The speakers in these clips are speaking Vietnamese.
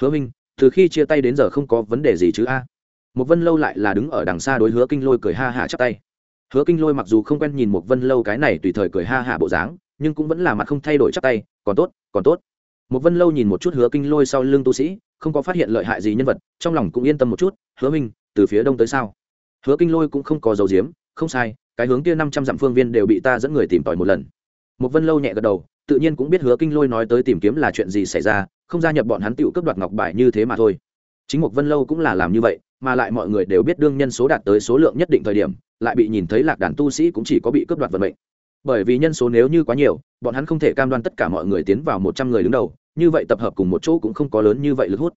hứa minh, từ khi chia tay đến giờ không có vấn đề gì chứ a? Một vân lâu lại là đứng ở đằng xa đối hứa kinh lôi cười ha hả chắp tay. Hứa kinh lôi mặc dù không quen nhìn một vân lâu cái này tùy thời cười ha hả bộ dáng, nhưng cũng vẫn là mặt không thay đổi chắp tay, còn tốt còn tốt. Một vân lâu nhìn một chút hứa kinh lôi sau lưng tu sĩ, không có phát hiện lợi hại gì nhân vật, trong lòng cũng yên tâm một chút, hứa minh, từ phía đông tới sao? Hứa kinh lôi cũng không có dấu diếm không sai, cái hướng kia năm trăm dặm phương viên đều bị ta dẫn người tìm tòi một lần một vân lâu nhẹ gật đầu, tự nhiên cũng biết hứa kinh lôi nói tới tìm kiếm là chuyện gì xảy ra, không gia nhập bọn hắn tựu cướp đoạt ngọc bài như thế mà thôi. Chính một vân lâu cũng là làm như vậy, mà lại mọi người đều biết đương nhân số đạt tới số lượng nhất định thời điểm, lại bị nhìn thấy lạc đàn tu sĩ cũng chỉ có bị cướp đoạt vận mệnh. Bởi vì nhân số nếu như quá nhiều, bọn hắn không thể cam đoan tất cả mọi người tiến vào một trăm người đứng đầu, như vậy tập hợp cùng một chỗ cũng không có lớn như vậy lực hút.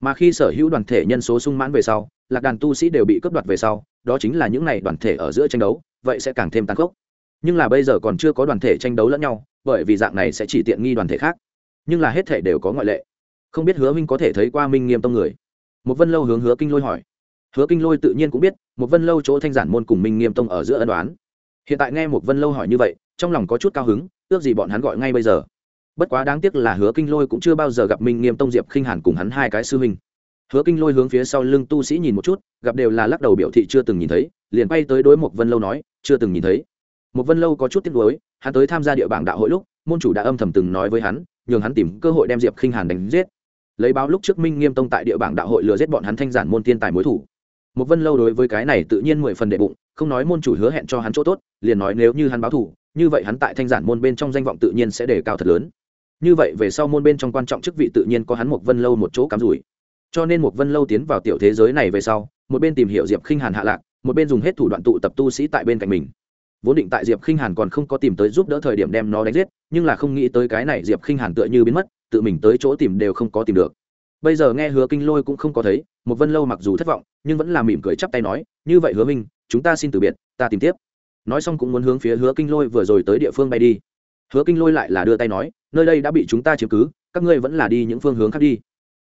Mà khi sở hữu đoàn thể nhân số sung mãn về sau, lạc đàn tu sĩ đều bị cướp đoạt về sau, đó chính là những n à y đoàn thể ở giữa tranh đấu, vậy sẽ càng thêm tàn khốc nhưng là bây giờ còn chưa có đoàn thể tranh đấu lẫn nhau, bởi vì dạng này sẽ chỉ tiện nghi đoàn thể khác. Nhưng là hết thể đều có ngoại lệ. Không biết hứa minh có thể thấy qua minh nghiêm tông người? Một vân lâu hướng hứa kinh lôi hỏi. Hứa kinh lôi tự nhiên cũng biết một vân lâu chỗ thanh giản môn cùng minh nghiêm tông ở giữa ân đoán hiện tại nghe một vân lâu hỏi như vậy, trong lòng có chút cao hứng, ước gì bọn hắn gọi ngay bây giờ. Bất quá đáng tiếc là hứa kinh lôi cũng chưa bao giờ gặp minh nghiêm tông diệp khinh hàn cùng hắn hai cái sư huynh. Hứa kinh lôi hướng phía sau lưng tu sĩ nhìn một chút, gặp đều là lắc đầu biểu thị chưa từng nhìn thấy, liền bay tới đối một vân lâu nói, chưa từng nhìn thấy một vân lâu có chút tiếc nuối, hắn tới tham gia địa bảng đạo hội lúc, môn chủ đã âm thầm từng nói với hắn, nhường hắn tìm cơ hội đem diệp khinh hàn đánh giết. Lấy báo lúc trước minh nghiêm tông tại địa bảng đạo hội lừa giết bọn hắn thanh giản môn tiên tài mối thủ. Một vân lâu đối với cái này tự nhiên mười phần đệ bụng, không nói môn chủ hứa hẹn cho hắn chỗ tốt, liền nói nếu như hắn báo thủ, như vậy hắn tại thanh giản môn bên trong danh vọng tự nhiên sẽ đề cao thật lớn. Như vậy về sau môn bên trong quan trọng chức vị tự nhiên có hắn một vân lâu một chỗ cắm rủi. Cho nên một vân lâu tiến vào tiểu thế giới này về sau, một bên tìm hiểu diệp khinh hàn hạ lạc, một bên dùng hết thủ đoạn tụ tập tu sĩ tại bên cạnh mình vốn định tại diệp khinh hàn còn không có tìm tới giúp đỡ thời điểm đem nó đánh giết, nhưng là không nghĩ tới cái này diệp khinh hàn tựa như biến mất, tự mình tới chỗ tìm đều không có tìm được. Bây giờ nghe hứa kinh lôi cũng không có thấy một vân lâu mặc dù thất vọng, nhưng vẫn là mỉm cười chắp tay nói, như vậy hứa minh, chúng ta xin từ biệt, ta tìm tiếp. Nói xong cũng muốn hướng phía hứa kinh lôi vừa rồi tới địa phương bay đi. Hứa kinh lôi lại là đưa tay nói, nơi đây đã bị chúng ta chiếm cứ, các ngươi vẫn là đi những phương hướng khác đi.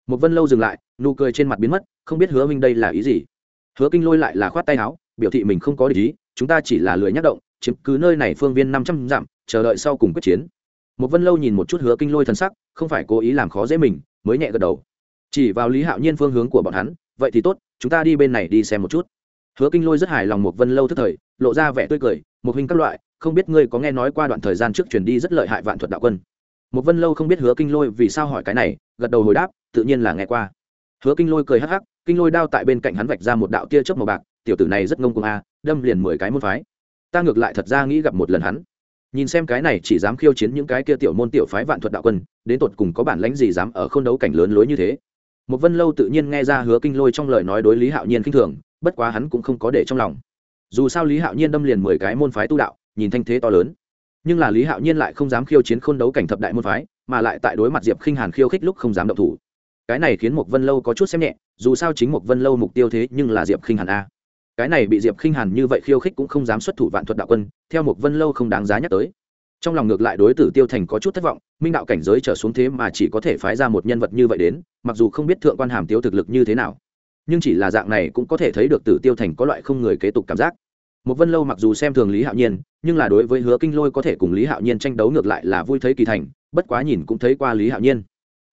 Một vân lâu dừng lại, nụ cười trên mặt biến mất, không biết hứa minh đây là ý gì. Hứa kinh lôi lại là khoát tay áo biểu thị mình không có ý, chúng ta chỉ là lười nhắc động, chiếm cứ nơi này phương viên năm trăm dặm, chờ đợi sau cùng quyết chiến. Một vân lâu nhìn một chút hứa kinh lôi thần sắc, không phải cố ý làm khó dễ mình, mới nhẹ gật đầu. Chỉ vào lý hạo nhiên phương hướng của bọn hắn, vậy thì tốt, chúng ta đi bên này đi xem một chút. Hứa kinh lôi rất hài lòng một vân lâu thức thời, lộ ra vẻ tươi cười, một hình các loại, không biết ngươi có nghe nói qua đoạn thời gian trước chuyển đi rất lợi hại vạn thuật đạo quân? Một vân lâu không biết hứa kinh lôi vì sao hỏi cái này, gật đầu hồi đáp, tự nhiên là nghe qua. Hứa kinh lôi cười hắc hắc, kinh lôi đao tại bên cạnh hắn vạch ra một đạo tia chớp màu bạc tiểu tử này rất ngông cuồng a, đâm liền mười cái môn phái. Ta ngược lại thật ra nghĩ gặp một lần hắn. Nhìn xem cái này chỉ dám khiêu chiến những cái kia tiểu môn tiểu phái vạn thuật đạo quân, đến tột cùng có bản lãnh gì dám ở khôn đấu cảnh lớn lối như thế. Một vân lâu tự nhiên nghe ra hứa kinh lôi trong lời nói đối lý hạo nhiên khinh thường, bất quá hắn cũng không có để trong lòng. Dù sao lý hạo nhiên đâm liền mười cái môn phái tu đạo, nhìn thanh thế to lớn. Nhưng là lý hạo nhiên lại không dám khiêu chiến khôn đấu cảnh thập đại môn phái, mà lại tại đối mặt diệp khinh hàn khiêu khích lúc không dám động thủ. Cái này khiến một vân lâu có chút xem nhẹ, dù sao chính một vân lâu mục tiêu thế nhưng là diệp khinh hàn a cái này bị diệp khinh hàn như vậy khiêu khích cũng không dám xuất thủ vạn thuật đạo quân, theo một vân lâu không đáng giá nhắc tới. Trong lòng ngược lại đối tử tiêu thành có chút thất vọng, minh đạo cảnh giới trở xuống thế mà chỉ có thể phái ra một nhân vật như vậy đến, mặc dù không biết thượng quan hàm tiêu thực lực như thế nào. Nhưng chỉ là dạng này cũng có thể thấy được tử tiêu thành có loại không người kế tục cảm giác. Một vân lâu mặc dù xem thường lý hạo nhiên, nhưng là đối với hứa kinh lôi có thể cùng lý hạo nhiên tranh đấu ngược lại là vui thấy kỳ thành, bất quá nhìn cũng thấy qua lý hạo nhiên.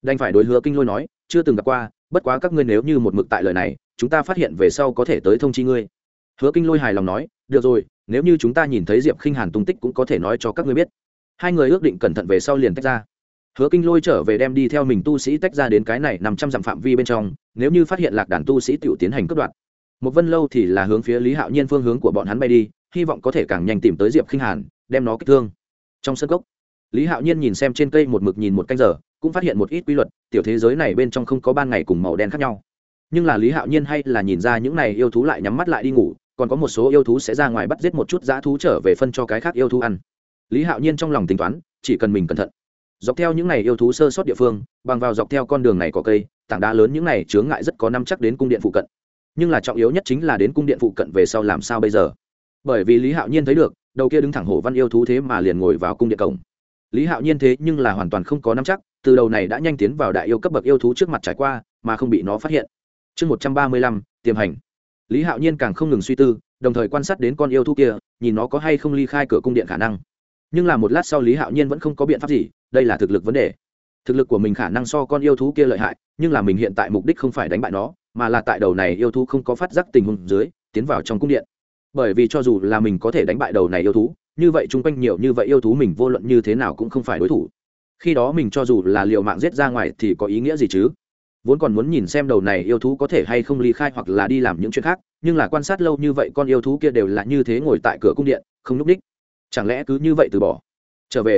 Đành phải đối hứa kinh lôi nói, chưa từng gặp qua, bất quá các ngươi nếu như một mực tại lời này, chúng ta phát hiện về sau có thể tới thông chi ngươi hứa kinh lôi hài lòng nói, được rồi, nếu như chúng ta nhìn thấy diệp khinh hàn tung tích cũng có thể nói cho các ngươi biết. Hai người ước định cẩn thận về sau liền tách ra. Hứa kinh lôi trở về đem đi theo mình tu sĩ tách ra đến cái này nằm trăm dặm phạm vi bên trong, nếu như phát hiện lạc đàn tu sĩ t tiến hành cướp đoạt. Một vân lâu thì là hướng phía lý hạo nhiên phương hướng của bọn hắn bay đi, hy vọng có thể càng nhanh tìm tới diệp khinh hàn, đem nó kích thương. Trong sân gốc lý hạo nhiên nhìn xem trên cây một mực nhìn một canh giờ, cũng phát hiện một ít quy luật, tiểu thế giới này bên trong không có ban ngày cùng màu đen khác nhau. Nhưng là lý hạo nhiên hay là nhìn ra những này yêu thú lại nhắm mắt lại đi ngủ còn có một số yêu thú sẽ ra ngoài bắt giết một chút dã thú trở về phân cho cái khác yêu thú ăn. Lý hạo nhiên trong lòng tính toán, chỉ cần mình cẩn thận. Dọc theo những này yêu thú sơ sót địa phương, bằng vào dọc theo con đường này có cây, tảng đá lớn những này chướng ngại rất có năm chắc đến cung điện phụ cận. Nhưng là trọng yếu nhất chính là đến cung điện phụ cận về sau làm sao bây giờ? Bởi vì lý hạo nhiên thấy được, đầu kia đứng thẳng hổ văn yêu thú thế mà liền ngồi vào cung điện cổng. Lý hạo nhiên thế nhưng là hoàn toàn không có năm chắc, từ đầu này đã nhanh tiến vào đại yêu cấp bậc yêu thú trước mặt trải qua, mà không bị nó phát hiện. Chương một trăm ba mươi lăm, tiềm hành lý hạo nhiên càng không ngừng suy tư, đồng thời quan sát đến con yêu thú kia, nhìn nó có hay không ly khai cửa cung điện khả năng. Nhưng là một lát sau lý hạo nhiên vẫn không có biện pháp gì, đây là thực lực vấn đề. Thực lực của mình khả năng so con yêu thú kia lợi hại, nhưng là mình hiện tại mục đích không phải đánh bại nó, mà là tại đầu này yêu thú không có phát giác tình huống dưới, tiến vào trong cung điện. Bởi vì cho dù là mình có thể đánh bại đầu này yêu thú, như vậy chung quanh nhiều như vậy yêu thú mình vô luận như thế nào cũng không phải đối thủ. Khi đó mình cho dù là liệu mạng giết ra ngoài thì có ý nghĩa gì chứ? Vốn còn muốn nhìn xem đầu này yêu thú có thể hay không ly khai hoặc là đi làm những chuyện khác, nhưng là quan sát lâu như vậy con yêu thú kia đều là như thế ngồi tại cửa cung điện, không n ú c đích chẳng lẽ cứ như vậy từ bỏ? Trở về.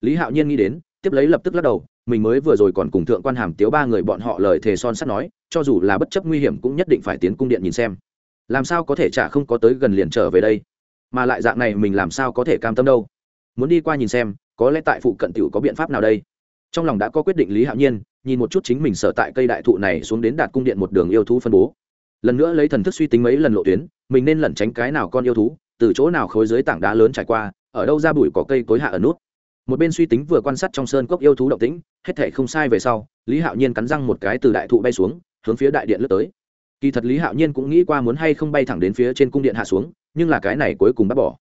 Lý hạo nhiên nghĩ đến, tiếp lấy lập tức lắc đầu, mình mới vừa rồi còn cùng thượng quan hàm tiếu ba người bọn họ lời thề son sắt nói, cho dù là bất chấp nguy hiểm cũng nhất định phải tiến cung điện nhìn xem. Làm sao có thể chả không có tới gần liền trở về đây? Mà lại dạng này mình làm sao có thể cam tâm đâu? Muốn đi qua nhìn xem, có lẽ tại phụ cận t i ể u có biện pháp nào đây? Trong lòng đã có quyết định lý hạo nhiên nhìn một chút chính mình sở tại cây đại thụ này xuống đến đạt cung điện một đường yêu thú phân bố. Lần nữa lấy thần thức suy tính mấy lần lộ tuyến, mình nên lẩn tránh cái nào con yêu thú, từ chỗ nào khối dưới tảng đá lớn trải qua, ở đâu ra bụi có cây cối hạ ở nút. Một bên suy tính vừa quan sát trong sơn cốc yêu thú động tĩnh, hết thể không sai về sau, lý hạo nhiên cắn răng một cái từ đại thụ bay xuống, hướng phía đại điện lướt tới. Kỳ thật lý hạo nhiên cũng nghĩ qua muốn hay không bay thẳng đến phía trên cung điện hạ xuống, nhưng là cái này cuối cùng bác bỏ.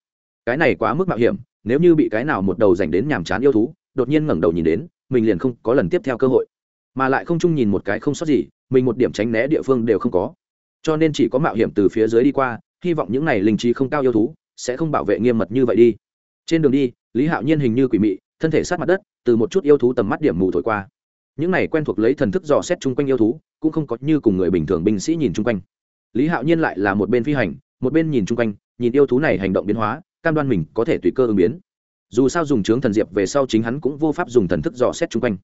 Cái này quá mức mạo hiểm, nếu như bị cái nào một đầu dành đến nhàm chán yêu thú, đột nhiên ngẩng đầu nhìn đến, mình liền không có lần tiếp theo cơ hội mà lại không chung nhìn một cái không sót gì, mình một điểm tránh né địa phương đều không có. Cho nên chỉ có mạo hiểm từ phía dưới đi qua, hy vọng những này linh trí không cao yêu thú sẽ không bảo vệ nghiêm mật như vậy đi. Trên đường đi, lý hạo nhiên hình như quỷ mị, thân thể sát mặt đất, từ một chút yêu thú tầm mắt điểm mù thổi qua. Những này quen thuộc lấy thần thức dò xét chung quanh yêu thú, cũng không có như cùng người bình thường binh sĩ nhìn chung quanh. Lý hạo nhiên lại là một bên phi hành, một bên nhìn chung quanh, nhìn yêu thú này hành động biến hóa, cam đoan mình có thể tùy cơ ứng biến. Dù sao dùng trướng thần diệp về sau chính hắn cũng vô pháp dùng thần thức dò xét chung quanh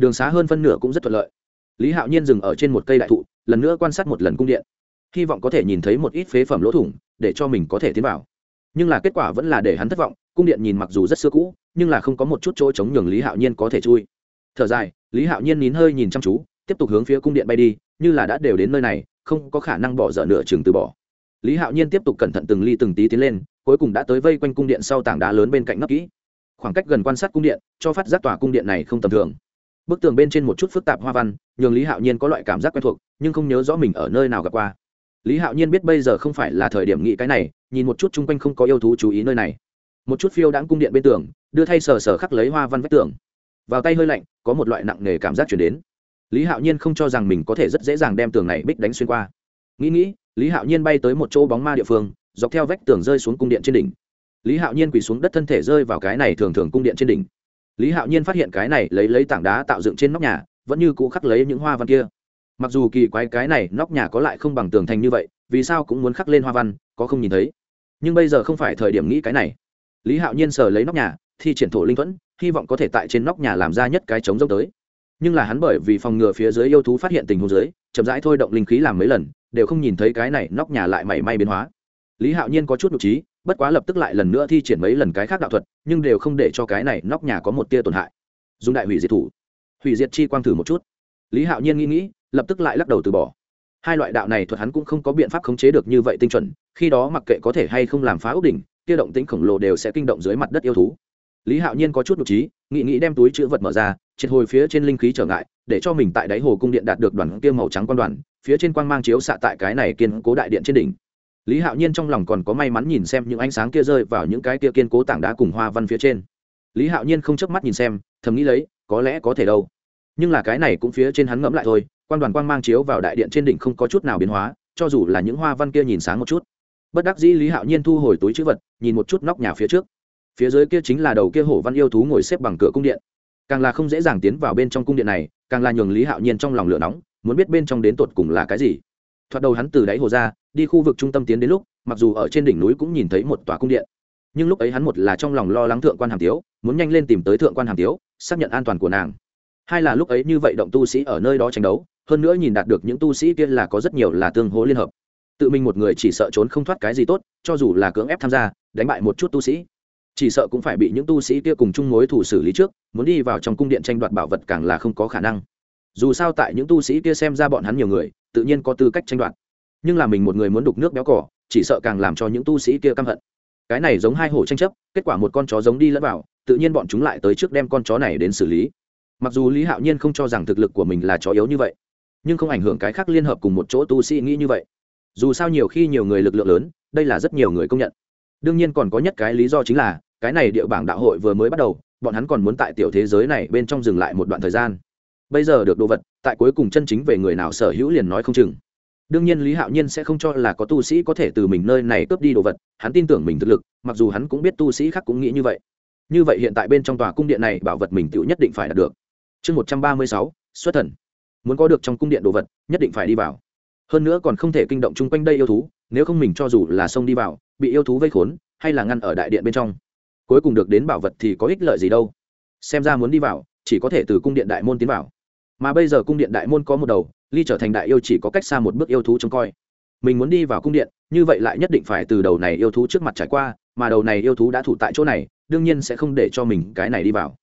đường xá hơn phân nửa cũng rất thuận lợi. Lý hạo nhiên dừng ở trên một cây đại thụ, lần nữa quan sát một lần cung điện. Hy vọng có thể nhìn thấy một ít phế phẩm lỗ thủng, để cho mình có thể tiến vào. Nhưng là kết quả vẫn là để hắn thất vọng, cung điện nhìn mặc dù rất xưa cũ, nhưng là không có một chút chỗ chống nhường lý hạo nhiên có thể chui. Thở dài, lý hạo nhiên nín hơi nhìn chăm chú, tiếp tục hướng phía cung điện bay đi, như là đã đều đến nơi này, không có khả năng bỏ dở nửa chừng từ bỏ. Lý hạo nhiên tiếp tục cẩn thận từng ly từng tí tiến lên, cuối cùng đã tới vây quanh cung điện sau tảng đá lớn bên cạnh ngấp kỹ. Khoảng cách gần quan sát cung điện, cho phát giác tòa cung điện này không tầm thường bức tường bên trên một chút phức tạp hoa văn, nhường lý hạo nhiên có loại cảm giác quen thuộc, nhưng không nhớ rõ mình ở nơi nào gặp qua. Lý hạo nhiên biết bây giờ không phải là thời điểm nghĩ cái này, nhìn một chút chung quanh không có yêu thú chú ý nơi này. Một chút phiêu đãng cung điện bên tường, đưa thay sờ sờ khắc lấy hoa văn vách tường. Vào tay hơi lạnh, có một loại nặng nề cảm giác chuyển đến. Lý hạo nhiên không cho rằng mình có thể rất dễ dàng đem tường này bích đánh xuyên qua. Nghĩ nghĩ, lý hạo nhiên bay tới một chỗ bóng ma địa phương, dọc theo vách tường rơi xuống cung điện trên đỉnh. Lý hạo nhiên quỳ xuống đất thân thể rơi vào cái này thường thường cung điện trên đỉnh lý hạo nhiên phát hiện cái này lấy lấy tảng đá tạo dựng trên nóc nhà, vẫn như cũ khắc lấy những hoa văn kia. Mặc dù kỳ quái cái này nóc nhà có lại không bằng tường thành như vậy, vì sao cũng muốn khắc lên hoa văn, có không nhìn thấy. Nhưng bây giờ không phải thời điểm nghĩ cái này. Lý hạo nhiên sờ lấy nóc nhà, thi triển thổ linh thuẫn, hy vọng có thể tại trên nóc nhà làm ra nhất cái trống dốc tới. Nhưng là hắn bởi vì phòng ngừa phía dưới yêu thú phát hiện tình huống dưới, chậm rãi thôi động linh khí làm mấy lần, đều không nhìn thấy cái này nóc nhà lại mảy may biến hóa lý hạo nhiên có chút nhục trí, bất quá lập tức lại lần nữa thi triển mấy lần cái khác đạo thuật, nhưng đều không để cho cái này nóc nhà có một tia tổn hại. Dùng đại hủy diệt thủ. Hủy diệt chi quang thử một chút. Lý hạo nhiên nghĩ nghĩ, lập tức lại lắc đầu từ bỏ. Hai loại đạo này thuật hắn cũng không có biện pháp khống chế được như vậy tinh chuẩn, khi đó mặc kệ có thể hay không làm phá ốc đỉnh, kia động tĩnh khổng lồ đều sẽ kinh động dưới mặt đất yêu thú. Lý hạo nhiên có chút nhục trí nghị nghĩ đem túi chữ vật mở ra, triệt hồi phía trên linh khí trở ngại, để cho mình tại đáy hồ cung điện đạt được đoàn kia màu trắng quan đoàn, phía trên quang mang chiếu xạ tại cái này kiên cố đại điện trên đỉnh lý hạo nhiên trong lòng còn có may mắn nhìn xem những ánh sáng kia rơi vào những cái kia kiên cố tảng đá cùng hoa văn phía trên. Lý hạo nhiên không chớp mắt nhìn xem, thầm nghĩ lấy, có lẽ có thể đâu. Nhưng là cái này cũng phía trên hắn ngẫm lại thôi, quan đoàn quang mang chiếu vào đại điện trên đỉnh không có chút nào biến hóa, cho dù là những hoa văn kia nhìn sáng một chút. Bất đắc dĩ lý hạo nhiên thu hồi túi chữ vật, nhìn một chút nóc nhà phía trước. Phía dưới kia chính là đầu kia hổ văn yêu thú ngồi xếp bằng cửa cung điện. Càng là không dễ dàng tiến vào bên trong cung điện này, càng là nhường lý hạo nhiên trong lòng lửa nóng, muốn biết bên trong đến tột cùng là cái gì. Thoạt đầu hắn từ đáy hồ ra đi khu vực trung tâm tiến đến lúc, mặc dù ở trên đỉnh núi cũng nhìn thấy một tòa cung điện. Nhưng lúc ấy hắn một là trong lòng lo lắng thượng quan hàm tiếu, muốn nhanh lên tìm tới thượng quan hàm tiếu, xác nhận an toàn của nàng. Hai là lúc ấy như vậy động tu sĩ ở nơi đó tranh đấu, hơn nữa nhìn đạt được những tu sĩ kia là có rất nhiều là tương hỗ liên hợp. Tự mình một người chỉ sợ trốn không thoát cái gì tốt, cho dù là cưỡng ép tham gia, đánh bại một chút tu sĩ. Chỉ sợ cũng phải bị những tu sĩ kia cùng chung mối thủ xử lý trước, muốn đi vào trong cung điện tranh đoạt bảo vật càng là không có khả năng. Dù sao tại những tu sĩ kia xem ra bọn hắn nhiều người, tự nhiên có tư cách tranh đoạt nhưng là mình một người muốn đục nước béo cỏ, chỉ sợ càng làm cho những tu sĩ kia căm hận. Cái này giống hai hổ tranh chấp, kết quả một con chó giống đi lẫn vào, tự nhiên bọn chúng lại tới trước đem con chó này đến xử lý. Mặc dù lý hạo nhiên không cho rằng thực lực của mình là chó yếu như vậy, nhưng không ảnh hưởng cái khác liên hợp cùng một chỗ tu sĩ nghĩ như vậy. Dù sao nhiều khi nhiều người lực lượng lớn, đây là rất nhiều người công nhận. Đương nhiên còn có nhất cái lý do chính là, cái này địa bảng đạo hội vừa mới bắt đầu, bọn hắn còn muốn tại tiểu thế giới này bên trong dừng lại một đoạn thời gian. Bây giờ được đồ vật, tại cuối cùng chân chính về người nào sở hữu liền nói không chừng đương nhiên lý hạo nhiên sẽ không cho là có tu sĩ có thể từ mình nơi này cướp đi đồ vật, hắn tin tưởng mình thực lực, mặc dù hắn cũng biết tu sĩ khác cũng nghĩ như vậy. Như vậy hiện tại bên trong tòa cung điện này bảo vật mình tự nhất định phải đạt được. Chương một trăm ba mươi sáu, xuất thần. Muốn có được trong cung điện đồ vật, nhất định phải đi vào. Hơn nữa còn không thể kinh động chung quanh đây yêu thú, nếu không mình cho dù là sông đi vào, bị yêu thú vây khốn, hay là ngăn ở đại điện bên trong. Cuối cùng được đến bảo vật thì có ích lợi gì đâu. Xem ra muốn đi vào, chỉ có thể từ cung điện đại môn tiến vào. Mà bây giờ cung điện đại môn có một đầu ly trở thành đại yêu chỉ có cách xa một bước yêu thú trông coi. Mình muốn đi vào cung điện, như vậy lại nhất định phải từ đầu này yêu thú trước mặt trải qua, mà đầu này yêu thú đã thủ tại chỗ này, đương nhiên sẽ không để cho mình cái này đi vào.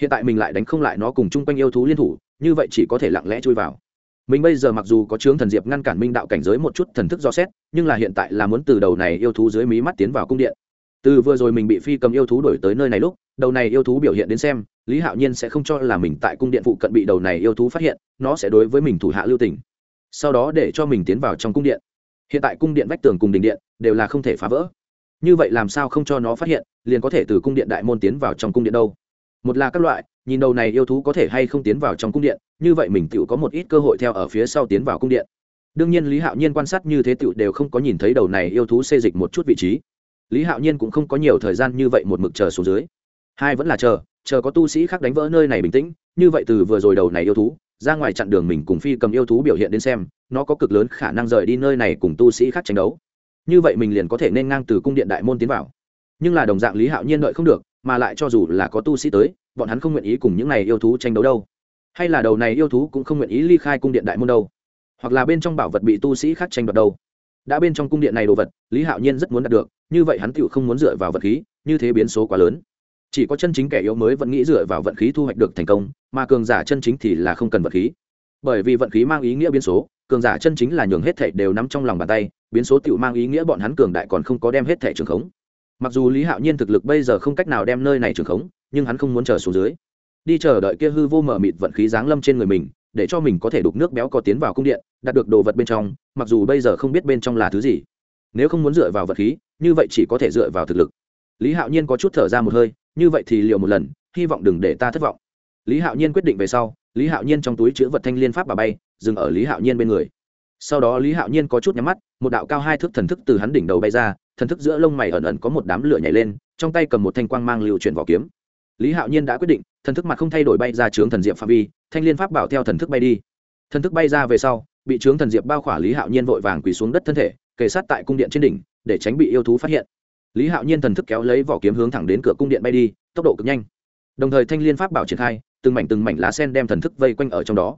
Hiện tại mình lại đánh không lại nó cùng chung quanh yêu thú liên thủ, như vậy chỉ có thể lặng lẽ chui vào. Mình bây giờ mặc dù có chướng thần diệp ngăn cản minh đạo cảnh giới một chút thần thức do xét, nhưng là hiện tại là muốn từ đầu này yêu thú dưới mí mắt tiến vào cung điện. Từ vừa rồi mình bị phi cầm yêu thú đổi tới nơi này lúc, đầu này yêu thú biểu hiện đến xem lý hạo nhiên sẽ không cho là mình tại cung điện phụ cận bị đầu này yêu thú phát hiện, nó sẽ đối với mình thủ hạ lưu tình. Sau đó để cho mình tiến vào trong cung điện. Hiện tại cung điện vách tường cùng đình điện đều là không thể phá vỡ. Như vậy làm sao không cho nó phát hiện, liền có thể từ cung điện đại môn tiến vào trong cung điện đâu? Một là các loại, nhìn đầu này yêu thú có thể hay không tiến vào trong cung điện, như vậy mình tự có một ít cơ hội theo ở phía sau tiến vào cung điện. Đương nhiên lý hạo nhiên quan sát như thế tự đều không có nhìn thấy đầu này yêu thú xê dịch một chút vị trí. Lý hạo nhiên cũng không có nhiều thời gian như vậy một mực chờ xuống dưới. Hai vẫn là chờ chờ có tu sĩ khác đánh vỡ nơi này bình tĩnh, như vậy từ vừa rồi đầu này yêu thú, ra ngoài chặn đường mình cùng phi cầm yêu thú biểu hiện đến xem, nó có cực lớn khả năng rời đi nơi này cùng tu sĩ khác tranh đấu. Như vậy mình liền có thể nên ngang từ cung điện đại môn tiến vào. Nhưng là đồng dạng lý hạo nhiên đợi không được, mà lại cho dù là có tu sĩ tới, bọn hắn không nguyện ý cùng những này yêu thú tranh đấu đâu. Hay là đầu này yêu thú cũng không nguyện ý ly khai cung điện đại môn đâu. Hoặc là bên trong bảo vật bị tu sĩ khác tranh đoạt đâu. Đã bên trong cung điện này đồ vật, lý hạo nhiên rất muốn đạt được, như vậy hắn tựu không muốn dựa vào vật khí, như thế biến số quá lớn chỉ có chân chính kẻ yếu mới vẫn nghĩ dựa vào vận khí thu hoạch được thành công, mà cường giả chân chính thì là không cần vận khí. Bởi vì vận khí mang ý nghĩa biến số, cường giả chân chính là nhường hết thảy đều nắm trong lòng bàn tay, biến số tựu mang ý nghĩa bọn hắn cường đại còn không có đem hết thảy trường khống. Mặc dù lý hạo nhiên thực lực bây giờ không cách nào đem nơi này trường khống, nhưng hắn không muốn chờ xuống dưới. Đi chờ đợi kia hư vô mở mịt vận khí giáng lâm trên người mình, để cho mình có thể đục nước béo có tiến vào cung điện, đạt được đồ vật bên trong, mặc dù bây giờ không biết bên trong là thứ gì. Nếu không muốn dựa vào vật khí, như vậy chỉ có thể dựa vào thực lực. Lý hạo nhiên có chút thở ra một hơi như vậy thì liệu một lần, hy vọng đừng để ta thất vọng. Lý hạo nhiên quyết định về sau, lý hạo nhiên trong túi chữ vật thanh liên pháp bà bay, dừng ở lý hạo nhiên bên người. Sau đó lý hạo nhiên có chút nhắm mắt, một đạo cao hai thước thần thức từ hắn đỉnh đầu bay ra, thần thức giữa lông mày ẩn ẩn có một đám lửa nhảy lên, trong tay cầm một thanh quang mang lưu chuyển vỏ kiếm. Lý hạo nhiên đã quyết định, thần thức mặt không thay đổi bay ra trướng thần diệp phạm vi, thanh liên pháp bảo theo thần thức bay đi. Thần thức bay ra về sau, bị trướng thần diệp bao khỏa lý hạo nhiên vội vàng quỳ xuống đất thân thể, kề sát tại cung điện trên đỉnh, để tránh bị yêu thú phát hiện lý hạo nhiên thần thức kéo lấy vỏ kiếm hướng thẳng đến cửa cung điện bay đi, tốc độ cực nhanh. Đồng thời thanh liên pháp bảo triển khai, từng mảnh từng mảnh lá sen đem thần thức vây quanh ở trong đó.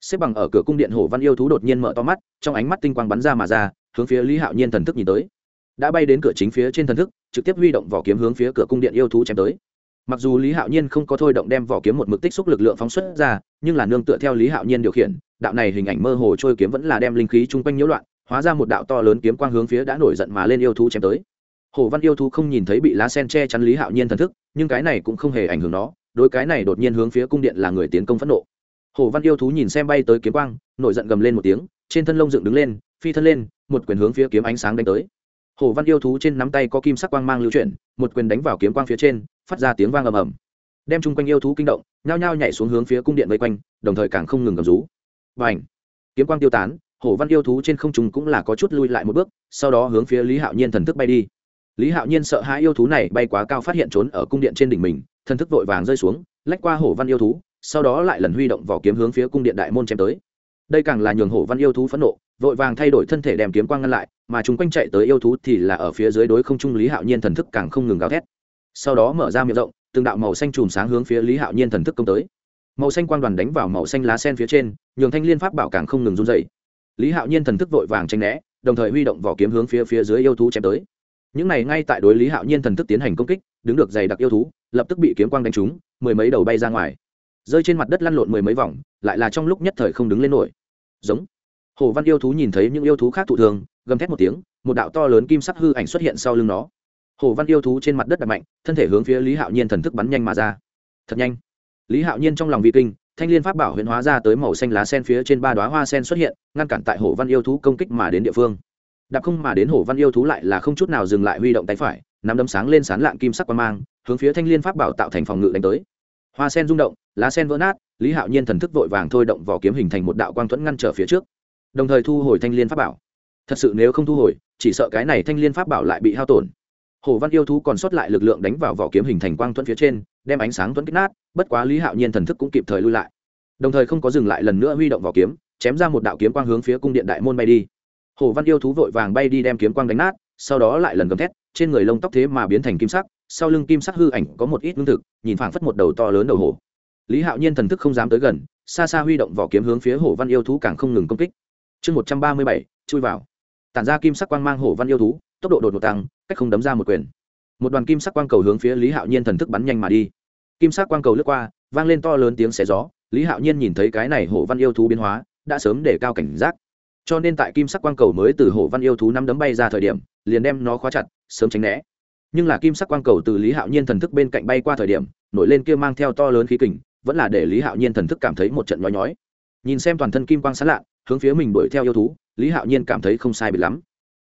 Xếp bằng ở cửa cung điện hổ văn yêu thú đột nhiên mở to mắt, trong ánh mắt tinh quang bắn ra mà ra, hướng phía lý hạo nhiên thần thức nhìn tới. Đã bay đến cửa chính phía trên thần thức, trực tiếp huy động vỏ kiếm hướng phía cửa cung điện yêu thú chém tới. Mặc dù lý hạo nhiên không có thôi động đem vỏ kiếm một mực tích xúc lực lượng phóng xuất ra, nhưng là nương tựa theo lý hạo nhiên điều khiển, đạo này hình ảnh mơ hồ trôi kiếm vẫn là đem linh khí chung quanh nhiễu loạn, hóa ra một đạo to lớn kiếm quang hướng phía đã nổi giận mà lên yêu thú chém tới hồ văn yêu thú không nhìn thấy bị lá sen che chắn lý hạo nhiên thần thức, nhưng cái này cũng không hề ảnh hưởng nó, đối cái này đột nhiên hướng phía cung điện là người tiến công phẫn nộ. Hồ văn yêu thú nhìn xem bay tới kiếm quang, nổi giận gầm lên một tiếng, trên thân lông dựng đứng lên, phi thân lên, một quyền hướng phía kiếm ánh sáng đánh tới. Hồ văn yêu thú trên nắm tay có kim sắc quang mang lưu chuyển, một quyền đánh vào kiếm quang phía trên, phát ra tiếng vang ầm ầm. Đem chung quanh yêu thú kinh động, nhao nhao nhảy xuống hướng phía cung điện vây quanh, đồng thời càng không ngừng gầm rú. Và ảnh kiếm quang tiêu tán hổ văn yêu thú trên không trung cũng là có chút lui lại một bước, sau đó hướng phía lý hạo nhiên thần thức bay đi lý hạo nhiên sợ hai yêu thú này bay quá cao phát hiện trốn ở cung điện trên đỉnh mình, thân thức vội vàng rơi xuống, lách qua hổ văn yêu thú, sau đó lại lần huy động vỏ kiếm hướng phía cung điện đại môn chém tới. Đây càng là nhường hổ văn yêu thú phẫn nộ, vội vàng thay đổi thân thể đem kiếm quang ngăn lại, mà chúng quanh chạy tới yêu thú thì là ở phía dưới đối không trung lý hạo nhiên thần thức càng không ngừng gào thét. Sau đó mở ra miệng rộng, từng đạo màu xanh chùm sáng hướng phía lý hạo nhiên thần thức công tới. Màu xanh quang đoàn đánh vào màu xanh lá sen phía trên, nhường thanh liên pháp bảo càng không ngừng run dày lý hạo nhiên thần thức vội vàng tranh né, đồng thời huy động vỏ kiếm hướng phía phía dưới yêu thú chém tới những này ngay tại đối lý hạo nhiên thần thức tiến hành công kích, đứng được dày đặc yêu thú, lập tức bị kiếm quang đánh trúng, mười mấy đầu bay ra ngoài. Rơi trên mặt đất lăn lộn mười mấy vòng, lại là trong lúc nhất thời không đứng lên nổi. Giống. Hồ văn yêu thú nhìn thấy những yêu thú khác thụ thường gầm thét một tiếng, một đạo to lớn kim sắc hư ảnh xuất hiện sau lưng nó. Hồ văn yêu thú trên mặt đất đập mạnh, thân thể hướng phía lý hạo nhiên thần thức bắn nhanh mà ra. Thật nhanh. Lý hạo nhiên trong lòng vi kinh, thanh liên pháp bảo huyền hóa ra tới màu xanh lá sen phía trên ba đoá hoa sen xuất hiện, ngăn cản tại hồ văn yêu thú công kích mà đến địa phương đạp không mà đến hồ văn yêu thú lại là không chút nào dừng lại huy động tay phải, nắm đấm sáng lên sán lạng kim sắc quan mang, hướng phía thanh liên pháp bảo tạo thành phòng ngự đánh tới. Hoa sen rung động, lá sen vỡ nát, lý hạo nhiên thần thức vội vàng thôi động vỏ kiếm hình thành một đạo quang thuẫn ngăn trở phía trước. Đồng thời thu hồi thanh liên pháp bảo. Thật sự nếu không thu hồi, chỉ sợ cái này thanh liên pháp bảo lại bị hao tổn. Hồ văn yêu thú còn sót lại lực lượng đánh vào vỏ kiếm hình thành quang thuẫn phía trên, đem ánh sáng thuẫn kích nát, bất quá lý hạo nhiên thần thức cũng kịp thời lui lại. Đồng thời không có dừng lại lần nữa huy động vỏ kiếm, chém ra một đạo kiếm quang hướng phía cung điện đại môn bay đi hồ văn yêu thú vội vàng bay đi đem kiếm quang đánh nát, sau đó lại lần gầm thét, trên người lông tóc thế mà biến thành kim sắc, sau lưng kim sắc hư ảnh có một ít lương thực, nhìn phảng phất một đầu to lớn đầu hổ. Lý hạo nhiên thần thức không dám tới gần, xa xa huy động vỏ kiếm hướng phía hổ văn yêu thú càng không ngừng công kích. Chương một trăm ba mươi bảy, chui vào. Tản ra kim sắc quang mang hổ văn yêu thú, tốc độ đột ngột tăng, cách không đấm ra một quyền. Một đoàn kim sắc quang cầu hướng phía lý hạo nhiên thần thức bắn nhanh mà đi. Kim sắc quang cầu lướt qua, vang lên to lớn tiếng xé gió, lý hạo nhiên nhìn thấy cái này hổ văn yêu thú biến hóa, đã sớm để cao cảnh giác cho nên tại kim sắc quang cầu mới từ hổ văn yêu thú năm đấm bay ra thời điểm, liền đem nó khóa chặt, sớm tránh né. Nhưng là kim sắc quang cầu từ lý hạo nhiên thần thức bên cạnh bay qua thời điểm, nổi lên kia mang theo to lớn khí kình, vẫn là để lý hạo nhiên thần thức cảm thấy một trận nhói nhói. Nhìn xem toàn thân kim quang sán lạ, hướng phía mình đuổi theo yêu thú, lý hạo nhiên cảm thấy không sai bị lắm.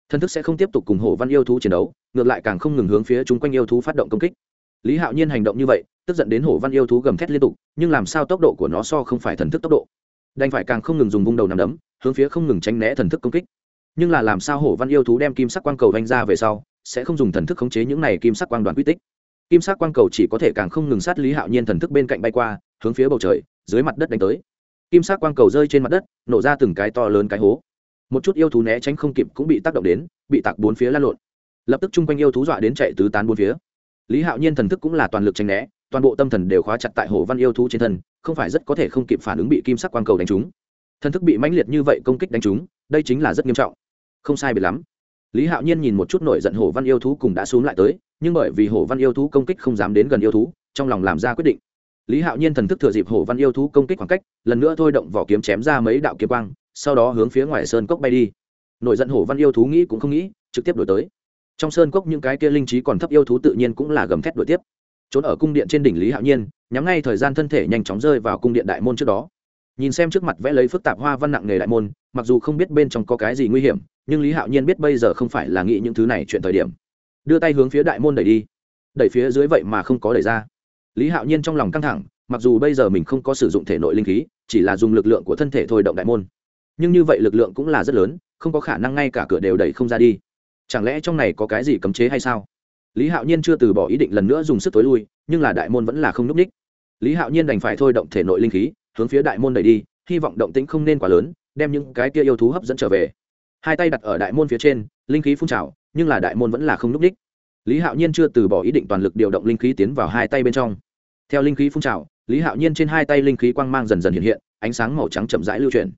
Thần thức sẽ không tiếp tục cùng hổ văn yêu thú chiến đấu, ngược lại càng không ngừng hướng phía chung quanh yêu thú phát động công kích. Lý hạo nhiên hành động như vậy, tức giận đến hổ văn yêu thú gầm thét liên tục, nhưng làm sao tốc độ của nó so không phải thần thức tốc độ. Đành phải càng không ngừng dùng vung đầu nằm đấm hướng phía không ngừng tránh né thần thức công kích. Nhưng là làm sao hổ văn yêu thú đem kim sắc quang cầu vanh ra về sau, sẽ không dùng thần thức khống chế những này kim sắc quang đoàn quy tích. Kim sắc quang cầu chỉ có thể càng không ngừng sát lý hạo nhiên thần thức bên cạnh bay qua, hướng phía bầu trời, dưới mặt đất đánh tới. Kim sắc quang cầu rơi trên mặt đất, nổ ra từng cái to lớn cái hố. Một chút yêu thú né tránh không kịp cũng bị tác động đến, bị tạc bốn phía lan lộn. Lập tức chung quanh yêu thú dọa đến chạy tứ tán bốn phía. Lý hạo nhiên thần thức cũng là toàn lực tranh né, toàn bộ tâm thần đều khóa chặt tại hồ văn yêu thú trên thân, không phải rất có thể không kịp phản ứng bị kim sắc quang cầu đánh trúng thần thức bị mãnh liệt như vậy công kích đánh trúng, đây chính là rất nghiêm trọng. Không sai biệt lắm. Lý hạo nhiên nhìn một chút nổi giận hổ văn yêu thú cùng đã xuống lại tới, nhưng bởi vì hổ văn yêu thú công kích không dám đến gần yêu thú, trong lòng làm ra quyết định. Lý hạo nhiên thần thức thừa dịp hổ văn yêu thú công kích khoảng cách, lần nữa thôi động vỏ kiếm chém ra mấy đạo kiếm quang, sau đó hướng phía ngoài sơn cốc bay đi. Nổi giận hổ văn yêu thú nghĩ cũng không nghĩ, trực tiếp đổi tới. Trong sơn cốc những cái kia linh trí còn thấp yêu thú tự nhiên cũng là gầm thét đổi tiếp. Trốn ở cung điện trên đỉnh lý hạo nhiên, nhắm ngay thời gian thân thể nhanh chóng rơi vào cung điện đại môn trước đó nhìn xem trước mặt vẽ lấy phức tạp hoa văn nặng nghề đại môn, mặc dù không biết bên trong có cái gì nguy hiểm, nhưng lý hạo nhiên biết bây giờ không phải là nghĩ những thứ này chuyện thời điểm. Đưa tay hướng phía đại môn đẩy đi. Đẩy phía dưới vậy mà không có đẩy ra. Lý hạo nhiên trong lòng căng thẳng, mặc dù bây giờ mình không có sử dụng thể nội linh khí, chỉ là dùng lực lượng của thân thể thôi động đại môn. Nhưng như vậy lực lượng cũng là rất lớn, không có khả năng ngay cả cửa đều đẩy không ra đi. Chẳng lẽ trong này có cái gì cấm chế hay sao? Lý hạo nhiên chưa từ bỏ ý định lần nữa dùng sức tối lui, nhưng là đại môn vẫn là không n ú c ních lý hạo nhiên đành phải thôi động thể nội linh khí hướng phía đại môn đẩy đi, hy vọng động tĩnh không nên quá lớn, đem những cái kia yêu thú hấp dẫn trở về. Hai tay đặt ở đại môn phía trên, linh khí phun trào, nhưng là đại môn vẫn là không n ú c lý hạo nhiên chưa từ bỏ ý định toàn lực điều động linh khí tiến vào hai tay bên trong. Theo linh khí phun trào, lý hạo nhiên trên hai tay linh khí quang mang dần dần hiện hiện, ánh sáng màu trắng chậm rãi lưu truyền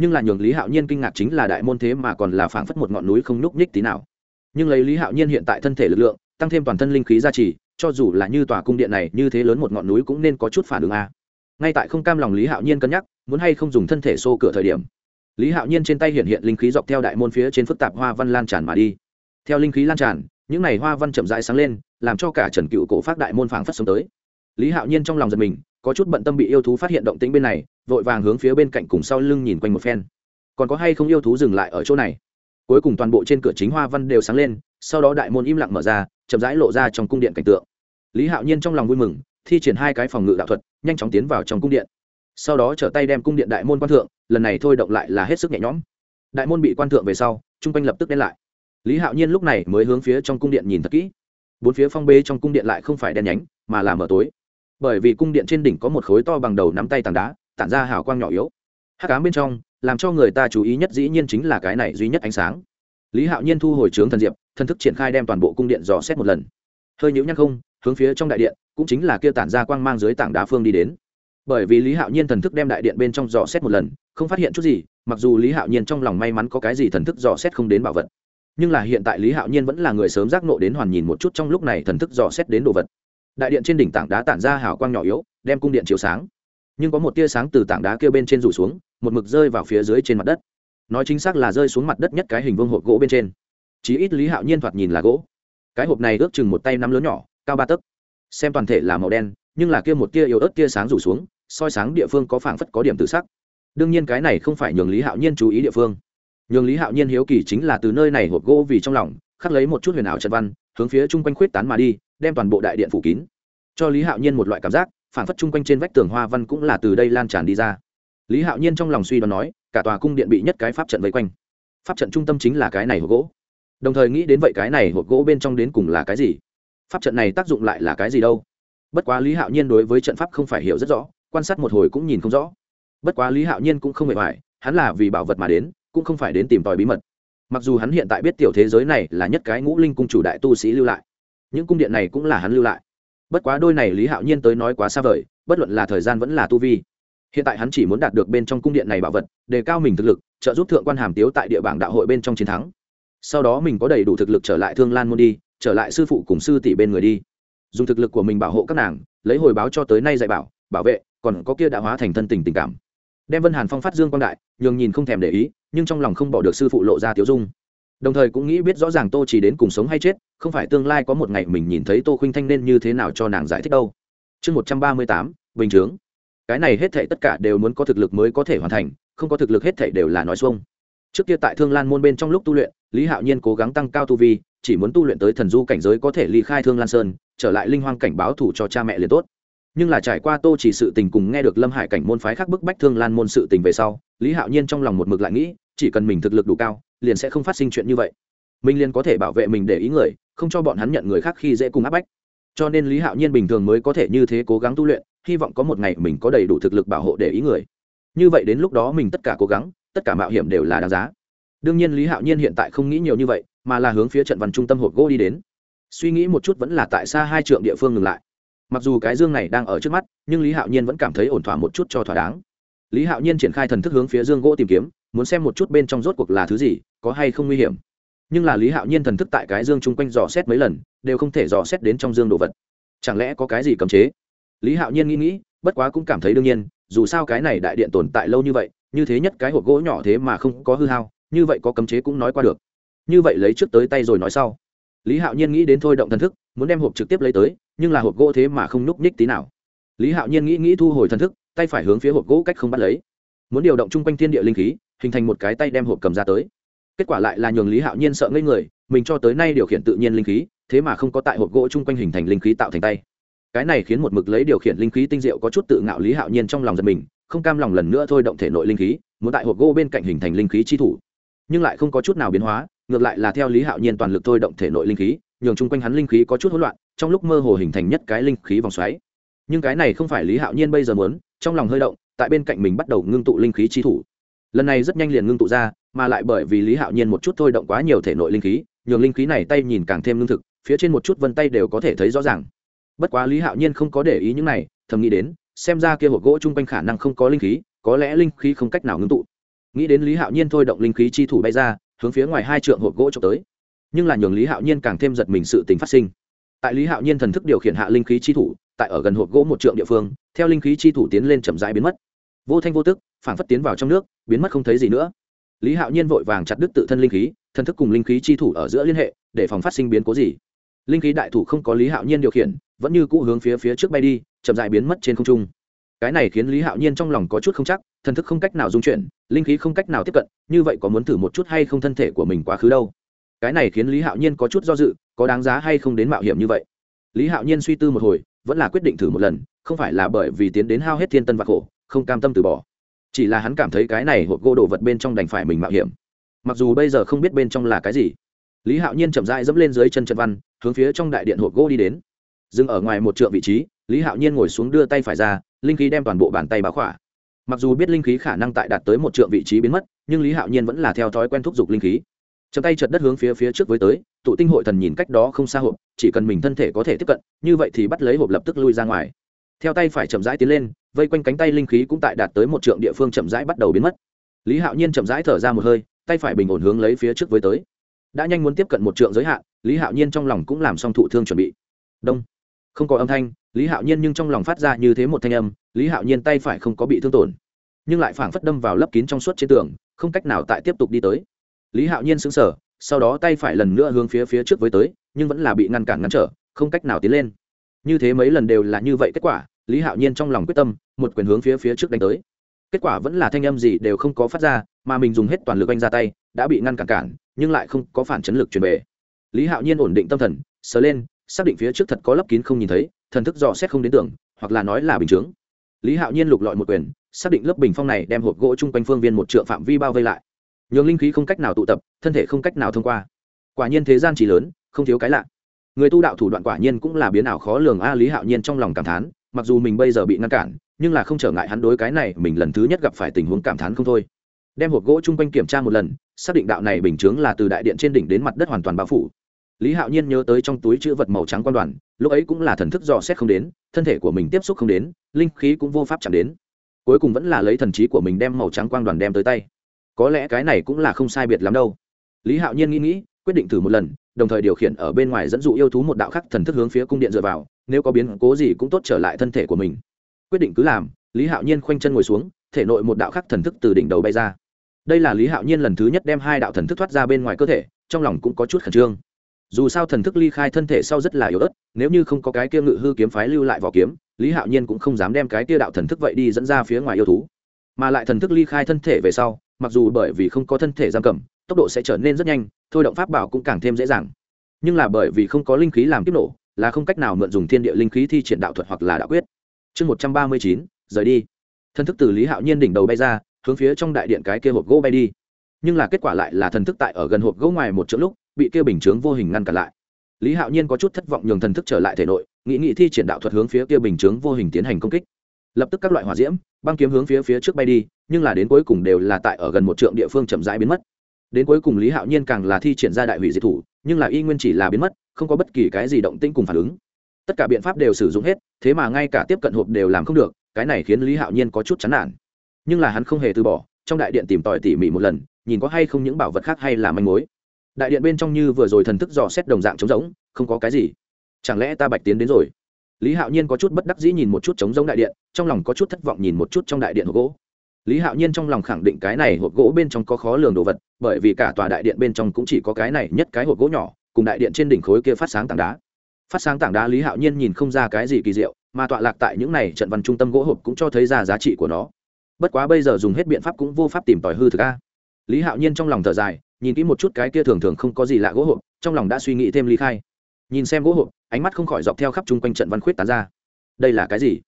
nhưng là nhường lý hạo nhiên kinh ngạc chính là đại môn thế mà còn là phảng phất một ngọn núi không lúc nhích tí nào. Nhưng lấy lý hạo nhiên hiện tại thân thể lực lượng, tăng thêm toàn thân linh khí gia trì, cho dù là như tòa cung điện này như thế lớn một ngọn núi cũng nên có chút phản ứng a ngay tại không cam lòng lý hạo nhiên cân nhắc, muốn hay không dùng thân thể xô cửa thời điểm, lý hạo nhiên trên tay hiện hiện linh khí dọc theo đại môn phía trên phức tạp hoa văn lan tràn mà đi. Theo linh khí lan tràn, những n à y hoa văn chậm rãi sáng lên, làm cho cả trần cựu cổ phát đại môn phảng phất sống tới. Lý hạo nhiên trong lòng giật mình, có chút bận tâm bị yêu thú phát hiện động tĩnh bên này, vội vàng hướng phía bên cạnh cùng sau lưng nhìn quanh một phen. Còn có hay không yêu thú dừng lại ở chỗ này? Cuối cùng toàn bộ trên cửa chính hoa văn đều sáng lên, sau đó đại môn im lặng mở ra, chậm rãi lộ ra trong cung điện cảnh tượng. Lý hạo nhiên trong lòng vui mừng thi triển hai cái phòng ngự đạo thuật, nhanh chóng tiến vào trong cung điện. Sau đó trở tay đem cung điện đại môn quan thượng, lần này thôi động lại là hết sức nhẹ nhõm. Đại môn bị quan thượng về sau chung quanh lập tức đen lại. Lý hạo nhiên lúc này mới hướng phía trong cung điện nhìn thật kỹ. Bốn phía phong bê trong cung điện lại không phải đen nhánh, mà là mở tối. Bởi vì cung điện trên đỉnh có một khối to bằng đầu nắm tay tảng đá, tản ra hào quang nhỏ yếu. Hắc ám bên trong, làm cho người ta chú ý nhất dĩ nhiên chính là cái này duy nhất ánh sáng. Lý hạo nhiên thu hồi trướng thần diệp, thân thức triển khai đem toàn bộ cung điện dò xét một lần. Hơi nhũ nhắc không, hướng phía trong đại điện cũng chính là kia tản ra quang mang dưới tảng đá phương đi đến. Bởi vì lý hạo nhiên thần thức đem đại điện bên trong dò xét một lần, không phát hiện chút gì, mặc dù lý hạo nhiên trong lòng may mắn có cái gì thần thức dò xét không đến bảo vật. Nhưng là hiện tại lý hạo nhiên vẫn là người sớm giác nộ đến hoàn nhìn một chút trong lúc này thần thức dò xét đến đồ vật. Đại điện trên đỉnh tảng đá tản ra hào quang nhỏ yếu, đem cung điện chiếu sáng. Nhưng có một tia sáng từ tảng đá kia bên trên rủ xuống, một mực rơi vào phía dưới trên mặt đất. Nói chính xác là rơi xuống mặt đất nhất cái hình vương hộp gỗ bên trên. Chí ít lý hạo nhiên thoạt nhìn là gỗ. Cái hộp này ước chừng một tay nắm lớn nhỏ, cao ba tấc xem toàn thể là màu đen, nhưng là kia một tia yếu ớt tia sáng rủ xuống, soi sáng địa phương có phảng phất có điểm tự sắc. Đương nhiên cái này không phải nhường lý hạo nhiên chú ý địa phương. Nhường lý hạo nhiên hiếu kỳ chính là từ nơi này hộp gỗ vì trong lòng, khắc lấy một chút huyền ảo trận văn, hướng phía chung quanh khuyết tán mà đi, đem toàn bộ đại điện phủ kín. Cho lý hạo nhiên một loại cảm giác phản phất chung quanh trên vách tường hoa văn cũng là từ đây lan tràn đi ra. Lý hạo nhiên trong lòng suy đoán nói, cả tòa cung điện bị nhất cái pháp trận vây quanh. Pháp trận trung tâm chính là cái này hộp gỗ. Đồng thời nghĩ đến vậy cái này hộp gỗ bên trong đến cùng là cái gì? Pháp trận này tác dụng lại là cái gì đâu? Bất quá lý hạo nhiên đối với trận pháp không phải hiểu rất rõ, quan sát một hồi cũng nhìn không rõ. Bất quá lý hạo nhiên cũng không hề hoài hắn là vì bảo vật mà đến, cũng không phải đến tìm tòi bí mật. Mặc dù hắn hiện tại biết tiểu thế giới này là nhất cái ngũ linh cung chủ đại tu sĩ lưu lại, những cung điện này cũng là hắn lưu lại. Bất quá đôi này lý hạo nhiên tới nói quá xa vời, bất luận là thời gian vẫn là tu vi. Hiện tại hắn chỉ muốn đạt được bên trong cung điện này bảo vật, đề cao mình thực lực, trợ giúp thượng quan hàm tiếu tại địa bảng đạo hội bên trong chiến thắng. Sau đó mình có đầy đủ thực lực trở lại thương lan môn đi trở lại sư phụ cùng sư tỷ bên người đi. Dùng thực lực của mình bảo hộ các nàng, lấy hồi báo cho tới nay dạy bảo bảo vệ, còn có kia đã hóa thành thân tình tình cảm. Đem vân hàn phong phát dương quang đại, nhường nhìn không thèm để ý, nhưng trong lòng không bỏ được sư phụ lộ ra tiếu dung. Đồng thời cũng nghĩ biết rõ ràng tô chỉ đến cùng sống hay chết, không phải tương lai có một ngày mình nhìn thấy tô khuynh thanh nên như thế nào cho nàng giải thích đâu. Chương một trăm ba mươi tám, bình chướng. Cái này hết thảy tất cả đều muốn có thực lực mới có thể hoàn thành, không có thực lực hết thảy đều là nói xuông. Trước kia tại thương lan môn bên trong lúc tu luyện, lý hạo nhiên cố gắng tăng cao tu vi chỉ muốn tu luyện tới thần du cảnh giới có thể ly khai thương lan sơn, trở lại linh hoang cảnh báo thủ cho cha mẹ liền tốt. Nhưng là trải qua tô chỉ sự tình cùng nghe được lâm hải cảnh môn phái khác bức bách thương lan môn sự tình về sau, lý hạo nhiên trong lòng một mực lại nghĩ, chỉ cần mình thực lực đủ cao, liền sẽ không phát sinh chuyện như vậy. Mình liền có thể bảo vệ mình để ý người, không cho bọn hắn nhận người khác khi dễ cùng áp bách. Cho nên lý hạo nhiên bình thường mới có thể như thế cố gắng tu luyện, hy vọng có một ngày mình có đầy đủ thực lực bảo hộ để ý người. Như vậy đến lúc đó mình tất cả cố gắng, tất cả mạo hiểm đều là đáng giá đương nhiên lý hạo nhiên hiện tại không nghĩ nhiều như vậy, mà là hướng phía trận văn trung tâm hộp gỗ đi đến. Suy nghĩ một chút vẫn là tại xa hai trượng địa phương ngừng lại. Mặc dù cái dương này đang ở trước mắt, nhưng lý hạo nhiên vẫn cảm thấy ổn thỏa một chút cho thỏa đáng. Lý hạo nhiên triển khai thần thức hướng phía dương gỗ tìm kiếm, muốn xem một chút bên trong rốt cuộc là thứ gì, có hay không nguy hiểm. Nhưng là lý hạo nhiên thần thức tại cái dương chung quanh dò xét mấy lần, đều không thể dò xét đến trong dương đồ vật. Chẳng lẽ có cái gì cấm chế? Lý hạo nhiên nghĩ nghĩ, bất quá cũng cảm thấy đương nhiên, dù sao cái này đại điện tồn tại lâu như vậy, như thế nhất cái hộp gỗ nhỏ thế mà không có hư hao như vậy có cấm chế cũng nói qua được. Như vậy lấy trước tới tay rồi nói sau. Lý hạo nhiên nghĩ đến thôi động thần thức, muốn đem hộp trực tiếp lấy tới, nhưng là hộp gỗ thế mà không nhúc nhích tí nào. Lý hạo nhiên nghĩ nghĩ thu hồi thần thức, tay phải hướng phía hộp gỗ cách không bắt lấy. Muốn điều động chung quanh thiên địa linh khí, hình thành một cái tay đem hộp cầm ra tới. Kết quả lại là nhường lý hạo nhiên sợ ngây người, mình cho tới nay điều khiển tự nhiên linh khí, thế mà không có tại hộp gỗ chung quanh hình thành linh khí tạo thành tay. Cái này khiến một mực lấy điều khiển linh khí tinh diệu có chút tự ngạo lý hạo nhiên trong lòng giật mình, không cam lòng lần nữa thôi động thể nội linh khí, muốn tại hộp gỗ bên cạnh hình thành linh khí chi thủ nhưng lại không có chút nào biến hóa, ngược lại là theo lý hạo nhiên toàn lực thôi động thể nội linh khí, nhường chung quanh hắn linh khí có chút hỗn loạn, trong lúc mơ hồ hình thành nhất cái linh khí vòng xoáy. Nhưng cái này không phải lý hạo nhiên bây giờ muốn, trong lòng hơi động, tại bên cạnh mình bắt đầu ngưng tụ linh khí chi thủ. Lần này rất nhanh liền ngưng tụ ra, mà lại bởi vì lý hạo nhiên một chút thôi động quá nhiều thể nội linh khí, nhường linh khí này tay nhìn càng thêm lương thực, phía trên một chút vân tay đều có thể thấy rõ ràng. Bất quá lý hạo nhiên không có để ý những này, thầm nghĩ đến, xem ra kia hộp gỗ chung quanh khả năng không có linh khí, có lẽ linh khí không cách nào ngưng tụ nghĩ đến lý hạo nhiên thôi động linh khí chi thủ bay ra, hướng phía ngoài hai trượng hộp gỗ trộm tới. Nhưng là nhường lý hạo nhiên càng thêm giật mình sự tình phát sinh. Tại lý hạo nhiên thần thức điều khiển hạ linh khí chi thủ, tại ở gần hộp gỗ một trượng địa phương, theo linh khí chi thủ tiến lên chậm rãi biến mất. Vô thanh vô tức phản phất tiến vào trong nước, biến mất không thấy gì nữa. Lý hạo nhiên vội vàng chặt đứt tự thân linh khí, thần thức cùng linh khí chi thủ ở giữa liên hệ, để phòng phát sinh biến cố gì. Linh khí đại thủ không có lý hạo nhiên điều khiển, vẫn như cũ hướng phía phía trước bay đi, chậm dại biến mất trên không trung cái này khiến lý hạo nhiên trong lòng có chút không chắc, thần thức không cách nào dung chuyển, linh khí không cách nào tiếp cận, như vậy có muốn thử một chút hay không thân thể của mình quá khứ đâu? Cái này khiến lý hạo nhiên có chút do dự, có đáng giá hay không đến mạo hiểm như vậy? Lý hạo nhiên suy tư một hồi, vẫn là quyết định thử một lần, không phải là bởi vì tiến đến hao hết thiên tân và khổ, không cam tâm từ bỏ. Chỉ là hắn cảm thấy cái này hộp gỗ đồ vật bên trong đành phải mình mạo hiểm. Mặc dù bây giờ không biết bên trong là cái gì, lý hạo nhiên chậm rãi dẫm lên dưới chân trận văn, hướng phía trong đại điện hộp gỗ đi đến. Dừng ở ngoài một trượng vị trí, lý hạo nhiên ngồi xuống đưa tay phải ra linh khí đem toàn bộ bàn tay báo khỏa. Mặc dù biết linh khí khả năng tại đạt tới một trượng vị trí biến mất, nhưng lý hạo nhiên vẫn là theo thói quen thúc giục linh khí. Chậm tay chật đất hướng phía phía trước với tới, tụ tinh hội thần nhìn cách đó không xa hộp, chỉ cần mình thân thể có thể tiếp cận, như vậy thì bắt lấy hộp lập tức lui ra ngoài. Theo tay phải chậm rãi tiến lên, vây quanh cánh tay linh khí cũng tại đạt tới một trượng địa phương chậm rãi bắt đầu biến mất. Lý hạo nhiên chậm rãi thở ra một hơi, tay phải bình ổn hướng lấy phía trước với tới. Đã nhanh muốn tiếp cận một trượng giới hạn, lý hạo nhiên trong lòng cũng làm xong thụ thương chuẩn bị. Đông không có âm thanh, lý hạo nhiên nhưng trong lòng phát ra như thế một thanh âm, lý hạo nhiên tay phải không có bị thương tổn, nhưng lại phảng phất đâm vào lấp kín trong suốt trên tường, không cách nào tại tiếp tục đi tới. Lý hạo nhiên sững sờ, sau đó tay phải lần nữa hướng phía phía trước với tới, nhưng vẫn là bị ngăn cản ngăn trở, không cách nào tiến lên. Như thế mấy lần đều là như vậy kết quả, lý hạo nhiên trong lòng quyết tâm, một quyền hướng phía phía trước đánh tới. Kết quả vẫn là thanh âm gì đều không có phát ra, mà mình dùng hết toàn lực anh ra tay, đã bị ngăn cản cản, nhưng lại không có phản chấn lực truyền về. Lý hạo nhiên ổn định tâm thần, sờ lên xác định phía trước thật có lấp kín không nhìn thấy, thần thức dò xét không đến tưởng hoặc là nói là bình chướng. Lý hạo nhiên lục lọi một quyền, xác định lớp bình phong này đem hộp gỗ chung quanh phương viên một trượng phạm vi bao vây lại. Nhường linh khí không cách nào tụ tập, thân thể không cách nào thông qua. Quả nhiên thế gian chỉ lớn, không thiếu cái lạ. Người tu đạo thủ đoạn quả nhiên cũng là biến ảo khó lường a, lý hạo nhiên trong lòng cảm thán, mặc dù mình bây giờ bị ngăn cản, nhưng là không trở ngại hắn đối cái này mình lần thứ nhất gặp phải tình huống cảm thán không thôi. Đem hộp gỗ chung quanh kiểm tra một lần, xác định đạo này bình chướng là từ đại điện trên đỉnh đến mặt đất hoàn toàn bao phủ lý hạo nhiên nhớ tới trong túi chữ vật màu trắng quan đoàn, lúc ấy cũng là thần thức dò xét không đến, thân thể của mình tiếp xúc không đến, linh khí cũng vô pháp chạm đến. Cuối cùng vẫn là lấy thần trí của mình đem màu trắng quang đoàn đem tới tay. Có lẽ cái này cũng là không sai biệt lắm đâu. Lý hạo nhiên nghĩ nghĩ, quyết định thử một lần, đồng thời điều khiển ở bên ngoài dẫn dụ yêu thú một đạo khắc thần thức hướng phía cung điện dựa vào, nếu có biến cố gì cũng tốt trở lại thân thể của mình. Quyết định cứ làm, lý hạo nhiên khoanh chân ngồi xuống, thể nội một đạo khắc thần thức từ đỉnh đầu bay ra. Đây là lý hạo nhiên lần thứ nhất đem hai đạo thần thức thoát ra bên ngoài cơ thể, trong lòng cũng có chút khẩn trương dù sao thần thức ly khai thân thể sau rất là yếu ớt, nếu như không có cái kia ngự hư kiếm phái lưu lại vỏ kiếm, lý hạo nhiên cũng không dám đem cái kia đạo thần thức vậy đi dẫn ra phía ngoài yêu thú. Mà lại thần thức ly khai thân thể về sau, mặc dù bởi vì không có thân thể giam cầm, tốc độ sẽ trở nên rất nhanh, thôi động pháp bảo cũng càng thêm dễ dàng. Nhưng là bởi vì không có linh khí làm kiếp nổ, là không cách nào mượn dùng thiên địa linh khí thi triển đạo thuật hoặc là đạo quyết. Chương một trăm ba mươi chín, rời đi. Thần thức từ lý hạo nhiên đỉnh đầu bay ra, hướng phía trong đại điện cái kia hộp gỗ bay đi. Nhưng là kết quả lại là thần thức tại ở gần hộp gỗ ngoài một chỗ lúc bị kia bình chướng vô hình ngăn cản lại. Lý hạo nhiên có chút thất vọng nhường thần thức trở lại thể nội, nghĩ nghĩ thi triển đạo thuật hướng phía kia bình chướng vô hình tiến hành công kích. Lập tức các loại hỏa diễm, băng kiếm hướng phía phía trước bay đi, nhưng là đến cuối cùng đều là tại ở gần một trượng địa phương chậm rãi biến mất. Đến cuối cùng lý hạo nhiên càng là thi triển ra đại hủy diệt thủ, nhưng là y nguyên chỉ là biến mất, không có bất kỳ cái gì động tĩnh cùng phản ứng. Tất cả biện pháp đều sử dụng hết, thế mà ngay cả tiếp cận hộp đều làm không được, cái này khiến lý hạo nhiên có chút chán nản. Nhưng là hắn không hề từ bỏ, trong đại điện tìm tòi tỉ mỉ một lần, nhìn có hay không những bảo vật khác hay là manh mối đại điện bên trong như vừa rồi thần thức dò xét đồng dạng trống rỗng, không có cái gì. Chẳng lẽ ta bạch tiến đến rồi? Lý hạo nhiên có chút bất đắc dĩ nhìn một chút trống rỗng đại điện, trong lòng có chút thất vọng nhìn một chút trong đại điện hộp gỗ. Lý hạo nhiên trong lòng khẳng định cái này hộp gỗ bên trong có khó lường đồ vật, bởi vì cả tòa đại điện bên trong cũng chỉ có cái này nhất cái hộp gỗ nhỏ, cùng đại điện trên đỉnh khối kia phát sáng tảng đá. Phát sáng tảng đá lý hạo nhiên nhìn không ra cái gì kỳ diệu, mà tọa lạc tại những này trận văn trung tâm gỗ hộp cũng cho thấy ra giá trị của nó. Bất quá bây giờ dùng hết biện pháp cũng vô pháp tìm tòi hư thực a. Lý hạo nhiên trong lòng thở dài nhìn kỹ một chút cái kia thường thường không có gì lạ gỗ hộp, trong lòng đã suy nghĩ thêm ly khai. Nhìn xem gỗ hộp, ánh mắt không khỏi dọc theo khắp chung quanh trận văn khuyết tán ra. Đây là cái gì?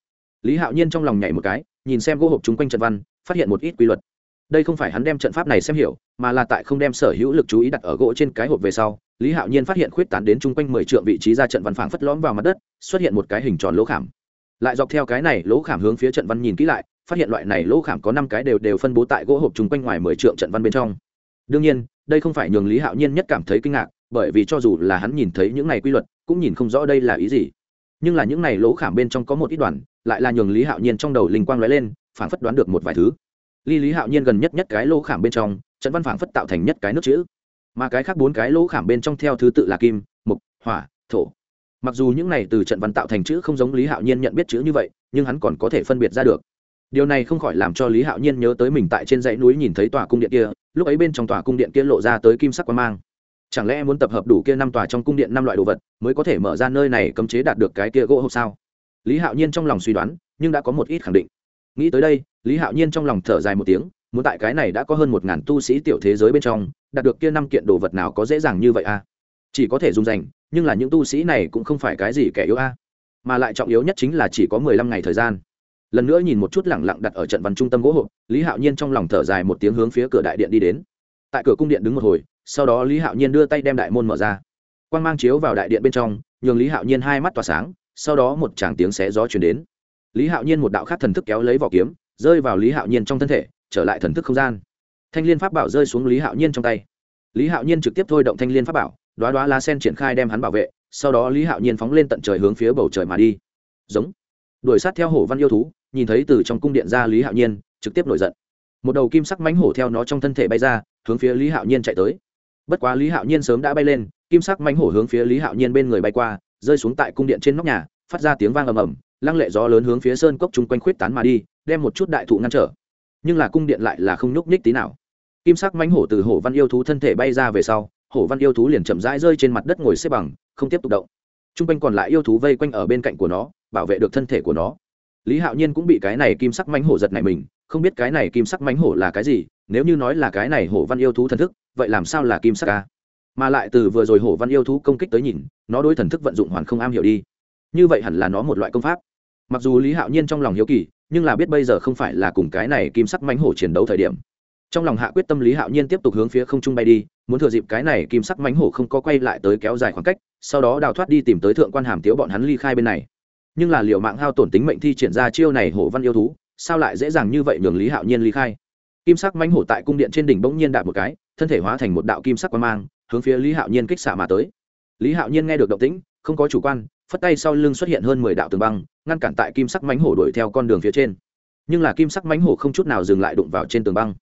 Lý hạo nhiên trong lòng nhảy một cái, nhìn xem gỗ hộp chung quanh trận văn, phát hiện một ít quy luật. Đây không phải hắn đem trận pháp này xem hiểu, mà là tại không đem sở hữu lực chú ý đặt ở gỗ trên cái hộp về sau, lý hạo nhiên phát hiện khuyết tán đến chung quanh mười triệu vị trí ra trận văn phảng phất lõm vào mặt đất, xuất hiện một cái hình tròn lỗ khảm. Lại dọc theo cái này lỗ khảm hướng phía trận văn nhìn kỹ lại, phát hiện loại này lỗ khảm có năm cái đều đều phân bố tại gỗ hộp chung quanh ngoài mười triệu trận văn bên trong. Đương nhiên đây không phải nhường lý hạo nhiên nhất cảm thấy kinh ngạc, bởi vì cho dù là hắn nhìn thấy những này quy luật, cũng nhìn không rõ đây là ý gì. Nhưng là những này lỗ khảm bên trong có một ít đoàn, lại là nhường lý hạo nhiên trong đầu linh quang lóe lên, phảng phất đoán được một vài thứ. Ly lý hạo nhiên gần nhất nhất cái lỗ khảm bên trong, trận văn phảng phất tạo thành nhất cái nước chữ. Mà cái khác bốn cái lỗ khảm bên trong theo thứ tự là kim mục hỏa, thổ. Mặc dù những này từ trận văn tạo thành chữ không giống lý hạo nhiên nhận biết chữ như vậy, nhưng hắn còn có thể phân biệt ra được điều này không khỏi làm cho lý hạo nhiên nhớ tới mình tại trên dãy núi nhìn thấy tòa cung điện kia, lúc ấy bên trong tòa cung điện kia lộ ra tới kim sắc quan mang. Chẳng lẽ muốn tập hợp đủ kia năm tòa trong cung điện năm loại đồ vật, mới có thể mở ra nơi này cấm chế đạt được cái kia gỗ hộp sao? Lý hạo nhiên trong lòng suy đoán, nhưng đã có một ít khẳng định. Nghĩ tới đây, lý hạo nhiên trong lòng thở dài một tiếng, muốn tại cái này đã có hơn một ngàn tu sĩ tiểu thế giới bên trong, đạt được kia năm kiện đồ vật nào có dễ dàng như vậy à? Chỉ có thể dùng dành, nhưng là những tu sĩ này cũng không phải cái gì kẻ yếu a. Mà lại trọng yếu nhất chính là chỉ có mười lăm ngày thời gian lần nữa nhìn một chút lẳng lặng đặt ở trận văn trung tâm gỗ hộp, lý hạo nhiên trong lòng thở dài một tiếng hướng phía cửa đại điện đi đến. Tại cửa cung điện đứng một hồi, sau đó lý hạo nhiên đưa tay đem đại môn mở ra. Quan g mang chiếu vào đại điện bên trong, nhường lý hạo nhiên hai mắt tỏa sáng, sau đó một tràng tiếng xé gió chuyển đến. Lý hạo nhiên một đạo khác thần thức kéo lấy vỏ kiếm, rơi vào lý hạo nhiên trong thân thể, trở lại thần thức không gian. Thanh l i ê n pháp bảo rơi xuống lý hạo nhiên trong tay. Lý hạo nhiên trực tiếp thôi động thanh l i ê n pháp bảo đoá đoá lá sen triển khai đem hắn bảo vệ, sau đó lý hạo nhiên phóng lên tận trời hướng phía bầu trời mà đi. Giống. Đuổi sát theo hổ văn yêu thú nhìn thấy từ trong cung điện ra lý hạo nhiên, trực tiếp nổi giận. Một đầu kim sắc mánh hổ theo nó trong thân thể bay ra, hướng phía lý hạo nhiên chạy tới. Bất quá lý hạo nhiên sớm đã bay lên, kim sắc mánh hổ hướng phía lý hạo nhiên bên người bay qua, rơi xuống tại cung điện trên nóc nhà, phát ra tiếng vang ầm ầm, lăng lệ gió lớn hướng phía sơn cốc chung quanh khuyết tán mà đi, đem một chút đại thụ ngăn trở. Nhưng là cung điện lại là không nhúc nhích tí nào. Kim sắc mánh hổ từ hổ văn yêu thú thân thể bay ra về sau, hổ văn yêu thú liền chậm rãi rơi trên mặt đất ngồi xếp bằng, không tiếp tục động. T r u n g quanh còn lại yêu thú vây quanh ở bên cạnh của nó, bảo vệ được thân thể của nó lý hạo nhiên cũng bị cái này kim sắc mánh hổ giật này mình, không biết cái này kim sắc mánh hổ là cái gì, nếu như nói là cái này hổ văn yêu thú thần thức, vậy làm sao là kim sắc ca mà lại từ vừa rồi hổ văn yêu thú công kích tới nhìn, nó đối thần thức vận dụng hoàn không am hiểu đi. Như vậy hẳn là nó một loại công pháp. Mặc dù lý hạo nhiên trong lòng hiếu kỳ, nhưng là biết bây giờ không phải là cùng cái này kim sắc mánh hổ chiến đấu thời điểm. Trong lòng hạ quyết tâm lý hạo nhiên tiếp tục hướng phía không trung bay đi, muốn thừa dịp cái này kim sắc mánh hổ không có quay lại tới kéo dài khoảng cách, sau đó đào thoát đi tìm tới thượng quan hàm tiếu bọn hắn ly khai bên này nhưng là liệu mạng hao tổn tính mệnh thi triển ra chiêu này hổ văn yêu thú, sao lại dễ dàng như vậy nhường lý hạo nhiên ly khai? Kim sắc mánh hổ tại cung điện trên đỉnh bỗng nhiên đạp một cái, thân thể hóa thành một đạo kim sắc quan mang, hướng phía lý hạo nhiên kích xạ mà tới. Lý hạo nhiên nghe được động tĩnh, không có chủ quan, phất tay sau lưng xuất hiện hơn mười đạo tường băng, ngăn cản tại kim sắc mánh hổ đuổi theo con đường phía trên. Nhưng là kim sắc mánh hổ không chút nào dừng lại đụng vào trên tường băng.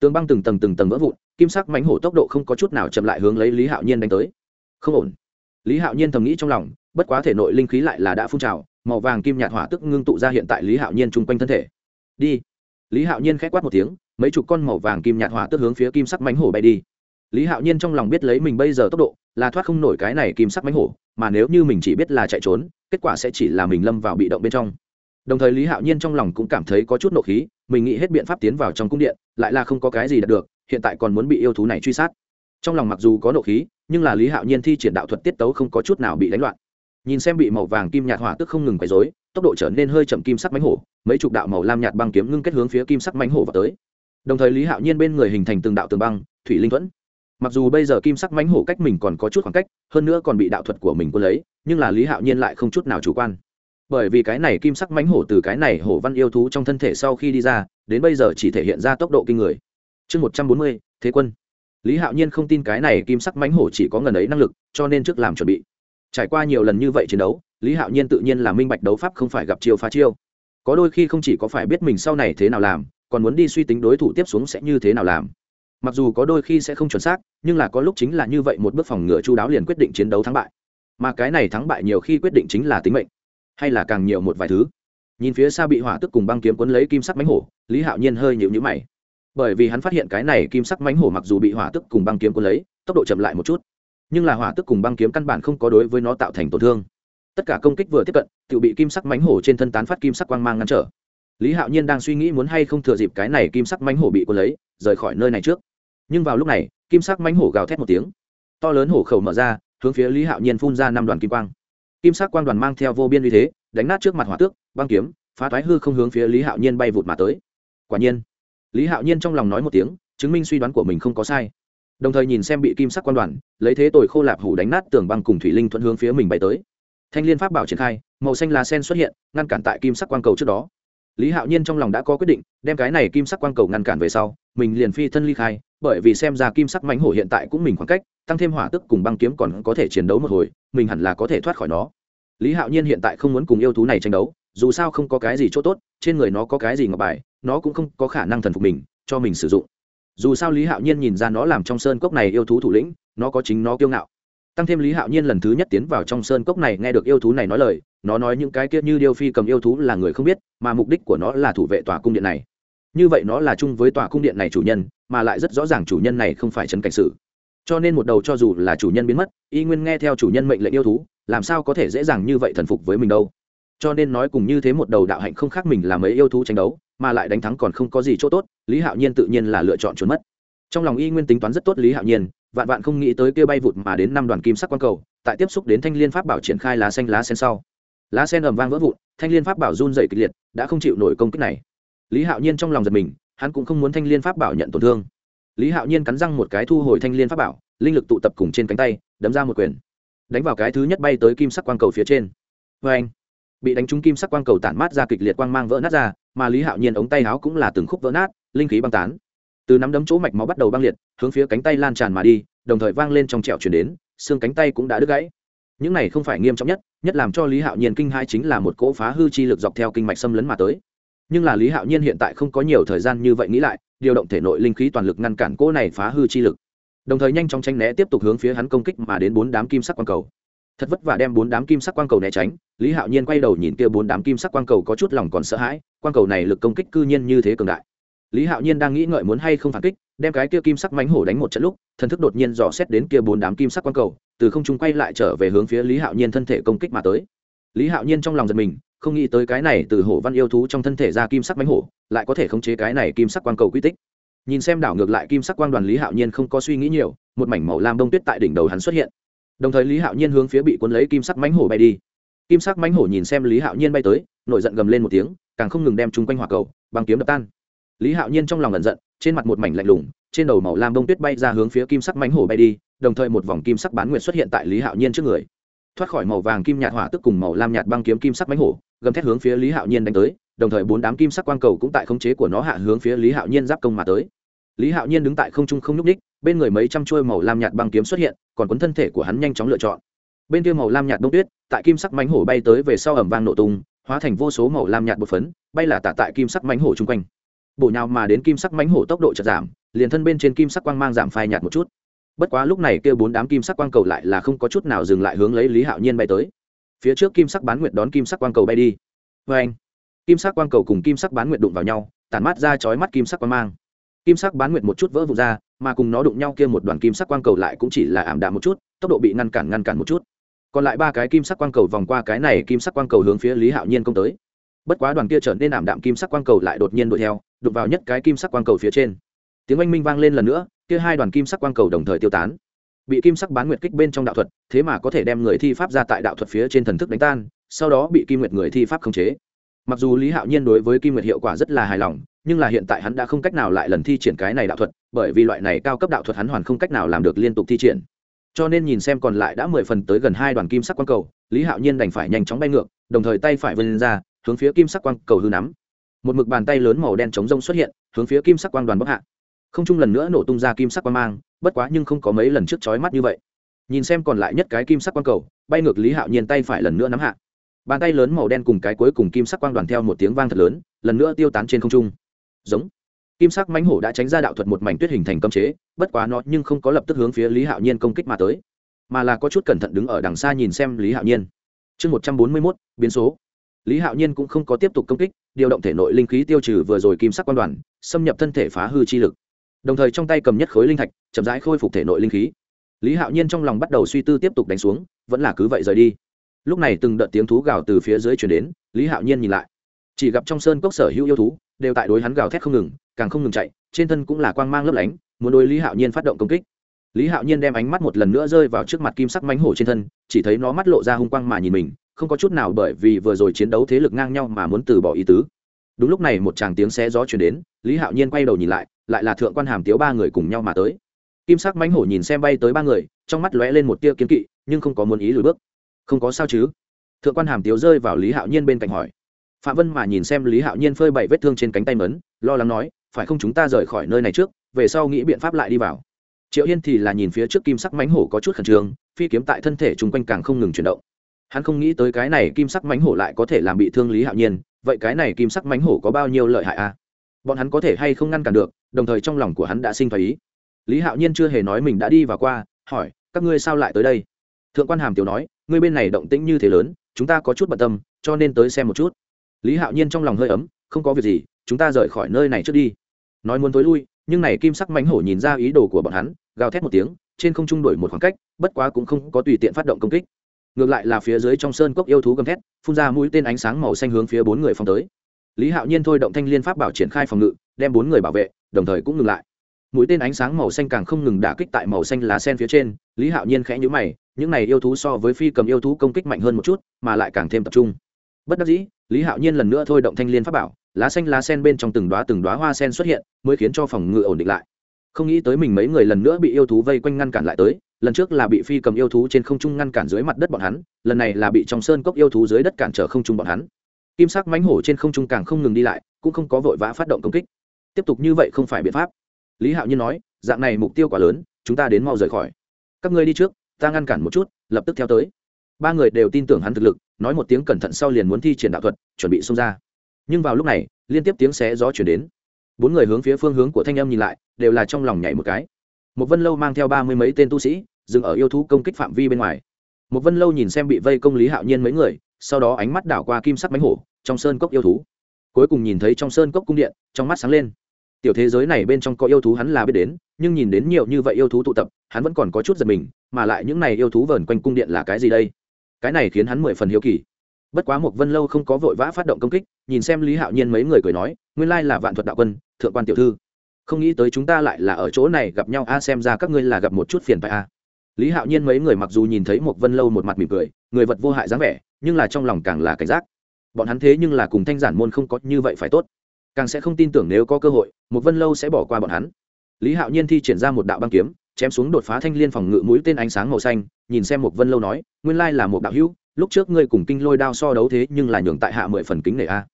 Tường băng từng tầng từng tầng vỡ vụn, kim sắc mánh hổ tốc độ không có chút nào chậm lại hướng lấy lý hạo nhiên đánh tới. Không ổn. Lý hạo nhiên thầm nghĩ trong lòng, bất quá thể nội linh khí lại là đã phun trào màu vàng kim nhạt hỏa tức ngưng tụ ra hiện tại lý hạo nhiên chung quanh thân thể. Đi. Lý hạo nhiên k h á c quát một tiếng, mấy chục con màu vàng kim nhạt hỏa tức hướng phía kim sắc mánh hổ bay đi. Lý hạo nhiên trong lòng biết lấy mình bây giờ tốc độ, là thoát không nổi cái này kim sắc mánh hổ, mà nếu như mình chỉ biết là chạy trốn, kết quả sẽ chỉ là mình lâm vào bị động bên trong. Đồng thời lý hạo nhiên trong lòng cũng cảm thấy có chút nộ khí, mình nghĩ hết biện pháp tiến vào trong cung điện, lại là không có cái gì đạt được, hiện tại còn muốn bị yêu thú này truy sát. Trong lòng mặc dù có nộ khí, nhưng là lý hạo nhiên thi triển đạo thuật tiết tấu không có chút nào bị đánh loạn nhìn xem bị màu vàng kim nhạt hỏa tức không ngừng quấy rối, tốc độ trở nên hơi chậm kim sắc mánh hổ mấy chục đạo màu lam nhạt băng kiếm ngưng kết hướng phía kim sắc mánh hổ vào tới. Đồng thời lý hạo nhiên bên người hình thành từng đạo tường băng thủy linh thuẫn. Mặc dù bây giờ kim sắc mánh hổ cách mình còn có chút khoảng cách hơn nữa còn bị đạo thuật của mình quân lấy nhưng là lý hạo nhiên lại không chút nào chủ quan. Bởi vì cái này kim sắc mánh hổ từ cái này hổ văn yêu thú trong thân thể sau khi đi ra đến bây giờ chỉ thể hiện ra tốc độ kinh người. Chương một trăm bốn mươi thế quân. Lý hạo nhiên không tin cái này kim sắc mánh hổ chỉ có ngần ấy năng lực cho nên trước làm chuẩn bị trải qua nhiều lần như vậy chiến đấu, lý hạo nhiên tự nhiên là minh bạch đấu pháp không phải gặp chiêu phá chiêu. Có đôi khi không chỉ có phải biết mình sau này thế nào làm, còn muốn đi suy tính đối thủ tiếp xuống sẽ như thế nào làm. Mặc dù có đôi khi sẽ không chuẩn xác, nhưng là có lúc chính là như vậy một bước phòng ngựa chu đáo liền quyết định chiến đấu thắng bại. Mà cái này thắng bại nhiều khi quyết định chính là tính mệnh, hay là càng nhiều một vài thứ. Nhìn phía xa bị hỏa tức cùng băng kiếm quấn lấy kim sắc mánh hổ, lý hạo nhiên hơi nhịu nhữ mày. Bởi vì hắn phát hiện cái này kim sắc mánh hổ mặc dù bị hỏa tức cùng băng kiếm quấn lấy, tốc độ chậm lại một chút nhưng là hỏa tức cùng băng kiếm căn bản không có đối với nó tạo thành tổn thương. Tất cả công kích vừa tiếp cận tự bị kim sắc mánh hổ trên thân tán phát kim sắc quang mang ngăn trở. Lý hạo nhiên đang suy nghĩ muốn hay không thừa dịp cái này kim sắc mánh hổ bị cô lấy, rời khỏi nơi này trước. Nhưng vào lúc này, kim sắc mánh hổ gào thét một tiếng. To lớn hổ khẩu mở ra, hướng phía lý hạo nhiên phun ra năm đoàn kim quang. Kim sắc quang đoàn mang theo vô biên uy thế, đánh nát trước mặt hỏa tước, băng kiếm, phá thoái hư không hướng phía lý hạo nhiên bay vụt mà tới. Quả nhiên, lý hạo nhiên trong lòng nói một tiếng, chứng minh suy đoán của mình không có sai đồng thời nhìn xem bị kim sắc quan đoàn, lấy thế tội khô lạp hủ đánh nát tường băng cùng thủy linh thuận hướng phía mình bay tới. Thanh liên pháp bảo triển khai, màu xanh lá sen xuất hiện, ngăn cản tại kim sắc quang cầu trước đó. Lý hạo nhiên trong lòng đã có quyết định, đem cái này kim sắc quang cầu ngăn cản về sau, mình liền phi thân ly khai, bởi vì xem ra kim sắc mánh hổ hiện tại cũng mình khoảng cách, tăng thêm hỏa tức cùng băng kiếm còn có thể chiến đấu một hồi, mình hẳn là có thể thoát khỏi nó. Lý hạo nhiên hiện tại không muốn cùng yêu thú này tranh đấu, dù sao không có cái gì chỗ tốt, trên người nó có cái gì ngọc bài, nó cũng không có khả năng thần phục mình, cho mình sử dụng dù sao lý hạo nhiên nhìn ra nó làm trong sơn cốc này yêu thú thủ lĩnh, nó có chính nó kiêu ngạo. Tăng thêm lý hạo nhiên lần thứ nhất tiến vào trong sơn cốc này nghe được yêu thú này nói lời, nó nói những cái kia như điêu phi cầm yêu thú là người không biết, mà mục đích của nó là thủ vệ tòa cung điện này. Như vậy nó là chung với tòa cung điện này chủ nhân, mà lại rất rõ ràng chủ nhân này không phải trấn cảnh sự. Cho nên một đầu cho dù là chủ nhân biến mất, y nguyên nghe theo chủ nhân mệnh lệnh yêu thú, làm sao có thể dễ dàng như vậy thần phục với mình đâu? Cho nên nói cùng như thế một đầu đạo hạnh không khác mình là mấy yêu thú tranh đấu, mà lại đánh thắng còn không có gì chỗ tốt, lý hạo nhiên tự nhiên là lựa chọn trốn mất. Trong lòng y nguyên tính toán rất tốt lý hạo nhiên, vạn vạn không nghĩ tới kia bay vụt mà đến năm đoàn kim sắc quang cầu, tại tiếp xúc đến thanh liên pháp bảo triển khai lá xanh lá sen sau. Lá sen ầm vang vỡ vụn, thanh liên pháp bảo run dày kịch liệt, đã không chịu nổi công kích này. Lý hạo nhiên trong lòng giật mình, hắn cũng không muốn thanh liên pháp bảo nhận tổn thương. Lý hạo nhiên cắn răng một cái thu hồi thanh liên pháp bảo, linh lực tụ tập cùng trên cánh tay, đấm ra một quyền. Đánh vào cái thứ nhất bay tới kim sắc quang cầu phía trên. Vê anh bị đánh trúng kim sắc quang cầu tản mát ra kịch liệt quang mang vỡ nát ra, mà lý hạo nhiên ống tay áo cũng là từng khúc vỡ nát, linh khí băng tán. Từ nắm đấm chỗ mạch máu bắt đầu băng liệt, hướng phía cánh tay lan tràn mà đi, đồng thời vang lên trong trẹo chuyển đến, xương cánh tay cũng đã đứt gãy. Những này không phải nghiêm trọng nhất nhất làm cho lý hạo nhiên kinh hai chính là một cỗ phá hư chi lực dọc theo kinh mạch xâm lấn mà tới. Nhưng là lý hạo nhiên hiện tại không có nhiều thời gian như vậy nghĩ lại, điều động thể nội linh khí toàn lực ngăn cản cỗ này phá hư chi lực. Đồng thời nhanh chóng tranh né tiếp tục hướng phía hắn công kích mà đến bốn đám kim sắc quang cầu thật vất vả đem bốn đám kim sắc quang cầu né tránh, lý hạo nhiên quay đầu nhìn kia bốn đám kim sắc quang cầu có chút lòng còn sợ hãi, quang cầu này lực công kích cư nhiên như thế cường đại. Lý hạo nhiên đang nghĩ ngợi muốn hay không phản kích, đem cái kia kim sắc mánh hổ đánh một trận lúc, thần thức đột nhiên dò xét đến kia bốn đám kim sắc quang cầu, từ không trung quay lại trở về hướng phía lý hạo nhiên thân thể công kích mà tới. Lý hạo nhiên trong lòng giật mình, không nghĩ tới cái này từ hổ văn yêu thú trong thân thể ra kim sắc mánh hổ, lại có thể khống chế cái này kim sắc quang cầu quy tích. Nhìn xem đảo ngược lại kim sắc quang đoàn, lý hạo nhiên không có suy nghĩ nhiều, một mảnh màu lam đông tuyết tại đỉnh đầu hắn xuất hiện đồng thời lý hạo nhiên hướng phía bị cuốn lấy kim sắc mánh hổ bay đi kim sắc mánh hổ nhìn xem lý hạo nhiên bay tới nổi giận gầm lên một tiếng càng không ngừng đem chung quanh hỏa cầu bằng kiếm đập tan lý hạo nhiên trong lòng lần giận trên mặt một mảnh lạnh lùng trên đầu màu lam đông tuyết bay ra hướng phía kim sắc mánh hổ bay đi đồng thời một vòng kim sắc bán nguyệt xuất hiện tại lý hạo nhiên trước người thoát khỏi màu vàng kim nhạt hỏa tức cùng màu lam nhạt băng kiếm kim sắc mánh hổ gầm thét hướng phía lý hạo nhiên đánh tới đồng thời bốn đám kim sắc quang cầu cũng tại khống chế của nó hạ hướng phía lý hạo nhiên giáp công mà tới lý hạo nhiên đứng tại không trung không nhúc ních bên người mấy trăm chuôi màu lam nhạt băng kiếm xuất hiện, còn cuốn thân thể của hắn nhanh chóng lựa chọn. Bên kia màu lam nhạt đông tuyết, tại kim sắc mánh hổ bay tới về sau ẩm vang nổ tung, hóa thành vô số màu lam nhạt bột phấn, bay là tạ tại kim sắc mánh hổ chung quanh. Bổ nhào mà đến kim sắc mánh hổ tốc độ chật giảm, liền thân bên trên kim sắc quang mang giảm phai nhạt một chút. Bất quá lúc này kêu bốn đám kim sắc quang cầu lại là không có chút nào dừng lại hướng lấy lý hạo nhiên bay tới. Phía trước kim sắc bán nguyệt đón kim sắc quang cầu bay đi. Vê anh kim sắc quang cầu cùng kim sắc bán nguyệt đụng vào nhau, tản mát ra chói mắt kim sắc quang mang kim sắc bán nguyệt một chút vỡ vụn ra, mà cùng nó đụng nhau kia một đoàn kim sắc quang cầu lại cũng chỉ là ảm đạm một chút, tốc độ bị ngăn cản ngăn cản một chút. Còn lại ba cái kim sắc quang cầu vòng qua cái này kim sắc quang cầu hướng phía lý hạo nhiên công tới. Bất quá đoàn kia trở nên ảm đạm kim sắc quang cầu lại đột nhiên đuổi theo, đụng vào nhất cái kim sắc quang cầu phía trên. Tiếng oanh minh vang lên lần nữa, kia hai đoàn kim sắc quang cầu đồng thời tiêu tán. Bị kim sắc bán nguyệt kích bên trong đạo thuật, thế mà có thể đem người thi pháp ra tại đạo thuật phía trên thần thức đánh tan, sau đó bị kim nguyệt người thi pháp khống chế. Mặc dù lý hạo nhiên đối với kim nguyệt hiệu quả rất là hài lòng nhưng là hiện tại hắn đã không cách nào lại lần thi triển cái này đạo thuật, bởi vì loại này cao cấp đạo thuật hắn hoàn không cách nào làm được liên tục thi triển. Cho nên nhìn xem còn lại đã mười phần tới gần hai đoàn kim sắc quang cầu, lý hạo nhiên đành phải nhanh chóng bay ngược, đồng thời tay phải vươn ra, hướng phía kim sắc quang cầu hư nắm. Một mực bàn tay lớn màu đen chống rông xuất hiện, hướng phía kim sắc quang đoàn bóc hạ. Không chung lần nữa nổ tung ra kim sắc quang mang, bất quá nhưng không có mấy lần trước chói mắt như vậy. Nhìn xem còn lại nhất cái kim sắc quang cầu, bay ngược lý hạo nhiên tay phải lần nữa nắm hạ. Bàn tay lớn màu đen cùng cái cuối cùng kim sắc quang đoàn theo một tiếng vang thật lớn, lần nữa tiêu tán trên không trung giống. Kim sắc mãnh hổ đã tránh ra đạo thuật một mảnh tuyết hình thành cấm chế, bất quá nó nhưng không có lập tức hướng phía lý hạo nhiên công kích mà tới, mà là có chút cẩn thận đứng ở đằng xa nhìn xem lý hạo nhiên. Chương một trăm bốn mươi mốt, biến số. Lý hạo nhiên cũng không có tiếp tục công kích, điều động thể nội linh khí tiêu trừ vừa rồi kim sắc quan đoàn, xâm nhập thân thể phá hư chi lực. Đồng thời trong tay cầm nhất khối linh thạch, chậm rãi khôi phục thể nội linh khí. Lý hạo nhiên trong lòng bắt đầu suy tư tiếp tục đánh xuống, vẫn là cứ vậy rời đi. Lúc này từng đợt tiếng thú gào từ phía dưới chuyển đến, lý hạo nhiên nhìn lại chỉ gặp trong sơn cốc sở hữu yêu thú, đều tại đối hắn gào thét không ngừng, càng không ngừng chạy, trên thân cũng là quang mang lấp lánh, muốn đối lý hạo nhiên phát động công kích. Lý hạo nhiên đem ánh mắt một lần nữa rơi vào trước mặt kim sắc mánh hổ trên thân, chỉ thấy nó mắt lộ ra hung quang mà nhìn mình, không có chút nào bởi vì vừa rồi chiến đấu thế lực ngang nhau mà muốn từ bỏ ý tứ. Đúng lúc này một tràng tiếng xé gió chuyển đến, lý hạo nhiên quay đầu nhìn lại lại là thượng quan hàm tiếu ba người cùng nhau mà tới. Kim sắc mánh hổ nhìn xem bay tới ba người, trong mắt lóe lên một tia kiếm kỵ, nhưng không có muốn ý lùi bước. Không có sao chứ? Thượng quan hàm tiếu rơi vào lý hạo nhiên bên cạnh hỏi phạm vân mà nhìn xem lý hạo nhiên phơi bảy vết thương trên cánh tay mấn, lo lắng nói, phải không chúng ta rời khỏi nơi này trước, về sau nghĩ biện pháp lại đi vào? Triệu hiên thì là nhìn phía trước kim sắc mánh hổ có chút khẩn trương, phi kiếm tại thân thể chung quanh càng không ngừng chuyển động. Hắn không nghĩ tới cái này kim sắc mánh hổ lại có thể làm bị thương lý hạo nhiên, vậy cái này kim sắc mánh hổ có bao nhiêu lợi hại a à? bọn hắn có thể hay không ngăn cản được, đồng thời trong lòng của hắn đã sinh thái ý. Lý hạo nhiên chưa hề nói mình đã đi và qua, hỏi, các ngươi sao lại tới đây? Thượng quan hàm tiểu nói, ngươi bên này động tĩnh như thế lớn, chúng ta có chút bận tâm, cho nên tới xem một chút lý hạo nhiên trong lòng hơi ấm, không có việc gì, chúng ta rời khỏi nơi này trước đi. Nói muốn tối lui, nhưng này kim sắc mánh hổ nhìn ra ý đồ của bọn hắn, gào thét một tiếng, trên không trung đổi một khoảng cách, bất quá cũng không có tùy tiện phát động công kích. Ngược lại là phía dưới trong sơn cốc yêu thú gầm thét, phun ra mũi tên ánh sáng màu xanh hướng phía bốn người phòng tới. Lý hạo nhiên thôi động thanh liên pháp bảo triển khai phòng ngự, đem bốn người bảo vệ, đồng thời cũng ngừng lại. Mũi tên ánh sáng màu xanh càng không ngừng đả kích tại màu xanh lá sen phía trên, lý hạo nhiên khẽ nhữ mày, những này yêu thú so với phi cầm yêu thú công kích mạnh hơn một chút, mà lại càng thêm tập trung bất đắc dĩ, lý hạo nhiên lần nữa thôi động thanh liên pháp bảo, lá xanh lá sen bên trong từng đoá từng đoá hoa sen xuất hiện, mới khiến cho phòng ngự ổn định lại. Không nghĩ tới mình mấy người lần nữa bị yêu thú vây quanh ngăn cản lại tới, lần trước là bị phi cầm yêu thú trên không trung ngăn cản dưới mặt đất bọn hắn, lần này là bị trong sơn cốc yêu thú dưới đất cản trở không trung bọn hắn. Kim sắc mánh hổ trên không trung càng không ngừng đi lại, cũng không có vội vã phát động công kích. Tiếp tục như vậy không phải biện pháp. Lý hạo nhiên nói, dạng này mục tiêu quá lớn, chúng ta đến mau rời khỏi. Các ngươi đi trước, ta ngăn cản một chút, lập tức theo tới. Ba người đều tin tưởng hắn thực lực nói một tiếng cẩn thận sau liền muốn thi triển đạo thuật, chuẩn bị xông ra. Nhưng vào lúc này, liên tiếp tiếng xé gió chuyển đến. Bốn người hướng phía phương hướng của thanh âm nhìn lại, đều là trong lòng nhảy một cái. Một vân lâu mang theo ba mươi mấy tên tu sĩ, dừng ở yêu thú công kích phạm vi bên ngoài. Một vân lâu nhìn xem bị vây công lý hạo nhiên mấy người, sau đó ánh mắt đảo qua kim sắc bánh hổ, trong sơn cốc yêu thú. Cuối cùng nhìn thấy trong sơn cốc cung điện, trong mắt sáng lên. Tiểu thế giới này bên trong có yêu thú hắn là biết đến, nhưng nhìn đến nhiều như vậy yêu thú tụ tập, hắn vẫn còn có chút giật mình, mà lại những này yêu thú vờn quanh cung điện là cái gì đây? Cái này khiến hắn mười phần hiếu kỳ. Bất quá một vân lâu không có vội vã phát động công kích, nhìn xem lý hạo nhiên mấy người cười nói, nguyên lai là vạn thuật đạo quân, thượng quan tiểu thư. Không nghĩ tới chúng ta lại là ở chỗ này gặp nhau, a, xem ra các ngươi là gặp một chút phiền phải a. Lý hạo nhiên mấy người mặc dù nhìn thấy một vân lâu một mặt mỉm cười, người vật vô hại dáng vẻ, nhưng là trong lòng càng là cảnh giác. Bọn hắn thế nhưng là cùng thanh giản môn không có như vậy phải tốt. Càng sẽ không tin tưởng nếu có cơ hội một vân lâu sẽ bỏ qua bọn hắn. Lý hạo nhiên thi triển ra một đạo băng kiếm, chém xuống đột phá thanh liên phòng ngự mũi tên ánh sáng màu xanh nhìn xem một vân lâu nói, nguyên lai là một đạo hữu, lúc trước ngươi cùng kinh lôi đao so đấu thế nhưng là nhường tại hạ mười phần kính nể a.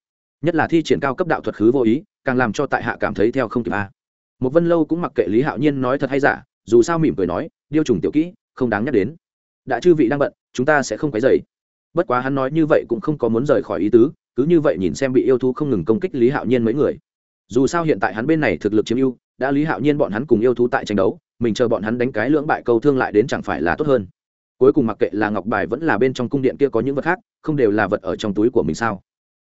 Nhất là thi triển cao cấp đạo thuật khứ vô ý, càng làm cho tại hạ cảm thấy theo không kịp a. Một vân lâu cũng mặc kệ lý hạo nhiên nói thật hay giả, dù sao mỉm cười nói, điêu trùng tiểu kỹ, không đáng nhắc đến. Đã chư vị đang bận, chúng ta sẽ không quấy dày bất quá hắn nói như vậy cũng không có muốn rời khỏi ý tứ, cứ như vậy nhìn xem bị yêu thú không ngừng công kích lý hạo nhiên mấy người. Dù sao hiện tại hắn bên này thực lực chiếm ưu, đã lý hạo nhiên bọn hắn cùng yêu thú tại tranh đấu, mình chờ bọn hắn đánh cái lưỡng bại câu thương lại đến chẳng phải là tốt hơn cuối cùng mặc kệ là ngọc bài vẫn là bên trong cung điện kia có những vật khác, không đều là vật ở trong túi của mình sao?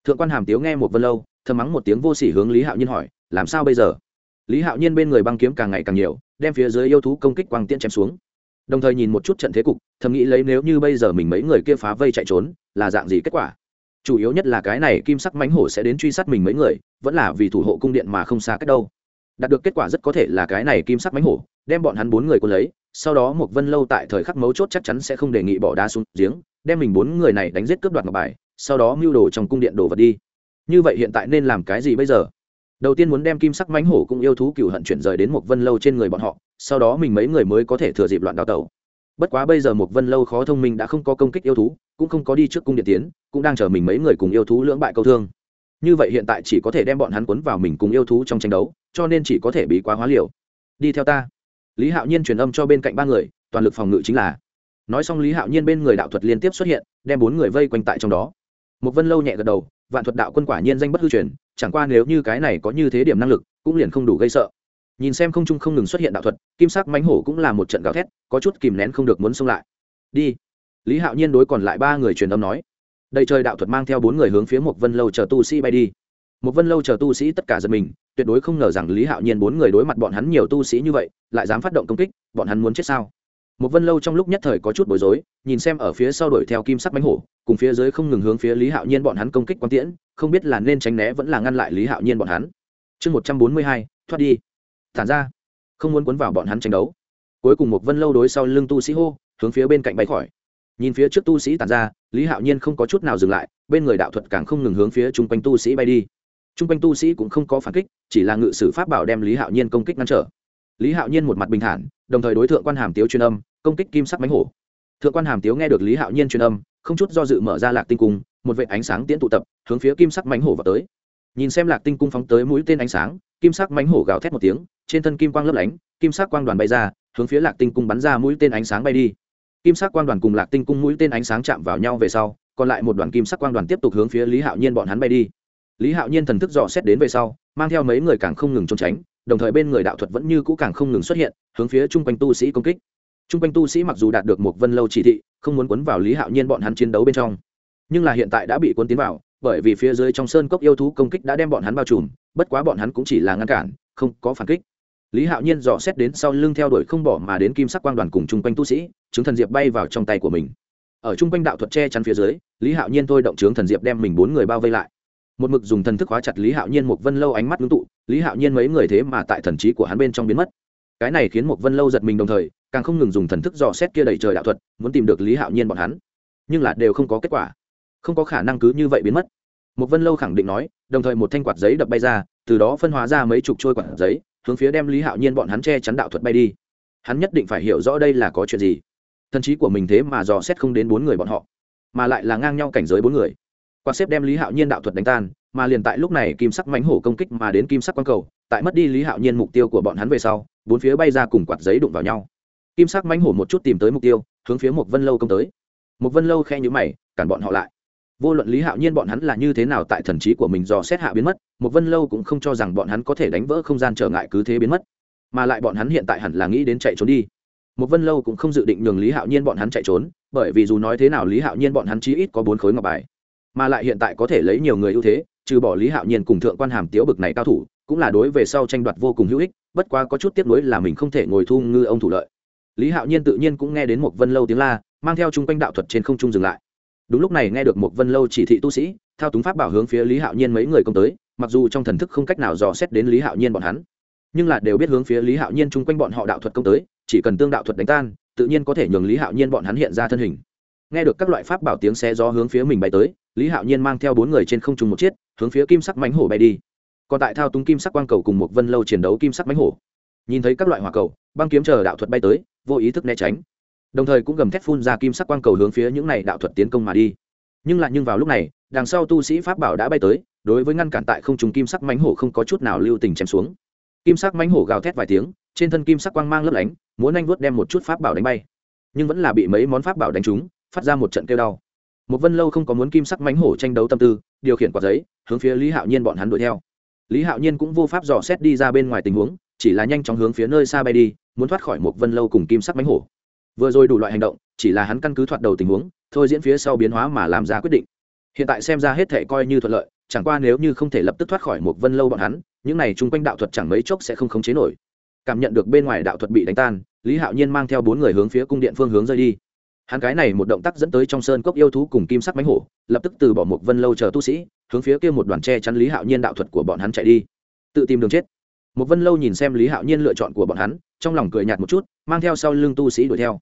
Thượng quan hàm tiếu nghe một vân lâu, thầm mắng một tiếng vô sỉ hướng lý hạo nhiên hỏi, làm sao bây giờ? Lý hạo nhiên bên người băng kiếm càng ngày càng nhiều, đem phía dưới yêu thú công kích quang tiễn chém xuống. Đồng thời nhìn một chút trận thế cục, thầm nghĩ lấy nếu như bây giờ mình mấy người kia phá vây chạy trốn, là dạng gì kết quả? Chủ yếu nhất là cái này kim sắc mánh hổ sẽ đến truy sát mình mấy người, vẫn là vì thủ hộ cung điện mà không xa cách đâu. Đạt được kết quả rất có thể là cái này kim sắc mánh hổ, đem bọn hắn bốn người quân lấy sau đó một vân lâu tại thời khắc mấu chốt chắc chắn sẽ không đề nghị bỏ đá xuống giếng, đem mình bốn người này đánh giết cướp đoạt ngọc bài, sau đó mưu đồ trong cung điện đồ vật đi. Như vậy hiện tại nên làm cái gì bây giờ? Đầu tiên muốn đem kim sắc mánh hổ cũng yêu thú cựu hận chuyển rời đến một vân lâu trên người bọn họ, sau đó mình mấy người mới có thể thừa dịp loạn đào tẩu. Bất quá bây giờ một vân lâu khó thông minh đã không có công kích yêu thú, cũng không có đi trước cung điện tiến, cũng đang chờ mình mấy người cùng yêu thú lưỡng bại câu thương. Như vậy hiện tại chỉ có thể đem bọn hắn quấn vào mình cùng yêu thú trong tranh đấu, cho nên chỉ có thể bị quá hóa liều. Đi theo ta lý hạo nhiên truyền âm cho bên cạnh ba người, toàn lực phòng ngự chính là. Nói xong lý hạo nhiên bên người đạo thuật liên tiếp xuất hiện, đem bốn người vây quanh tại trong đó. Một vân lâu nhẹ gật đầu, vạn thuật đạo quân quả nhiên danh bất hư truyền, chẳng qua nếu như cái này có như thế điểm năng lực, cũng liền không đủ gây sợ. Nhìn xem không trung không ngừng xuất hiện đạo thuật, kim sắc mánh hổ cũng là một trận gào thét, có chút kìm nén không được muốn xông lại. Đi. Lý hạo nhiên đối còn lại ba người truyền âm nói. Đầy trời đạo thuật mang theo bốn người hướng phía một vân lâu chờ tu sĩ bay đi một vân lâu chờ tu sĩ tất cả giật mình, tuyệt đối không ngờ rằng lý hạo nhiên bốn người đối mặt bọn hắn nhiều tu sĩ như vậy, lại dám phát động công kích, bọn hắn muốn chết sao? Một vân lâu trong lúc nhất thời có chút bối rối, nhìn xem ở phía sau đuổi theo kim sắc bánh hổ, cùng phía dưới không ngừng hướng phía lý hạo nhiên bọn hắn công kích quang tiễn, không biết là nên tránh né vẫn là ngăn lại lý hạo nhiên bọn hắn. Chương một trăm bốn mươi hai, thoát đi. Thản ra. Không muốn cuốn vào bọn hắn tranh đấu. Cuối cùng một vân lâu đối sau lưng tu sĩ hô, hướng phía bên cạnh bay khỏi. Nhìn phía trước tu sĩ tàn ra, lý hạo nhiên không có chút nào dừng lại, bên người đạo thuật càng không ngừng hướng phía chung quanh tu sĩ bay đi chung quanh tu sĩ cũng không có phản kích, chỉ là ngự sử pháp bảo đem lý hạo nhiên công kích ngăn trở. Lý hạo nhiên một mặt bình thản, đồng thời đối tượng quan hàm tiếu truyền âm, công kích kim sắc mánh hổ. Thượng quan hàm tiếu nghe được lý hạo nhiên truyền âm, không chút do dự mở ra lạc tinh cung, một vệ ánh sáng tiễn tụ tập, hướng phía kim sắc mánh hổ vào tới. Nhìn xem lạc tinh cung phóng tới mũi tên ánh sáng, kim sắc mánh hổ gào thét một tiếng, trên thân kim quang lấp lánh, kim sắc quang đoàn bay ra, hướng phía lạc tinh cung bắn ra mũi tên ánh sáng bay đi. Kim sắc quang đoàn cùng lạc tinh cung mũi tên ánh sáng chạm vào nhau về sau, còn lại một đoàn kim sắc quang đoàn tiếp tục hướng phía lý hạo nhiên bọn hắn bay đi lý hạo nhiên thần thức dò xét đến về sau, mang theo mấy người càng không ngừng trốn tránh, đồng thời bên người đạo thuật vẫn như cũ càng không ngừng xuất hiện, hướng phía chung quanh tu sĩ công kích. Chung quanh tu sĩ mặc dù đạt được một vân lâu chỉ thị, không muốn quấn vào lý hạo nhiên bọn hắn chiến đấu bên trong. Nhưng là hiện tại đã bị quân tiến vào, bởi vì phía dưới trong sơn cốc yêu thú công kích đã đem bọn hắn bao trùm, bất quá bọn hắn cũng chỉ là ngăn cản, không có phản kích. Lý hạo nhiên dò xét đến sau lưng theo đuổi không bỏ mà đến kim sắc quang đoàn cùng chung quanh tu sĩ chứng thần diệp bay vào trong tay của mình. Ở chung quanh đạo thuật che chắn phía dưới, lý hạo nhiên thôi động trướng thần diệp đem mình bốn người bao vây lại một mực dùng thần thức hóa chặt lý hạo nhiên một vân lâu ánh mắt ngưng tụ, lý hạo nhiên mấy người thế mà tại thần trí của hắn bên trong biến mất. Cái này khiến một vân lâu giật mình đồng thời, càng không ngừng dùng thần thức dò xét kia đầy trời đạo thuật, muốn tìm được lý hạo nhiên bọn hắn. Nhưng là đều không có kết quả. Không có khả năng cứ như vậy biến mất. Một vân lâu khẳng định nói, đồng thời một thanh quạt giấy đập bay ra, từ đó phân hóa ra mấy chục trôi quạt giấy, hướng phía đem lý hạo nhiên bọn hắn che chắn đạo thuật bay đi. Hắn nhất định phải hiểu rõ đây là có chuyện gì. Thần trí của mình thế mà dò xét không đến bốn người bọn họ, mà lại là ngang nhau cảnh giới bốn người quạt xếp đem lý hạo nhiên đạo thuật đánh tan, mà liền tại lúc này kim sắc mánh hổ công kích mà đến kim sắc quang cầu, tại mất đi lý hạo nhiên mục tiêu của bọn hắn về sau, bốn phía bay ra cùng quạt giấy đụng vào nhau. Kim sắc mánh hổ một chút tìm tới mục tiêu, hướng phía một vân lâu công tới. Một vân lâu khe nhữ mày, cản bọn họ lại. Vô luận lý hạo nhiên bọn hắn là như thế nào tại thần trí của mình do xét hạ biến mất một vân lâu cũng không cho rằng bọn hắn có thể đánh vỡ không gian trở ngại cứ thế biến mất. Mà lại bọn hắn hiện tại hẳn là nghĩ đến chạy trốn đi. Một vân lâu cũng không dự định nhường lý hạo nhiên bọn hắn chạy trốn, bởi vì dù nói thế nào lý hạo nhiên bọn hắn chí ít có bốn khối ngọc bài mà lại hiện tại có thể lấy nhiều người ưu thế, trừ bỏ lý hạo nhiên cùng thượng quan hàm tiếu bực này cao thủ, cũng là đối về sau tranh đoạt vô cùng hữu ích, bất quá có chút tiếp nối là mình không thể ngồi thu ngư ông thủ lợi. Lý hạo nhiên tự nhiên cũng nghe đến một vân lâu tiếng la, mang theo chung quanh đạo thuật trên không trung dừng lại. Đúng lúc này nghe được một vân lâu chỉ thị tu sĩ, thao túng pháp bảo hướng phía lý hạo nhiên mấy người công tới, mặc dù trong thần thức không cách nào dò xét đến lý hạo nhiên bọn hắn, nhưng là đều biết hướng phía lý hạo nhiên chung quanh bọn họ đạo thuật công tới, chỉ cần tương đạo thuật đánh tan, tự nhiên có thể nhường lý hạo nhiên bọn hắn hiện ra thân hình nghe được các loại pháp bảo tiếng xe gió hướng phía mình bay tới, lý hạo nhiên mang theo bốn người trên không trùng một chiếc, hướng phía kim sắc mánh hổ bay đi. Còn tại thao túng kim sắc quang cầu cùng một vân lâu chiến đấu kim sắc mánh hổ. Nhìn thấy các loại hỏa cầu, băng kiếm chờ đạo thuật bay tới, vô ý thức né tránh. Đồng thời cũng gầm thét phun ra kim sắc quang cầu hướng phía những này đạo thuật tiến công mà đi. Nhưng lại nhưng vào lúc này, đằng sau tu sĩ pháp bảo đã bay tới, đối với ngăn cản tại không trùng kim sắc mánh hổ không có chút nào lưu tình chém xuống. Kim sắc mánh hổ gào thét vài tiếng, trên thân kim sắc quang mang lấp lánh muốn anh vuốt đem một chút pháp bảo đánh bay. Nhưng vẫn là bị mấy món pháp bảo đánh trúng phát ra một trận kêu đau. Một vân lâu không có muốn kim sắc mánh hổ tranh đấu tâm tư, điều khiển quạt giấy, hướng phía lý hạo nhiên bọn hắn đuổi theo. Lý hạo nhiên cũng vô pháp dò xét đi ra bên ngoài tình huống, chỉ là nhanh chóng hướng phía nơi xa bay đi, muốn thoát khỏi một vân lâu cùng kim sắc mánh hổ. Vừa rồi đủ loại hành động, chỉ là hắn căn cứ thoạt đầu tình huống, thôi diễn phía sau biến hóa mà làm ra quyết định. Hiện tại xem ra hết thể coi như thuận lợi, chẳng qua nếu như không thể lập tức thoát khỏi một vân lâu bọn hắn, những này chung quanh đạo thuật chẳng mấy chốc sẽ không khống chế nổi. Cảm nhận được bên ngoài đạo thuật bị đánh tan, lý hạo nhiên mang theo bốn người hướng phía cung điện phương hướng rơi đi hắn cái này một động tác dẫn tới trong sơn cốc yêu thú cùng kim sắc bánh hổ, lập tức từ bỏ một vân lâu chờ tu sĩ, hướng phía kia một đoàn tre chắn lý hạo nhiên đạo thuật của bọn hắn chạy đi. Tự tìm đường chết. Một vân lâu nhìn xem lý hạo nhiên lựa chọn của bọn hắn, trong lòng cười nhạt một chút, mang theo sau lưng tu sĩ đuổi theo.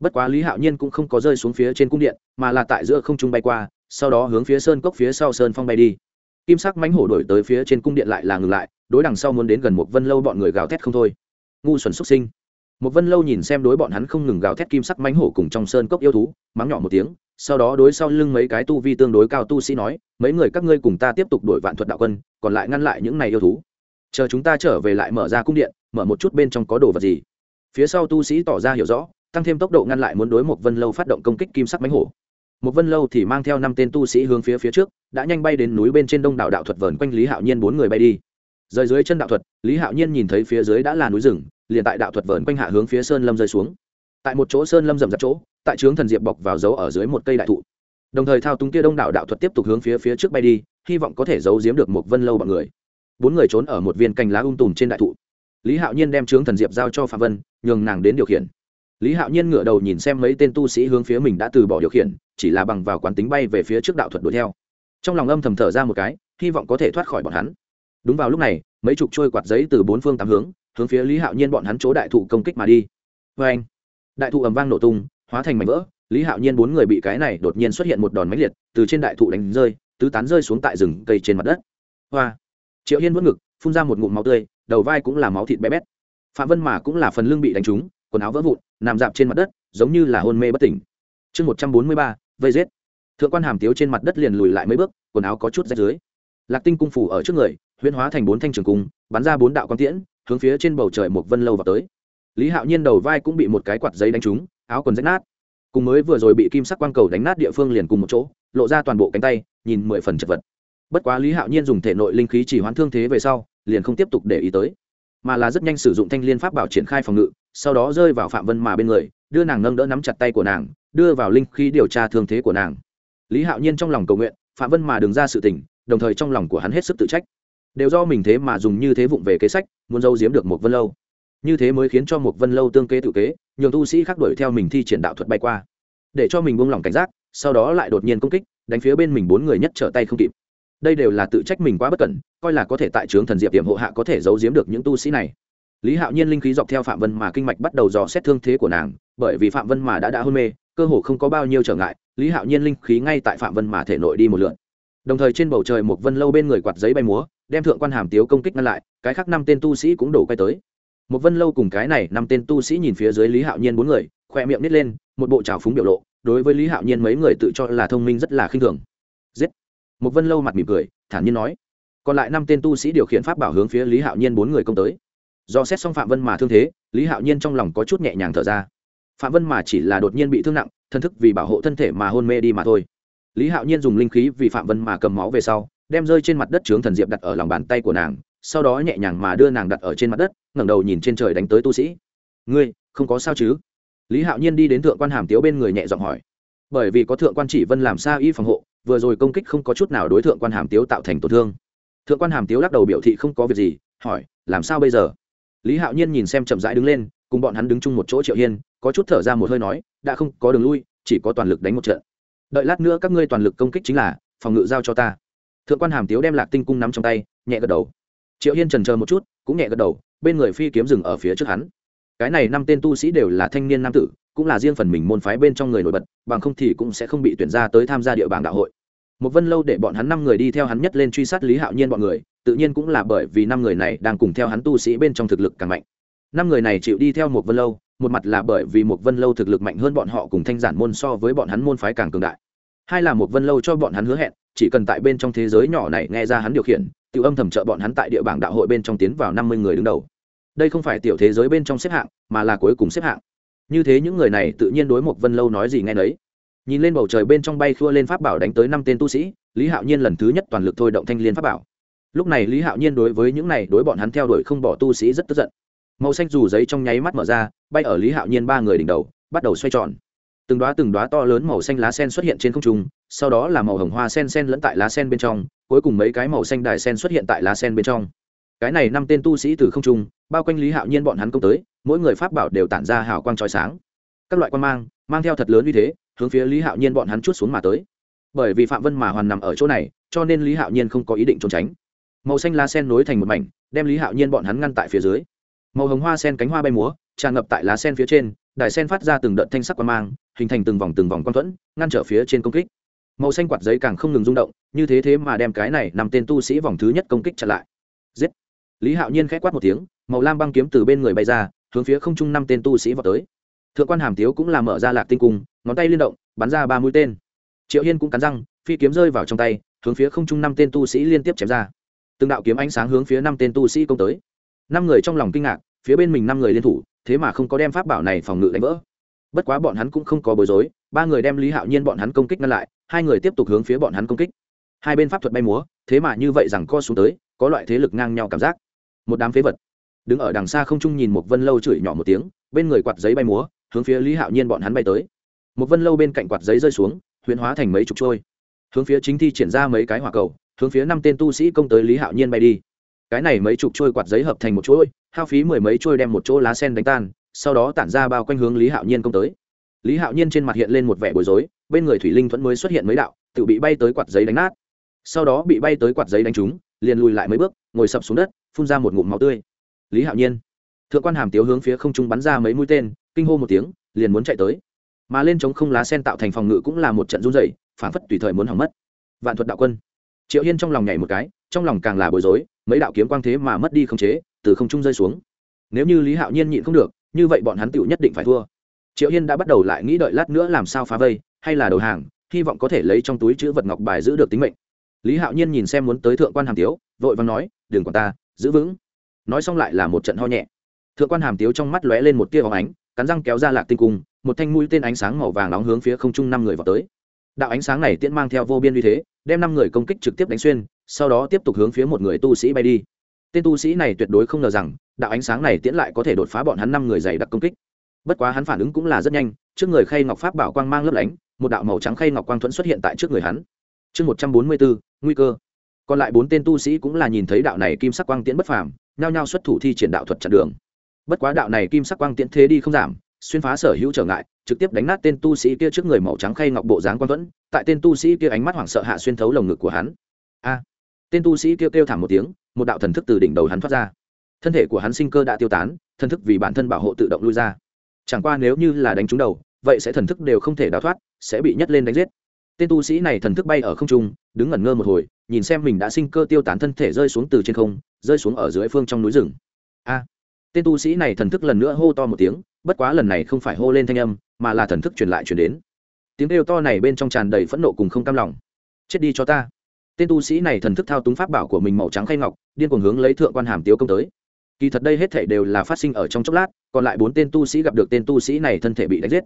Bất quá lý hạo nhiên cũng không có rơi xuống phía trên cung điện, mà là tại giữa không trung bay qua, sau đó hướng phía sơn cốc phía sau sơn phong bay đi. Kim sắc mánh hổ đổi tới phía trên cung điện lại là ngừng lại, đối đằng sau muốn đến gần một vân lâu bọn người gào thét không thôi. Ngu xuẩn xuất sinh một vân lâu nhìn xem đối bọn hắn không ngừng gào thét kim sắc mánh hổ cùng trong sơn cốc yêu thú, mắng nhỏ một tiếng, sau đó đối sau lưng mấy cái tu vi tương đối cao tu sĩ nói, mấy người các ngươi cùng ta tiếp tục đổi vạn thuật đạo quân, còn lại ngăn lại những này yêu thú. Chờ chúng ta trở về lại mở ra cung điện, mở một chút bên trong có đồ vật gì. Phía sau tu sĩ tỏ ra hiểu rõ, tăng thêm tốc độ ngăn lại muốn đối một vân lâu phát động công kích kim sắc mánh hổ. Một vân lâu thì mang theo năm tên tu sĩ hướng phía phía trước, đã nhanh bay đến núi bên trên đông đảo đạo thuật vờn quanh lý hạo nhiên bốn người bay đi. Rời dưới chân đạo thuật, lý hạo nhiên nhìn thấy phía dưới đã là núi rừng liền tại đạo thuật vờn quanh hạ hướng phía sơn lâm rơi xuống. Tại một chỗ sơn lâm rầm rạp chỗ, tại trướng thần diệp bọc vào dấu ở dưới một cây đại thụ. Đồng thời thao túng kia đông đảo đạo thuật tiếp tục hướng phía phía trước bay đi, hy vọng có thể giấu giếm được một vân lâu bọn người. Bốn người trốn ở một viên cành lá ung um tùm trên đại thụ. Lý hạo nhiên đem trướng thần diệp giao cho phạm vân, nhường nàng đến điều khiển. Lý hạo nhiên ngửa đầu nhìn xem mấy tên tu sĩ hướng phía mình đã từ bỏ điều khiển, chỉ là bằng vào quán tính bay về phía trước đạo thuật đuổi theo. Trong lòng âm thầm thở ra một cái, hy vọng có thể thoát khỏi bọn hắn. Đúng vào lúc này, mấy chục trôi quạt giấy từ bốn phương tám hướng hướng phía lý hạo nhiên bọn hắn chỗ đại thụ công kích mà đi. Vê anh, đại thụ ầm vang nổ tung, hóa thành mảnh vỡ, lý hạo nhiên bốn người bị cái này đột nhiên xuất hiện một đòn máy liệt, từ trên đại thụ đánh rơi, tứ tán rơi xuống tại rừng cây trên mặt đất. Hoa, triệu hiên vỡ ngực, phun ra một ngụm máu tươi, đầu vai cũng là máu thịt bé bét. Phạm vân mà cũng là phần lưng bị đánh trúng, quần áo vỡ vụn, nằm dạp trên mặt đất, giống như là hôn mê bất tỉnh. Chương một trăm bốn mươi ba, vây giết. Thượng quan hàm tiếu trên mặt đất liền lùi lại mấy bước, quần áo có chút rách dưới. Lạc tinh cung phủ ở trước người, huyễn hóa thành bốn thanh trường cung, bắn ra bốn đạo quang tiễn hướng phía trên bầu trời một vân lâu vào tới. Lý hạo nhiên đầu vai cũng bị một cái quạt giấy đánh trúng, áo quần rách nát. Cùng mới vừa rồi bị kim sắc quang cầu đánh nát địa phương liền cùng một chỗ, lộ ra toàn bộ cánh tay, nhìn mười phần chật vật. Bất quá lý hạo nhiên dùng thể nội linh khí chỉ hoán thương thế về sau, liền không tiếp tục để ý tới, mà là rất nhanh sử dụng thanh liên pháp bảo triển khai phòng ngự, sau đó rơi vào phạm vân mà bên người, đưa nàng nâng đỡ nắm chặt tay của nàng, đưa vào linh khí điều tra thương thế của nàng. Lý hạo nhiên trong lòng cầu nguyện, phạm vân mà đừng ra sự tỉnh đồng thời trong lòng của hắn hết sức tự trách đều do mình thế mà dùng như thế vụng về kế sách, muốn giấu giếm được một vân lâu. Như thế mới khiến cho một vân lâu tương kế tự kế, nhường tu sĩ khác đuổi theo mình thi triển đạo thuật bay qua. Để cho mình buông lỏng cảnh giác, sau đó lại đột nhiên công kích, đánh phía bên mình bốn người nhất trở tay không kịp. Đây đều là tự trách mình quá bất cẩn, coi là có thể tại trướng thần diệp điểm hộ hạ có thể giấu giếm được những tu sĩ này. Lý hạo nhiên linh khí dọc theo phạm vân mà kinh mạch bắt đầu dò xét thương thế của nàng, bởi vì phạm vân mà đã đã hôn mê, cơ hồ không có bao nhiêu trở ngại, lý hạo nhiên linh khí ngay tại phạm vân mà thể nội đi một lượn đồng thời trên bầu trời một vân lâu bên người quạt giấy bay múa đem thượng quan hàm tiếu công kích ngăn lại, cái khác năm tên tu sĩ cũng đổ quay tới. Một vân lâu cùng cái này năm tên tu sĩ nhìn phía dưới lý hạo nhiên bốn người, khoe miệng nít lên, một bộ trào phúng biểu lộ, đối với lý hạo nhiên mấy người tự cho là thông minh rất là khinh thường. Giết! Một vân lâu mặt mỉm cười, thản nhiên nói. Còn lại năm tên tu sĩ điều khiển pháp bảo hướng phía lý hạo nhiên bốn người công tới. Do xét xong phạm vân mà thương thế, lý hạo nhiên trong lòng có chút nhẹ nhàng thở ra. Phạm vân mà chỉ là đột nhiên bị thương nặng, thân thức vì bảo hộ thân thể mà hôn mê đi mà thôi. Lý hạo nhiên dùng linh khí vì phạm vân mà cầm máu về sau đem rơi trên mặt đất trướng thần diệp đặt ở lòng bàn tay của nàng, sau đó nhẹ nhàng mà đưa nàng đặt ở trên mặt đất, ngẩng đầu nhìn trên trời đánh tới tu sĩ. Ngươi, không có sao chứ? Lý hạo nhiên đi đến thượng quan hàm tiếu bên người nhẹ giọng hỏi. Bởi vì có thượng quan chỉ vân làm sao y phòng hộ, vừa rồi công kích không có chút nào đối tượng quan hàm tiếu tạo thành tổn thương. Thượng quan hàm tiếu lắc đầu biểu thị không có việc gì, hỏi, làm sao bây giờ? Lý hạo nhiên nhìn xem chậm rãi đứng lên, cùng bọn hắn đứng chung một chỗ triệu hiên, có chút thở ra một hơi nói, đã không, có đường lui, chỉ có toàn lực đánh một trận. Đợi lát nữa các ngươi toàn lực công kích chính là, phòng ngự giao cho ta thượng quan hàm tiếu đem lạc tinh cung nắm trong tay, nhẹ gật đầu. Triệu hiên trần chờ một chút, cũng nhẹ gật đầu, bên người phi kiếm rừng ở phía trước hắn. Cái này năm tên tu sĩ đều là thanh niên nam tử, cũng là riêng phần mình môn phái bên trong người nổi bật, bằng không thì cũng sẽ không bị tuyển ra tới tham gia địa bảng đạo hội. Một vân lâu để bọn hắn năm người đi theo hắn nhất lên truy sát lý hạo nhiên bọn người, tự nhiên cũng là bởi vì năm người này đang cùng theo hắn tu sĩ bên trong thực lực càng mạnh. Năm người này chịu đi theo một vân lâu, một mặt là bởi vì một vân lâu thực lực mạnh hơn bọn họ cùng thanh giản môn so với bọn hắn môn phái càng cường đại hai là một vân lâu cho bọn hắn hứa hẹn, chỉ cần tại bên trong thế giới nhỏ này nghe ra hắn điều khiển, tiểu âm thầm trợ bọn hắn tại địa bảng đạo hội bên trong tiến vào năm mươi người đứng đầu. Đây không phải tiểu thế giới bên trong xếp hạng, mà là cuối cùng xếp hạng. Như thế những người này tự nhiên đối một vân lâu nói gì nghe nấy. Nhìn lên bầu trời bên trong bay khua lên pháp bảo đánh tới năm tên tu sĩ, lý hạo nhiên lần thứ nhất toàn lực thôi động thanh liên pháp bảo. Lúc này lý hạo nhiên đối với những này đối bọn hắn theo đuổi không bỏ tu sĩ rất tức giận. Màu xanh dù giấy trong nháy mắt mở ra, bay ở lý hạo nhiên ba người đỉnh đầu, bắt đầu xoay tròn từng đoá từng đoá to lớn màu xanh lá sen xuất hiện trên không trung, sau đó là màu hồng hoa sen sen lẫn tại lá sen bên trong, cuối cùng mấy cái màu xanh đài sen xuất hiện tại lá sen bên trong. Cái này năm tên tu sĩ từ không trung, bao quanh lý hạo nhiên bọn hắn công tới, mỗi người pháp bảo đều tản ra hào quang trói sáng. Các loại quan mang mang theo thật lớn uy thế, hướng phía lý hạo nhiên bọn hắn chút xuống mà tới. Bởi vì phạm vân mà hoàn nằm ở chỗ này, cho nên lý hạo nhiên không có ý định trốn tránh. Màu xanh lá sen nối thành một mảnh, đem lý hạo nhiên bọn hắn ngăn tại phía dưới. Màu hồng hoa sen cánh hoa bay múa, tràn ngập tại lá sen phía trên, đài sen phát ra từng đợt thanh sắc quan mang hình thành từng vòng từng vòng quang thuẫn, ngăn trở phía trên công kích. Màu xanh quạt giấy càng không ngừng rung động, như thế thế mà đem cái này nằm tên tu sĩ vòng thứ nhất công kích chặn lại. Giết! Lý hạo nhiên k h á c quát một tiếng, màu lam băng kiếm từ bên người bay ra, hướng phía không trung năm tên tu sĩ vào tới. Thượng quan hàm tiếu cũng làm mở ra lạc tinh cung, ngón tay liên động, bắn ra ba mũi tên. Triệu hiên cũng cắn răng, phi kiếm rơi vào trong tay, hướng phía không trung năm tên tu sĩ liên tiếp chém ra. Từng đạo kiếm ánh sáng hướng phía năm tên tu sĩ công tới. Năm người trong lòng kinh ngạc, phía bên mình năm người liên thủ, thế mà không có đem pháp bảo này phòng ngự đánh vỡ bất quá bọn hắn cũng không có bối rối, ba người đem lý hạo nhiên bọn hắn công kích ngăn lại, hai người tiếp tục hướng phía bọn hắn công kích. Hai bên pháp thuật bay múa, thế mà như vậy rằng co xuống tới, có loại thế lực ngang nhau cảm giác. Một đám phế vật. Đứng ở đằng xa không trung nhìn một vân lâu chửi nhỏ một tiếng, bên người quạt giấy bay múa, hướng phía lý hạo nhiên bọn hắn bay tới. Một vân lâu bên cạnh quạt giấy rơi xuống, huyễn hóa thành mấy chục trôi. Hướng phía chính thi triển ra mấy cái hỏa cầu, hướng phía năm tên tu sĩ công tới lý hạo nhiên bay đi. Cái này mấy chục trôi quạt giấy hợp thành một chuỗi, hao phí mười mấy trôi đem một chỗ lá sen đánh tan sau đó tản ra bao quanh hướng lý hạo nhiên công tới lý hạo nhiên trên mặt hiện lên một vẻ bối rối bên người thủy linh thuẫn mới xuất hiện mấy đạo tự bị bay tới quạt giấy đánh nát sau đó bị bay tới quạt giấy đánh trúng liền lùi lại mấy bước ngồi sập xuống đất phun ra một ngụm máu tươi lý hạo nhiên thượng quan hàm tiếu hướng phía không trung bắn ra mấy mũi tên kinh hô một tiếng liền muốn chạy tới mà lên chống không lá sen tạo thành phòng ngự cũng là một trận run dày phản phất tùy thời muốn hỏng mất vạn thuật đạo quân triệu hiên trong lòng nhảy một cái trong lòng càng là bối rối mấy đạo kiếm quang thế mà mất đi không chế từ không trung rơi xuống nếu như lý hạo nhiên nhịn không được như vậy bọn hắn tựu nhất định phải thua. Triệu hiên đã bắt đầu lại nghĩ đợi lát nữa làm sao phá vây, hay là đầu hàng, hy vọng có thể lấy trong túi chữ vật ngọc bài giữ được tính mệnh. Lý hạo nhiên nhìn xem muốn tới thượng quan hàm tiếu, vội vàng nói, đừng còn ta, giữ vững. Nói xong lại là một trận ho nhẹ. Thượng quan hàm tiếu trong mắt lóe lên một tia hóng ánh, cắn răng kéo ra lạc tinh cung, một thanh mũi tên ánh sáng màu vàng nóng hướng phía không trung năm người vào tới. Đạo ánh sáng này tiễn mang theo vô biên uy thế, đem năm người công kích trực tiếp đánh xuyên, sau đó tiếp tục hướng phía một người tu sĩ bay đi tên tu sĩ này tuyệt đối không ngờ rằng đạo ánh sáng này tiễn lại có thể đột phá bọn hắn năm người dày đặc công kích. Bất quá hắn phản ứng cũng là rất nhanh trước người khay ngọc pháp bảo quang mang lấp lánh một đạo màu trắng khay ngọc quang thuẫn xuất hiện tại trước người hắn. Chương một trăm bốn mươi bốn nguy cơ. Còn lại bốn tên tu sĩ cũng là nhìn thấy đạo này kim sắc quang tiễn bất phàm nhao nhao xuất thủ thi triển đạo thuật chặn đường. Bất quá đạo này kim sắc quang tiễn thế đi không giảm xuyên phá sở hữu trở ngại trực tiếp đánh nát tên tu sĩ kia trước người màu trắng khay ngọc bộ dáng quang thuẫn tại tên tu sĩ kia ánh mắt hoảng sợ hạ xuyên thấu lồng ngực của hắn. A! Tên tu sĩ kia kêu, kêu thảm một tiếng một đạo thần thức từ đỉnh đầu hắn thoát ra. Thân thể của hắn sinh cơ đã tiêu tán, thần thức vì bản thân bảo hộ tự động lui ra. Chẳng qua nếu như là đánh trúng đầu, vậy sẽ thần thức đều không thể đào thoát, sẽ bị nhấc lên đánh giết. Tên tu sĩ này thần thức bay ở không trung, đứng ngẩn ngơ một hồi, nhìn xem mình đã sinh cơ tiêu tán thân thể rơi xuống từ trên không, rơi xuống ở dưới phương trong núi rừng. A! Tên tu sĩ này thần thức lần nữa hô to một tiếng, bất quá lần này không phải hô lên thanh âm, mà là thần thức truyền lại truyền đến. Tiếng kêu to này bên trong tràn đầy phẫn nộ cùng không cam lòng. Chết đi cho ta tên tu sĩ này thần thức thao túng pháp bảo của mình màu trắng khay ngọc, điên cuồng hướng lấy thượng quan hàm tiếu công tới. Kỳ thật đây hết thể đều là phát sinh ở trong chốc lát, còn lại bốn tên tu sĩ gặp được tên tu sĩ này thân thể bị đánh giết.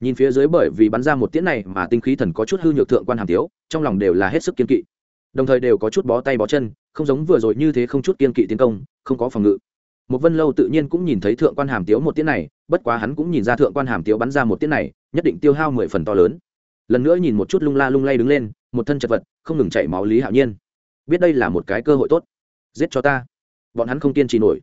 Nhìn phía dưới bởi vì bắn ra một tiễn này mà tinh khí thần có chút hư nhược thượng quan hàm tiếu, trong lòng đều là hết sức kiên kỵ. Đồng thời đều có chút bó tay bó chân, không giống vừa rồi như thế không chút kiên kỵ tiến công, không có phòng ngự. Một vân lâu tự nhiên cũng nhìn thấy thượng quan hàm tiếu một tiễn này, bất quá hắn cũng nhìn ra thượng quan hàm tiếu bắn ra một tiễn này, nhất định tiêu hao mười phần to lớn lần nữa nhìn một chút lung la lung lay đứng lên, một thân chật vật, không ngừng chảy máu lý hạo nhiên. Biết đây là một cái cơ hội tốt. Giết cho ta. Bọn hắn không kiên trì nổi.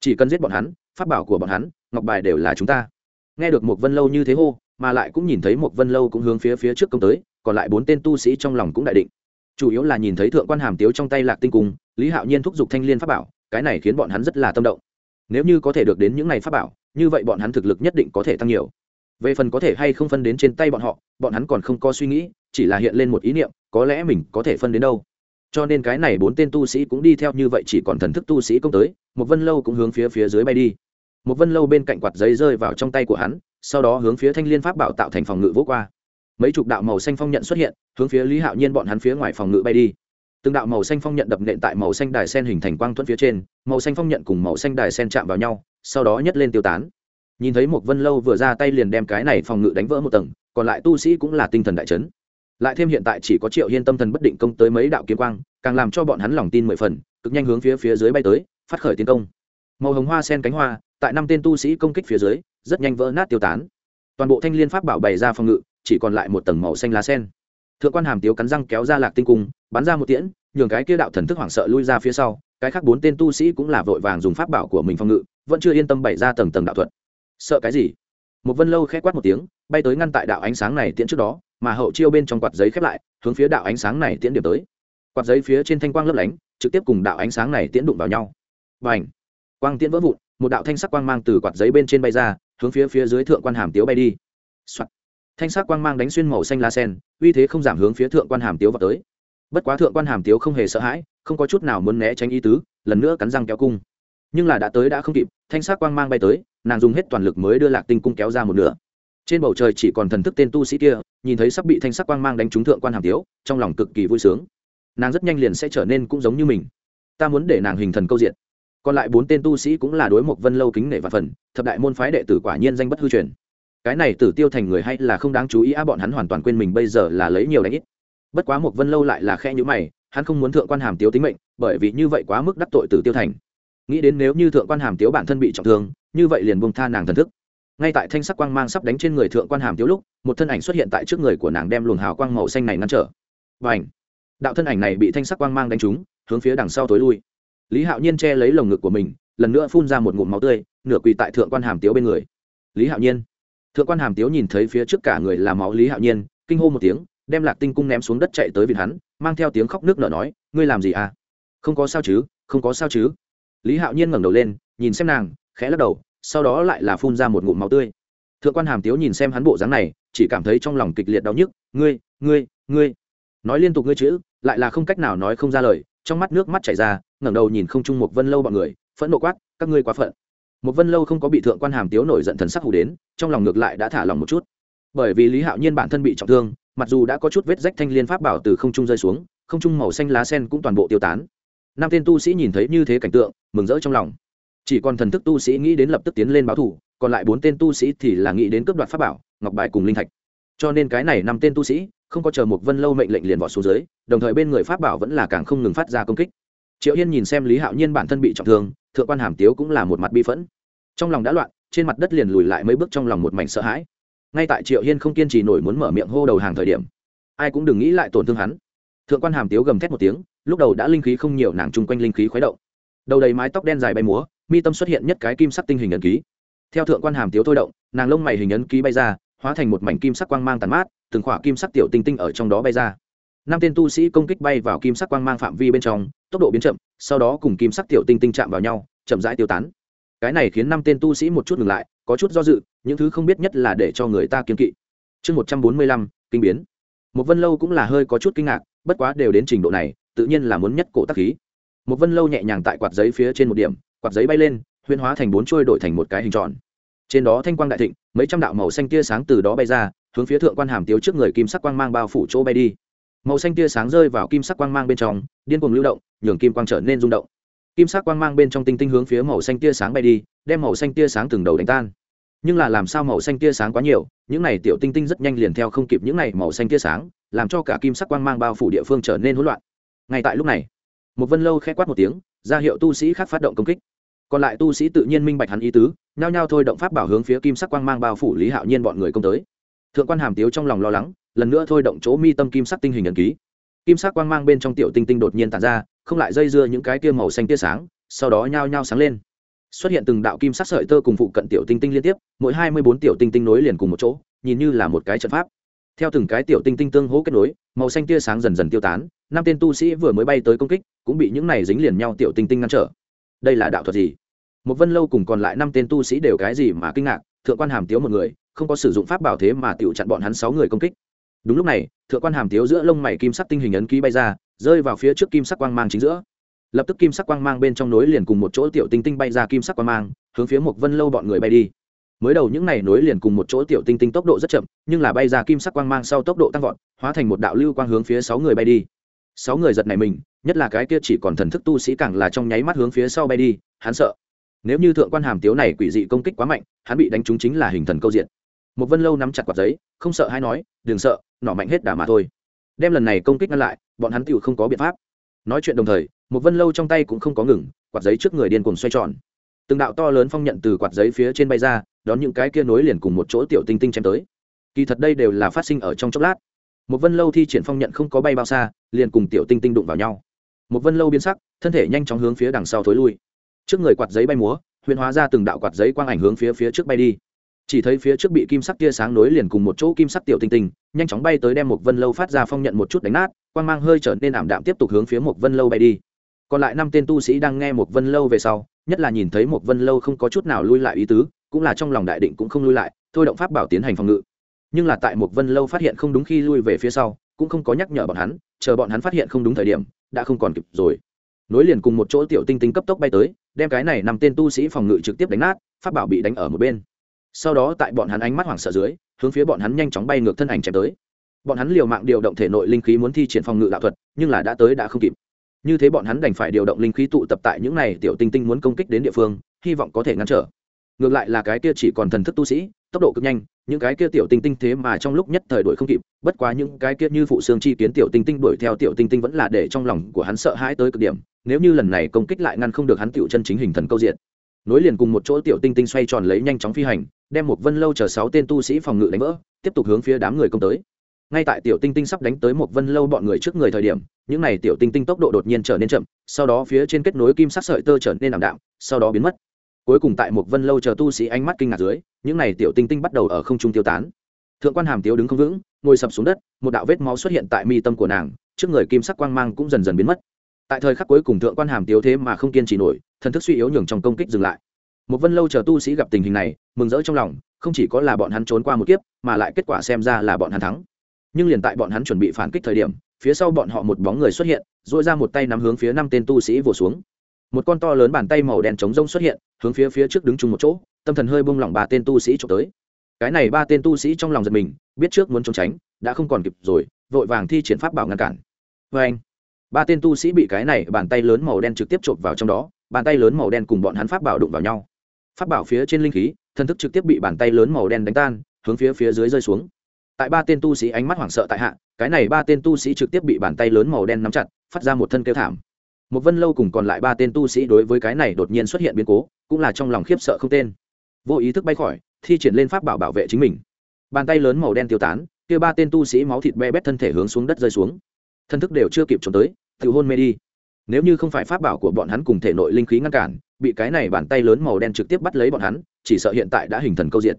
Chỉ cần giết bọn hắn, pháp bảo của bọn hắn, ngọc bài đều là chúng ta. Nghe được một vân lâu như thế hô, mà lại cũng nhìn thấy một vân lâu cũng hướng phía phía trước công tới, còn lại bốn tên tu sĩ trong lòng cũng đại định. Chủ yếu là nhìn thấy thượng quan hàm tiếu trong tay lạc tinh cung, lý hạo nhiên thúc giục thanh liên pháp bảo, cái này khiến bọn hắn rất là tâm động. Nếu như có thể được đến những này pháp bảo, như vậy bọn hắn thực lực nhất định có thể tăng nhiều về phần có thể hay không phân đến trên tay bọn họ, bọn hắn còn không có suy nghĩ, chỉ là hiện lên một ý niệm, có lẽ mình có thể phân đến đâu. Cho nên cái này bốn tên tu sĩ cũng đi theo như vậy chỉ còn thần thức tu sĩ công tới một vân lâu cũng hướng phía phía dưới bay đi. Một vân lâu bên cạnh quạt giấy rơi vào trong tay của hắn, sau đó hướng phía thanh liên pháp bảo tạo thành phòng ngự vỗ qua. Mấy chục đạo màu xanh phong nhận xuất hiện, hướng phía lý hạo nhiên bọn hắn phía ngoài phòng ngự bay đi. Từng đạo màu xanh phong nhận đập nện tại màu xanh đài sen hình thành quang thuẫn phía trên, màu xanh phong nhận cùng màu xanh đài sen chạm vào nhau, sau đó nhấc lên tiêu tán nhìn thấy một vân lâu vừa ra tay liền đem cái này phòng ngự đánh vỡ một tầng, còn lại tu sĩ cũng là tinh thần đại chấn. Lại thêm hiện tại chỉ có triệu hiên tâm thần bất định công tới mấy đạo kiếm quang, càng làm cho bọn hắn lòng tin mười phần, cực nhanh hướng phía phía dưới bay tới, phát khởi tiến công. Màu hồng hoa sen cánh hoa, tại năm tên tu sĩ công kích phía dưới, rất nhanh vỡ nát tiêu tán. Toàn bộ thanh liên pháp bảo bày ra phòng ngự, chỉ còn lại một tầng màu xanh lá sen. Thượng quan hàm tiếu cắn răng kéo ra lạc tinh cung, bắn ra một tiễn, nhường cái kia đạo thần thức hoảng sợ lui ra phía sau, cái khác bốn tên tu sĩ cũng là vội vàng dùng pháp bảo của mình phòng ngự, vẫn chưa yên tâm bày ra tầng tầng đạo thuật sợ cái gì? Một vân lâu khẽ quát một tiếng, bay tới ngăn tại đạo ánh sáng này tiễn trước đó, mà hậu chiêu bên trong quạt giấy khép lại, hướng phía đạo ánh sáng này tiễn điểm tới. Quạt giấy phía trên thanh quang lấp lánh, trực tiếp cùng đạo ánh sáng này tiễn đụng vào nhau. Và ảnh quang tiễn vỡ vụn, một đạo thanh sắc quang mang từ quạt giấy bên trên bay ra, hướng phía phía dưới thượng quan hàm tiếu bay đi、Soạn. thanh sắc quang mang đánh xuyên màu xanh la sen, uy thế không giảm hướng phía thượng quan hàm tiếu vào tới. Bất quá thượng quan hàm tiếu không hề sợ hãi, không có chút nào muốn né tránh ý tứ, lần nữa cắn răng kéo cung. Nhưng là đã tới đã không kịp, thanh sắc quang mang bay tới nàng dùng hết toàn lực mới đưa lạc tinh cung kéo ra một nửa. Trên bầu trời chỉ còn thần thức tên tu sĩ kia, nhìn thấy sắp bị thanh sắc quang mang đánh trúng thượng quan hàm tiếu, trong lòng cực kỳ vui sướng. Nàng rất nhanh liền sẽ trở nên cũng giống như mình. Ta muốn để nàng hình thần câu diện. Còn lại bốn tên tu sĩ cũng là đối một vân lâu kính nể và phần, thập đại môn phái đệ tử quả nhiên danh bất hư truyền. Cái này tử tiêu thành người hay là không đáng chú ý á, bọn hắn hoàn toàn quên mình bây giờ là lấy nhiều đánh ít. Bất quá một vân lâu lại là khe nhữ mày, hắn không muốn thượng quan hàm tiếu tính mệnh, bởi vì như vậy quá mức đắc tội tử tiêu thành. Nghĩ đến nếu như thượng quan hàm tiếu bản thân bị trọng thương như vậy liền buông tha nàng thần thức. Ngay tại thanh sắc quang mang sắp đánh trên người thượng quan hàm tiếu lúc, một thân ảnh xuất hiện tại trước người của nàng đem luồng hào quang màu xanh này ngăn trở. Và ảnh đạo thân ảnh này bị thanh sắc quang mang đánh trúng, hướng phía đằng sau tối lui. Lý hạo nhiên che lấy lồng ngực của mình, lần nữa phun ra một ngụm máu tươi, nửa quỳ tại thượng quan hàm tiếu bên người. Lý hạo nhiên! Thượng quan hàm tiếu nhìn thấy phía trước cả người là máu lý hạo nhiên, kinh hô một tiếng, đem lạc tinh cung ném xuống đất chạy tới vịt hắn, mang theo tiếng khóc nước nở nói, ngươi làm gì à? Không có sao chứ, không có sao chứ. Lý hạo nhiên ngẩng đầu lên, nhìn xem nàng khẽ lắc đầu, sau đó lại là phun ra một ngụm máu tươi. Thượng quan hàm tiếu nhìn xem hắn bộ dáng này, chỉ cảm thấy trong lòng kịch liệt đau nhức, ngươi ngươi ngươi. Nói liên tục ngươi chữ, lại là không cách nào nói không ra lời, trong mắt nước mắt chảy ra, ngẩng đầu nhìn không trung một vân lâu bọn người, phẫn nộ quát, các ngươi quá phận. Một vân lâu không có bị thượng quan hàm tiếu nổi giận thần sắc hù đến, trong lòng ngược lại đã thả lòng một chút. Bởi vì lý hạo nhiên bản thân bị trọng thương, mặc dù đã có chút vết rách thanh liên pháp bảo từ không trung rơi xuống, không trung màu xanh lá sen cũng toàn bộ tiêu tán. Năm tên tu sĩ nhìn thấy như thế cảnh tượng, mừng rỡ trong lòng chỉ còn thần thức tu sĩ nghĩ đến lập tức tiến lên báo thủ còn lại bốn tên tu sĩ thì là nghĩ đến cướp đoạt pháp bảo, ngọc bài cùng linh thạch. Cho nên cái này năm tên tu sĩ, không có chờ một vân lâu mệnh lệnh liền vọt xuống dưới, đồng thời bên người pháp bảo vẫn là càng không ngừng phát ra công kích. Triệu hiên nhìn xem lý hạo nhiên bản thân bị trọng thương, thượng quan hàm tiếu cũng là một mặt bi phẫn. Trong lòng đã loạn, trên mặt đất liền lùi lại mấy bước trong lòng một mảnh sợ hãi. Ngay tại triệu hiên không kiên trì nổi muốn mở miệng hô đầu hàng thời điểm, ai cũng đừng nghĩ lại tổn thương hắn. Thượng quan hàm tiếu gầm thét một tiếng, lúc đầu đã linh khí không nhiều, nàng chung quanh linh khí khuấy động. Đầu đầy mái tóc đen dài bay múa mi tâm xuất hiện nhất cái kim sắc tinh hình ấn ký. Theo thượng quan hàm tiếu thôi động, nàng lông mày hình ấn ký bay ra, hóa thành một mảnh kim sắc quang mang tàn mát, từng khỏa kim sắc tiểu tinh tinh ở trong đó bay ra. Năm tên tu sĩ công kích bay vào kim sắc quang mang phạm vi bên trong, tốc độ biến chậm, sau đó cùng kim sắc tiểu tinh tinh chạm vào nhau, chậm rãi tiêu tán. Cái này khiến năm tên tu sĩ một chút ngừng lại, có chút do dự, những thứ không biết nhất là để cho người ta kiên kỵ. Chương một trăm bốn mươi lăm, kinh biến. Một vân lâu cũng là hơi có chút kinh ngạc, bất quá đều đến trình độ này, tự nhiên là muốn nhất cổ tác khí. Một vân lâu nhẹ nhàng tại quạt giấy phía trên một điểm quạt giấy bay lên huyên hóa thành bốn chuôi đổi thành một cái hình tròn. Trên đó thanh quang đại thịnh, mấy trăm đạo màu xanh tia sáng từ đó bay ra, hướng phía thượng quan hàm tiếu trước người kim sắc quang mang bao phủ chỗ bay đi. Màu xanh tia sáng rơi vào kim sắc quang mang bên trong, điên cuồng lưu động, nhường kim quang trở nên rung động. Kim sắc quang mang bên trong tinh tinh hướng phía màu xanh tia sáng bay đi, đem màu xanh tia sáng từng đầu đánh tan. Nhưng là làm sao màu xanh tia sáng quá nhiều, những này tiểu tinh tinh rất nhanh liền theo không kịp những này màu xanh tia sáng, làm cho cả kim sắc quang mang bao phủ địa phương trở nên hỗn loạn. Ngay tại lúc này, một vân lâu khẽ quát một tiếng, ra hiệu tu sĩ khác phát động công kích còn lại tu sĩ tự nhiên minh bạch hắn ý tứ, nhao nhao thôi động pháp bảo hướng phía kim sắc quang mang bao phủ lý hạo nhiên bọn người công tới. Thượng quan hàm tiếu trong lòng lo lắng, lần nữa thôi động chỗ mi tâm kim sắc tinh hình ẩn ký. Kim sắc quang mang bên trong tiểu tinh tinh đột nhiên tàn ra, không lại dây dưa những cái kia màu xanh tia sáng, sau đó nhao nhao sáng lên. Xuất hiện từng đạo kim sắc sợi tơ cùng phụ cận tiểu tinh tinh liên tiếp, mỗi hai mươi bốn tiểu tinh tinh nối liền cùng một chỗ, nhìn như là một cái trận pháp. Theo từng cái tiểu tinh tinh tương hỗ kết nối, màu xanh tia sáng dần dần tiêu tán, năm tên tu sĩ vừa mới bay tới công kích, cũng bị những này dính liền nhau tiểu tinh tinh ngăn trở đây là đạo thuật gì? Một vân lâu cùng còn lại năm tên tu sĩ đều cái gì mà kinh ngạc, thượng quan hàm tiếu một người, không có sử dụng pháp bảo thế mà tựu chặn bọn hắn sáu người công kích. Đúng lúc này, thượng quan hàm tiếu giữa lông mày kim sắc tinh hình ấn ký bay ra, rơi vào phía trước kim sắc quang mang chính giữa. Lập tức kim sắc quang mang bên trong nối liền cùng một chỗ tiểu tinh tinh bay ra kim sắc quang mang, hướng phía một vân lâu bọn người bay đi. Mới đầu những này nối liền cùng một chỗ tiểu tinh tinh tốc độ rất chậm, nhưng là bay ra kim sắc quang mang sau tốc độ tăng vọt, hóa thành một đạo lưu quang hướng phía sáu người bay đi sáu người giật này mình, nhất là cái kia chỉ còn thần thức tu sĩ càng là trong nháy mắt hướng phía sau bay đi, hắn sợ. Nếu như thượng quan hàm tiếu này quỷ dị công kích quá mạnh, hắn bị đánh trúng chính là hình thần câu diện. Một vân lâu nắm chặt quạt giấy, không sợ hay nói, đừng sợ, nỏ mạnh hết đà mà thôi. Đem lần này công kích ngăn lại, bọn hắn tựu không có biện pháp. Nói chuyện đồng thời, một vân lâu trong tay cũng không có ngừng, quạt giấy trước người điên cuồng xoay tròn. Từng đạo to lớn phong nhận từ quạt giấy phía trên bay ra, đón những cái kia nối liền cùng một chỗ tiểu tinh tinh chém tới. Kỳ thật đây đều là phát sinh ở trong chốc lát một vân lâu thi triển phong nhận không có bay bao xa, liền cùng tiểu tinh tinh đụng vào nhau. Một vân lâu biến sắc, thân thể nhanh chóng hướng phía đằng sau thối lui. Trước người quạt giấy bay múa, huyền hóa ra từng đạo quạt giấy quang ảnh hướng phía phía trước bay đi. Chỉ thấy phía trước bị kim sắc tia sáng nối liền cùng một chỗ kim sắc tiểu tinh tinh, nhanh chóng bay tới đem một vân lâu phát ra phong nhận một chút đánh nát, quang mang hơi trở nên ảm đạm tiếp tục hướng phía một vân lâu bay đi. Còn lại năm tên tu sĩ đang nghe một vân lâu về sau, nhất là nhìn thấy một vân lâu không có chút nào lui lại ý tứ, cũng là trong lòng đại định cũng không lui lại, thôi động pháp bảo tiến hành phòng ngự nhưng là tại một vân lâu phát hiện không đúng khi lui về phía sau, cũng không có nhắc nhở bọn hắn, chờ bọn hắn phát hiện không đúng thời điểm, đã không còn kịp rồi. Nối liền cùng một chỗ tiểu tinh tinh cấp tốc bay tới, đem cái này nằm tên tu sĩ phòng ngự trực tiếp đánh nát, pháp bảo bị đánh ở một bên. Sau đó tại bọn hắn ánh mắt hoảng sợ dưới, hướng phía bọn hắn nhanh chóng bay ngược thân ảnh chém tới. Bọn hắn liều mạng điều động thể nội linh khí muốn thi triển phòng ngự đạo thuật, nhưng là đã tới đã không kịp. Như thế bọn hắn đành phải điều động linh khí tụ tập tại những này tiểu tinh tinh muốn công kích đến địa phương, hy vọng có thể ngăn trở. Ngược lại là cái kia chỉ còn thần thức tu sĩ tốc độ cực nhanh, những cái kia tiểu tinh tinh thế mà trong lúc nhất thời đuổi không kịp, bất quá những cái kia như phụ xương chi kiến tiểu tinh tinh đuổi theo tiểu tinh tinh vẫn là để trong lòng của hắn sợ hãi tới cực điểm, nếu như lần này công kích lại ngăn không được hắn tiểu chân chính hình thần câu diện. Nối liền cùng một chỗ tiểu tinh tinh xoay tròn lấy nhanh chóng phi hành, đem một vân lâu chờ sáu tên tu sĩ phòng ngự đánh vỡ, tiếp tục hướng phía đám người công tới. Ngay tại tiểu tinh tinh sắp đánh tới một vân lâu bọn người trước người thời điểm, những này tiểu tinh tinh tốc độ đột nhiên trở nên chậm, sau đó phía trên kết nối kim sắc sợi tơ trở nên ảm đạm, sau đó biến mất cuối cùng tại một vân lâu chờ tu sĩ ánh mắt kinh ngạc dưới, những này tiểu tinh tinh bắt đầu ở không trung tiêu tán. Thượng quan hàm tiếu đứng không vững, ngồi sập xuống đất, một đạo vết máu xuất hiện tại mi tâm của nàng, trước người kim sắc quang mang cũng dần dần biến mất. Tại thời khắc cuối cùng thượng quan hàm tiếu thế mà không kiên trì nổi, thần thức suy yếu nhường trong công kích dừng lại. Một vân lâu chờ tu sĩ gặp tình hình này, mừng rỡ trong lòng, không chỉ có là bọn hắn trốn qua một kiếp, mà lại kết quả xem ra là bọn hắn thắng. Nhưng liền tại bọn hắn chuẩn bị phản kích thời điểm, phía sau bọn họ một bóng người xuất hiện dội ra một tay nắm hướng phía năm tên tu sĩ vồ xuống một con to lớn bàn tay màu đen trống rông xuất hiện, hướng phía phía trước đứng chung một chỗ, tâm thần hơi bung lỏng ba tên tu sĩ trộm tới. Cái này ba tên tu sĩ trong lòng giật mình, biết trước muốn trốn tránh, đã không còn kịp rồi, vội vàng thi triển pháp bảo ngăn cản. Vê anh, ba tên tu sĩ bị cái này bàn tay lớn màu đen trực tiếp trộm vào trong đó, bàn tay lớn màu đen cùng bọn hắn pháp bảo đụng vào nhau. Pháp bảo phía trên linh khí thân thức trực tiếp bị bàn tay lớn màu đen đánh tan, hướng phía phía dưới rơi xuống. Tại ba tên tu sĩ ánh mắt hoảng sợ tại hạ, cái này ba tên tu sĩ trực tiếp bị bàn tay lớn màu đen nắm chặt, phát ra một thân kêu thảm một vân lâu cùng còn lại ba tên tu sĩ đối với cái này đột nhiên xuất hiện biến cố, cũng là trong lòng khiếp sợ không tên. Vô ý thức bay khỏi, thi triển lên pháp bảo bảo vệ chính mình. Bàn tay lớn màu đen tiêu tán, kia ba tên tu sĩ máu thịt be bét thân thể hướng xuống đất rơi xuống. Thân thức đều chưa kịp trốn tới, tự hôn mê đi. Nếu như không phải pháp bảo của bọn hắn cùng thể nội linh khí ngăn cản, bị cái này bàn tay lớn màu đen trực tiếp bắt lấy bọn hắn, chỉ sợ hiện tại đã hình thần câu diệt.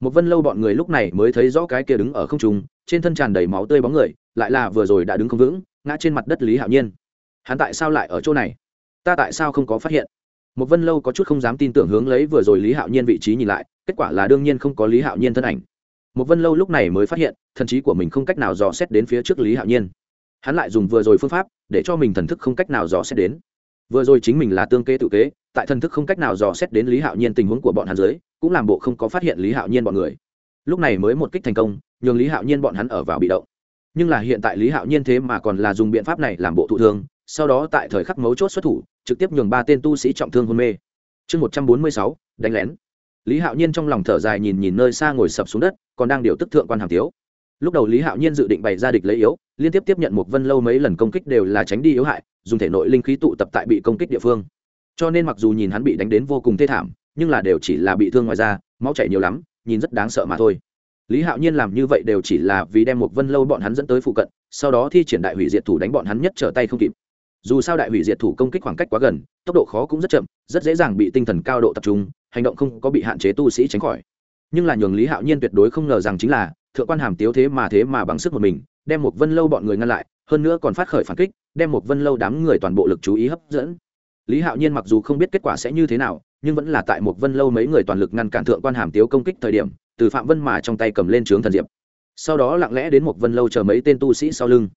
Một vân lâu bọn người lúc này mới thấy rõ cái kia đứng ở không trung, trên thân tràn đầy máu tươi bóng người, lại là vừa rồi đã đứng không vững, ngã trên mặt đất lý hạo nhiên hắn tại sao lại ở chỗ này? Ta tại sao không có phát hiện? Một vân lâu có chút không dám tin tưởng hướng lấy vừa rồi lý hạo nhiên vị trí nhìn lại, kết quả là đương nhiên không có lý hạo nhiên thân ảnh. Một vân lâu lúc này mới phát hiện, thần trí của mình không cách nào dò xét đến phía trước lý hạo nhiên. Hắn lại dùng vừa rồi phương pháp, để cho mình thần thức không cách nào dò xét đến. Vừa rồi chính mình là tương kê tự kế, tại thần thức không cách nào dò xét đến lý hạo nhiên tình huống của bọn hắn dưới, cũng làm bộ không có phát hiện lý hạo nhiên bọn người. Lúc này mới một kích thành công, nhường lý hạo nhiên bọn hắn ở vào bị động. Nhưng là hiện tại lý hạo nhiên thế mà còn là dùng biện pháp này làm bộ thụ thương sau đó tại thời khắc mấu chốt xuất thủ, trực tiếp nhường ba tên tu sĩ trọng thương hôn mê. Chương một trăm bốn mươi sáu, đánh lén. Lý hạo nhiên trong lòng thở dài nhìn nhìn nơi xa ngồi sập xuống đất, còn đang điều tức thượng quan hàm thiếu lúc đầu lý hạo nhiên dự định bày ra địch lấy yếu, liên tiếp tiếp nhận một vân lâu mấy lần công kích đều là tránh đi yếu hại, dùng thể nội linh khí tụ tập tại bị công kích địa phương. Cho nên mặc dù nhìn hắn bị đánh đến vô cùng thê thảm, nhưng là đều chỉ là bị thương ngoài da, máu chảy nhiều lắm, nhìn rất đáng sợ mà thôi. Lý hạo nhiên làm như vậy đều chỉ là vì đem một vân lâu bọn hắn dẫn tới phụ cận, sau đó thi triển đại hủy diệt thủ đánh bọn hắn nhất trở tay không kịp dù sao đại hủy diệt thủ công kích khoảng cách quá gần, tốc độ khó cũng rất chậm, rất dễ dàng bị tinh thần cao độ tập trung, hành động không có bị hạn chế tu sĩ tránh khỏi. Nhưng là nhường lý hạo nhiên tuyệt đối không ngờ rằng chính là, thượng quan hàm tiếu thế mà thế mà bằng sức một mình, đem một vân lâu bọn người ngăn lại, hơn nữa còn phát khởi phản kích, đem một vân lâu đám người toàn bộ lực chú ý hấp dẫn. Lý hạo nhiên mặc dù không biết kết quả sẽ như thế nào, nhưng vẫn là tại một vân lâu mấy người toàn lực ngăn cản thượng quan hàm tiếu công kích thời điểm, từ phạm vân mà trong tay cầm lên trướng thần diệp. Sau đó lặng lẽ đến một vân lâu chờ mấy tên tu sĩ sau lưng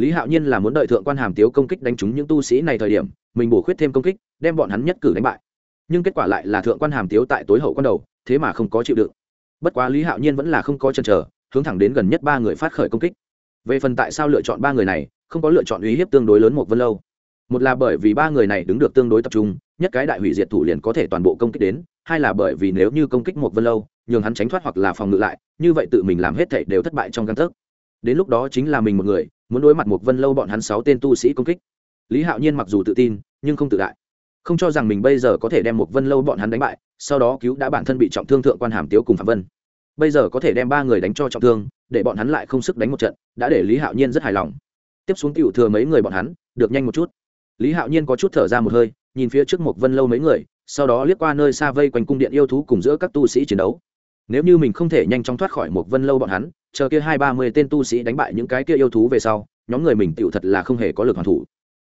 lý hạo nhiên là muốn đợi thượng quan hàm tiếu công kích đánh trúng những tu sĩ này thời điểm, mình bổ khuyết thêm công kích, đem bọn hắn nhất cử đánh bại. Nhưng kết quả lại là thượng quan hàm tiếu tại tối hậu quan đầu, thế mà không có chịu đựng. Bất quá lý hạo nhiên vẫn là không có chần chờ, hướng thẳng đến gần nhất ba người phát khởi công kích. Về phần tại sao lựa chọn ba người này, không có lựa chọn uy hiếp tương đối lớn một vân lâu. Một là bởi vì ba người này đứng được tương đối tập trung, nhất cái đại hủy diệt thủ liền có thể toàn bộ công kích đến, hai là bởi vì nếu như công kích một vân lâu, nhường hắn tránh thoát hoặc là phòng ngự lại, như vậy tự mình làm hết thảy đều thất bại trong căn thức đến lúc đó chính là mình một người muốn đối mặt một vân lâu bọn hắn sáu tên tu sĩ công kích. Lý hạo nhiên mặc dù tự tin, nhưng không tự đại. Không cho rằng mình bây giờ có thể đem một vân lâu bọn hắn đánh bại, sau đó cứu đã bản thân bị trọng thương thượng quan hàm tiếu cùng phạm vân. Bây giờ có thể đem ba người đánh cho trọng thương, để bọn hắn lại không sức đánh một trận, đã để lý hạo nhiên rất hài lòng. Tiếp xuống tiểu thừa mấy người bọn hắn, được nhanh một chút. Lý hạo nhiên có chút thở ra một hơi, nhìn phía trước một vân lâu mấy người, sau đó liếc qua nơi xa vây quanh cung điện yêu thú cùng giữa các tu sĩ chiến đấu. Nếu như mình không thể nhanh chóng thoát khỏi một vân lâu bọn hắn chờ kia hai ba mươi tên tu sĩ đánh bại những cái kia yêu thú về sau, nhóm người mình tựu thật là không hề có lực hoàn thủ.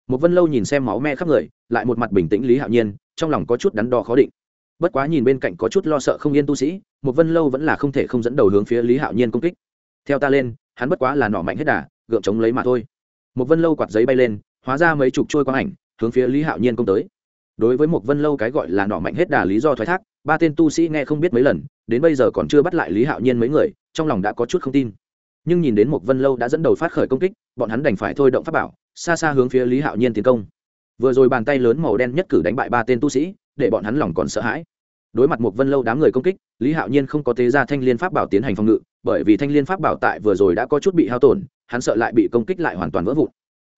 Một vân lâu nhìn xem máu me khắp người, lại một mặt bình tĩnh lý hạo nhiên, trong lòng có chút đắn đo khó định. Bất quá nhìn bên cạnh có chút lo sợ không yên tu sĩ một vân lâu vẫn là không thể không dẫn đầu hướng phía lý hạo nhiên công kích. Theo ta lên, hắn bất quá là nỏ mạnh hết đà, gượng chống lấy mà thôi. Một vân lâu quạt giấy bay lên, hóa ra mấy chục trôi quang ảnh, hướng phía lý hạo nhiên công tới đối với một vân lâu cái gọi là nọ mạnh hết đà lý do thoái thác, ba tên tu sĩ nghe không biết mấy lần, đến bây giờ còn chưa bắt lại lý hạo nhiên mấy người, trong lòng đã có chút không tin. Nhưng nhìn đến một vân lâu đã dẫn đầu phát khởi công kích, bọn hắn đành phải thôi động pháp bảo, xa xa hướng phía lý hạo nhiên tiến công. Vừa rồi bàn tay lớn màu đen nhất cử đánh bại ba tên tu sĩ, để bọn hắn lòng còn sợ hãi. Đối mặt một vân lâu đám người công kích, lý hạo nhiên không có tế ra thanh liên pháp bảo tiến hành phòng ngự, bởi vì thanh liên pháp bảo tại vừa rồi đã có chút bị hao tổn, hắn sợ lại bị công kích lại hoàn toàn vỡ vụn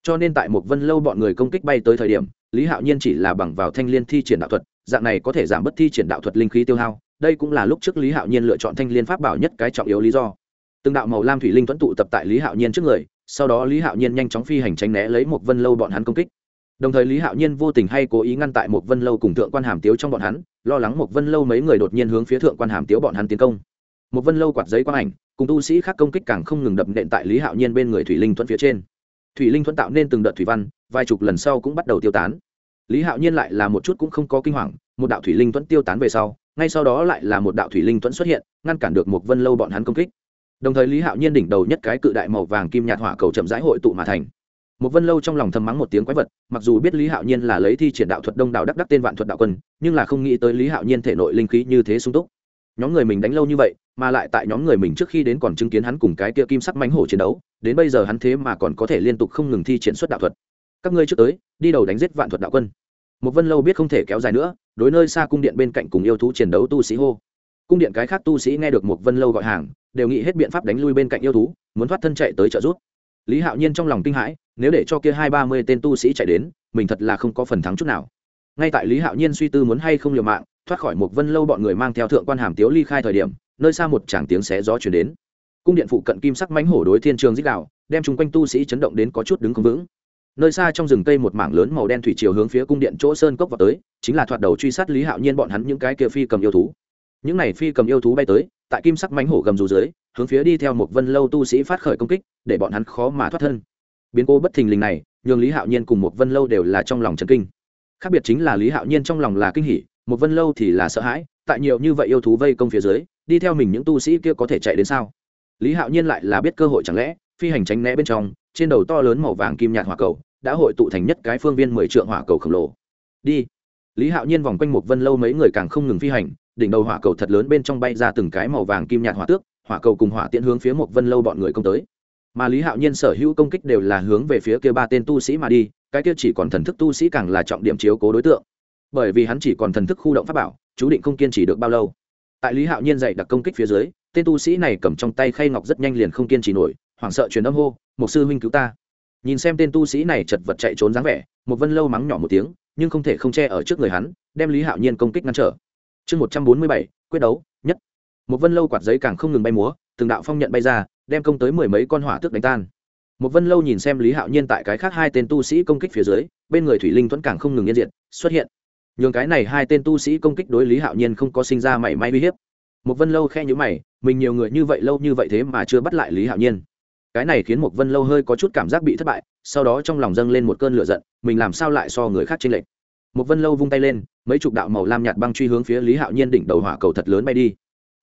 cho nên tại một vân lâu bọn người công kích bay tới thời điểm, lý hạo nhiên chỉ là bằng vào thanh liên thi triển đạo thuật, dạng này có thể giảm bớt thi triển đạo thuật linh khí tiêu hao, đây cũng là lúc trước lý hạo nhiên lựa chọn thanh liên pháp bảo nhất cái trọng yếu lý do. Từng đạo màu lam thủy linh tuấn tụ tập tại lý hạo nhiên trước người, sau đó lý hạo nhiên nhanh chóng phi hành tránh né lấy một vân lâu bọn hắn công kích. Đồng thời lý hạo nhiên vô tình hay cố ý ngăn tại một vân lâu cùng thượng quan hàm tiếu trong bọn hắn, lo lắng một vân lâu mấy người đột nhiên hướng phía thượng quan hàm tiếu bọn hắn tiến công. Một vân lâu quạt giấy quang ảnh, cùng tu sĩ khác công kích càng không ngừng đập nện tại lý hạo nhiên bên người thủy linh thuận phía trên thủy linh thuẫn tạo nên từng đợt thủy văn, vài chục lần sau cũng bắt đầu tiêu tán. Lý hạo nhiên lại là một chút cũng không có kinh hoàng, một đạo thủy linh thuẫn tiêu tán về sau, ngay sau đó lại là một đạo thủy linh thuẫn xuất hiện, ngăn cản được một vân lâu bọn hắn công kích. Đồng thời lý hạo nhiên đỉnh đầu nhất cái cự đại màu vàng kim nhạt hỏa cầu chậm rãi hội tụ mà thành. Một vân lâu trong lòng thầm mắng một tiếng quái vật, mặc dù biết lý hạo nhiên là lấy thi triển đạo thuật đông đạo đắc đắc tên vạn thuật đạo quân, nhưng là không nghĩ tới lý hạo nhiên thể nội linh khí như thế sung túc nhóm người mình đánh lâu như vậy, mà lại tại nhóm người mình trước khi đến còn chứng kiến hắn cùng cái kia kim sắc mánh hổ chiến đấu, đến bây giờ hắn thế mà còn có thể liên tục không ngừng thi triển xuất đạo thuật. Các ngươi trước tới, đi đầu đánh giết vạn thuật đạo quân. Một vân lâu biết không thể kéo dài nữa, đối nơi xa cung điện bên cạnh cùng yêu thú chiến đấu tu sĩ hô. Cung điện cái khác tu sĩ nghe được một vân lâu gọi hàng, đều nghĩ hết biện pháp đánh lui bên cạnh yêu thú, muốn thoát thân chạy tới trợ giúp. Lý hạo nhiên trong lòng kinh hãi, nếu để cho kia hai ba mươi tên tu sĩ chạy đến, mình thật là không có phần thắng chút nào ngay tại lý hạo nhiên suy tư muốn hay không liều mạng, thoát khỏi một vân lâu bọn người mang theo thượng quan hàm tiếu ly khai thời điểm, nơi xa một tràng tiếng xé gió chuyển đến. Cung điện phụ cận kim sắc mánh hổ đối thiên trường dích đạo đem chung quanh tu sĩ chấn động đến có chút đứng không vững. Nơi xa trong rừng cây một mảng lớn màu đen thủy chiều hướng phía cung điện chỗ sơn cốc vào tới, chính là thoạt đầu truy sát lý hạo nhiên bọn hắn những cái kia phi cầm yêu thú. Những này phi cầm yêu thú bay tới, tại kim sắc mánh hổ gầm rú dưới, hướng phía đi theo một vân lâu tu sĩ phát khởi công kích, để bọn hắn khó mà thoát thân. Biến cố bất thình lình này, nhường lý hạo nhiên cùng một vân lâu đều là trong lòng trần kinh khác biệt chính là lý hạo nhiên trong lòng là kinh hỉ, một vân lâu thì là sợ hãi, tại nhiều như vậy yêu thú vây công phía dưới, đi theo mình những tu sĩ kia có thể chạy đến sao? Lý hạo nhiên lại là biết cơ hội chẳng lẽ, phi hành tránh né bên trong, trên đầu to lớn màu vàng kim nhạt hỏa cầu, đã hội tụ thành nhất cái phương viên mười trượng hỏa cầu khổng lồ. Đi! Lý hạo nhiên vòng quanh một vân lâu mấy người càng không ngừng phi hành, đỉnh đầu hỏa cầu thật lớn bên trong bay ra từng cái màu vàng kim nhạt hỏa tước, hỏa cầu cùng hỏa tiễn hướng phía một vân lâu bọn người công tới. Mà lý hạo nhiên sở hữu công kích đều là hướng về phía kia ba tên tu sĩ mà đi cái kia chỉ còn thần thức tu sĩ càng là trọng điểm chiếu cố đối tượng. Bởi vì hắn chỉ còn thần thức khu động pháp bảo, chú định không kiên trì được bao lâu. Tại lý hạo nhiên dạy đặc công kích phía dưới, tên tu sĩ này cầm trong tay khay ngọc rất nhanh liền không kiên trì nổi, hoảng sợ truyền âm hô một sư huynh cứu ta. Nhìn xem tên tu sĩ này chật vật chạy trốn dáng vẻ một vân lâu mắng nhỏ một tiếng, nhưng không thể không che ở trước người hắn, đem lý hạo nhiên công kích ngăn trở. Chương một trăm bốn mươi bảy, quyết đấu, nhất. Một vân lâu quạt giấy càng không ngừng bay múa, từng đạo phong nhận bay ra, đem công tới mười mấy con hỏa tước đánh tan một vân lâu nhìn xem lý hạo nhiên tại cái khác hai tên tu sĩ công kích phía dưới, bên người thủy linh thuẫn càng không ngừng yên diện xuất hiện. Nhường cái này hai tên tu sĩ công kích đối lý hạo nhiên không có sinh ra mảy may uy hiếp. Một vân lâu khe nhữ mày, mình nhiều người như vậy lâu như vậy thế mà chưa bắt lại lý hạo nhiên. Cái này khiến một vân lâu hơi có chút cảm giác bị thất bại, sau đó trong lòng dâng lên một cơn lửa giận, mình làm sao lại so người khác trên lệnh một vân lâu vung tay lên, mấy chục đạo màu lam nhạt băng truy hướng phía lý hạo nhiên đỉnh đầu hỏa cầu thật lớn bay đi.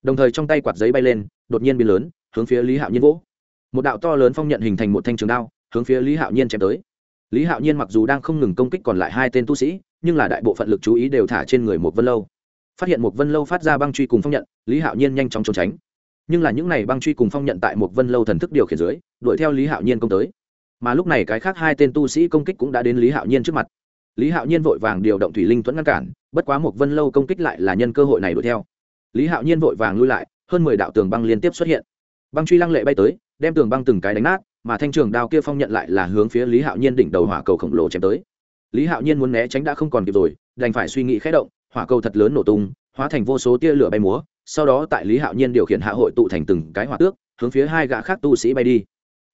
Đồng thời trong tay quạt giấy bay lên, đột nhiên biến lớn, hướng phía lý hạo nhiên vỗ một đạo to lớn phong nhận hình thành một thanh trường đao, hướng phía lý hạo nhiên chém tới. Lý hạo nhiên mặc dù đang không ngừng công kích còn lại hai tên tu sĩ, nhưng là đại bộ phận lực chú ý đều thả trên người một vân lâu. Phát hiện một vân lâu phát ra băng truy cùng phong nhận, lý hạo nhiên nhanh chóng trốn tránh. Nhưng là những n à y băng truy cùng phong nhận tại một vân lâu thần thức điều khiển dưới, đuổi theo lý hạo nhiên công tới. Mà lúc này cái khác hai tên tu sĩ công kích cũng đã đến lý hạo nhiên trước mặt. Lý hạo nhiên vội vàng điều động thủy linh thuẫn ngăn cản, bất quá một vân lâu công kích lại là nhân cơ hội này đuổi theo. Lý hạo nhiên vội vàng lui lại, hơn mười đạo tường băng liên tiếp xuất hiện. Băng truy lăng lệ bay tới đem tường băng từng cái đánh nát, mà thanh trường đao kia phong nhận lại là hướng phía lý hạo nhiên đỉnh đầu hỏa cầu khổng lồ chém tới. Lý hạo nhiên muốn né tránh đã không còn kịp rồi, đành phải suy nghĩ khé động, hỏa cầu thật lớn nổ tung, hóa thành vô số tia lửa bay múa, sau đó tại lý hạo nhiên điều khiển hạ hội tụ thành từng cái hỏa tước, hướng phía hai gã khác tu sĩ bay đi.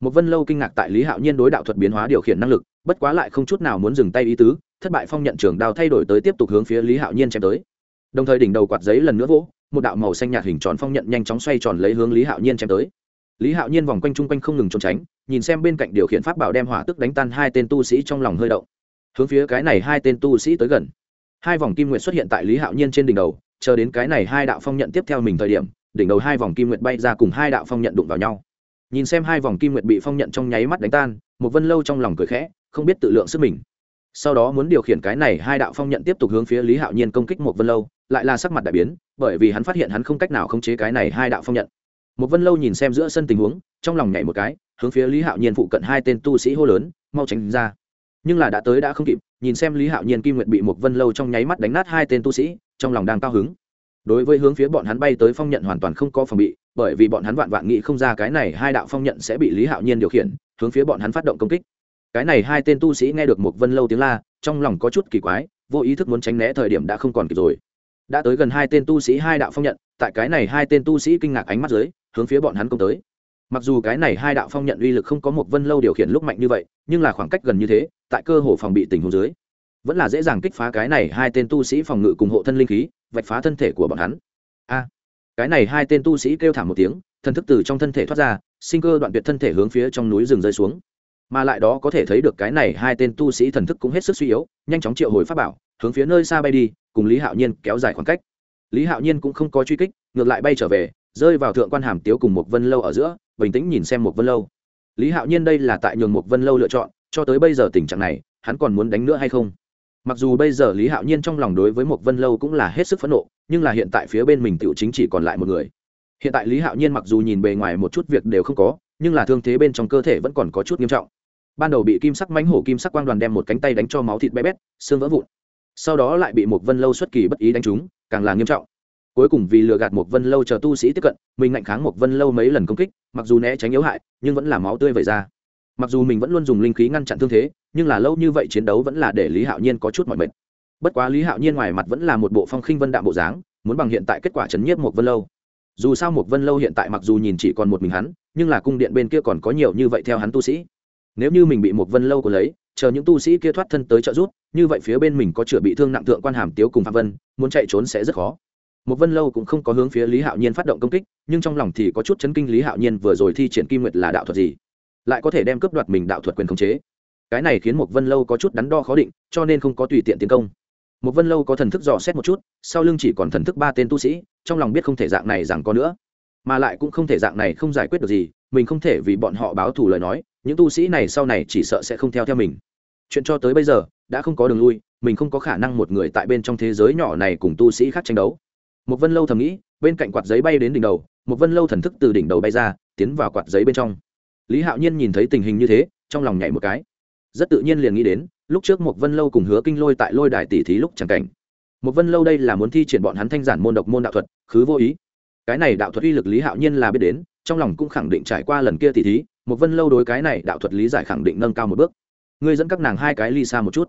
Một vân lâu kinh ngạc tại lý hạo nhiên đối đạo thuật biến hóa điều khiển năng lực, bất quá lại không chút nào muốn dừng tay ý tứ, thất bại phong nhận trường đao thay đổi tới tiếp tục hướng phía lý hạo nhiên chém tới. Đồng thời đỉnh đầu quạt giấy lần nữa vỗ, một đạo màu xanh nhạt hình tròn phong nhận nhanh chóng xoay tròn lấy hướng lý hạo nhiên chém tới lý hạo nhiên vòng quanh chung quanh không ngừng trốn tránh, nhìn xem bên cạnh điều khiển pháp bảo đem hỏa tức đánh tan hai tên tu sĩ trong lòng hơi động. Hướng phía cái này hai tên tu sĩ tới gần. Hai vòng kim nguyện xuất hiện tại lý hạo nhiên trên đỉnh đầu, chờ đến cái này hai đạo phong nhận tiếp theo mình thời điểm, đỉnh đầu hai vòng kim nguyện bay ra cùng hai đạo phong nhận đụng vào nhau. Nhìn xem hai vòng kim nguyện bị phong nhận trong nháy mắt đánh tan một vân lâu trong lòng cười khẽ, không biết tự lượng sức mình. Sau đó muốn điều khiển cái này hai đạo phong nhận tiếp tục hướng phía lý hạo nhiên công kích một vân lâu, lại là sắc mặt đại biến, bởi vì hắn phát hiện hắn không cách nào khống chế cái này hai đạo phong nhận một vân lâu nhìn xem giữa sân tình huống, trong lòng nhảy một cái, hướng phía lý hạo nhiên phụ cận hai tên tu sĩ hô lớn, mau tránh ra. Nhưng là đã tới đã không kịp, nhìn xem lý hạo nhiên kim nguyệt bị một vân lâu trong nháy mắt đánh nát hai tên tu sĩ, trong lòng đang cao hứng. Đối với hướng phía bọn hắn bay tới phong nhận hoàn toàn không có phòng bị, bởi vì bọn hắn vạn vạn nghĩ không ra cái này hai đạo phong nhận sẽ bị lý hạo nhiên điều khiển, hướng phía bọn hắn phát động công kích. Cái này hai tên tu sĩ nghe được một vân lâu tiếng la, trong lòng có chút kỳ quái, vô ý thức muốn tránh né thời điểm đã không còn kịp rồi. Đã tới gần hai tên tu sĩ hai đạo phong nhận, tại cái này hai tên tu sĩ kinh ngạc ánh mắt dưới hướng phía bọn hắn công tới. Mặc dù cái này hai đạo phong nhận uy lực không có một vân lâu điều khiển lúc mạnh như vậy, nhưng là khoảng cách gần như thế, tại cơ hồ phòng bị tình huống dưới, vẫn là dễ dàng kích phá cái này hai tên tu sĩ phòng ngự cùng hộ thân linh khí, vạch phá thân thể của bọn hắn. A! Cái này hai tên tu sĩ kêu thảm một tiếng, thần thức từ trong thân thể thoát ra, sinh cơ đoạn tuyệt thân thể hướng phía trong núi rừng rơi xuống. Mà lại đó có thể thấy được cái này hai tên tu sĩ thần thức cũng hết sức suy yếu, nhanh chóng triệu hồi pháp bảo, hướng phía nơi xa bay đi, cùng lý hạo nhiên kéo dài khoảng cách. Lý hạo nhiên cũng không có truy kích, ngược lại bay trở về rơi vào thượng quan hàm tiếu cùng một vân lâu ở giữa, bình tĩnh nhìn xem một vân lâu. Lý hạo nhiên đây là tại nhường một vân lâu lựa chọn, cho tới bây giờ tình trạng này, hắn còn muốn đánh nữa hay không? Mặc dù bây giờ lý hạo nhiên trong lòng đối với một vân lâu cũng là hết sức phẫn nộ, nhưng là hiện tại phía bên mình tựu chính chỉ còn lại một người. Hiện tại lý hạo nhiên mặc dù nhìn bề ngoài một chút việc đều không có, nhưng là thương thế bên trong cơ thể vẫn còn có chút nghiêm trọng. Ban đầu bị kim sắc mánh hổ kim sắc quang đoàn đem một cánh tay đánh cho máu thịt bé bét, xương vỡ vụn. Sau đó lại bị một vân lâu xuất kỳ bất ý đánh trúng, càng là nghiêm trọng cuối cùng vì lừa gạt một vân lâu chờ tu sĩ tiếp cận, mình ngạnh kháng một vân lâu mấy lần công kích, mặc dù né tránh yếu hại, nhưng vẫn là máu tươi vẩy ra. Mặc dù mình vẫn luôn dùng linh khí ngăn chặn thương thế, nhưng là lâu như vậy chiến đấu vẫn là để lý hạo nhiên có chút mọi mệt. Bất quá lý hạo nhiên ngoài mặt vẫn là một bộ phong khinh vân đạm bộ dáng, muốn bằng hiện tại kết quả chấn nhiếp một vân lâu. Dù sao một vân lâu hiện tại mặc dù nhìn chỉ còn một mình hắn, nhưng là cung điện bên kia còn có nhiều như vậy theo hắn tu sĩ. Nếu như mình bị một vân lâu của lấy, chờ những tu sĩ kia thoát thân tới trợ rút như vậy phía bên mình có chữa bị thương nặng thượng quan hàm tiếu cùng phạm vân, muốn chạy trốn sẽ rất khó một vân lâu cũng không có hướng phía lý hạo nhiên phát động công kích, nhưng trong lòng thì có chút chấn kinh lý hạo nhiên vừa rồi thi triển kim nguyệt là đạo thuật gì? Lại có thể đem cướp đoạt mình đạo thuật quyền khống chế. Cái này khiến một vân lâu có chút đắn đo khó định, cho nên không có tùy tiện tiến công. Một vân lâu có thần thức dò xét một chút, sau lưng chỉ còn thần thức ba tên tu sĩ, trong lòng biết không thể dạng này rằng có nữa. Mà lại cũng không thể dạng này không giải quyết được gì, mình không thể vì bọn họ báo thù lời nói, những tu sĩ này sau này chỉ sợ sẽ không theo theo mình. Chuyện cho tới bây giờ, đã không có đường lui, mình không có khả năng một người tại bên trong thế giới nhỏ này cùng tu sĩ khác tranh đấu một vân lâu thầm nghĩ, bên cạnh quạt giấy bay đến đỉnh đầu một vân lâu thần thức từ đỉnh đầu bay ra, tiến vào quạt giấy bên trong. Lý hạo nhiên nhìn thấy tình hình như thế, trong lòng nhảy một cái. Rất tự nhiên liền nghĩ đến, lúc trước một vân lâu cùng hứa kinh lôi tại lôi đài tỷ thí lúc chẳng cảnh. Một vân lâu đây là muốn thi triển bọn hắn thanh giản môn độc môn đạo thuật, khứ vô ý. Cái này đạo thuật uy lực lý hạo nhiên là biết đến, trong lòng cũng khẳng định trải qua lần kia tỷ thí một vân lâu đối cái này đạo thuật lý giải khẳng định nâng cao một bước. Ngươi dẫn các nàng hai cái ly xa một chút.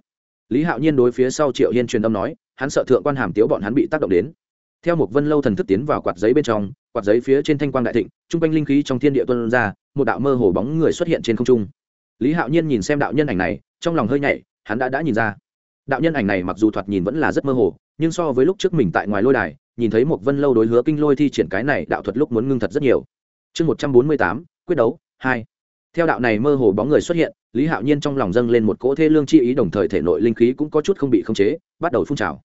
Lý hạo nhiên đối phía sau triệu hiên truyền âm nói, hắn sợ thượng quan hàm tiếu bọn hắn bị tác động đến theo một vân lâu thần thức tiến vào quạt giấy bên trong, quạt giấy phía trên thanh quang đại thịnh t r u n g quanh linh khí trong thiên địa tuân ra, một đạo mơ hồ bóng người xuất hiện trên không trung. Lý hạo nhiên nhìn xem đạo nhân ảnh này, trong lòng hơi nhảy, hắn đã đã nhìn ra. Đạo nhân ảnh này mặc dù thoạt nhìn vẫn là rất mơ hồ, nhưng so với lúc trước mình tại ngoài lôi đài, nhìn thấy một vân lâu đối hứa kinh lôi thi triển cái này đạo thuật lúc muốn ngưng thật rất nhiều. Chương một trăm bốn mươi tám, quyết đấu, hai. Theo đạo này mơ hồ bóng người xuất hiện, lý hạo nhiên trong lòng dâng lên một cỗ thê lương chi ý, đồng thời thể nội linh khí cũng có chút không bị khống chế, bắt đầu phun trào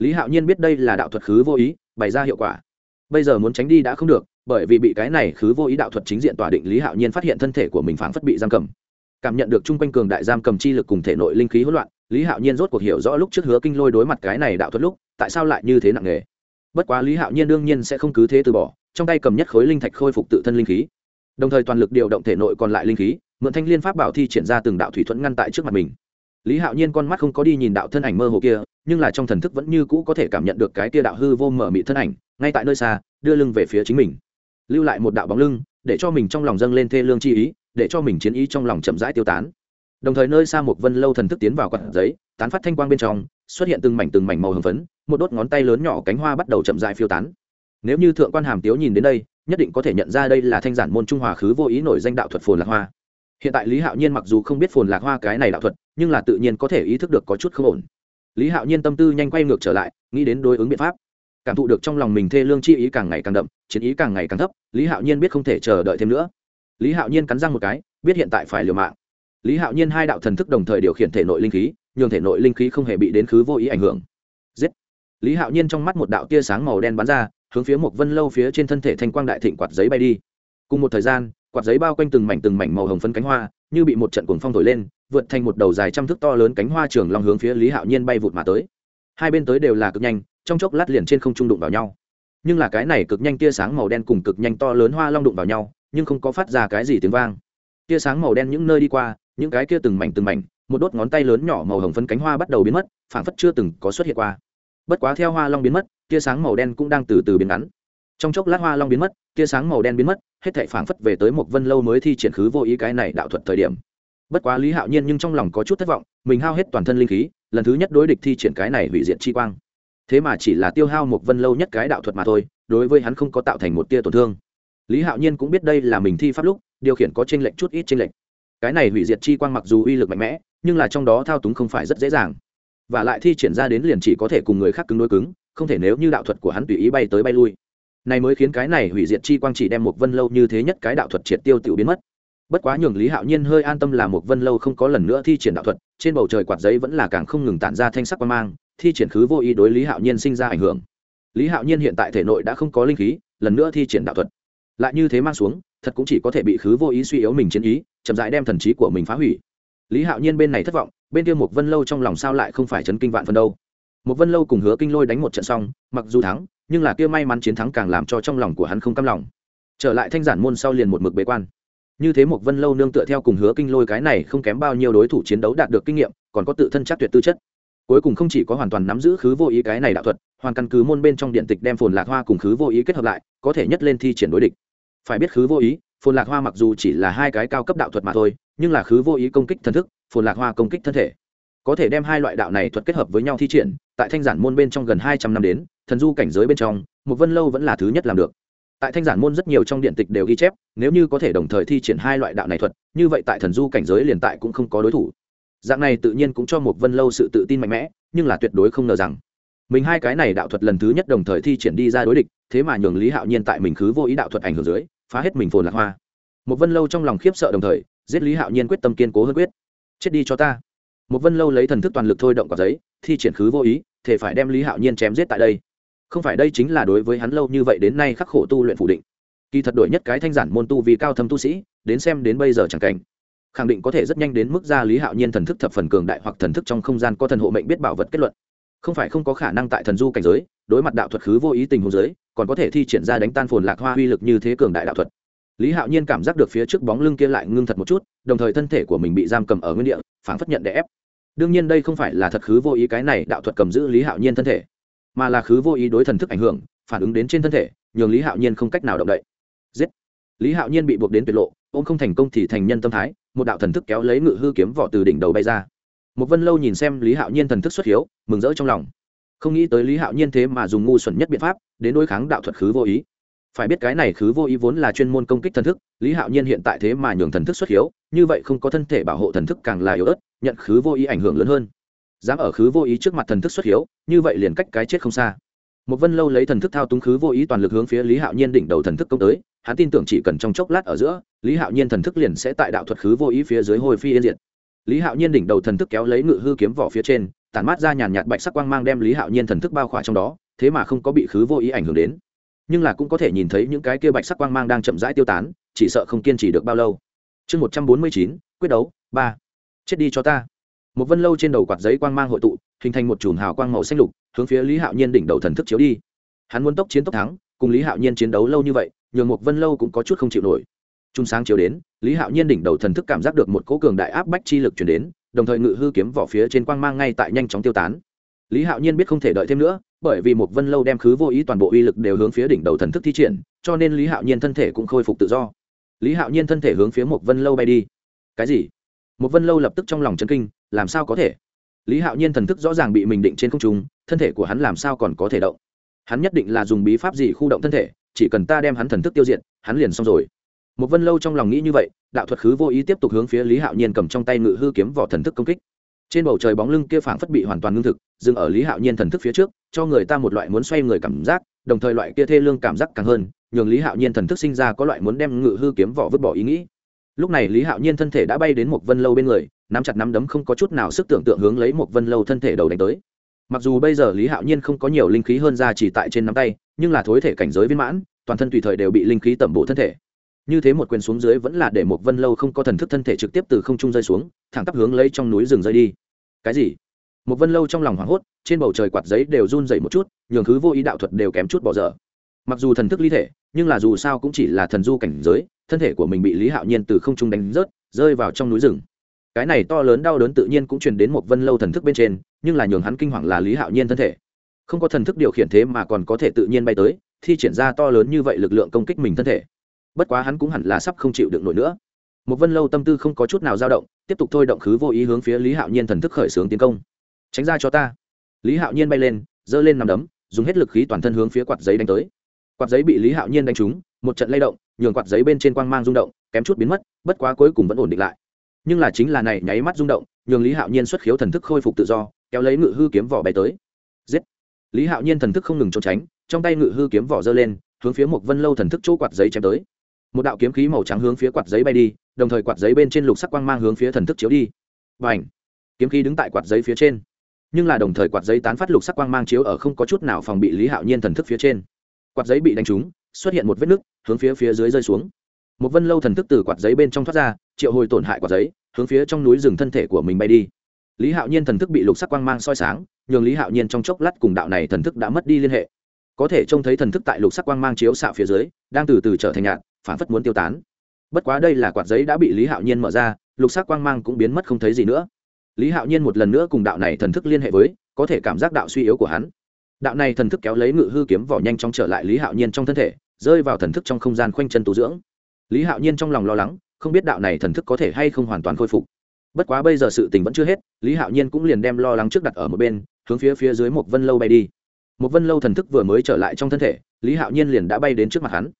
lý hạo nhiên biết đây là đạo thuật khứ vô ý, bày ra hiệu quả. Bây giờ muốn tránh đi đã không được, bởi vì bị cái này khứ vô ý đạo thuật chính diện tỏa định, lý hạo nhiên phát hiện thân thể của mình phảng phất bị giam cầm. Cảm nhận được chung quanh cường đại giam cầm chi lực cùng thể nội linh khí hỗn loạn, lý hạo nhiên rốt cuộc hiểu rõ lúc trước hứa kinh lôi đối mặt cái này đạo thuật lúc, tại sao lại như thế nặng nề. Bất quá lý hạo nhiên đương nhiên sẽ không cứ thế từ bỏ, trong tay cầm nhất khối linh thạch khôi phục tự thân linh khí. Đồng thời toàn lực điều động thể nội còn lại linh khí, mượn thanh liên pháp bảo thi triển ra từng đạo thủy thuẫn ngăn tại trước mặt mình lý hạo nhiên con mắt không có đi nhìn đạo thân ảnh mơ hồ kia, nhưng là trong thần thức vẫn như cũ có thể cảm nhận được cái tia đạo hư vô mở mị thân ảnh, ngay tại nơi xa, đưa lưng về phía chính mình. Lưu lại một đạo bóng lưng, để cho mình trong lòng dâng lên thê lương chi ý, để cho mình chiến ý trong lòng chậm rãi tiêu tán. Đồng thời nơi xa một vân lâu thần thức tiến vào quạt giấy, tán phát thanh quang bên trong, xuất hiện từng mảnh từng mảnh màu hồng phấn, một đốt ngón tay lớn nhỏ cánh hoa bắt đầu chậm rãi phiêu tán. Nếu như thượng quan hàm tiếu nhìn đến đây, nhất định có thể nhận ra đây là thanh giản môn trung hòa khứ vô ý nổi danh đạo thuật phồn lạc hoa hiện tại lý hạo nhiên mặc dù không biết phồn lạc hoa cái này đạo thuật, nhưng là tự nhiên có thể ý thức được có chút không ổn. Lý hạo nhiên tâm tư nhanh quay ngược trở lại, nghĩ đến đối ứng biện pháp. Cảm thụ được trong lòng mình thê lương chi ý càng ngày càng đậm, chiến ý càng ngày càng thấp, lý hạo nhiên biết không thể chờ đợi thêm nữa. Lý hạo nhiên cắn răng một cái, biết hiện tại phải liều mạng. Lý hạo nhiên hai đạo thần thức đồng thời điều khiển thể nội linh khí, nhường thể nội linh khí không hề bị đến khứ vô ý ảnh hưởng. Giết! Lý hạo nhiên trong mắt một đạo tia sáng màu đen bắn ra, hướng phía một vân lâu phía trên thân thể thanh quang đại thịnh quạt giấy bay đi. Cùng một thời gian quạt giấy bao quanh từng mảnh từng mảnh màu hồng phấn cánh hoa, như bị một trận cuồng phong thổi lên, vượt thành một đầu dài trăm thước to lớn cánh hoa trường long hướng phía lý hạo nhiên bay vụt mà tới. Hai bên tới đều là cực nhanh, trong chốc lát liền trên không trung đụng vào nhau. Nhưng là cái này cực nhanh tia sáng màu đen cùng cực nhanh to lớn hoa long đụng vào nhau, nhưng không có phát ra cái gì tiếng vang. Tia sáng màu đen những nơi đi qua, những cái kia từng mảnh từng mảnh, một đốt ngón tay lớn nhỏ màu hồng phấn cánh hoa bắt đầu biến mất, phảng phất chưa từng có xuất hiện qua. Bất quá theo hoa long biến mất, tia sáng màu đen cũng đang từ từ biến ngắn trong chốc lát hoa long biến mất, tia sáng màu đen biến mất, hết thảy phảng phất về tới một vân lâu mới thi triển khứ vô ý cái này đạo thuật thời điểm. Bất quá lý hạo nhiên nhưng trong lòng có chút thất vọng, mình hao hết toàn thân linh khí, lần thứ nhất đối địch thi triển cái này hủy diệt chi quang. Thế mà chỉ là tiêu hao một vân lâu nhất cái đạo thuật mà thôi, đối với hắn không có tạo thành một tia tổn thương. Lý hạo nhiên cũng biết đây là mình thi pháp lúc, điều khiển có tranh lệch chút ít tranh lệch. Cái này hủy diệt chi quang mặc dù uy lực mạnh mẽ, nhưng là trong đó thao túng không phải rất dễ dàng. Và lại thi triển ra đến liền chỉ có thể cùng người khác cứng đối cứng, không thể nếu như đạo thuật của hắn tùy ý bay tới bay lui này mới khiến cái này hủy diệt chi quang chỉ đem một vân lâu như thế nhất cái đạo thuật triệt tiêu tiểu biến mất. Bất quá nhường lý hạo nhiên hơi an tâm là một vân lâu không có lần nữa thi triển đạo thuật, trên bầu trời quạt giấy vẫn là càng không ngừng tản ra thanh sắc quan mang, thi triển khứ vô ý đối lý hạo nhiên sinh ra ảnh hưởng. Lý hạo nhiên hiện tại thể nội đã không có linh khí, lần nữa thi triển đạo thuật. Lại như thế mang xuống, thật cũng chỉ có thể bị khứ vô ý suy yếu mình chiến ý, chậm rãi đem thần trí của mình phá hủy. Lý hạo nhiên bên này thất vọng, bên kia một vân lâu trong lòng sao lại không phải chấn kinh vạn phần đâu? Một vân lâu cùng hứa kinh lôi đánh một trận xong, mặc dù thắng, nhưng là kia may mắn chiến thắng càng làm cho trong lòng của hắn không cam lòng. Trở lại thanh giản môn sau liền một mực bế quan. Như thế một vân lâu nương tựa theo cùng hứa kinh lôi cái này không kém bao nhiêu đối thủ chiến đấu đạt được kinh nghiệm, còn có tự thân chắc tuyệt tư chất. Cuối cùng không chỉ có hoàn toàn nắm giữ khứ vô ý cái này đạo thuật, hoàn căn cứ môn bên trong điện tịch đem phồn lạc hoa cùng khứ vô ý kết hợp lại, có thể nhất lên thi triển đối địch. Phải biết khứ vô ý, phồn lạc hoa mặc dù chỉ là hai cái cao cấp đạo thuật mà thôi, nhưng là khứ vô ý công kích thân thức, phồn lạc hoa công kích thân thể có thể đem hai loại đạo này thuật kết hợp với nhau thi triển, tại thanh giản môn bên trong gần hai trăm năm đến, thần du cảnh giới bên trong một vân lâu vẫn là thứ nhất làm được. Tại thanh giản môn rất nhiều trong điện tịch đều ghi chép, nếu như có thể đồng thời thi triển hai loại đạo này thuật, như vậy tại thần du cảnh giới liền tại cũng không có đối thủ. Dạng này tự nhiên cũng cho một vân lâu sự tự tin mạnh mẽ, nhưng là tuyệt đối không ngờ rằng, mình hai cái này đạo thuật lần thứ nhất đồng thời thi triển đi ra đối địch, thế mà nhường lý hạo nhiên tại mình khứ vô ý đạo thuật ảnh hưởng dưới, phá hết mình phồn lạc hoa. Một vân lâu trong lòng khiếp sợ đồng thời, giết lý hạo nhiên quyết tâm kiên cố hơn quyết. Chết đi cho ta một vân lâu lấy thần thức toàn lực thôi động quả giấy, thi triển khứ vô ý, thể phải đem lý hạo nhiên chém giết tại đây. Không phải đây chính là đối với hắn lâu như vậy đến nay khắc khổ tu luyện phủ định. Kỳ thật đổi nhất cái thanh giản môn tu vì cao thâm tu sĩ, đến xem đến bây giờ chẳng cảnh. Khẳng định có thể rất nhanh đến mức ra lý hạo nhiên thần thức thập phần cường đại hoặc thần thức trong không gian có thần hộ mệnh biết bảo vật kết luận. Không phải không có khả năng tại thần du cảnh giới, đối mặt đạo thuật khứ vô ý tình hồ giới, còn có thể thi triển ra đánh tan phồn lạc hoa uy lực như thế cường đại đạo thuật. Lý hạo nhiên cảm giác được phía trước bóng lưng kia lại ngưng thật một chút, đồng thời thân thể của mình bị giam cầm ở nguyên địa phản phất nhận để ép đương nhiên đây không phải là thật khứ vô ý cái này đạo thuật cầm giữ lý hạo nhiên thân thể mà là khứ vô ý đối thần thức ảnh hưởng phản ứng đến trên thân thể nhường lý hạo nhiên không cách nào động đậy giết lý hạo nhiên bị buộc đến tuyệt lộ ôm không thành công thì thành nhân tâm thái một đạo thần thức kéo lấy ngự hư kiếm vỏ từ đỉnh đầu bay ra một vân lâu nhìn xem lý hạo nhiên thần thức xuất hiếu mừng rỡ trong lòng không nghĩ tới lý hạo nhiên thế mà dùng ngu xuẩn nhất biện pháp đến đối kháng đạo thuật khứ vô ý phải biết cái này khứ vô ý vốn là chuyên môn công kích thần thức, lý hạo nhiên hiện tại thế mà nhường thần thức xuất hiếu, như vậy không có thân thể bảo hộ thần thức càng là yếu ớt, nhận khứ vô ý ảnh hưởng lớn hơn. Dám ở khứ vô ý trước mặt thần thức xuất hiếu, như vậy liền cách cái chết không xa. Một vân lâu lấy thần thức thao túng khứ vô ý toàn lực hướng phía lý hạo nhiên đỉnh đầu thần thức công tới, hắn tin tưởng chỉ cần trong chốc lát ở giữa, lý hạo nhiên thần thức liền sẽ tại đạo thuật khứ vô ý phía dưới hồi phi yên diệt. Lý hạo nhiên đỉnh đầu thần thức kéo lấy ngự hư kiếm vỏ phía trên, tản mát ra nhàn nhạt bạch sắc quang mang đem lý hạo nhiên thần thức bao khỏa trong đó, thế mà không có bị khứ vô ý ảnh hưởng đến nhưng là cũng có thể nhìn thấy những cái kia bạch sắc quang mang đang chậm rãi tiêu tán, chỉ sợ không kiên trì được bao lâu. Chương một trăm bốn mươi chín, quyết đấu, ba. Chết đi cho ta. Một vân lâu trên đầu quạt giấy quang mang hội tụ, hình thành một chùm hào quang màu xanh lục, hướng phía lý hạo nhiên đỉnh đầu thần thức chiếu đi. Hắn muốn tốc chiến tốc thắng, cùng lý hạo nhiên chiến đấu lâu như vậy, nhường một vân lâu cũng có chút không chịu nổi. Trung sáng chiếu đến, lý hạo nhiên đỉnh đầu thần thức cảm giác được một cỗ cường đại áp bách chi lực chuyển đến, đồng thời ngự hư kiếm vỏ phía trên quang mang ngay tại nhanh chóng tiêu tán. Lý hạo nhiên biết không thể đợi thêm nữa bởi vì một vân lâu đem khứ vô ý toàn bộ uy lực đều hướng phía đỉnh đầu thần thức thi triển, cho nên lý hạo nhiên thân thể cũng khôi phục tự do. Lý hạo nhiên thân thể hướng phía một vân lâu bay đi. Cái gì? Một vân lâu lập tức trong lòng chấn kinh, làm sao có thể? Lý hạo nhiên thần thức rõ ràng bị mình định trên không trung, thân thể của hắn làm sao còn có thể động? Hắn nhất định là dùng bí pháp gì khu động thân thể, chỉ cần ta đem hắn thần thức tiêu diệt, hắn liền xong rồi. Một vân lâu trong lòng nghĩ như vậy, đạo thuật khứ vô ý tiếp tục hướng phía lý hạo nhiên cầm trong tay ngự hư kiếm vỏ thần thức công kích. Trên bầu trời bóng lưng kia phảng phất bị hoàn toàn ngưng thực, dừng ở lý hạo nhiên thần thức phía trước cho người ta một loại muốn xoay người cảm giác, đồng thời loại kia thê lương cảm giác càng hơn, nhường lý hạo nhiên thần thức sinh ra có loại muốn đem ngự hư kiếm vỏ vứt bỏ ý nghĩ. Lúc này lý hạo nhiên thân thể đã bay đến một vân lâu bên người, nắm chặt nắm đấm không có chút nào sức tưởng tượng hướng lấy một vân lâu thân thể đầu đánh tới. Mặc dù bây giờ lý hạo nhiên không có nhiều linh khí hơn ra chỉ tại trên nắm tay, nhưng là thối thể cảnh giới viên mãn, toàn thân tùy thời đều bị linh khí tẩm bổ thân thể. Như thế một quyền xuống dưới vẫn là để một vân lâu không có thần thức thân thể trực tiếp từ không trung rơi xuống, thẳng tắp hướng lấy trong núi rừng rơi đi. Cái gì? Một vân lâu trong lòng hoảng hốt, trên bầu trời quạt giấy đều run dậy một chút, nhường thứ vô ý đạo thuật đều kém chút bỏ dở. Mặc dù thần thức ly thể, nhưng là dù sao cũng chỉ là thần du cảnh giới, thân thể của mình bị lý hạo nhiên từ không trung đánh rớt, rơi vào trong núi rừng. Cái này to lớn đau đớn tự nhiên cũng truyền đến một vân lâu thần thức bên trên, nhưng là nhường hắn kinh hoàng là lý hạo nhiên thân thể. Không có thần thức điều khiển thế mà còn có thể tự nhiên bay tới, thi triển ra to lớn như vậy lực lượng công kích mình thân thể. Bất quá hắn cũng hẳn là sắp không chịu được nổi nữa. Một vân lâu tâm tư không có chút nào dao động, tiếp tục thôi động khứ vô ý hướng phía lý hạo nhiên thần thức khởi xướng tiến công tránh ra cho ta. Lý hạo nhiên bay lên, giơ lên nằm đấm, dùng hết lực khí toàn thân hướng phía quạt giấy đánh tới. Quạt giấy bị lý hạo nhiên đánh trúng, một trận lay động, nhường quạt giấy bên trên quang mang rung động, kém chút biến mất, bất quá cuối cùng vẫn ổn định lại. Nhưng là chính là này nháy mắt rung động, nhường lý hạo nhiên xuất khiếu thần thức khôi phục tự do, kéo lấy ngự hư kiếm vỏ bay tới. Giết! Lý hạo nhiên thần thức không ngừng trốn tránh, trong tay ngự hư kiếm vỏ giơ lên, hướng phía một vân lâu thần thức chỗ quạt giấy chém tới. Một đạo kiếm khí màu trắng hướng phía quạt giấy bay đi, đồng thời quạt giấy bên trên lục sắc quang mang hướng phía thần thức chiếu đi. Và ảnh kiếm khí đứng tại quạt giấy phía trên nhưng là đồng thời quạt giấy tán phát lục sắc quang mang chiếu ở không có chút nào phòng bị lý hạo nhiên thần thức phía trên. Quạt giấy bị đánh trúng, xuất hiện một vết nứt, hướng phía phía dưới rơi xuống. Một vân lâu thần thức từ quạt giấy bên trong thoát ra, triệu hồi tổn hại quạt giấy, hướng phía trong núi rừng thân thể của mình bay đi. Lý hạo nhiên thần thức bị lục sắc quang mang soi sáng, nhường lý hạo nhiên trong chốc lát cùng đạo này thần thức đã mất đi liên hệ. Có thể trông thấy thần thức tại lục sắc quang mang chiếu xạ phía dưới, đang từ từ trở thành nhạt, phản phất muốn tiêu tán. Bất quá đây là quạt giấy đã bị lý hạo nhiên mở ra, lục sắc quang mang cũng biến mất không thấy gì nữa lý hạo nhiên một lần nữa cùng đạo này thần thức liên hệ với, có thể cảm giác đạo suy yếu của hắn. Đạo này thần thức kéo lấy ngự hư kiếm vỏ nhanh chóng trở lại lý hạo nhiên trong thân thể, rơi vào thần thức trong không gian khoanh chân tu dưỡng. Lý hạo nhiên trong lòng lo lắng, không biết đạo này thần thức có thể hay không hoàn toàn khôi phục. Bất quá bây giờ sự tình vẫn chưa hết, lý hạo nhiên cũng liền đem lo lắng trước đặt ở một bên, hướng phía phía dưới một vân lâu bay đi. Một vân lâu thần thức vừa mới trở lại trong thân thể, lý hạo nhiên liền đã bay đến trước mặt hắn.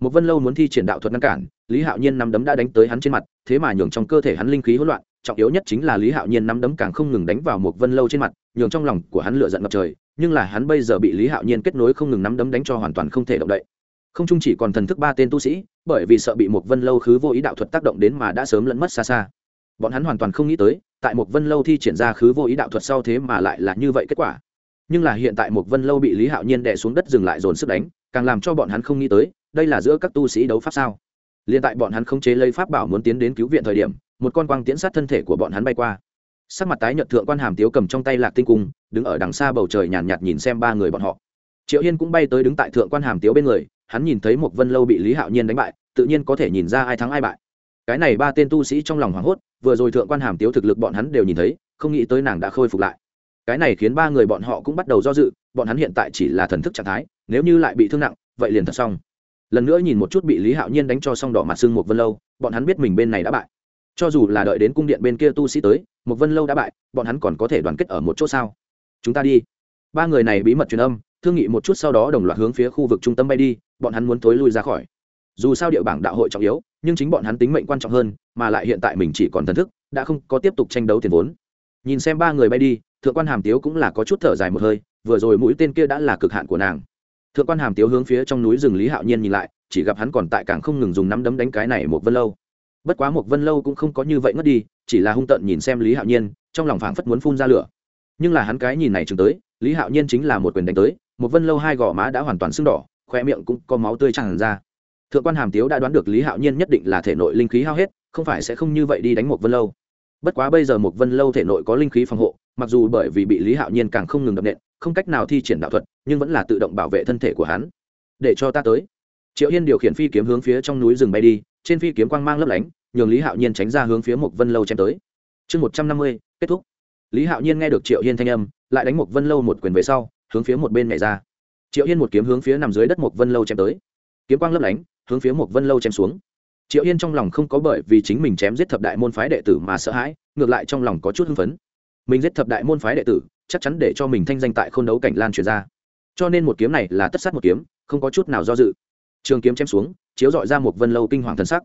Một vân lâu muốn thi triển đạo thuật ngăn cản, lý hạo nhiên nắm đấm đã đánh tới hắn trên mặt, thế mà nhường trong cơ thể hắn linh khí hỗn loạn trọng yếu nhất chính là lý hạo nhiên nắm đấm càng không ngừng đánh vào một vân lâu trên mặt, nhường trong lòng của hắn lựa giận ngập trời, nhưng là hắn bây giờ bị lý hạo nhiên kết nối không ngừng nắm đấm đánh cho hoàn toàn không thể động đậy. Không chung chỉ còn thần thức ba tên tu sĩ, bởi vì sợ bị một vân lâu khứ vô ý đạo thuật tác động đến mà đã sớm lẫn mất xa xa. Bọn hắn hoàn toàn không nghĩ tới, tại một vân lâu thi triển ra khứ vô ý đạo thuật sau thế mà lại là như vậy kết quả. Nhưng là hiện tại một vân lâu bị lý hạo nhiên đè xuống đất dừng lại dồn sức đánh, càng làm cho bọn hắn không nghĩ tới, đây là giữa các tu sĩ đấu pháp sao? Liền tại bọn hắn không chế lấy pháp bảo muốn tiến đến cứu viện thời điểm một con quang tiễn sát thân thể của bọn hắn bay qua. Sắc mặt tái nhợt thượng quan hàm tiếu cầm trong tay lạc tinh cung đứng ở đằng xa bầu trời nhàn nhạt, nhạt nhìn xem ba người bọn họ. Triệu hiên cũng bay tới đứng tại thượng quan hàm tiếu bên người hắn nhìn thấy một vân lâu bị lý hạo nhiên đánh bại tự nhiên có thể nhìn ra ai thắng ai bại. Cái này ba tên tu sĩ trong lòng hoảng hốt vừa rồi thượng quan hàm tiếu thực lực bọn hắn đều nhìn thấy không nghĩ tới nàng đã khôi phục lại. Cái này khiến ba người bọn họ cũng bắt đầu do dự bọn hắn hiện tại chỉ là thần thức trạng thái nếu như lại bị thương nặng vậy liền thật xong. Lần nữa nhìn một chút bị lý hạo nhiên đánh cho xong đỏ mặt xương một vân lâu bọn hắn biết mình bên này đã bại cho dù là đợi đến cung điện bên kia tu sĩ tới một vân lâu đã bại, bọn hắn còn có thể đoàn kết ở một chỗ sao? Chúng ta đi. Ba người này bí mật truyền âm, thương nghị một chút sau đó đồng loạt hướng phía khu vực trung tâm bay đi, bọn hắn muốn tối lui ra khỏi. Dù sao địa bảng đạo hội trọng yếu, nhưng chính bọn hắn tính mệnh quan trọng hơn, mà lại hiện tại mình chỉ còn thần thức, đã không có tiếp tục tranh đấu tiền vốn. Nhìn xem ba người bay đi, thượng quan hàm tiếu cũng là có chút thở dài một hơi, vừa rồi mũi tên kia đã là cực hạn của nàng. Thượng quan hàm tiếu hướng phía trong núi rừng lý hạo nhiên nhìn lại, chỉ gặp hắn còn tại càng không ngừng dùng nắm đấm đánh cái này một vân lâu bất quá một vân lâu cũng không có như vậy ngất đi, chỉ là hung tợn nhìn xem lý hạo nhiên, trong lòng phảng phất muốn phun ra lửa. Nhưng là hắn cái nhìn này chừng tới, lý hạo nhiên chính là một quyền đánh tới một vân lâu hai gò má đã hoàn toàn sưng đỏ khoe miệng cũng có máu tươi tràn ra. Thượng quan hàm tiếu đã đoán được lý hạo nhiên nhất định là thể nội linh khí hao hết, không phải sẽ không như vậy đi đánh một vân lâu. Bất quá bây giờ một vân lâu thể nội có linh khí phòng hộ, mặc dù bởi vì bị lý hạo nhiên càng không ngừng đập nện, không cách nào thi triển đạo thuật, nhưng vẫn là tự động bảo vệ thân thể của hắn. Để cho ta tới. Triệu hiên điều khiển phi kiếm hướng phía trong núi rừng bay đi, trên phi kiếm quang mang lấp lánh nhường lý hạo nhiên tránh ra hướng phía một vân lâu chém tới chương một trăm năm mươi, kết thúc lý hạo nhiên nghe được triệu hiên thanh âm lại đánh một vân lâu một quyền về sau hướng phía một bên nhảy ra triệu hiên một kiếm hướng phía nằm dưới đất một vân lâu chém tới kiếm quang lấp lánh hướng phía một vân lâu chém xuống triệu hiên trong lòng không có bởi vì chính mình chém giết thập đại môn phái đệ tử mà sợ hãi ngược lại trong lòng có chút hưng phấn mình giết thập đại môn phái đệ tử chắc chắn để cho mình thanh danh tại k h ô n đấu cảnh lan truyền ra cho nên một kiếm này là tất sát một kiếm không có chút nào do dự trường kiếm chém xuống chiếu dọi ra một vân lâu kinh hoàng thân sắc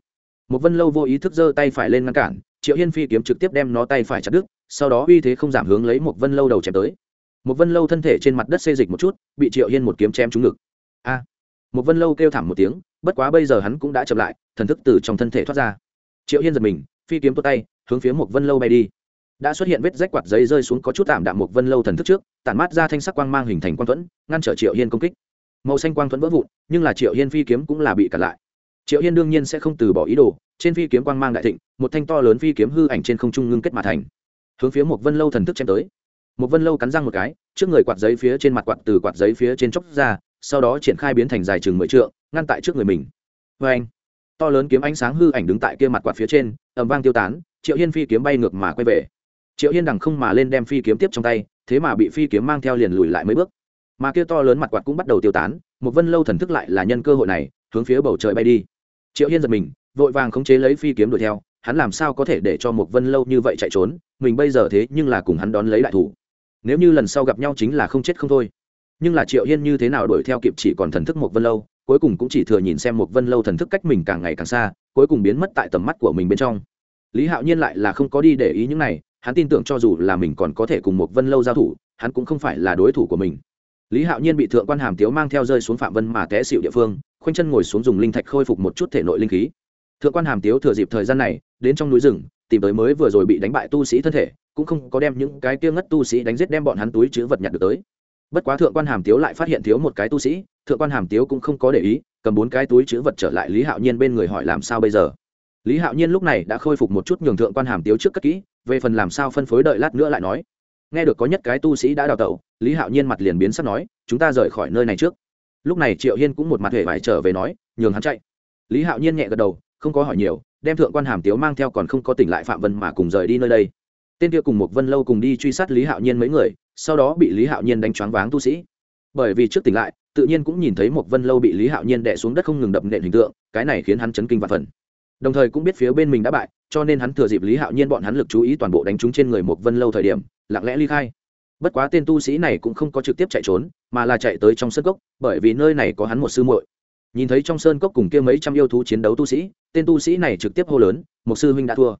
một vân lâu vô ý thức giơ tay phải lên ngăn cản, triệu hiên phi kiếm trực tiếp đem nó tay phải chặt đứt, sau đó uy thế không giảm hướng lấy một vân lâu đầu chém tới. Một vân lâu thân thể trên mặt đất xê dịch một chút, bị triệu hiên một kiếm chém trúng ngực. A! Một vân lâu kêu thảm một tiếng, bất quá bây giờ hắn cũng đã chậm lại, thần thức từ trong thân thể thoát ra. Triệu hiên giật mình, phi kiếm tốt tay, hướng phía một vân lâu bay đi. Đã xuất hiện vết rách quạt giấy rơi xuống có chút tạm đạm một vân lâu thần thức trước, tản mát ra thanh sắc quang mang hình thành quang thuẫn, ngăn trở triệu hiên công kích. Màu xanh quang thuẫn vỡ vụn, nhưng là triệu hiên phi kiếm cũng là bị cản lại triệu hiên đương nhiên sẽ không từ bỏ ý đồ, trên phi kiếm quang mang đại thịnh, một thanh to lớn phi kiếm hư ảnh trên không trung ngưng kết mà thành. Hướng phía một vân lâu thần thức chém tới. Một vân lâu cắn răng một cái, trước người quạt giấy phía trên mặt quạt từ quạt giấy phía trên chóc ra, sau đó triển khai biến thành dài chừng mười trượng, ngăn tại trước người mình. Vê anh, to lớn kiếm ánh sáng hư ảnh đứng tại kia mặt quạt phía trên ẩm vang tiêu tán, triệu hiên phi kiếm bay ngược mà quay về. Triệu hiên đằng không mà lên đem phi kiếm tiếp trong tay, thế mà bị phi kiếm mang theo liền lùi lại mấy bước. Mà kia to lớn mặt quạt cũng bắt đầu tiêu tán một vân lâu thần thức lại là nhân cơ hội này, hướng phía bầu trời bay đi triệu hiên giật mình, vội vàng khống chế lấy phi kiếm đuổi theo, hắn làm sao có thể để cho một vân lâu như vậy chạy trốn, mình bây giờ thế nhưng là cùng hắn đón lấy đại thủ. Nếu như lần sau gặp nhau chính là không chết không thôi. Nhưng là triệu hiên như thế nào đuổi theo kịp chỉ còn thần thức một vân lâu, cuối cùng cũng chỉ thừa nhìn xem một vân lâu thần thức cách mình càng ngày càng xa, cuối cùng biến mất tại tầm mắt của mình bên trong. Lý hạo nhiên lại là không có đi để ý những này, hắn tin tưởng cho dù là mình còn có thể cùng một vân lâu giao thủ, hắn cũng không phải là đối thủ của mình. Lý hạo nhiên bị thượng quan hàm tiếu mang theo rơi xuống phạm vân mà té xịu địa phương khoanh chân ngồi xuống dùng linh thạch khôi phục một chút thể nội linh khí. Thượng quan hàm tiếu thừa dịp thời gian này, đến trong núi rừng, tìm tới mới vừa rồi bị đánh bại tu sĩ thân thể, cũng không có đem những cái kia ngất tu sĩ đánh giết đem bọn hắn túi chứa vật nhặt được tới. Bất quá thượng quan hàm tiếu lại phát hiện thiếu một cái tu sĩ, thượng quan hàm tiếu cũng không có để ý, cầm bốn cái túi chứa vật trở lại lý hạo nhiên bên người hỏi làm sao bây giờ. Lý hạo nhiên lúc này đã khôi phục một chút nhường thượng quan hàm tiếu trước cất kỹ, về phần làm sao phân phối đợi lát nữa lại nói. Nghe được có nhất cái tu sĩ đã đào tẩu, lý hạo nhiên mặt liền biến sắp nói, chúng ta rời khỏi nơi này trước lúc này triệu hiên cũng một mặt hề vải trở về nói, nhường hắn chạy. Lý hạo nhiên nhẹ gật đầu, không có hỏi nhiều, đem thượng quan hàm tiếu mang theo còn không có tỉnh lại phạm vân mà cùng rời đi nơi đây. Tên kia cùng một vân lâu cùng đi truy sát lý hạo nhiên mấy người, sau đó bị lý hạo nhiên đánh choáng váng tu sĩ. Bởi vì trước tỉnh lại, tự nhiên cũng nhìn thấy một vân lâu bị lý hạo nhiên đẻ xuống đất không ngừng đập nện hình tượng, cái này khiến hắn chấn kinh và phần. Đồng thời cũng biết phía bên mình đã bại, cho nên hắn thừa dịp lý hạo nhiên bọn hắn lực chú ý toàn bộ đánh trúng trên người một vân lâu thời điểm, lặng lẽ ly khai bất quá tên tu sĩ này cũng không có trực tiếp chạy trốn, mà là chạy tới trong sơn cốc, bởi vì nơi này có hắn một sư muội. Nhìn thấy trong sơn cốc cùng kia mấy trăm yêu thú chiến đấu tu sĩ, tên tu sĩ này trực tiếp hô lớn một sư huynh đã thua.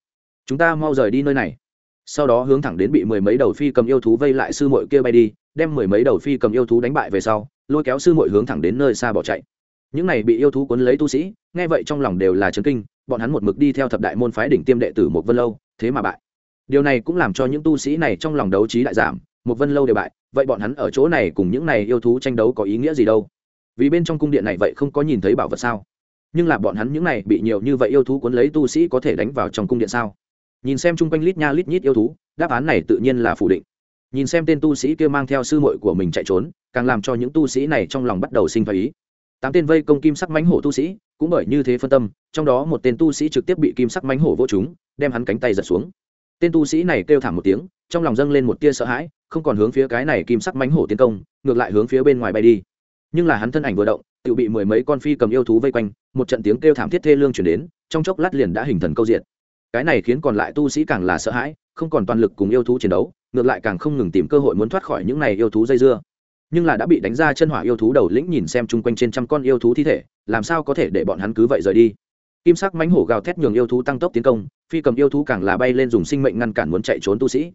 Chúng ta mau rời đi nơi này. Sau đó hướng thẳng đến bị mười mấy đầu phi cầm yêu thú vây lại sư muội kia bay đi, đem mười mấy đầu phi cầm yêu thú đánh bại về sau, lôi kéo sư muội hướng thẳng đến nơi xa bỏ chạy. Những này bị yêu thú cuốn lấy tu sĩ, nghe vậy trong lòng đều là chấn kinh, bọn hắn một mực đi theo thập đại môn phái đỉnh tiêm đệ tử một vân lâu, thế mà bại. Điều này cũng làm cho những tu sĩ này trong lòng đấu trí đại giảm một vân lâu đều bại, vậy bọn hắn ở chỗ này cùng những này yêu thú tranh đấu có ý nghĩa gì đâu? Vì bên trong cung điện này vậy không có nhìn thấy bảo vật sao? Nhưng là bọn hắn những này bị nhiều như vậy yêu thú cuốn lấy tu sĩ có thể đánh vào trong cung điện sao? Nhìn xem chung quanh lít nha lít nhít yêu thú, đáp án này tự nhiên là phủ định. Nhìn xem tên tu sĩ kia mang theo sư muội của mình chạy trốn, càng làm cho những tu sĩ này trong lòng bắt đầu sinh thái ý. Tám tên vây công kim sắc mánh hổ tu sĩ, cũng bởi như thế phân tâm, trong đó một tên tu sĩ trực tiếp bị kim sắc mánh hổ vô chúng đem hắn cánh tay giật xuống. Tên tu sĩ này kêu thảm một tiếng, trong lòng dâng lên một tia sợ hãi không còn hướng phía cái này kim sắc mánh hổ tiến công, ngược lại hướng phía bên ngoài bay đi. Nhưng là hắn thân ảnh vừa động tự bị mười mấy con phi cầm yêu thú vây quanh, một trận tiếng kêu thảm thiết thê lương chuyển đến, trong chốc lát liền đã hình thần câu diện cái này khiến còn lại tu sĩ càng là sợ hãi, không còn toàn lực cùng yêu thú chiến đấu, ngược lại càng không ngừng tìm cơ hội muốn thoát khỏi những này yêu thú dây dưa. Nhưng là đã bị đánh ra chân hỏa yêu thú đầu lĩnh nhìn xem chung quanh trên trăm con yêu thú thi thể, làm sao có thể để bọn hắn cứ vậy rời đi? Kim sắc mánh hổ gào thét nhường yêu thú tăng tốc tiến công, phi cầm yêu thú càng là bay lên dùng sinh mệnh ngăn cản muốn chạy trốn tu sĩ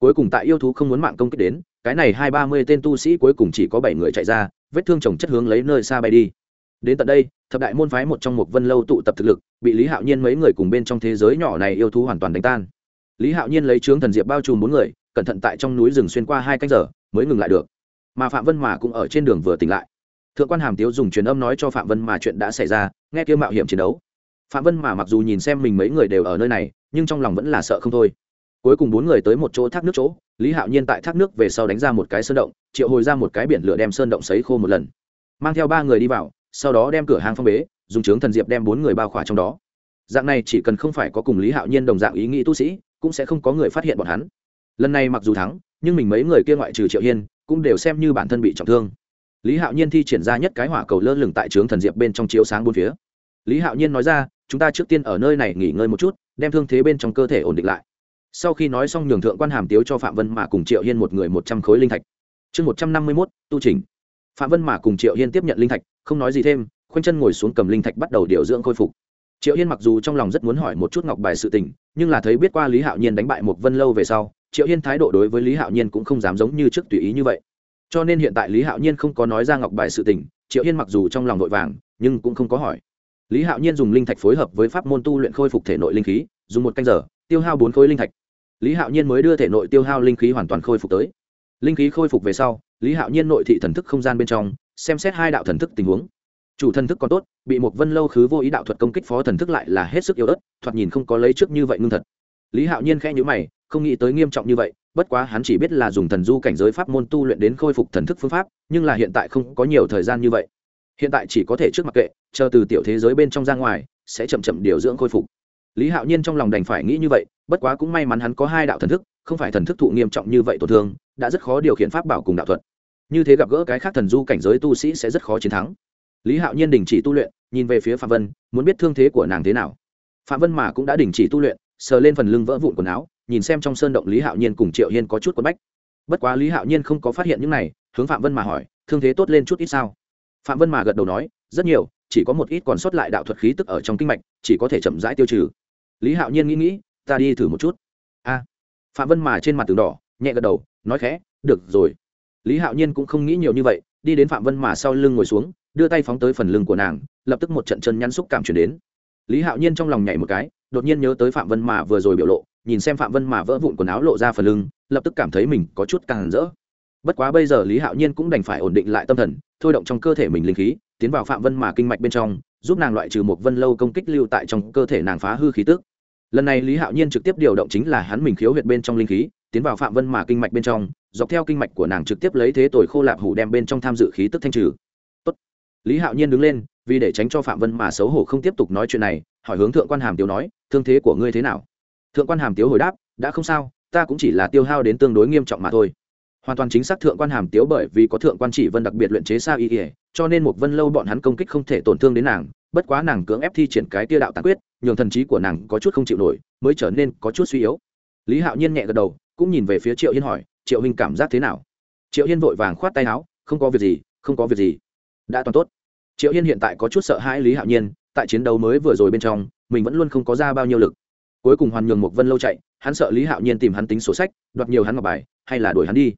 cuối cùng tại yêu thú không muốn mạng công kích đến, cái này hai ba mươi tên tu sĩ cuối cùng chỉ có bảy người chạy ra, vết thương chồng chất hướng lấy nơi xa bay đi. Đến tận đây, thập đại môn phái một trong một vân lâu tụ tập thực lực, bị lý hạo nhiên mấy người cùng bên trong thế giới nhỏ này yêu thú hoàn toàn đánh tan. Lý hạo nhiên lấy trướng thần diệp bao trùm bốn người, cẩn thận tại trong núi rừng xuyên qua hai canh giờ, mới ngừng lại được. Mà phạm vân mà cũng ở trên đường vừa tỉnh lại. Thượng quan hàm tiếu dùng truyền âm nói cho phạm vân mà chuyện đã xảy ra, nghe kêu mạo hiểm chiến đấu. Phạm vân mà mặc dù nhìn xem mình mấy người đều ở nơi này, nhưng trong lòng vẫn là sợ không thôi cuối cùng bốn người tới một chỗ thác nước chỗ, lý hạo nhiên tại thác nước về sau đánh ra một cái sơn động, triệu hồi ra một cái biển lửa đem sơn động sấy khô một lần. Mang theo ba người đi vào, sau đó đem cửa hàng phong bế, dùng trướng thần diệp đem bốn người bao khỏa trong đó. Dạng này chỉ cần không phải có cùng lý hạo nhiên đồng dạng ý nghĩ tu sĩ, cũng sẽ không có người phát hiện bọn hắn. Lần này mặc dù thắng, nhưng mình mấy người kia ngoại trừ triệu hiên, cũng đều xem như bản thân bị trọng thương. Lý hạo nhiên thi triển ra nhất cái hỏa cầu lơ lửng tại trướng thần diệp bên trong chiếu sáng bốn phía. Lý hạo nhiên nói ra, chúng ta trước tiên ở nơi này nghỉ ngơi một chút, đem thương thế bên trong cơ thể ổn định lại sau khi nói xong nhường thượng quan hàm tiếu cho phạm vân mà cùng triệu hiên một người một trăm khối linh thạch. Chương một trăm năm mươi mốt, tu trình. Phạm vân mà cùng triệu hiên tiếp nhận linh thạch, không nói gì thêm, khoanh chân ngồi xuống cầm linh thạch bắt đầu điều dưỡng khôi phục. Triệu hiên mặc dù trong lòng rất muốn hỏi một chút ngọc bài sự tình, nhưng là thấy biết qua lý hạo nhiên đánh bại một vân lâu về sau, triệu hiên thái độ đối với lý hạo nhiên cũng không dám giống như trước tùy ý như vậy. Cho nên hiện tại lý hạo nhiên không có nói ra ngọc bài sự tình, triệu hiên mặc dù trong lòng vội vàng, nhưng cũng không có hỏi. Lý hạo nhiên dùng linh thạch phối hợp với pháp môn tu luyện khôi phục thể nội linh khí, dùng một canh giờ, tiêu hao bốn khối linh thạch lý hạo nhiên mới đưa thể nội tiêu hao linh khí hoàn toàn khôi phục tới. Linh khí khôi phục về sau, lý hạo nhiên nội thị thần thức không gian bên trong, xem xét hai đạo thần thức tình huống. Chủ thần thức còn tốt, bị một vân lâu khứ vô ý đạo thuật công kích phó thần thức lại là hết sức yếu ớt, thoạt nhìn không có lấy trước như vậy ngưng thật. Lý hạo nhiên khẽ nhữ mày, không nghĩ tới nghiêm trọng như vậy, bất quá hắn chỉ biết là dùng thần du cảnh giới pháp môn tu luyện đến khôi phục thần thức phương pháp, nhưng là hiện tại không có nhiều thời gian như vậy. Hiện tại chỉ có thể trước mặt kệ, chờ từ tiểu thế giới bên trong ra ngoài, sẽ chậm chậm điều dưỡng khôi phục. Lý hạo nhiên trong lòng đành phải nghĩ như vậy bất quá cũng may mắn hắn có hai đạo thần thức, không phải thần thức thụ nghiêm trọng như vậy tổn thương, đã rất khó điều khiển pháp bảo cùng đạo thuật. Như thế gặp gỡ cái khác thần du cảnh giới tu sĩ sẽ rất khó chiến thắng. Lý hạo nhiên đình chỉ tu luyện, nhìn về phía phạm vân, muốn biết thương thế của nàng thế nào. Phạm vân mà cũng đã đình chỉ tu luyện, sờ lên phần lưng vỡ vụn quần áo, nhìn xem trong sơn động lý hạo nhiên cùng triệu hiên có chút quất bách. Bất quá lý hạo nhiên không có phát hiện những này, hướng phạm vân mà hỏi, thương thế tốt lên chút ít sao? Phạm vân mà gật đầu nói, rất nhiều, chỉ có một ít còn sót lại đạo thuật khí tức ở trong kinh mạch, chỉ có thể chậm rãi tiêu trừ. Lý hạo nhiên nghĩ nghĩ ta đi thử một chút. A. Phạm vân mà trên mặt tường đỏ, nhẹ gật đầu, nói khẽ, được rồi. Lý hạo nhiên cũng không nghĩ nhiều như vậy, đi đến phạm vân mà sau lưng ngồi xuống, đưa tay phóng tới phần lưng của nàng, lập tức một trận chân nhăn xúc cảm chuyển đến. Lý hạo nhiên trong lòng nhảy một cái, đột nhiên nhớ tới phạm vân mà vừa rồi biểu lộ, nhìn xem phạm vân mà vỡ vụn quần áo lộ ra phần lưng, lập tức cảm thấy mình có chút càng rỡ. Bất quá bây giờ lý hạo nhiên cũng đành phải ổn định lại tâm thần, thôi động trong cơ thể mình linh khí, tiến vào phạm vân mà kinh mạch bên trong, giúp nàng loại trừ một vân lâu công kích lưu tại trong cơ thể nàng phá hư khí tức lần này lý hạo nhiên trực tiếp điều động chính là hắn mình khiếu huyệt bên trong linh khí, tiến vào phạm vân mà kinh mạch bên trong, dọc theo kinh mạch của nàng trực tiếp lấy thế tội khô lạp hủ đem bên trong tham dự khí tức thanh trừ. Tốt. lý hạo nhiên đứng lên, vì để tránh cho phạm vân mà xấu hổ không tiếp tục nói chuyện này, hỏi hướng thượng quan hàm tiếu nói, thương thế của ngươi thế nào? Thượng quan hàm tiếu hồi đáp, đã không sao, ta cũng chỉ là tiêu hao đến tương đối nghiêm trọng mà thôi. Hoàn toàn chính xác thượng quan hàm tiếu bởi vì có thượng quan chỉ vân đặc biệt luyện chế sao y ỉa cho nên một vân lâu bọn hắn công kích không thể tổn thương đến nàng, bất quá nàng cưỡng ép thi triển cái tia đạo tàn quyết nhường thần trí của nàng có chút không chịu nổi, mới trở nên có chút suy yếu. Lý hạo nhiên nhẹ gật đầu, cũng nhìn về phía triệu hiên hỏi, triệu hình cảm giác thế nào? Triệu hiên vội vàng khoát tay áo, không có việc gì, không có việc gì. Đã toàn tốt. Triệu hiên hiện tại có chút sợ hãi lý hạo nhiên, tại chiến đấu mới vừa rồi bên trong, mình vẫn luôn không có ra bao nhiêu lực. Cuối cùng hoàn nhường một vân lâu chạy, hắn sợ lý hạo nhiên tìm hắn tính sổ sách, đoạt nhiều hắn ngọc bài, hay là đuổi hắn đi.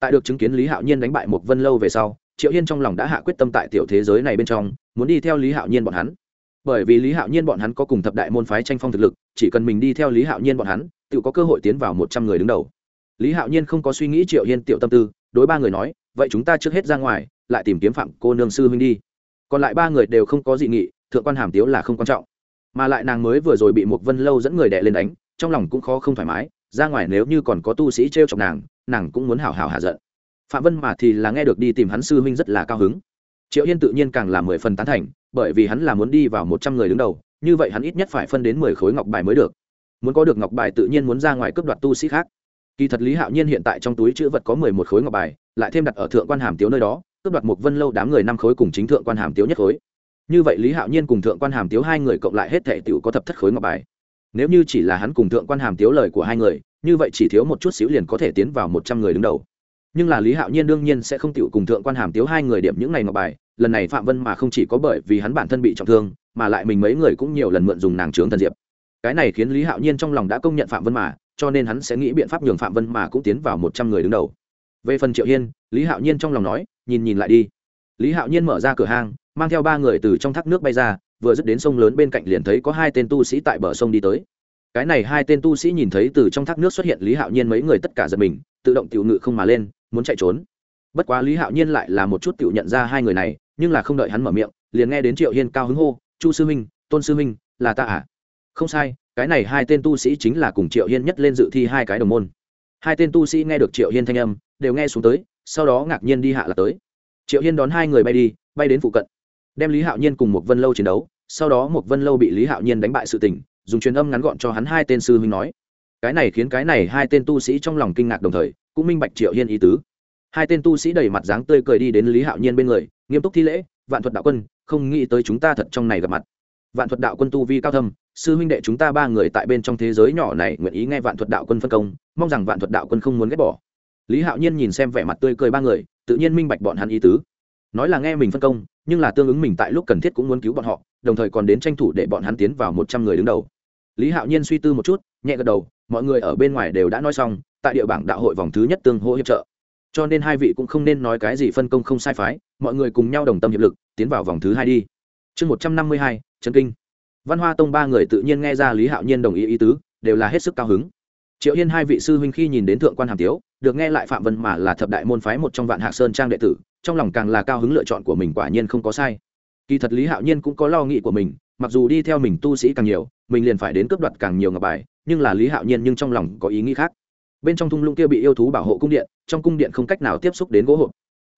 Tại được chứng kiến lý hạo nhiên đánh bại một vân lâu về sau, triệu hiên trong lòng đã hạ quyết tâm tại tiểu thế giới này bên trong, muốn đi theo lý hạo nhiên bọn hắn bởi vì lý hạo nhiên bọn hắn có cùng thập đại môn phái tranh phong thực lực, chỉ cần mình đi theo lý hạo nhiên bọn hắn, tự có cơ hội tiến vào một trăm người đứng đầu. Lý hạo nhiên không có suy nghĩ triệu hiên tiểu tâm tư, đối ba người nói, vậy chúng ta trước hết ra ngoài, lại tìm kiếm phạm cô nương sư huynh đi. Còn lại ba người đều không có dị nghị, thượng quan hàm tiếu là không quan trọng. Mà lại nàng mới vừa rồi bị một vân lâu dẫn người đệ lên đánh, trong lòng cũng khó không thoải mái, ra ngoài nếu như còn có tu sĩ t r e o chọc nàng nàng cũng muốn hào hào hạ giận. Phạm vân mà thì là nghe được đi tìm hắn sư huynh rất là cao hứng. Triệu hiên tự nhiên càng là mười phần tán thành bởi vì hắn là muốn đi vào một trăm người đứng đầu, như vậy hắn ít nhất phải phân đến mười khối ngọc bài mới được. Muốn có được ngọc bài tự nhiên muốn ra ngoài cướp đoạt tu sĩ khác. Kỳ thật lý hạo nhiên hiện tại trong túi chữ vật có mười một khối ngọc bài, lại thêm đặt ở thượng quan hàm tiếu nơi đó, cướp đoạt một vân lâu đám người năm khối cùng chính thượng quan hàm tiếu nhất khối. Như vậy lý hạo nhiên cùng thượng quan hàm tiếu hai người cộng lại hết thệ t có thập thất khối ngọc bài. Nếu như chỉ là hắn cùng thượng quan hàm tiếu lời của hai người, như vậy chỉ thiếu một chút xíu liền có thể tiến vào một trăm người đứng đầu. Nhưng là lý hạo nhiên đương nhiên sẽ không t cùng thượng quan hàm tiếu hai người điểm những này ngọc bài lần này phạm vân mà không chỉ có bởi vì hắn bản thân bị trọng thương, mà lại mình mấy người cũng nhiều lần mượn dùng nàng trướng thần diệp. Cái này khiến lý hạo nhiên trong lòng đã công nhận phạm vân mà, cho nên hắn sẽ nghĩ biện pháp nhường phạm vân mà cũng tiến vào một trăm người đứng đầu. Về phần triệu hiên, lý hạo nhiên trong lòng nói, nhìn nhìn lại đi. Lý hạo nhiên mở ra cửa hang, mang theo ba người từ trong thác nước bay ra, vừa dứt đến sông lớn bên cạnh liền thấy có hai tên tu sĩ tại bờ sông đi tới. Cái này hai tên tu sĩ nhìn thấy từ trong thác nước xuất hiện, lý hạo nhiên mấy người tất cả giật mình, tự động tiểu ngự không mà lên, muốn chạy trốn bất quá lý hạo nhiên lại là một chút tự nhận ra hai người này nhưng là không đợi hắn mở miệng liền nghe đến triệu hiên cao hứng hô chu sư minh tôn sư minh là ta à? Không sai cái này hai tên tu sĩ chính là cùng triệu hiên nhất lên dự thi hai cái đồng môn. Hai tên tu sĩ nghe được triệu hiên thanh âm đều nghe xuống tới sau đó ngạc nhiên đi hạ là tới. Triệu hiên đón hai người bay đi bay đến phụ cận. Đem lý hạo nhiên cùng một vân lâu chiến đấu sau đó một vân lâu bị lý hạo nhiên đánh bại sự tỉnh, dùng truyền âm ngắn gọn cho hắn hai tên sư huynh nói. Cái này khiến cái này hai tên tu sĩ trong lòng kinh ngạc đồng thời cũng minh bạch triệu hiên ý tứ hai tên tu sĩ đầy mặt dáng tươi cười đi đến lý hạo nhiên bên người, nghiêm túc thi lễ, vạn thuật đạo quân, không nghĩ tới chúng ta thật trong này gặp mặt. Vạn thuật đạo quân tu vi cao thâm, sư huynh đệ chúng ta ba người tại bên trong thế giới nhỏ này nguyện ý nghe vạn thuật đạo quân phân công, mong rằng vạn thuật đạo quân không muốn ghét bỏ. Lý hạo nhiên nhìn xem vẻ mặt tươi cười ba người, tự nhiên minh bạch bọn hắn ý tứ. Nói là nghe mình phân công, nhưng là tương ứng mình tại lúc cần thiết cũng muốn cứu bọn họ, đồng thời còn đến tranh thủ để bọn hắn tiến vào một trăm người đứng đầu. Lý hạo nhiên suy tư một chút, nhẹ gật đầu, mọi người ở bên ngoài đều đã nói xong, tại địa bảng đạo hội vòng thứ nhất tương hỗ hiệp trợ cho nên hai vị cũng không nên nói cái gì phân công không sai phái, mọi người cùng nhau đồng tâm hiệp lực, tiến vào vòng thứ hai đi. Chương một trăm năm mươi hai trần kinh. Văn hoa tông ba người tự nhiên nghe ra lý hạo nhiên đồng ý ý tứ, đều là hết sức cao hứng. Triệu hiên hai vị sư huynh khi nhìn đến thượng quan hàm tiếu, được nghe lại phạm vân mà là thập đại môn phái một trong vạn hạ sơn trang đệ tử, trong lòng càng là cao hứng lựa chọn của mình quả nhiên không có sai. Kỳ thật lý hạo nhiên cũng có lo nghĩ của mình, mặc dù đi theo mình tu sĩ càng nhiều, mình liền phải đến cướp đoạt càng nhiều ngọc bài, nhưng là lý hạo nhiên nhưng trong lòng có ý nghĩ khác bên trong thung lũng kia bị yêu thú bảo hộ cung điện, trong cung điện không cách nào tiếp xúc đến gỗ hộp.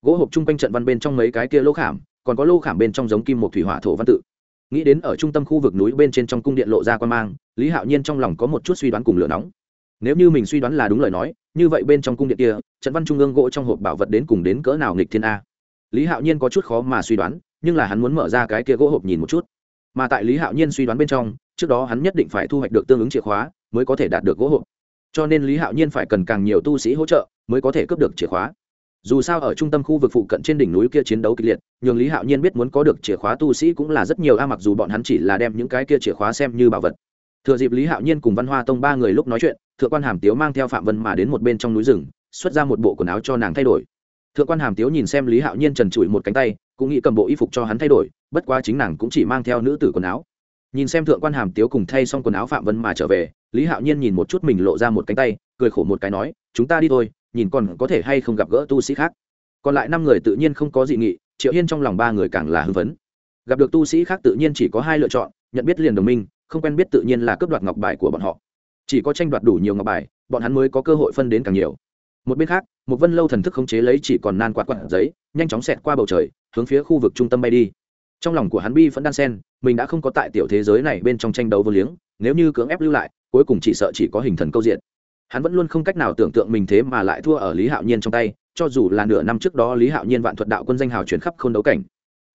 Gỗ hộp chung quanh trận văn bên trong mấy cái kia lỗ khảm, còn có lỗ khảm bên trong giống kim một thủy hỏa thổ văn tự. Nghĩ đến ở trung tâm khu vực núi bên trên trong cung điện lộ ra quan mang, lý hạo nhiên trong lòng có một chút suy đoán cùng lửa nóng. Nếu như mình suy đoán là đúng lời nói, như vậy bên trong cung điện kia, trận văn trung ương gỗ trong hộp bảo vật đến cùng đến cỡ nào nghịch thiên a? Lý hạo nhiên có chút khó mà suy đoán, nhưng là hắn muốn mở ra cái kia gỗ hộp nhìn một chút. Mà tại lý hạo nhiên suy đoán bên trong, trước đó hắn nhất định phải thu hoạch được tương ứng chìa khóa, mới có thể đạt được gỗ hộp cho nên lý hạo nhiên phải cần càng nhiều tu sĩ hỗ trợ mới có thể cướp được chìa khóa. Dù sao ở trung tâm khu vực phụ cận trên đỉnh núi kia chiến đấu kịch liệt, nhường lý hạo nhiên biết muốn có được chìa khóa tu sĩ cũng là rất nhiều, a, mặc dù bọn hắn chỉ là đem những cái kia chìa khóa xem như bảo vật. Thừa dịp lý hạo nhiên cùng văn hoa tông ba người lúc nói chuyện, thượng quan hàm tiếu mang theo phạm vân mà đến một bên trong núi rừng, xuất ra một bộ quần áo cho nàng thay đổi. Thượng quan hàm tiếu nhìn xem lý hạo nhiên trần trụi một cánh tay, cũng nghĩ cầm bộ y phục cho hắn thay đổi, bất quá chính nàng cũng chỉ mang theo nữ tử quần áo. Nhìn xem thượng quan hàm tiếu cùng thay xong quần áo phạm vân mà trở về lý hạo nhiên nhìn một chút mình lộ ra một cánh tay, cười khổ một cái nói, chúng ta đi thôi, nhìn còn có thể hay không gặp gỡ tu sĩ khác. Còn lại năm người tự nhiên không có dị nghị, triệu hiên trong lòng ba người càng là hưng phấn. Gặp được tu sĩ khác tự nhiên chỉ có hai lựa chọn, nhận biết liền đồng minh, không quen biết tự nhiên là cướp đoạt ngọc bài của bọn họ. Chỉ có tranh đoạt đủ nhiều ngọc bài, bọn hắn mới có cơ hội phân đến càng nhiều. Một bên khác, một vân lâu thần thức khống chế lấy chỉ còn nan quạt quạt giấy, nhanh chóng xẹt qua bầu trời, hướng phía khu vực trung tâm bay đi. Trong lòng của hắn bi vẫn đan sen, mình đã không có tại tiểu thế giới này bên trong tranh đấu vô liếng, nếu như cưỡng ép lưu lại cuối cùng chỉ sợ chỉ có hình thần câu diện. Hắn vẫn luôn không cách nào tưởng tượng mình thế mà lại thua ở lý hạo nhiên trong tay, cho dù là nửa năm trước đó lý hạo nhiên vạn thuật đạo quân danh hào chuyển khắp k h ô n đấu cảnh.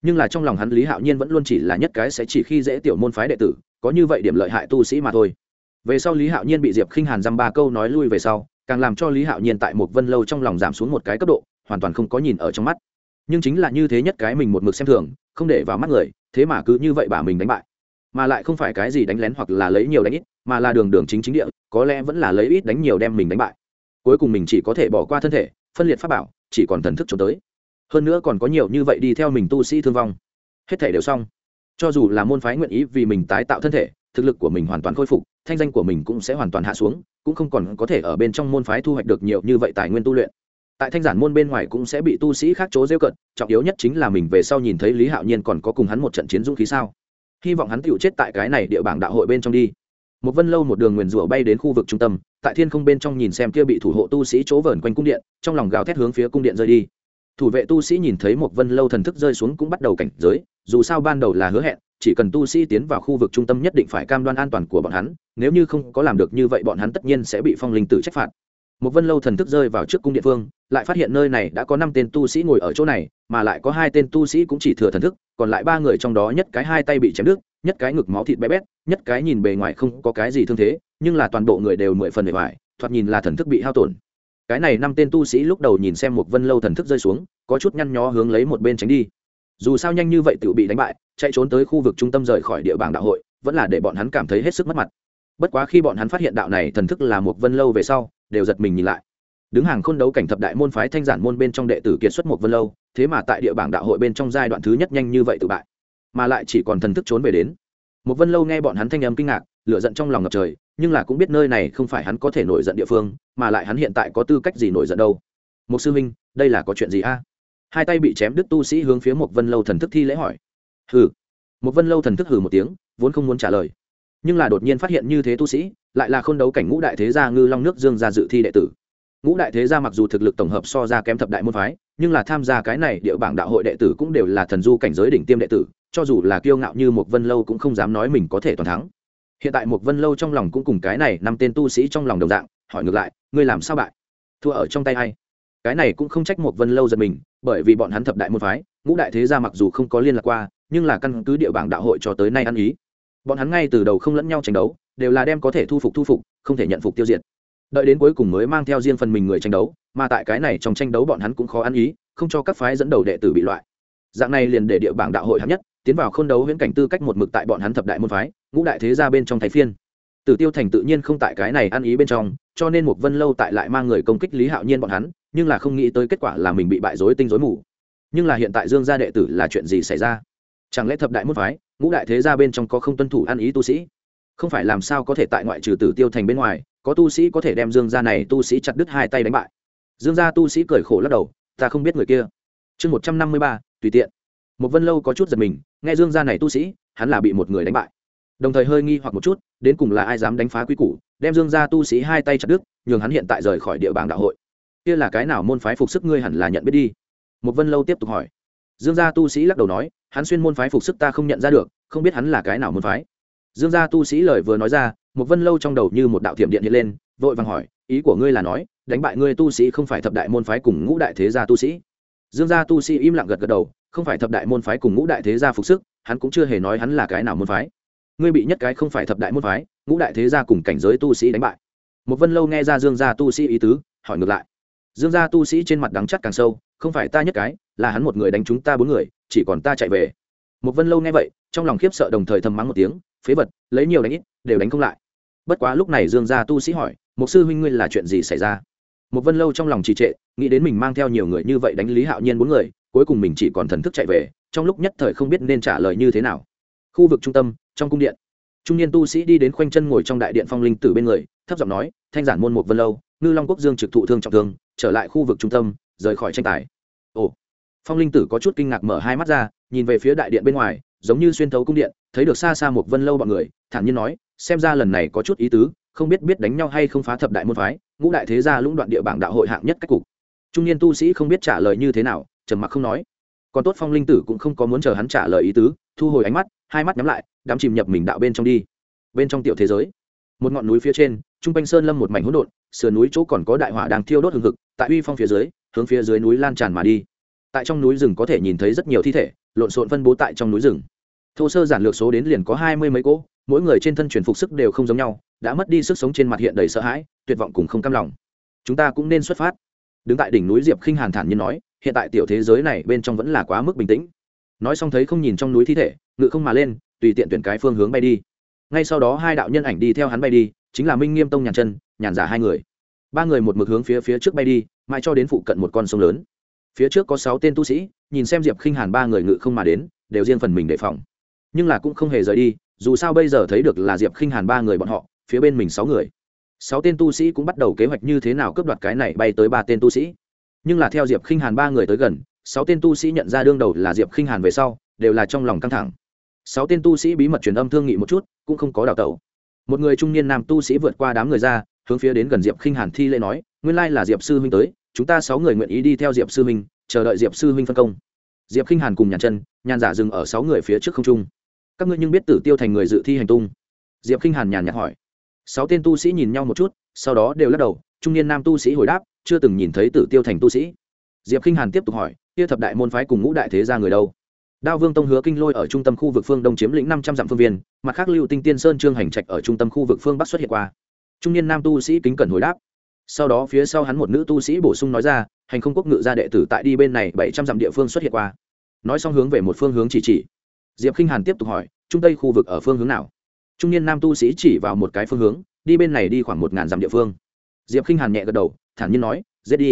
Nhưng là trong lòng hắn lý hạo nhiên vẫn luôn chỉ là nhất cái sẽ chỉ khi dễ tiểu môn phái đệ tử, có như vậy điểm lợi hại tu sĩ mà thôi. Về sau lý hạo nhiên bị diệp khinh hàn dăm ba câu nói lui về sau, càng làm cho lý hạo nhiên tại một vân lâu trong lòng giảm xuống một cái cấp độ, hoàn toàn không có nhìn ở trong mắt. Nhưng chính là như thế nhất cái mình một mực xem thường, không để vào mắt người, thế mà cứ như vậy bà mình đánh bại mà lại không phải cái gì đánh lén hoặc là lấy nhiều đánh ít, mà là đường đường chính chính địa, có lẽ vẫn là lấy ít đánh nhiều đem mình đánh bại. Cuối cùng mình chỉ có thể bỏ qua thân thể, phân liệt pháp bảo, chỉ còn thần thức trốn tới. Hơn nữa còn có nhiều như vậy đi theo mình tu sĩ thương vong. Hết thể đều xong. Cho dù là môn phái nguyện ý vì mình tái tạo thân thể, thực lực của mình hoàn toàn khôi phục, thanh danh của mình cũng sẽ hoàn toàn hạ xuống, cũng không còn có thể ở bên trong môn phái thu hoạch được nhiều như vậy tài nguyên tu luyện. Tại thanh giản môn bên ngoài cũng sẽ bị tu sĩ khác chỗ rêu cận, trọng yếu nhất chính là mình về sau nhìn thấy lý hạo nhiên còn có cùng hắn một trận chiến dũng khí sao? Hy vọng hắn tựu chết tại cái này địa bảng đạo hội bên trong đi. Một vân lâu một đường nguyền rủa bay đến khu vực trung tâm, tại thiên không bên trong nhìn xem kia bị thủ hộ tu sĩ chỗ vờn quanh cung điện, trong lòng gào thét hướng phía cung điện rơi đi. Thủ vệ tu sĩ nhìn thấy một vân lâu thần thức rơi xuống cũng bắt đầu cảnh giới, dù sao ban đầu là hứa hẹn, chỉ cần tu sĩ tiến vào khu vực trung tâm nhất định phải cam đoan an toàn của bọn hắn, nếu như không có làm được như vậy bọn hắn tất nhiên sẽ bị phong linh tử trách phạt một vân lâu thần thức rơi vào trước cung địa phương, lại phát hiện nơi này đã có năm tên tu sĩ ngồi ở chỗ này, mà lại có hai tên tu sĩ cũng chỉ thừa thần thức, còn lại ba người trong đó nhất cái hai tay bị chém đứt, nhất cái ngực máu thịt bé bét, nhất cái nhìn bề ngoài không có cái gì thương thế, nhưng là toàn bộ người đều mười phần bề ngoài, thoạt nhìn là thần thức bị hao tổn. Cái này năm tên tu sĩ lúc đầu nhìn xem một vân lâu thần thức rơi xuống, có chút nhăn nhó hướng lấy một bên tránh đi. Dù sao nhanh như vậy tự bị đánh bại, chạy trốn tới khu vực trung tâm rời khỏi địa bảng đạo hội, vẫn là để bọn hắn cảm thấy hết sức mất mặt. Bất quá khi bọn hắn phát hiện đạo này thần thức là một vân lâu về sau đều giật mình nhìn lại. Đứng hàng khôn đấu cảnh thập đại môn phái thanh giản môn bên trong đệ tử kiệt xuất một vân lâu, thế mà tại địa bảng đạo hội bên trong giai đoạn thứ nhất nhanh như vậy tự bại, mà lại chỉ còn thần thức trốn về đến. Một vân lâu nghe bọn hắn thanh âm kinh ngạc, lửa giận trong lòng ngập trời, nhưng là cũng biết nơi này không phải hắn có thể nổi giận địa phương, mà lại hắn hiện tại có tư cách gì nổi giận đâu. Một sư huynh, đây là có chuyện gì a? Hai tay bị chém đứt tu sĩ hướng phía một vân lâu thần thức thi lễ hỏi. Hừ. Một vân lâu thần thức hừ một tiếng, vốn không muốn trả lời. Nhưng là đột nhiên phát hiện như thế tu sĩ lại là khôn đấu cảnh ngũ đại thế gia ngư long nước dương gia dự thi đệ tử. Ngũ đại thế gia mặc dù thực lực tổng hợp so ra kém thập đại môn phái, nhưng là tham gia cái này địa bảng đạo hội đệ tử cũng đều là thần du cảnh giới đỉnh tiêm đệ tử, cho dù là kiêu ngạo như một vân lâu cũng không dám nói mình có thể toàn thắng. Hiện tại một vân lâu trong lòng cũng cùng cái này năm tên tu sĩ trong lòng đồng dạng, hỏi ngược lại, ngươi làm sao bại? Thua ở trong tay ai? Cái này cũng không trách một vân lâu giật mình, bởi vì bọn hắn thập đại môn phái, ngũ đại thế gia mặc dù không có liên lạc qua, nhưng là căn cứ địa bảng đạo hội cho tới nay ăn ý. Bọn hắn ngay từ đầu không lẫn nhau tranh đấu đều là đem có thể thu phục thu phục, không thể nhận phục tiêu diệt. Đợi đến cuối cùng mới mang theo riêng phần mình người tranh đấu, mà tại cái này trong tranh đấu bọn hắn cũng khó ăn ý, không cho các phái dẫn đầu đệ tử bị loại. Dạng này liền để địa bảng đạo hội hạng nhất, tiến vào khôn đấu viễn cảnh tư cách một mực tại bọn hắn thập đại môn phái, ngũ đại thế gia bên trong thái phiên. Tử tiêu thành tự nhiên không tại cái này ăn ý bên trong, cho nên một vân lâu tại lại mang người công kích lý hạo nhiên bọn hắn, nhưng là không nghĩ tới kết quả là mình bị bại dối tinh dối mù. Nhưng là hiện tại dương gia đệ tử là chuyện gì xảy ra? Chẳng lẽ thập đại môn phái, ngũ đại thế gia bên trong có không tuân thủ ăn ý tu sĩ? Không phải làm sao có thể tại ngoại trừ tử tiêu thành bên ngoài, có tu sĩ có thể đem dương gia này tu sĩ chặt đứt hai tay đánh bại. Dương gia tu sĩ cười khổ lắc đầu, ta không biết người kia. Chương một trăm năm mươi ba, tùy tiện. Một vân lâu có chút giật mình, nghe dương gia này tu sĩ, hắn là bị một người đánh bại. Đồng thời hơi nghi hoặc một chút, đến cùng là ai dám đánh phá quy củ, đem dương gia tu sĩ hai tay chặt đứt, nhường hắn hiện tại rời khỏi địa bàn đạo hội. Kia là cái nào môn phái phục sức ngươi hẳn là nhận biết đi. Một vân lâu tiếp tục hỏi. Dương gia tu sĩ lắc đầu nói, hắn xuyên môn phái phục sức ta không nhận ra được, không biết hắn là cái nào môn phái dương gia tu sĩ lời vừa nói ra một vân lâu trong đầu như một đạo thiểm điện hiện lên, vội vàng hỏi, ý của ngươi là nói, đánh bại ngươi tu sĩ không phải thập đại môn phái cùng ngũ đại thế gia tu sĩ? Dương gia tu sĩ im lặng gật gật đầu, không phải thập đại môn phái cùng ngũ đại thế gia phục sức, hắn cũng chưa hề nói hắn là cái nào môn phái. Ngươi bị nhất cái không phải thập đại môn phái, ngũ đại thế gia cùng cảnh giới tu sĩ đánh bại. Một vân lâu nghe ra dương gia tu sĩ ý tứ, hỏi ngược lại, dương gia tu sĩ trên mặt đắng chắc càng sâu, không phải ta nhất cái, là hắn một người đánh chúng ta bốn người, chỉ còn ta chạy về. Một vân lâu nghe vậy, trong lòng khiếp sợ đồng thời thầm mắng một tiếng phế vật, lấy nhiều đánh ít, đều đánh không lại. Bất quá lúc này dương gia tu sĩ hỏi một sư huynh ngươi là chuyện gì xảy ra? Một vân lâu trong lòng trì trệ, nghĩ đến mình mang theo nhiều người như vậy đánh lý hạo nhiên bốn người, cuối cùng mình chỉ còn thần thức chạy về, trong lúc nhất thời không biết nên trả lời như thế nào. Khu vực trung tâm, trong cung điện. Trung niên tu sĩ đi đến khoanh chân ngồi trong đại điện phong linh tử bên người, thấp giọng nói, thanh giản môn một vân lâu, ngư long quốc dương trực thụ thương trọng thương, trở lại khu vực trung tâm, rời khỏi tranh tài. Ồ. Phong linh tử có chút kinh ngạc mở hai mắt ra, nhìn về phía đại điện bên ngoài giống như xuyên thấu cung điện, thấy được xa xa một vân lâu bọn người, thản nhiên nói, xem ra lần này có chút ý tứ, không biết biết đánh nhau hay không phá thập đại môn phái, ngũ đại thế gia lũng đoạn địa bảng đạo hội hạng nhất cách cục. Trung niên tu sĩ không biết trả lời như thế nào, trầm mặc không nói. Còn tốt phong linh tử cũng không có muốn chờ hắn trả lời ý tứ, thu hồi ánh mắt, hai mắt nhắm lại, đắm chìm nhập mình đạo bên trong đi. Bên trong tiểu thế giới, một ngọn núi phía trên, trung quanh sơn lâm một mảnh hỗn độn, sườn núi chỗ còn có đại hỏa đang thiêu đốt hừng hực, tại uy phong phía dưới, hướng phía dưới núi lan tràn mà đi. Tại trong núi rừng có thể nhìn thấy rất nhiều thi thể, lộn xộn phân bố tại trong núi rừng thô sơ giản lược số đến liền có hai mươi mấy cỗ, mỗi người trên thân truyền phục sức đều không giống nhau, đã mất đi sức sống trên mặt hiện đầy sợ hãi, tuyệt vọng cùng không cam lòng. Chúng ta cũng nên xuất phát. Đứng tại đỉnh núi diệp khinh hàn thản nhiên nói, hiện tại tiểu thế giới này bên trong vẫn là quá mức bình tĩnh. Nói xong thấy không nhìn trong núi thi thể ngự không mà lên, tùy tiện tuyển cái phương hướng bay đi. Ngay sau đó hai đạo nhân ảnh đi theo hắn bay đi, chính là minh nghiêm tông nhàn chân, nhàn giả hai người. Ba người một mực hướng phía phía trước bay đi, mãi cho đến phụ cận một con sông lớn. Phía trước có sáu tên tu sĩ, nhìn xem diệp khinh hàn ba người ngự không mà đến, đều riêng phần mình đề phòng nhưng là cũng không hề rời đi, dù sao bây giờ thấy được là diệp khinh hàn ba người bọn họ, phía bên mình sáu người. Sáu tên tu sĩ cũng bắt đầu kế hoạch như thế nào cướp đoạt cái này bay tới ba tên tu sĩ. Nhưng là theo diệp khinh hàn ba người tới gần, sáu tên tu sĩ nhận ra đương đầu là diệp khinh hàn về sau, đều là trong lòng căng thẳng. Sáu tên tu sĩ bí mật truyền âm thương nghị một chút, cũng không có đào tẩu. Một người trung niên nam tu sĩ vượt qua đám người ra, hướng phía đến gần diệp khinh hàn thi lễ nói, nguyên lai là diệp sư huynh tới, chúng ta sáu người nguyện ý đi theo diệp sư huynh, chờ đợi diệp sư huynh phân công. Diệp khinh hàn cùng nhàn chân, nhàn giả dừng ở sáu người phía trước không trung các ngươi nhưng biết tử tiêu thành người dự thi hành tung. Diệp khinh hàn nhàn nhạt hỏi. Sáu tên tu sĩ nhìn nhau một chút, sau đó đều lắc đầu, trung niên nam tu sĩ hồi đáp, chưa từng nhìn thấy tử tiêu thành tu sĩ. Diệp k i n h hàn tiếp tục hỏi, kia thập đại môn phái cùng ngũ đại thế ra người đâu? Đao vương tông hứa kinh lôi ở trung tâm khu vực phương đông chiếm lĩnh năm trăm dặm phương viên, mặt khác lưu tinh tiên sơn trương hành trạch ở trung tâm khu vực phương bắc xuất hiện qua. Trung niên nam tu sĩ kính cẩn hồi đáp. Sau đó phía sau hắn một nữ tu sĩ bổ sung nói ra, hành không quốc ngự gia đệ tử tại đi bên này bảy trăm dặm địa phương xuất hiện qua. Nói xong hướng về một phương hướng chỉ chỉ diệp k i n h hàn tiếp tục hỏi, trung tây khu vực ở phương hướng nào? Trung niên nam tu sĩ chỉ vào một cái phương hướng, đi bên này đi khoảng một ngàn dặm địa phương. Diệp k i n h hàn nhẹ gật đầu, thản nhiên nói, giết đi.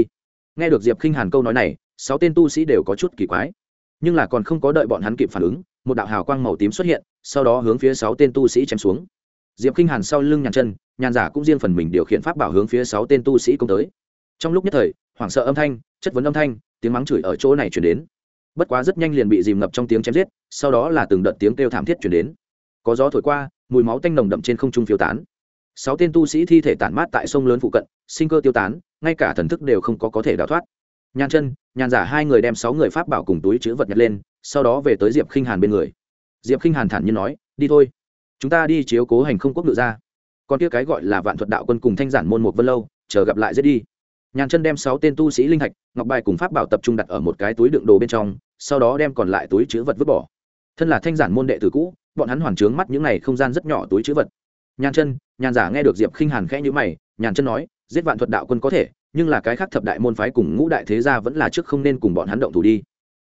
Nghe được diệp k i n h hàn câu nói này, sáu tên tu sĩ đều có chút kỳ quái. Nhưng là còn không có đợi bọn hắn kịp phản ứng, một đạo hào quang màu tím xuất hiện, sau đó hướng phía sáu tên tu sĩ chém xuống. Diệp k i n h hàn sau lưng nhàn chân, nhàn giả cũng riêng phần mình điều khiển pháp bảo hướng phía sáu tên tu sĩ công tới. Trong lúc nhất thời, hoảng sợ âm thanh, chất vấn âm thanh, tiếng mắng chửi ở chỗ này chuyển đến bất quá rất nhanh liền bị dìm ngập trong tiếng chém giết, sau đó là từng đợt tiếng kêu thảm thiết chuyển đến. Có gió thổi qua, mùi máu tanh nồng đậm trên không trung phiêu tán. Sáu tên tu sĩ thi thể tản mát tại sông lớn phụ cận, sinh cơ tiêu tán, ngay cả thần thức đều không có có thể đào thoát. Nhàn chân, nhàn giả hai người đem sáu người pháp bảo cùng túi chữ vật nhặt lên, sau đó về tới diệp k i n h hàn bên người. Diệp k i n h hàn thản nhiên nói, đi thôi. Chúng ta đi chiếu cố hành không quốc ngự ra còn kia cái gọi là vạn thuật đạo quân cùng thanh giản môn một vân lâu, chờ gặp lại giết đi nhàn chân đem sáu tên tu sĩ linh thạch, ngọc bài cùng pháp bảo tập trung đặt ở một cái túi đựng đồ bên trong, sau đó đem còn lại túi chữ vật vứt bỏ. Thân là thanh giản môn đệ tử cũ, bọn hắn hoàn trướng mắt những này không gian rất nhỏ túi chữ vật. Nhàn chân, nhàn giả nghe được diệp khinh hàn khẽ nhữ mày, nhàn chân nói, giết vạn thuật đạo quân có thể, nhưng là cái khác thập đại môn phái cùng ngũ đại thế gia vẫn là trước không nên cùng bọn hắn động thủ đi.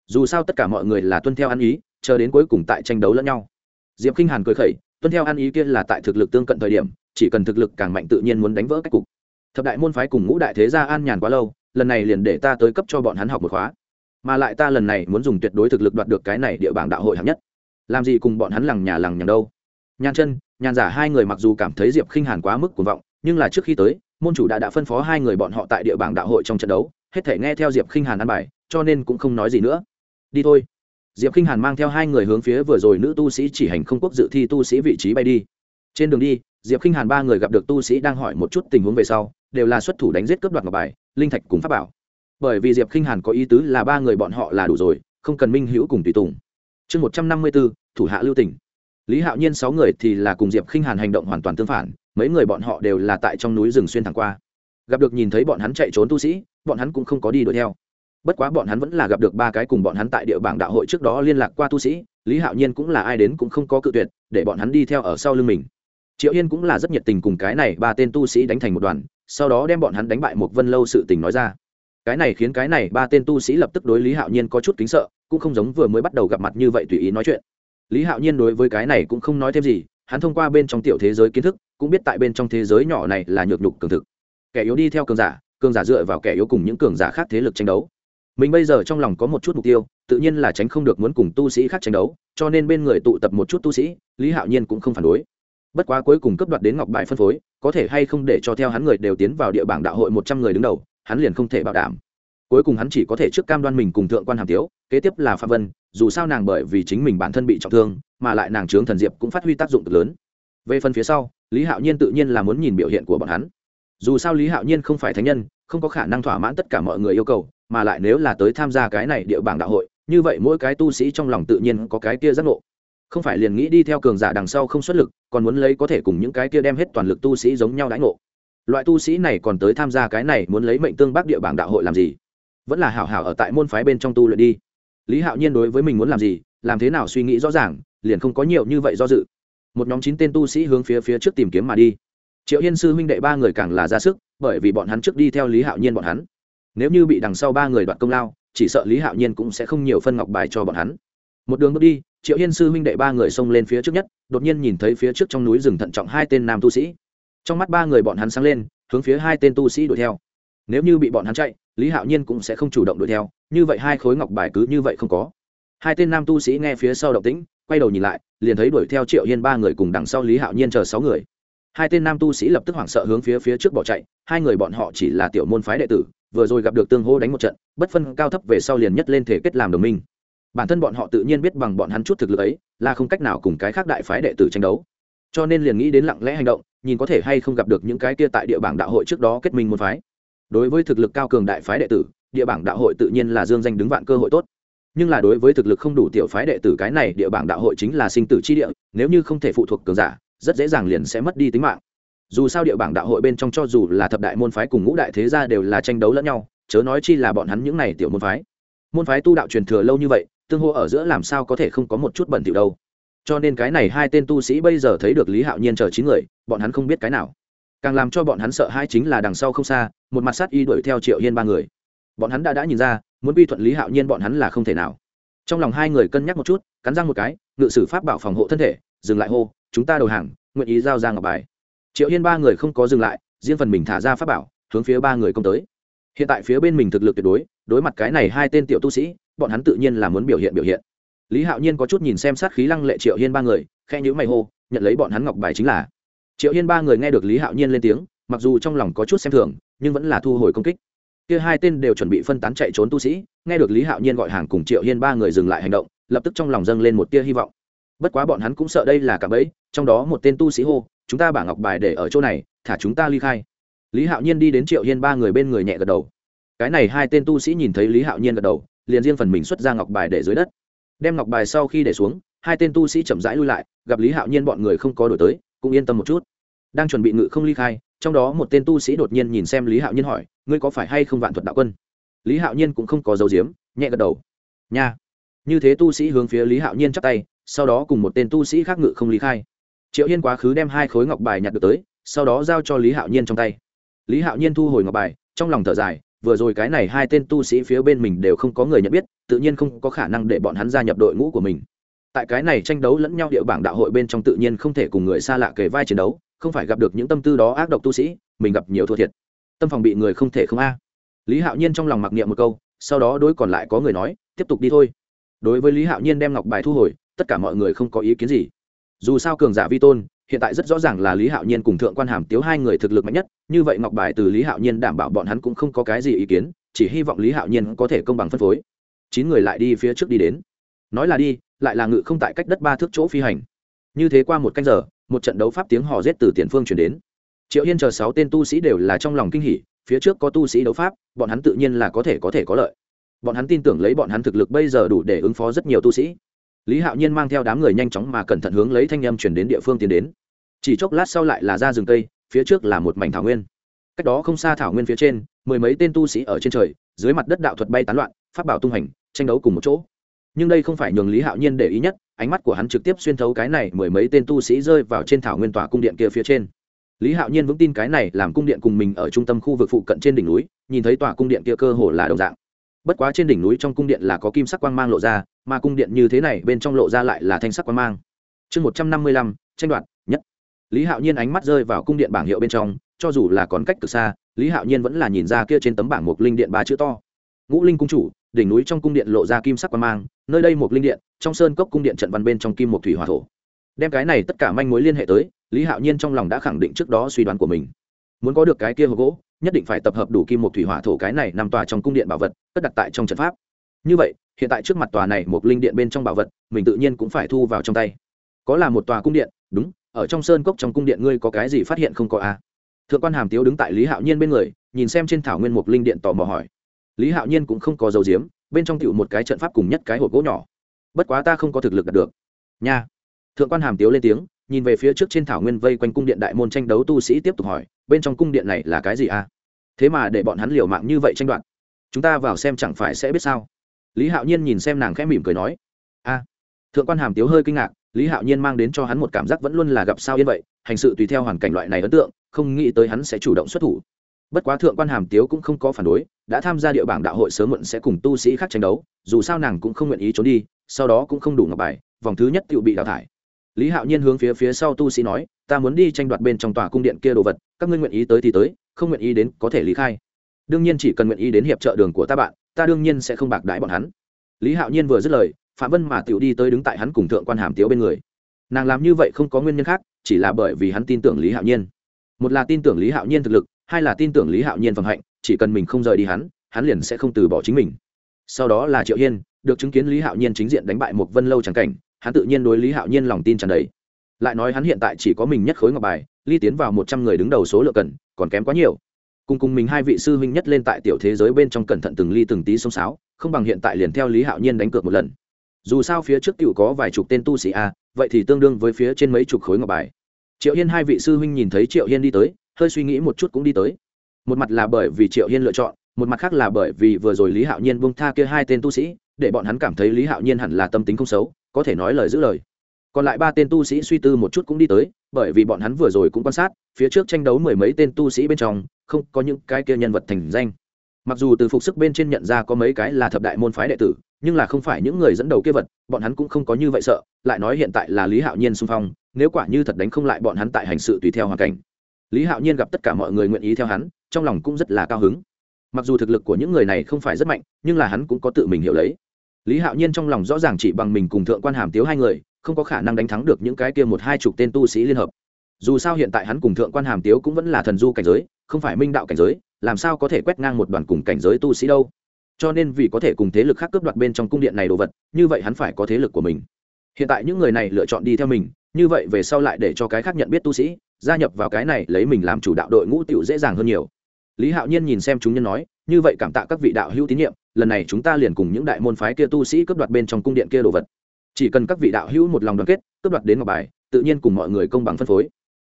Dù sao tất cả mọi người là tuân theo ăn ý, chờ đến cuối cùng tại tranh đấu lẫn nhau. Diệp khinh hàn cười khẩy, tuân theo ăn ý kia là tại thực lực tương cận thời điểm, chỉ cần thực lực càng mạnh tự nhiên muốn đánh vỡ cách cục thập đại môn phái cùng ngũ đại thế gia an nhàn quá lâu, lần này liền để ta tới cấp cho bọn hắn học một khóa. Mà lại ta lần này muốn dùng tuyệt đối thực lực đoạt được cái này địa bảng đạo hội hạng nhất. Làm gì cùng bọn hắn lằng nhà lằng nhằng đâu? Nhàn chân nhàn giả hai người mặc dù cảm thấy diệp khinh hàn quá mức cuồng vọng, nhưng là trước khi tới, môn chủ đã đã phân phó hai người bọn họ tại địa bảng đạo hội trong trận đấu, hết thể nghe theo diệp khinh hàn ăn bài, cho nên cũng không nói gì nữa. Đi thôi. Diệp khinh hàn mang theo hai người hướng phía vừa rồi nữ tu sĩ chỉ hành không quốc dự thi tu sĩ vị trí bay đi. Trên đường đi diệp khinh hàn ba người gặp được tu sĩ đang hỏi một chút tình huống về sau, đều là xuất thủ đánh giết cướp đoạt ngọc bài, linh thạch cùng pháp bảo. Bởi vì diệp khinh hàn có ý tứ là ba người bọn họ là đủ rồi, không cần minh hữu cùng tùy tùng. Chương một trăm năm mươi bốn, thủ hạ lưu tỉnh lý hạo nhiên sáu người thì là cùng diệp khinh hàn hành động hoàn toàn tương phản, mấy người bọn họ đều là tại trong núi rừng xuyên thẳng qua. Gặp được nhìn thấy bọn hắn chạy trốn tu sĩ, bọn hắn cũng không có đi đuổi theo. Bất quá bọn hắn vẫn là gặp được ba cái cùng bọn hắn tại địa bảng đạo hội trước đó liên lạc qua tu sĩ, lý hạo nhiên cũng là ai đến cũng không có cự tuyệt, để bọn hắn đi theo ở sau lưng mình triệu yên cũng là rất nhiệt tình cùng cái này ba tên tu sĩ đánh thành một đoàn, sau đó đem bọn hắn đánh bại một vân lâu sự tình nói ra. Cái này khiến cái này ba tên tu sĩ lập tức đối lý hạo nhiên có chút kính sợ, cũng không giống vừa mới bắt đầu gặp mặt như vậy tùy ý nói chuyện. Lý hạo nhiên đối với cái này cũng không nói thêm gì, hắn thông qua bên trong tiểu thế giới kiến thức, cũng biết tại bên trong thế giới nhỏ này là nhược nhục cường thực. Kẻ yếu đi theo cường giả cường giả dựa vào kẻ yếu cùng những cường giả khác thế lực tranh đấu. Mình bây giờ trong lòng có một chút mục tiêu, tự nhiên là tránh không được muốn cùng tu sĩ khác tranh đấu, cho nên bên người tụ tập một chút tu sĩ, lý hạo nhiên cũng không phản đối bất quá cuối cùng cấp đoạt đến ngọc bài phân phối, có thể hay không để cho theo hắn người đều tiến vào địa bảng đạo hội một trăm người đứng đầu, hắn liền không thể bảo đảm. Cuối cùng hắn chỉ có thể trước cam đoan mình cùng thượng quan hàm tiếu, kế tiếp là phạm vân, dù sao nàng bởi vì chính mình bản thân bị trọng thương, mà lại nàng trướng thần diệp cũng phát huy tác dụng cực lớn. Về phần phía sau, lý hạo nhiên tự nhiên là muốn nhìn biểu hiện của bọn hắn. Dù sao lý hạo nhiên không phải thánh nhân, không có khả năng thỏa mãn tất cả mọi người yêu cầu, mà lại nếu là tới tham gia cái này địa bảng đạo hội, như vậy mỗi cái tu sĩ trong lòng tự nhiên có cái kia giác ngộ không phải liền nghĩ đi theo cường giả đằng sau không xuất lực, còn muốn lấy có thể cùng những cái kia đem hết toàn lực tu sĩ giống nhau đãi ngộ. Loại tu sĩ này còn tới tham gia cái này muốn lấy mệnh tương bắc địa bảng đạo hội làm gì? Vẫn là hảo hảo ở tại môn phái bên trong tu luyện đi. Lý hạo nhiên đối với mình muốn làm gì, làm thế nào suy nghĩ rõ ràng, liền không có nhiều như vậy do dự. Một nhóm chín tên tu sĩ hướng phía phía trước tìm kiếm mà đi. Triệu hiên sư huynh đệ ba người càng là ra sức, bởi vì bọn hắn trước đi theo lý hạo nhiên bọn hắn. Nếu như bị đằng sau ba người đoạt công lao, chỉ sợ lý hạo nhiên cũng sẽ không nhiều phân ngọc bài cho bọn hắn một đường bước đi, triệu hiên sư huynh đệ ba người xông lên phía trước nhất, đột nhiên nhìn thấy phía trước trong núi rừng thận trọng hai tên nam tu sĩ. Trong mắt ba người bọn hắn sáng lên, hướng phía hai tên tu sĩ đuổi theo. Nếu như bị bọn hắn chạy, lý hạo nhiên cũng sẽ không chủ động đuổi theo, như vậy hai khối ngọc bài cứ như vậy không có. Hai tên nam tu sĩ nghe phía sau động tĩnh, quay đầu nhìn lại, liền thấy đuổi theo triệu hiên ba người cùng đằng sau lý hạo nhiên chờ sáu người. Hai tên nam tu sĩ lập tức hoảng sợ hướng phía phía trước bỏ chạy, hai người bọn họ chỉ là tiểu môn phái đệ tử, vừa rồi gặp được tương hô đánh một trận, bất phân cao thấp về sau liền nhất lên thể kết làm đồng minh bản thân bọn họ tự nhiên biết bằng bọn hắn chút thực lực ấy, là không cách nào cùng cái khác đại phái đệ tử tranh đấu. Cho nên liền nghĩ đến lặng lẽ hành động, nhìn có thể hay không gặp được những cái kia tại địa bảng đạo hội trước đó kết minh môn phái. Đối với thực lực cao cường đại phái đệ tử, địa bảng đạo hội tự nhiên là dương danh đứng vạn cơ hội tốt. Nhưng là đối với thực lực không đủ tiểu phái đệ tử cái này, địa bảng đạo hội chính là sinh tử chi địa, nếu như không thể phụ thuộc cường giả, rất dễ dàng liền sẽ mất đi tính mạng. Dù sao địa bảng đạo hội bên trong cho dù là thập đại môn phái cùng ngũ đại thế gia đều là tranh đấu lẫn nhau, chớ nói chi là bọn hắn những này tiểu môn phái. Môn phái tu đạo truyền thừa lâu như vậy tương hô ở giữa làm sao có thể không có một chút bẩn thỉu đâu. Cho nên cái này hai tên tu sĩ bây giờ thấy được lý hạo nhiên chờ chín người, bọn hắn không biết cái nào. Càng làm cho bọn hắn sợ hai chính là đằng sau không xa, một mặt sát y đuổi theo triệu hiên ba người. Bọn hắn đã đã nhìn ra, muốn bi thuận lý hạo nhiên bọn hắn là không thể nào. Trong lòng hai người cân nhắc một chút, cắn răng một cái, ngự sử pháp bảo phòng hộ thân thể, dừng lại hô, chúng ta đầu hàng, nguyện ý giao ra ngọc bài. Triệu hiên ba người không có dừng lại, riêng phần mình thả ra pháp bảo, hướng phía ba người công tới. Hiện tại phía bên mình thực lực tuyệt đối đối mặt cái này hai tên tiểu tu sĩ bọn hắn tự nhiên là muốn biểu hiện biểu hiện. Lý hạo nhiên có chút nhìn xem sát khí lăng lệ triệu hiên ba người khe nhữ mày hô, nhận lấy bọn hắn ngọc bài chính là. Triệu hiên ba người nghe được lý hạo nhiên lên tiếng, mặc dù trong lòng có chút xem thường, nhưng vẫn là thu hồi công kích. Kia hai tên đều chuẩn bị phân tán chạy trốn tu sĩ, nghe được lý hạo nhiên gọi hàng cùng triệu hiên ba người dừng lại hành động, lập tức trong lòng dâng lên một tia hy vọng. Bất quá bọn hắn cũng sợ đây là cả bẫy, trong đó một tên tu sĩ hô, chúng ta bả ngọc bài để ở chỗ này, thả chúng ta ly khai. Lý hạo nhiên đi đến triệu hiên ba người bên người nhẹ gật đầu. Cái này hai tên tu sĩ nhìn thấy lý hạo nhiên gật đầu liền riêng phần mình xuất ra ngọc bài để dưới đất. Đem ngọc bài sau khi để xuống, hai tên tu sĩ chậm rãi lui lại, gặp lý hạo nhiên bọn người không có đổi tới, cũng yên tâm một chút. Đang chuẩn bị ngự không ly khai, trong đó một tên tu sĩ đột nhiên nhìn xem lý hạo nhiên hỏi, ngươi có phải hay không vạn thuật đạo quân? Lý hạo nhiên cũng không có dấu diếm nhẹ gật đầu. Nha. Như thế tu sĩ hướng phía lý hạo nhiên chắp tay, sau đó cùng một tên tu sĩ khác ngự không ly khai. Triệu hiên quá khứ đem hai khối ngọc bài nhặt được tới, sau đó giao cho lý hạo nhiên trong tay. Lý hạo nhiên thu hồi ngọc bài, trong lòng thở dài vừa rồi cái này hai tên tu sĩ phía bên mình đều không có người nhận biết, tự nhiên không có khả năng để bọn hắn gia nhập đội ngũ của mình. Tại cái này tranh đấu lẫn nhau địa bảng đạo hội bên trong tự nhiên không thể cùng người xa lạ kề vai chiến đấu, không phải gặp được những tâm tư đó ác độc tu sĩ, mình gặp nhiều thua thiệt. Tâm phòng bị người không thể không a. Lý hạo nhiên trong lòng mặc niệm một câu, sau đó đối còn lại có người nói, tiếp tục đi thôi. Đối với lý hạo nhiên đem ngọc bài thu hồi, tất cả mọi người không có ý kiến gì. Dù sao cường giả vi tôn hiện tại rất rõ ràng là lý hạo nhiên cùng thượng quan hàm tiếu hai người thực lực mạnh nhất, như vậy ngọc bài từ lý hạo nhiên đảm bảo bọn hắn cũng không có cái gì ý kiến, chỉ hy vọng lý hạo nhiên có thể công bằng phân phối. Chín người lại đi phía trước đi đến. Nói là đi, lại là ngự không tại cách đất ba thước chỗ phi hành. Như thế qua một canh giờ, một trận đấu pháp tiếng hò rết từ tiền phương chuyển đến. Triệu hiên chờ sáu tên tu sĩ đều là trong lòng kinh hỉ, phía trước có tu sĩ đấu pháp, bọn hắn tự nhiên là có thể có thể có lợi. Bọn hắn tin tưởng lấy bọn hắn thực lực bây giờ đủ để ứng phó rất nhiều tu sĩ lý hạo nhiên mang theo đám người nhanh chóng mà cẩn thận hướng lấy thanh âm chuyển đến địa phương tiến đến. Chỉ chốc lát sau lại là ra rừng cây, phía trước là một mảnh thảo nguyên. Cách đó không xa thảo nguyên phía trên, mười mấy tên tu sĩ ở trên trời, dưới mặt đất đạo thuật bay tán loạn phát bảo tung hành, tranh đấu cùng một chỗ. Nhưng đây không phải nhường lý hạo nhiên để ý nhất, ánh mắt của hắn trực tiếp xuyên thấu cái này mười mấy tên tu sĩ rơi vào trên thảo nguyên tòa cung điện kia phía trên. Lý hạo nhiên vững tin cái này làm cung điện cùng mình ở trung tâm khu vực phụ cận trên đỉnh núi, nhìn thấy tòa cung điện kia cơ hồ là đồng dạng bất quá trên đỉnh núi trong cung điện là có kim sắc quang mang lộ ra, mà cung điện như thế này bên trong lộ ra lại là thanh sắc quang mang. Chương một trăm năm mươi lăm, tranh đoạt, nhất. Lý hạo nhiên ánh mắt rơi vào cung điện bảng hiệu bên trong, cho dù là còn cách từ xa, lý hạo nhiên vẫn là nhìn ra kia trên tấm bảng một linh điện ba chữ to. Ngũ linh cung chủ, đỉnh núi trong cung điện lộ ra kim sắc quang mang, nơi đây một linh điện, trong sơn cốc cung điện trận văn bên trong kim một thủy hòa thổ. Đem cái này tất cả manh mối liên hệ tới, lý hạo nhiên trong lòng đã khẳng định trước đó suy đoán của mình. Muốn có được cái kia hộp gỗ nhất định phải tập hợp đủ kim một thủy hỏa thổ cái này nằm tòa trong cung điện bảo vật, cất đặt tại trong trận pháp. Như vậy, hiện tại trước mặt tòa này một linh điện bên trong bảo vật, mình tự nhiên cũng phải thu vào trong tay. Có là một tòa cung điện? Đúng, ở trong sơn cốc trong cung điện ngươi có cái gì phát hiện không có a à? thượng quan hàm tiếu đứng tại lý hạo nhiên bên người, nhìn xem trên thảo nguyên một linh điện tò mò hỏi. Lý hạo nhiên cũng không có dấu diếm bên trong tựu một cái trận pháp cùng nhất cái hộp gỗ nhỏ. Bất quá ta không có thực lực đạt được. Nha. Thượng quan hàm tiếu lên tiếng, nhìn về phía trước trên thảo nguyên vây quanh cung điện đại môn tranh đấu tu sĩ tiếp tục hỏi, bên trong cung điện này là cái gì a thế mà để bọn hắn liều mạng như vậy tranh đoạt, chúng ta vào xem chẳng phải sẽ biết sao? Lý hạo nhiên nhìn xem nàng khẽ mỉm cười nói, a. Thượng quan hàm tiếu hơi kinh ngạc, lý hạo nhiên mang đến cho hắn một cảm giác vẫn luôn là gặp sao yên vậy, hành sự tùy theo hoàn cảnh loại này ấn tượng, không nghĩ tới hắn sẽ chủ động xuất thủ. Bất quá thượng quan hàm tiếu cũng không có phản đối, đã tham gia địa bảng đạo hội sớm muộn sẽ cùng tu sĩ khác tranh đấu, dù sao nàng cũng không nguyện ý trốn đi, sau đó cũng không đủ ngọc bài, vòng thứ nhất tự bị đào thải lý hạo nhiên hướng phía phía sau tu sĩ nói, ta muốn đi tranh đoạt bên trong tòa cung điện kia đồ vật, các ngươi nguyện ý tới thì tới, không nguyện ý đến có thể lý khai. Đương nhiên chỉ cần nguyện ý đến hiệp trợ đường của ta bạn, ta đương nhiên sẽ không bạc đãi bọn hắn. Lý hạo nhiên vừa dứt lời, phạm vân mà tiểu đi tới đứng tại hắn cùng thượng quan hàm tiếu bên người. Nàng làm như vậy không có nguyên nhân khác, chỉ là bởi vì hắn tin tưởng lý hạo nhiên. Một là tin tưởng lý hạo nhiên thực lực, hai là tin tưởng lý hạo nhiên phần hạnh, chỉ cần mình không rời đi hắn hắn liền sẽ không từ bỏ chính mình. Sau đó là triệu hiên, được chứng kiến lý hạo nhiên chính diện đánh bại một vân lâu trắng cảnh hắn tự nhiên đối lý hạo nhiên lòng tin tràn đầy lại nói hắn hiện tại chỉ có mình nhất khối ngọc bài ly tiến vào một trăm người đứng đầu số lượng cần còn kém quá nhiều cùng cùng mình hai vị sư huynh nhất lên tại tiểu thế giới bên trong cẩn thận từng ly từng tí xông xáo không bằng hiện tại liền theo lý hạo nhiên đánh cược một lần dù sao phía trước tiểu có vài chục tên tu sĩ a vậy thì tương đương với phía trên mấy chục khối ngọc bài triệu hiên hai vị sư huynh nhìn thấy triệu hiên đi tới hơi suy nghĩ một chút cũng đi tới một mặt là bởi vì triệu hiên lựa chọn một mặt khác là bởi vì vừa rồi lý hạo nhiên bông tha kia hai tên tu sĩ để bọn hắn cảm thấy lý hạo nhiên hẳn là tâm tính không xấu có thể nói lời giữ lời. Còn lại ba tên tu sĩ suy tư một chút cũng đi tới, bởi vì bọn hắn vừa rồi cũng quan sát, phía trước tranh đấu mười mấy tên tu sĩ bên trong, không có những cái kia nhân vật thành danh. Mặc dù từ phục sức bên trên nhận ra có mấy cái là thập đại môn phái đệ tử, nhưng là không phải những người dẫn đầu kia vật, bọn hắn cũng không có như vậy sợ, lại nói hiện tại là lý hạo nhiên xung phong, nếu quả như thật đánh không lại bọn hắn tại hành sự tùy theo hoàn cảnh. Lý hạo nhiên gặp tất cả mọi người nguyện ý theo hắn, trong lòng cũng rất là cao hứng. Mặc dù thực lực của những người này không phải rất mạnh, nhưng là hắn cũng có tự mình hiểu lấy lý hạo nhiên trong lòng rõ ràng chỉ bằng mình cùng thượng quan hàm tiếu hai người, không có khả năng đánh thắng được những cái kia một hai chục tên tu sĩ liên hợp. Dù sao hiện tại hắn cùng thượng quan hàm tiếu cũng vẫn là thần du cảnh giới, không phải minh đạo cảnh giới, làm sao có thể quét ngang một đoàn cùng cảnh giới tu sĩ đâu. Cho nên vì có thể cùng thế lực khác cướp đoạt bên trong cung điện này đồ vật, như vậy hắn phải có thế lực của mình. Hiện tại những người này lựa chọn đi theo mình, như vậy về sau lại để cho cái khác nhận biết tu sĩ, gia nhập vào cái này, lấy mình làm chủ đạo đội ngũ t dễ dàng hơn nhiều. Lý hạo nhiên nhìn xem chúng nhân nói như vậy cảm tạ các vị đạo hữu tín nhiệm, lần này chúng ta liền cùng những đại môn phái kia tu sĩ cướp đoạt bên trong cung điện kia đồ vật. Chỉ cần các vị đạo hữu một lòng đoàn kết, cướp đoạt đến ngọc bài, tự nhiên cùng mọi người công bằng phân phối.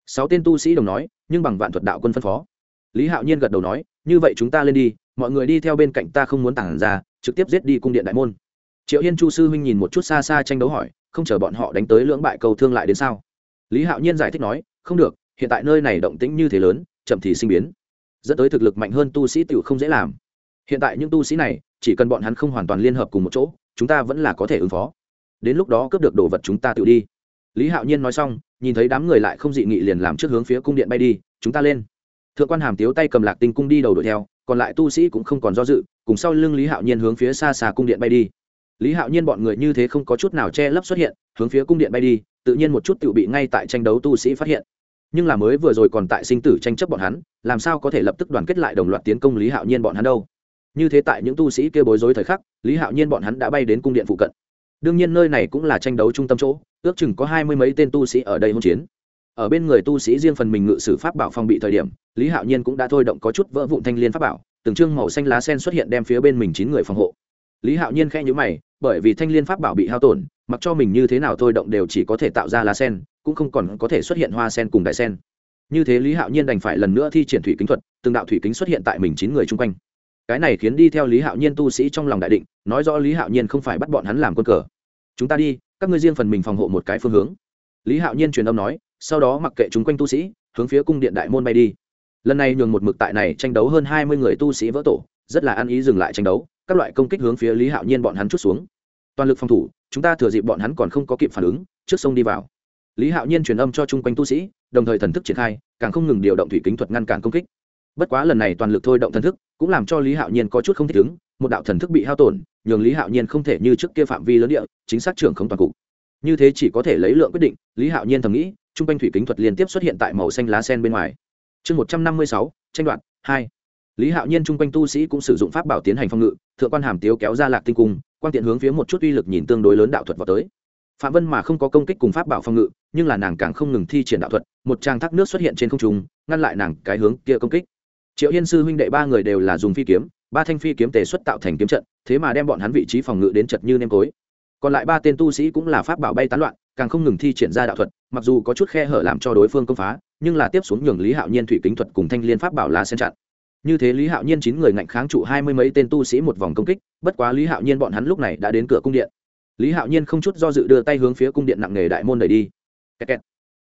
Sáu tên tu sĩ đồng nói, nhưng bằng vạn thuật đạo quân phân phó. Lý hạo nhiên gật đầu nói, như vậy chúng ta lên đi, mọi người đi theo bên cạnh ta không muốn tản ra, trực tiếp giết đi cung điện đại môn. Triệu yên chu sư huynh nhìn một chút xa xa tranh đấu hỏi, không chờ bọn họ đánh tới lưỡng bại cầu thương lại đến sao? Lý hạo nhiên giải thích nói, không được, hiện tại nơi này động tĩnh như thế lớn, chậm thì sinh biến dẫn tới thực lực mạnh hơn tu sĩ tiểu không dễ làm. Hiện tại những tu sĩ này, chỉ cần bọn hắn không hoàn toàn liên hợp cùng một chỗ, chúng ta vẫn là có thể ứng phó. Đến lúc đó cướp được đồ vật chúng ta tự đi. Lý hạo nhiên nói xong, nhìn thấy đám người lại không dị nghị liền làm trước hướng phía cung điện bay đi, chúng ta lên. Thượng quan hàm tiếu tay cầm lạc tinh cung đi đầu đuổi theo, còn lại tu sĩ cũng không còn do dự, cùng sau lưng lý hạo nhiên hướng phía xa xa cung điện bay đi. Lý hạo nhiên bọn người như thế không có chút nào che lấp xuất hiện, hướng phía cung điện bay đi, tự nhiên một chút tự bị ngay tại tranh đấu tu sĩ phát hiện nhưng là mới vừa rồi còn tại sinh tử tranh chấp bọn hắn, làm sao có thể lập tức đoàn kết lại đồng loạt tiến công lý hạo nhiên bọn hắn đâu? Như thế tại những tu sĩ kia bối rối thời khắc, lý hạo nhiên bọn hắn đã bay đến cung điện phụ cận. Đương nhiên nơi này cũng là tranh đấu trung tâm chỗ, ước chừng có hai mươi mấy tên tu sĩ ở đây hỗn chiến. Ở bên người tu sĩ riêng phần mình ngự sử pháp bảo phong bị thời điểm, lý hạo nhiên cũng đã thôi động có chút vỡ vụn thanh liên pháp bảo, từng trương màu xanh lá sen xuất hiện đem phía bên mình chín người phòng hộ. Lý hạo nhiên khẽ nhữ mày, bởi vì thanh liên pháp bảo bị hao tổn, mặc cho mình như thế nào thôi động đều chỉ có thể tạo ra lá sen cũng không còn có thể xuất hiện hoa sen cùng đại sen. Như thế lý hạo nhiên đành phải lần nữa thi triển thủy kính thuật, từng đạo thủy kính xuất hiện tại mình chín người chung quanh. Cái này khiến đi theo lý hạo nhiên tu sĩ trong lòng đại định, nói rõ lý hạo nhiên không phải bắt bọn hắn làm quân cờ. Chúng ta đi, các ngươi riêng phần mình phòng hộ một cái phương hướng. Lý hạo nhiên truyền âm nói, sau đó mặc kệ chúng quanh tu sĩ, hướng phía cung điện đại môn bay đi. Lần này nhường một mực tại này tranh đấu hơn hai mươi người tu sĩ vỡ tổ, rất là ăn ý dừng lại tranh đấu, các loại công kích hướng phía lý hạo nhiên bọn hắn chút xuống. Toàn lực phòng thủ, chúng ta thừa dịp bọn hắn còn không có kịp phản ứng, trước sông đi vào lý hạo nhiên truyền âm cho chung quanh tu sĩ, đồng thời thần thức triển khai, càng không ngừng điều động thủy kính thuật ngăn cản công kích. Bất quá lần này toàn lực thôi động thần thức, cũng làm cho lý hạo nhiên có chút không thích ứng, một đạo thần thức bị hao tổn, nhường lý hạo nhiên không thể như trước kia phạm vi lớn địa, chính xác trưởng không toàn cục. Như thế chỉ có thể lấy lượng quyết định, lý hạo nhiên thầm nghĩ, chung quanh thủy kính thuật liên tiếp xuất hiện tại màu xanh lá sen bên ngoài. Chương một trăm năm mươi sáu, tranh đoạn hai. Lý hạo nhiên chung quanh tu sĩ cũng sử dụng pháp bảo tiến hành phòng ngự, thượng quan hàm tiếu kéo ra lạc tinh cung, quan tiện hướng phía một chút uy lực nhìn tương đối lớn đạo thuật vào tới phạm vân mà không có công kích cùng pháp bảo phòng ngự, nhưng là nàng càng không ngừng thi triển đạo thuật, một trang thác nước xuất hiện trên không trung, ngăn lại nàng cái hướng kia công kích. Triệu hiên sư huynh đệ ba người đều là dùng phi kiếm, ba thanh phi kiếm tề xuất tạo thành kiếm trận, thế mà đem bọn hắn vị trí phòng ngự đến chật như nêm tối. Còn lại ba tên tu sĩ cũng là pháp bảo bay tán loạn, càng không ngừng thi triển ra đạo thuật, mặc dù có chút khe hở làm cho đối phương công phá, nhưng là tiếp xuống nhường lý hạo nhiên thủy kính thuật cùng thanh liên pháp bảo là sen chặn. Như thế lý hạo nhiên chín người ngạnh kháng trụ hai mươi mấy tên tu sĩ một vòng công kích, bất quá lý hạo nhiên bọn hắn lúc này đã đến cửa cung điện lý hạo nhiên không chút do dự đưa tay hướng phía cung điện nặng nề đại môn đẩy đi. Kẹt kẹt.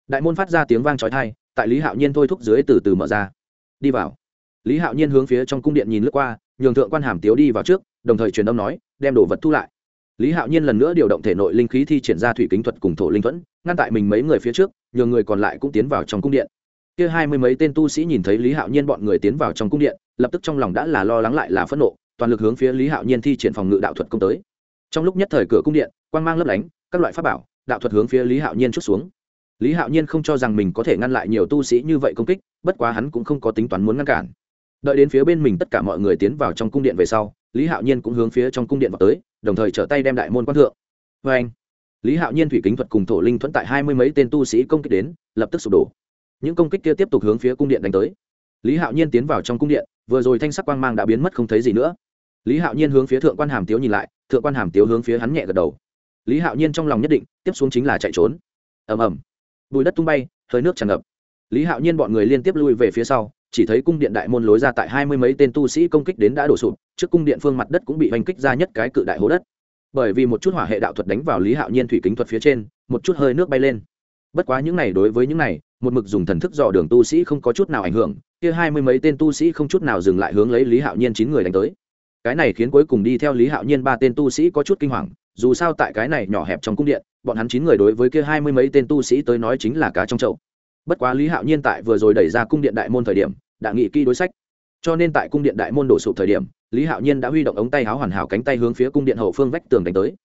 đại môn phát ra tiếng vang trói thai tại lý hạo nhiên thôi thúc dưới từ từ mở ra. Đi vào. Lý hạo nhiên hướng phía trong cung điện nhìn lướt qua, nhường thượng quan hàm tiếu đi vào trước, đồng thời truyền âm nói, đem đồ vật thu lại. Lý hạo nhiên lần nữa điều động thể nội linh khí thi triển ra thủy kính thuật cùng thổ linh thuẫn, ngăn tại mình mấy người phía trước, nhường người còn lại cũng tiến vào trong cung điện. Kia hai mươi mấy tên tu sĩ nhìn thấy lý hạo nhiên bọn người tiến vào trong cung điện, lập tức trong lòng đã là lo lắng lại là phẫn nộ, toàn lực hướng phía lý hạo nhiên thi triển phòng ngự đạo thuật công tới trong lúc nhất thời cửa cung điện, quang mang lấp lánh, các loại pháp bảo, đạo thuật hướng phía lý hạo nhiên chút xuống. Lý hạo nhiên không cho rằng mình có thể ngăn lại nhiều tu sĩ như vậy công kích, bất quá hắn cũng không có tính toán muốn ngăn cản. Đợi đến phía bên mình tất cả mọi người tiến vào trong cung điện về sau, lý hạo nhiên cũng hướng phía trong cung điện vào tới, đồng thời trở tay đem đại môn quan thượng. Vê anh, lý hạo nhiên thủy kính thuật cùng thổ linh thuẫn tại hai mươi mấy tên tu sĩ công kích đến, lập tức sụp đổ. Những công kích kia tiếp tục hướng phía cung điện đánh tới. Lý hạo nhiên tiến vào trong cung điện, vừa rồi thanh sắc quang mang đã biến mất không thấy gì nữa. Lý hạo nhiên hướng phía thượng quan hàm tiếu nhìn lại thượng quan hàm tiếu hướng phía hắn nhẹ gật đầu. Lý hạo nhiên trong lòng nhất định, tiếp xuống chính là chạy trốn. Ầm ầm. Bùi đất tung bay, hơi nước tràn ngập. Lý hạo nhiên bọn người liên tiếp lui về phía sau, chỉ thấy cung điện đại môn lối ra tại hai mươi mấy tên tu sĩ công kích đến đã đổ sụp, trước cung điện phương mặt đất cũng bị oanh kích ra nhất cái cự đại hố đất. Bởi vì một chút hỏa hệ đạo thuật đánh vào lý hạo nhiên thủy kính thuật phía trên, một chút hơi nước bay lên. Bất quá những này đối với những này, một mực dùng thần thức dò đường tu sĩ không có chút nào ảnh hưởng, kia hai mươi mấy tên tu sĩ không chút nào dừng lại hướng lấy lý hạo nhiên chín người đánh tới cái này khiến cuối cùng đi theo lý hạo nhiên ba tên tu sĩ có chút kinh hoàng, dù sao tại cái này nhỏ hẹp trong cung điện, bọn hắn chín người đối với kia hai mươi mấy tên tu sĩ tới nói chính là cá trong chậu. Bất quá lý hạo nhiên tại vừa rồi đẩy ra cung điện đại môn thời điểm, đã nghị kỹ đối sách. Cho nên tại cung điện đại môn đổ sụp thời điểm, lý hạo nhiên đã huy động ống tay háo hoàn hảo cánh tay hướng phía cung điện hậu phương vách tường đánh tới.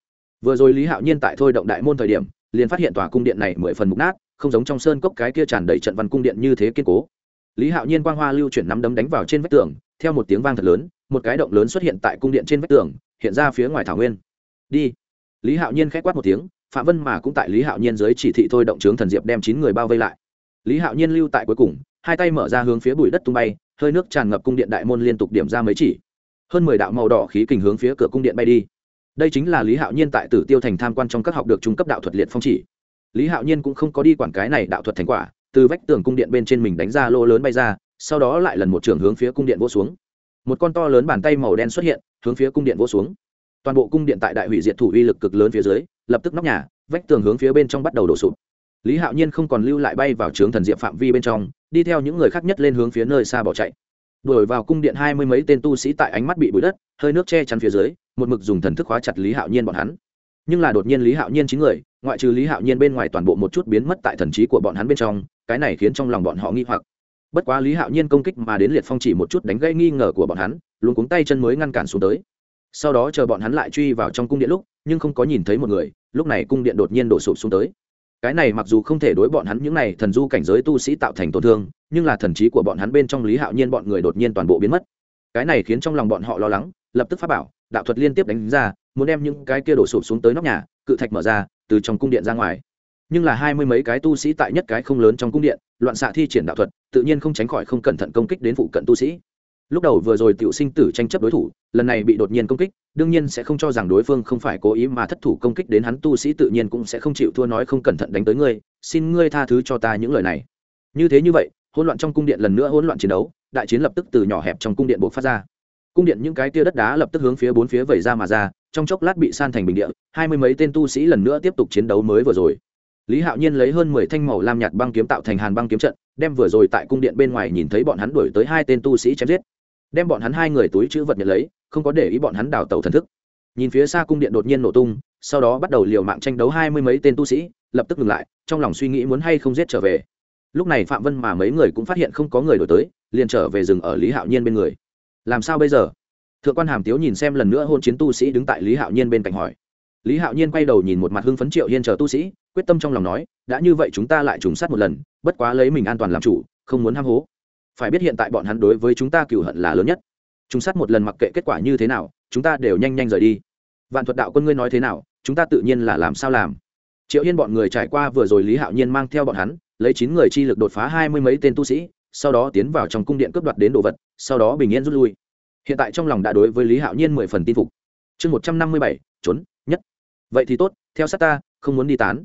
Vừa rồi lý hạo nhiên tại thôi động đại môn thời điểm, liền phát hiện tòa cung điện này mười phần mục nát, không giống trong sơn cốc cái kia tràn đầy trận văn cung điện như thế kiên cố. Lý hạo nhiên quang hoa lưu chuyển nắm đấm đánh vào trên vách tường, theo một tiếng vang thật lớn một cái động lớn xuất hiện tại cung điện trên vách tường, hiện ra phía ngoài thảo nguyên. Đi. Lý hạo nhiên k h á c quát một tiếng, phạm vân mà cũng tại lý hạo nhiên dưới chỉ thị thôi động trướng thần diệp đem chín người bao vây lại. Lý hạo nhiên lưu tại cuối cùng, hai tay mở ra hướng phía bụi đất tung bay, hơi nước tràn ngập cung điện đại môn liên tục điểm ra mấy chỉ. Hơn mười đạo màu đỏ khí kình hướng phía cửa cung điện bay đi. Đây chính là lý hạo nhiên tại tử tiêu thành tham quan trong các học được trung cấp đạo thuật liệt phong chỉ. Lý hạo nhiên cũng không có đi quản cái này đạo thuật thành quả, từ vách tường cung điện bên trên mình đánh ra lô lớn bay ra, sau đó lại lần một trường hướng phía cung điện vỗ xuống một con to lớn bàn tay màu đen xuất hiện, hướng phía cung điện vỗ xuống. Toàn bộ cung điện tại đại hủy diệt thủ uy lực cực lớn phía dưới, lập tức nóc nhà, vách tường hướng phía bên trong bắt đầu đổ sụp. Lý hạo nhiên không còn lưu lại bay vào trướng thần diệp phạm vi bên trong, đi theo những người khác nhất lên hướng phía nơi xa bỏ chạy. Đuổi vào cung điện hai mươi mấy tên tu sĩ tại ánh mắt bị bụi đất, hơi nước che chắn phía dưới, một mực dùng thần thức khóa chặt lý hạo nhiên bọn hắn. Nhưng là đột nhiên lý hạo nhiên chín người, ngoại trừ lý hạo nhiên bên ngoài toàn bộ một chút biến mất tại thần trí của bọn hắn bên trong, cái này khiến trong lòng bọn họ nghi hoặc bất quá lý hạo nhiên công kích mà đến liệt phong chỉ một chút đánh gây nghi ngờ của bọn hắn luôn cuống tay chân mới ngăn cản xuống tới. Sau đó chờ bọn hắn lại truy vào trong cung điện lúc, nhưng không có nhìn thấy một người, lúc này cung điện đột nhiên đổ sụp xuống tới. Cái này mặc dù không thể đối bọn hắn những này thần du cảnh giới tu sĩ tạo thành tổn thương, nhưng là thần trí của bọn hắn bên trong lý hạo nhiên bọn người đột nhiên toàn bộ biến mất. Cái này khiến trong lòng bọn họ lo lắng, lập tức phát bảo, đạo thuật liên tiếp đánh ra, muốn đem những cái kia đổ sụp xuống tới nóc nhà, cự thạch mở ra, từ trong cung điện ra ngoài nhưng là hai mươi mấy cái tu sĩ tại nhất cái không lớn trong cung điện, loạn xạ thi triển đạo thuật, tự nhiên không tránh khỏi không cẩn thận công kích đến phụ cận tu sĩ. Lúc đầu vừa rồi tiểu sinh tử tranh chấp đối thủ, lần này bị đột nhiên công kích, đương nhiên sẽ không cho rằng đối phương không phải cố ý mà thất thủ công kích đến hắn tu sĩ tự nhiên cũng sẽ không chịu thua nói không cẩn thận đánh tới ngươi, xin ngươi tha thứ cho ta những lời này. Như thế như vậy, hỗn loạn trong cung điện lần nữa hỗn loạn chiến đấu, đại chiến lập tức từ nhỏ hẹp trong cung điện buộc phát ra. Cung điện những cái tia đất đá lập tức hướng phía bốn phía vẩy ra mà ra, trong chốc lát bị san thành bình địa, hai mươi mấy tên tu sĩ lần nữa tiếp tục chiến đấu mới vừa rồi lý hạo nhiên lấy hơn mười thanh màu lam nhạt băng kiếm tạo thành hàn băng kiếm trận, đem vừa rồi tại cung điện bên ngoài nhìn thấy bọn hắn đuổi tới hai tên tu sĩ chém giết. Đem bọn hắn hai người túi chữ vật nhận lấy, không có để ý bọn hắn đào tẩu thần thức. Nhìn phía xa cung điện đột nhiên nổ tung, sau đó bắt đầu liều mạng tranh đấu hai mươi mấy tên tu sĩ, lập tức ngừng lại, trong lòng suy nghĩ muốn hay không giết trở về. Lúc này phạm vân mà mấy người cũng phát hiện không có người đổi tới, liền trở về rừng ở lý hạo nhiên bên người. Làm sao bây giờ? Thượng quan hàm tiếu nhìn xem lần nữa hôn chiến tu sĩ đứng tại lý hạo nhiên bên cạnh hỏi. Lý hạo nhiên quay đầu nhìn một mặt hưng phấn triệu hiên chờ tu sĩ quyết tâm trong lòng nói, đã như vậy chúng ta lại trùng sát một lần, bất quá lấy mình an toàn làm chủ, không muốn ham hố. Phải biết hiện tại bọn hắn đối với chúng ta cựu hận là lớn nhất. Chúng sát một lần mặc kệ kết quả như thế nào, chúng ta đều nhanh nhanh rời đi. Vạn thuật đạo quân ngươi nói thế nào, chúng ta tự nhiên là làm sao làm. Triệu hiên bọn người trải qua vừa rồi lý hạo nhiên mang theo bọn hắn, lấy chín người chi lực đột phá hai mươi mấy tên tu sĩ, sau đó tiến vào trong cung điện cướp đoạt đến đồ vật, sau đó bình yên rút lui. Hiện tại trong lòng đã đối với lý hạo nhiên mười phần tin phục. Chương một trăm năm mươi bảy, trốn, nhất. Vậy thì tốt, theo sát ta, không muốn đi tán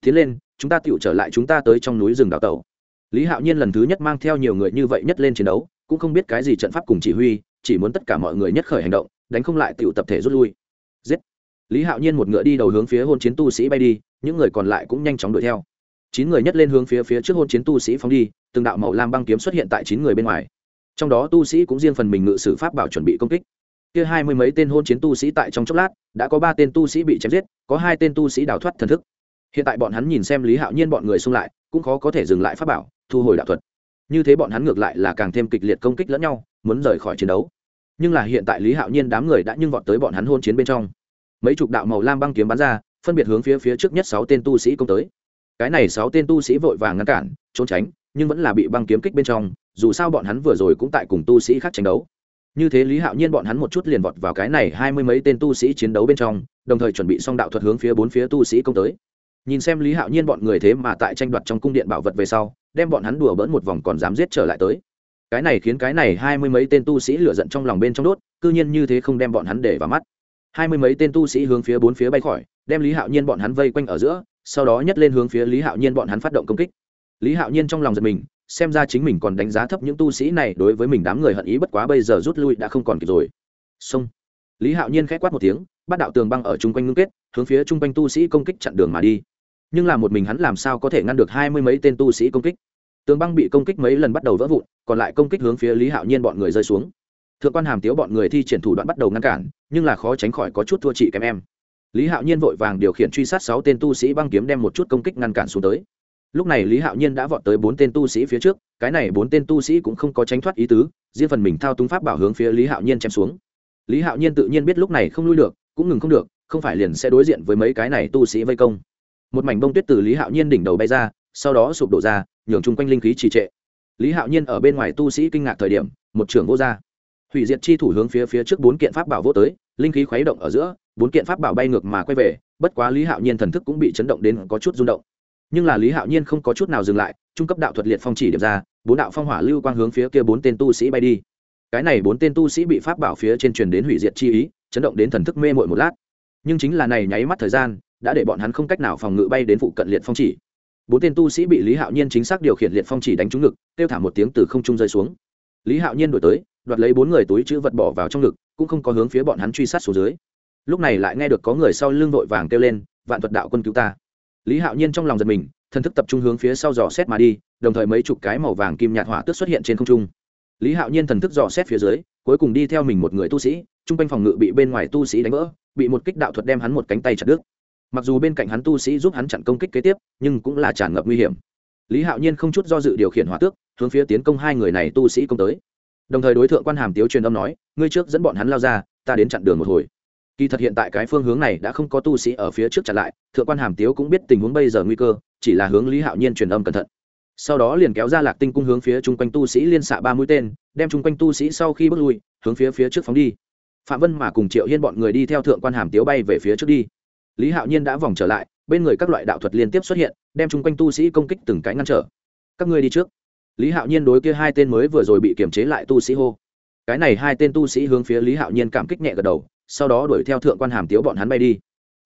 tiến lên, chúng ta tựu trở lại chúng ta tới trong núi rừng đào tẩu. Lý hạo nhiên lần thứ nhất mang theo nhiều người như vậy nhất lên chiến đấu, cũng không biết cái gì trận pháp cùng chỉ huy, chỉ muốn tất cả mọi người nhất khởi hành động, đánh không lại tựu tập thể rút lui. Giết! Lý hạo nhiên một ngựa đi đầu hướng phía hôn chiến tu sĩ bay đi, những người còn lại cũng nhanh chóng đuổi theo. Chín người nhất lên hướng phía phía trước hôn chiến tu sĩ phóng đi, từng đạo màu lam băng kiếm xuất hiện tại chín người bên ngoài. Trong đó tu sĩ cũng riêng phần mình ngự sử pháp bảo chuẩn bị công kích. Kia hai mươi mấy tên hôn chiến tu sĩ tại trong chốc lát, đã có ba tên tu sĩ bị chém giết, có hai tên tu sĩ đào thoát thần thức hiện tại bọn hắn nhìn xem lý hạo nhiên bọn người xung lại, cũng khó có thể dừng lại pháp bảo, thu hồi đạo thuật. Như thế bọn hắn ngược lại là càng thêm kịch liệt công kích lẫn nhau, muốn rời khỏi chiến đấu. Nhưng là hiện tại lý hạo nhiên đám người đã nhưng vọt tới bọn hắn hôn chiến bên trong. Mấy chục đạo màu lam băng kiếm bắn ra, phân biệt hướng phía phía trước nhất sáu tên tu sĩ công tới. Cái này sáu tên tu sĩ vội vàng ngăn cản, trốn tránh, nhưng vẫn là bị băng kiếm kích bên trong, dù sao bọn hắn vừa rồi cũng tại cùng tu sĩ khác tranh đấu. Như thế lý hạo nhiên bọn hắn một chút liền vọt vào cái này hai mươi mấy tên tu sĩ chiến đấu bên trong, đồng thời chuẩn bị xong đạo thuật hướng phía bốn phía tu sĩ công tới nhìn xem lý hạo nhiên bọn người thế mà tại tranh đoạt trong cung điện bảo vật về sau, đem bọn hắn đùa bỡn một vòng còn dám giết trở lại tới. Cái này khiến cái này hai mươi mấy tên tu sĩ lựa giận trong lòng bên trong đốt, cư nhiên như thế không đem bọn hắn để vào mắt. Hai mươi mấy tên tu sĩ hướng phía bốn phía bay khỏi, đem lý hạo nhiên bọn hắn vây quanh ở giữa, sau đó nhấc lên hướng phía lý hạo nhiên bọn hắn phát động công kích. Lý hạo nhiên trong lòng giật mình, xem ra chính mình còn đánh giá thấp những tu sĩ này đối với mình đám người hận ý bất quá bây giờ rút lui đã không còn kịp rồi. Xong. Lý hạo nhiên k h á quát một tiếng Bát đạo tường băng ở chung quanh ngưng kết, hướng phía chung quanh tu sĩ công kích chặn đường mà đi. Nhưng là một mình hắn làm sao có thể ngăn được hai mươi mấy tên tu sĩ công kích? Tường băng bị công kích mấy lần bắt đầu vỡ vụn, còn lại công kích hướng phía lý hạo nhiên bọn người rơi xuống. Thượng quan hàm tiếu bọn người thi triển thủ đoạn bắt đầu ngăn cản, nhưng là khó tránh khỏi có chút thua chị kém em. Lý hạo nhiên vội vàng điều khiển truy sát sáu tên tu sĩ băng kiếm đem một chút công kích ngăn cản xuống tới. Lúc này lý hạo nhiên đã vọt tới bốn tên tu sĩ phía trước, cái này bốn tên tu sĩ cũng không có tránh thoát ý tứ, riêng phần mình thao túng pháp bảo hướng phía lý hạo nhiên chém xuống. Lý hạo nhiên tự nhiên biết lúc này không lui được cũng ngừng không được, không phải liền sẽ đối diện với mấy cái này tu sĩ vây công. Một mảnh bông tuyết từ lý hạo nhiên đỉnh đầu bay ra, sau đó sụp đổ ra, nhường chung quanh linh khí trì trệ. Lý hạo nhiên ở bên ngoài tu sĩ kinh ngạc thời điểm, một trưởng vô r hủy diệt chi thủ hướng phía phía trước bốn kiện pháp bảo vô tới, linh khí khuấy động ở giữa, bốn kiện pháp bảo bay ngược mà quay về, bất quá lý hạo nhiên thần thức cũng bị chấn động đến có chút rung động. Nhưng là lý hạo nhiên không có chút nào dừng lại, trung cấp đạo thuật liệt phong chỉ điểm ra, bốn đạo phong hỏa lưu quang hướng phía kia bốn tên tu sĩ bay đi. Cái này bốn tên tu sĩ bị pháp bảo phía trên truyền đến hủy diệt chi ý chấn động đến thần thức mê mội một lát. Nhưng chính là này nháy mắt thời gian, đã để bọn hắn không cách nào phòng ngự bay đến phụ cận liệt phong chỉ. Bốn tên tu sĩ bị lý hạo nhiên chính xác điều khiển liệt phong chỉ đánh trúng ngực, kêu thả một tiếng từ không trung rơi xuống. Lý hạo nhiên đổi tới, đoạt lấy bốn người túi chữ vật bỏ vào trong ngực, cũng không có hướng phía bọn hắn truy sát xuống dưới. Lúc này lại nghe được có người sau lưng vội vàng kêu lên, vạn thuật đạo quân cứu ta. Lý hạo nhiên trong lòng giật mình, thần thức tập trung hướng phía sau dò xét mà đi, đồng thời mấy chục cái màu vàng kim nhạt hỏa tước xuất hiện trên không trung lý hạo nhiên thần thức dò xét phía dưới, cuối cùng đi theo mình một người tu sĩ t r u n g quanh phòng ngự bị bên ngoài tu sĩ đánh vỡ, bị một kích đạo thuật đem hắn một cánh tay chặt đứt. Mặc dù bên cạnh hắn tu sĩ giúp hắn chặn công kích kế tiếp, nhưng cũng là tràn ngập nguy hiểm. Lý hạo nhiên không chút do dự điều khiển hỏa tước, hướng phía tiến công hai người này tu sĩ công tới. Đồng thời đối tượng quan hàm tiếu truyền âm nói, ngươi trước dẫn bọn hắn lao ra, ta đến chặn đường một hồi. Kỳ thật hiện tại cái phương hướng này đã không có tu sĩ ở phía trước chặn lại, thượng quan hàm tiếu cũng biết tình huống bây giờ nguy cơ, chỉ là hướng lý hạo nhiên truyền âm cẩn thận sau đó liền kéo ra lạc tinh cung hướng phía chung quanh tu sĩ liên xạ ba mũi tên, đem chung quanh tu sĩ sau khi bước lui, hướng phía phía trước phóng đi. Phạm vân mà cùng triệu hiên bọn người đi theo thượng quan hàm tiếu bay về phía trước đi. Lý hạo nhiên đã vòng trở lại, bên người các loại đạo thuật liên tiếp xuất hiện, đem chung quanh tu sĩ công kích từng cái ngăn trở. Các ngươi đi trước. Lý hạo nhiên đối kia hai tên mới vừa rồi bị kiềm chế lại tu sĩ hô. Cái này hai tên tu sĩ hướng phía lý hạo nhiên cảm kích nhẹ gật đầu, sau đó đuổi theo thượng quan hàm tiếu bọn hắn bay đi.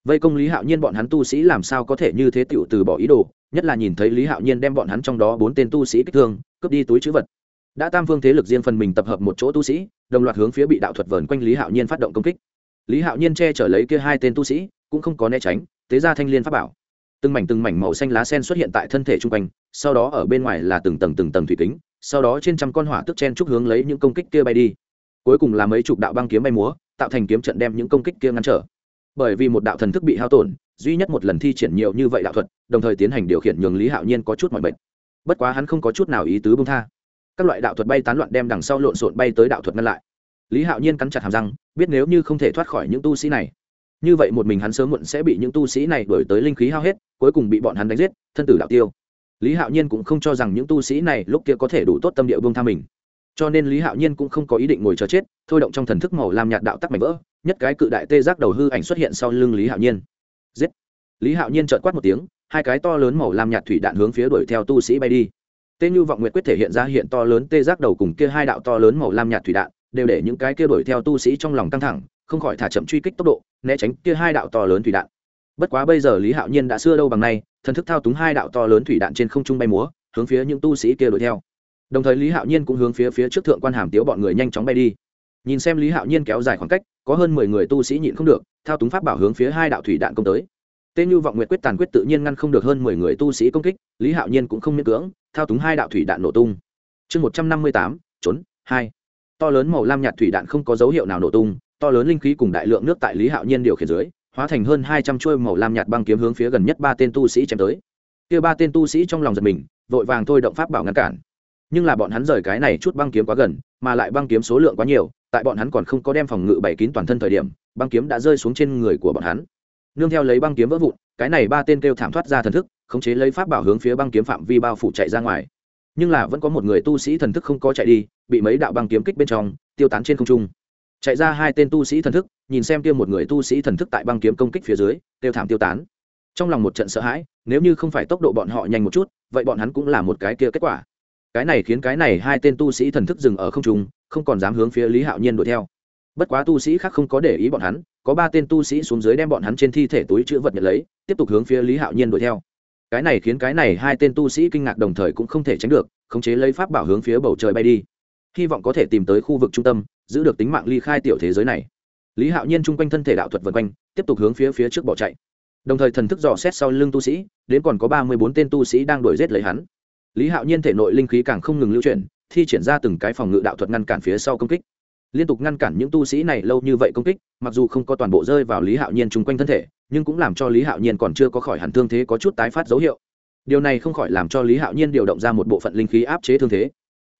Vây công lý hạo nhiên bọn hắn tu sĩ làm sao có thể như thế tựu từ bỏ ý đồ nhất là nhìn thấy lý hạo nhiên đem bọn hắn trong đó bốn tên tu sĩ kích thương, cướp đi túi chữ vật. Đã tam phương thế lực riêng phần mình tập hợp một chỗ tu sĩ, đồng loạt hướng phía bị đạo thuật vờn quanh lý hạo nhiên phát động công kích. Lý hạo nhiên che chở lấy kia hai tên tu sĩ, cũng không có né tránh, tế ra thanh liên pháp bảo. Từng mảnh từng mảnh màu xanh lá sen xuất hiện tại thân thể chung quanh, sau đó ở bên ngoài là từng tầng từng tầng thủy kính, sau đó trên trăm con hỏa tức chen chúc hướng lấy những công kích kia bay đi. Cuối cùng là mấy chục đạo băng kiếm bay múa, tạo thành kiếm trận đem những công kích kia ngăn trở. Bởi vì một đạo thần thức bị hao tổn duy nhất một lần thi triển nhiều như vậy đạo thuật, đồng thời tiến hành điều khiển nhường lý hạo nhiên có chút mọi bệnh bất quá hắn không có chút nào ý tứ bông tha. Các loại đạo thuật bay tán loạn đem đằng sau lộn xộn bay tới đạo thuật ngăn lại. Lý hạo nhiên cắn chặt hàm răng, biết nếu như không thể thoát khỏi những tu sĩ này, như vậy một mình hắn sớm muộn sẽ bị những tu sĩ này đổi tới linh khí hao hết, cuối cùng bị bọn hắn đánh giết, thân tử đạo tiêu. Lý hạo nhiên cũng không cho rằng những tu sĩ này lúc kia có thể đủ tốt tâm địa buông tha mình. Cho nên lý hạo nhiên cũng không có ý định ngồi chờ chết, thôi động trong thần thức màu làm nhạt đạo tắc mảnh vỡ, nhất cái cự đại tê giác đầu hư ảnh xuất hiện sau lưng lý hạo nhiên lý hạo nhiên trợt quát một tiếng, hai cái to lớn màu làm nhạt thủy đạn hướng phía đuổi theo tu sĩ bay đi. Tê như vọng nguyệt quyết thể hiện ra hiện to lớn tê giác đầu cùng kia hai đạo to lớn màu lam nhạt thủy đạn, đều để những cái kia đuổi theo tu sĩ trong lòng căng thẳng, không khỏi thả chậm truy kích tốc độ, né tránh kia hai đạo to lớn thủy đạn. Bất quá bây giờ lý hạo nhiên đã xưa đâu bằng nay, thần thức thao túng hai đạo to lớn thủy đạn trên không trung bay múa, hướng phía những tu sĩ kia đuổi theo. Đồng thời lý hạo nhiên cũng hướng phía phía trước thượng quan hàm tiếu bọn người nhanh chóng bay đi. Nhìn xem lý hạo nhiên kéo dài khoảng cách, có hơn mười người tu sĩ nhịn không được, thao túng pháp bảo hướng phía hai đạo thủy đạn công tới tên như vọng nguyệt quyết tàn quyết tự nhiên ngăn không được hơn mười người tu sĩ công kích, lý hạo nhiên cũng không miễn cưỡng, thao túng hai đạo thủy đạn nổ tung. Chương một trăm năm mươi tám, trốn, hai. To lớn màu lam nhạt thủy đạn không có dấu hiệu nào nổ tung, to lớn linh khí cùng đại lượng nước tại lý hạo nhiên điều khiển dưới, hóa thành hơn hai trăm chuôi màu lam nhạt băng kiếm hướng phía gần nhất ba tên tu sĩ chém tới. Kia ba tên tu sĩ trong lòng giật mình, vội vàng thôi động pháp bảo ngăn cản. Nhưng là bọn hắn rời cái này chút băng kiếm quá gần, mà lại băng kiếm số lượng quá nhiều, tại bọn hắn còn không có đem phòng ngự bảy kín toàn thân thời điểm, băng kiếm đã rơi xuống trên người của bọn hắn nương theo lấy băng kiếm vỡ vụn, cái này ba tên kêu thảm thoát ra thần thức, khống chế lấy pháp bảo hướng phía băng kiếm phạm vi bao phủ chạy ra ngoài. Nhưng là vẫn có một người tu sĩ thần thức không có chạy đi, bị mấy đạo băng kiếm kích bên trong, tiêu tán trên không trung. Chạy ra hai tên tu sĩ thần thức, nhìn xem kia một người tu sĩ thần thức tại băng kiếm công kích phía dưới, tiêu thảm tiêu tán. Trong lòng một trận sợ hãi, nếu như không phải tốc độ bọn họ nhanh một chút, vậy bọn hắn cũng là một cái kia kết quả. Cái này khiến cái này hai tên tu sĩ thần thức dừng ở không trung, không còn dám hướng phía lý hạo nhiên đuổi theo. Bất quá tu sĩ khác không có để ý bọn hắn có ba tên tu sĩ xuống dưới đem bọn hắn trên thi thể túi chữ vật nhận lấy, tiếp tục hướng phía lý hạo nhiên đuổi theo. Cái này khiến cái này hai tên tu sĩ kinh ngạc đồng thời cũng không thể tránh được, khống chế lấy pháp bảo hướng phía bầu trời bay đi. Hy vọng có thể tìm tới khu vực trung tâm, giữ được tính mạng ly khai tiểu thế giới này. Lý hạo nhiên chung quanh thân thể đạo thuật vân quanh, tiếp tục hướng phía phía trước bỏ chạy. Đồng thời thần thức dò xét sau lưng tu sĩ, đến còn có ba mươi bốn tên tu sĩ đang đuổi giết lấy hắn. Lý hạo nhiên thể nội linh khí càng không ngừng lưu chuyển, thi triển ra từng cái phòng ngự đạo thuật ngăn cản phía sau công kích liên tục ngăn cản những tu sĩ này lâu như vậy công kích, mặc dù không có toàn bộ rơi vào lý hạo nhiên chung quanh thân thể, nhưng cũng làm cho lý hạo nhiên còn chưa có khỏi hẳn thương thế có chút tái phát dấu hiệu. Điều này không khỏi làm cho lý hạo nhiên điều động ra một bộ phận linh khí áp chế thương thế.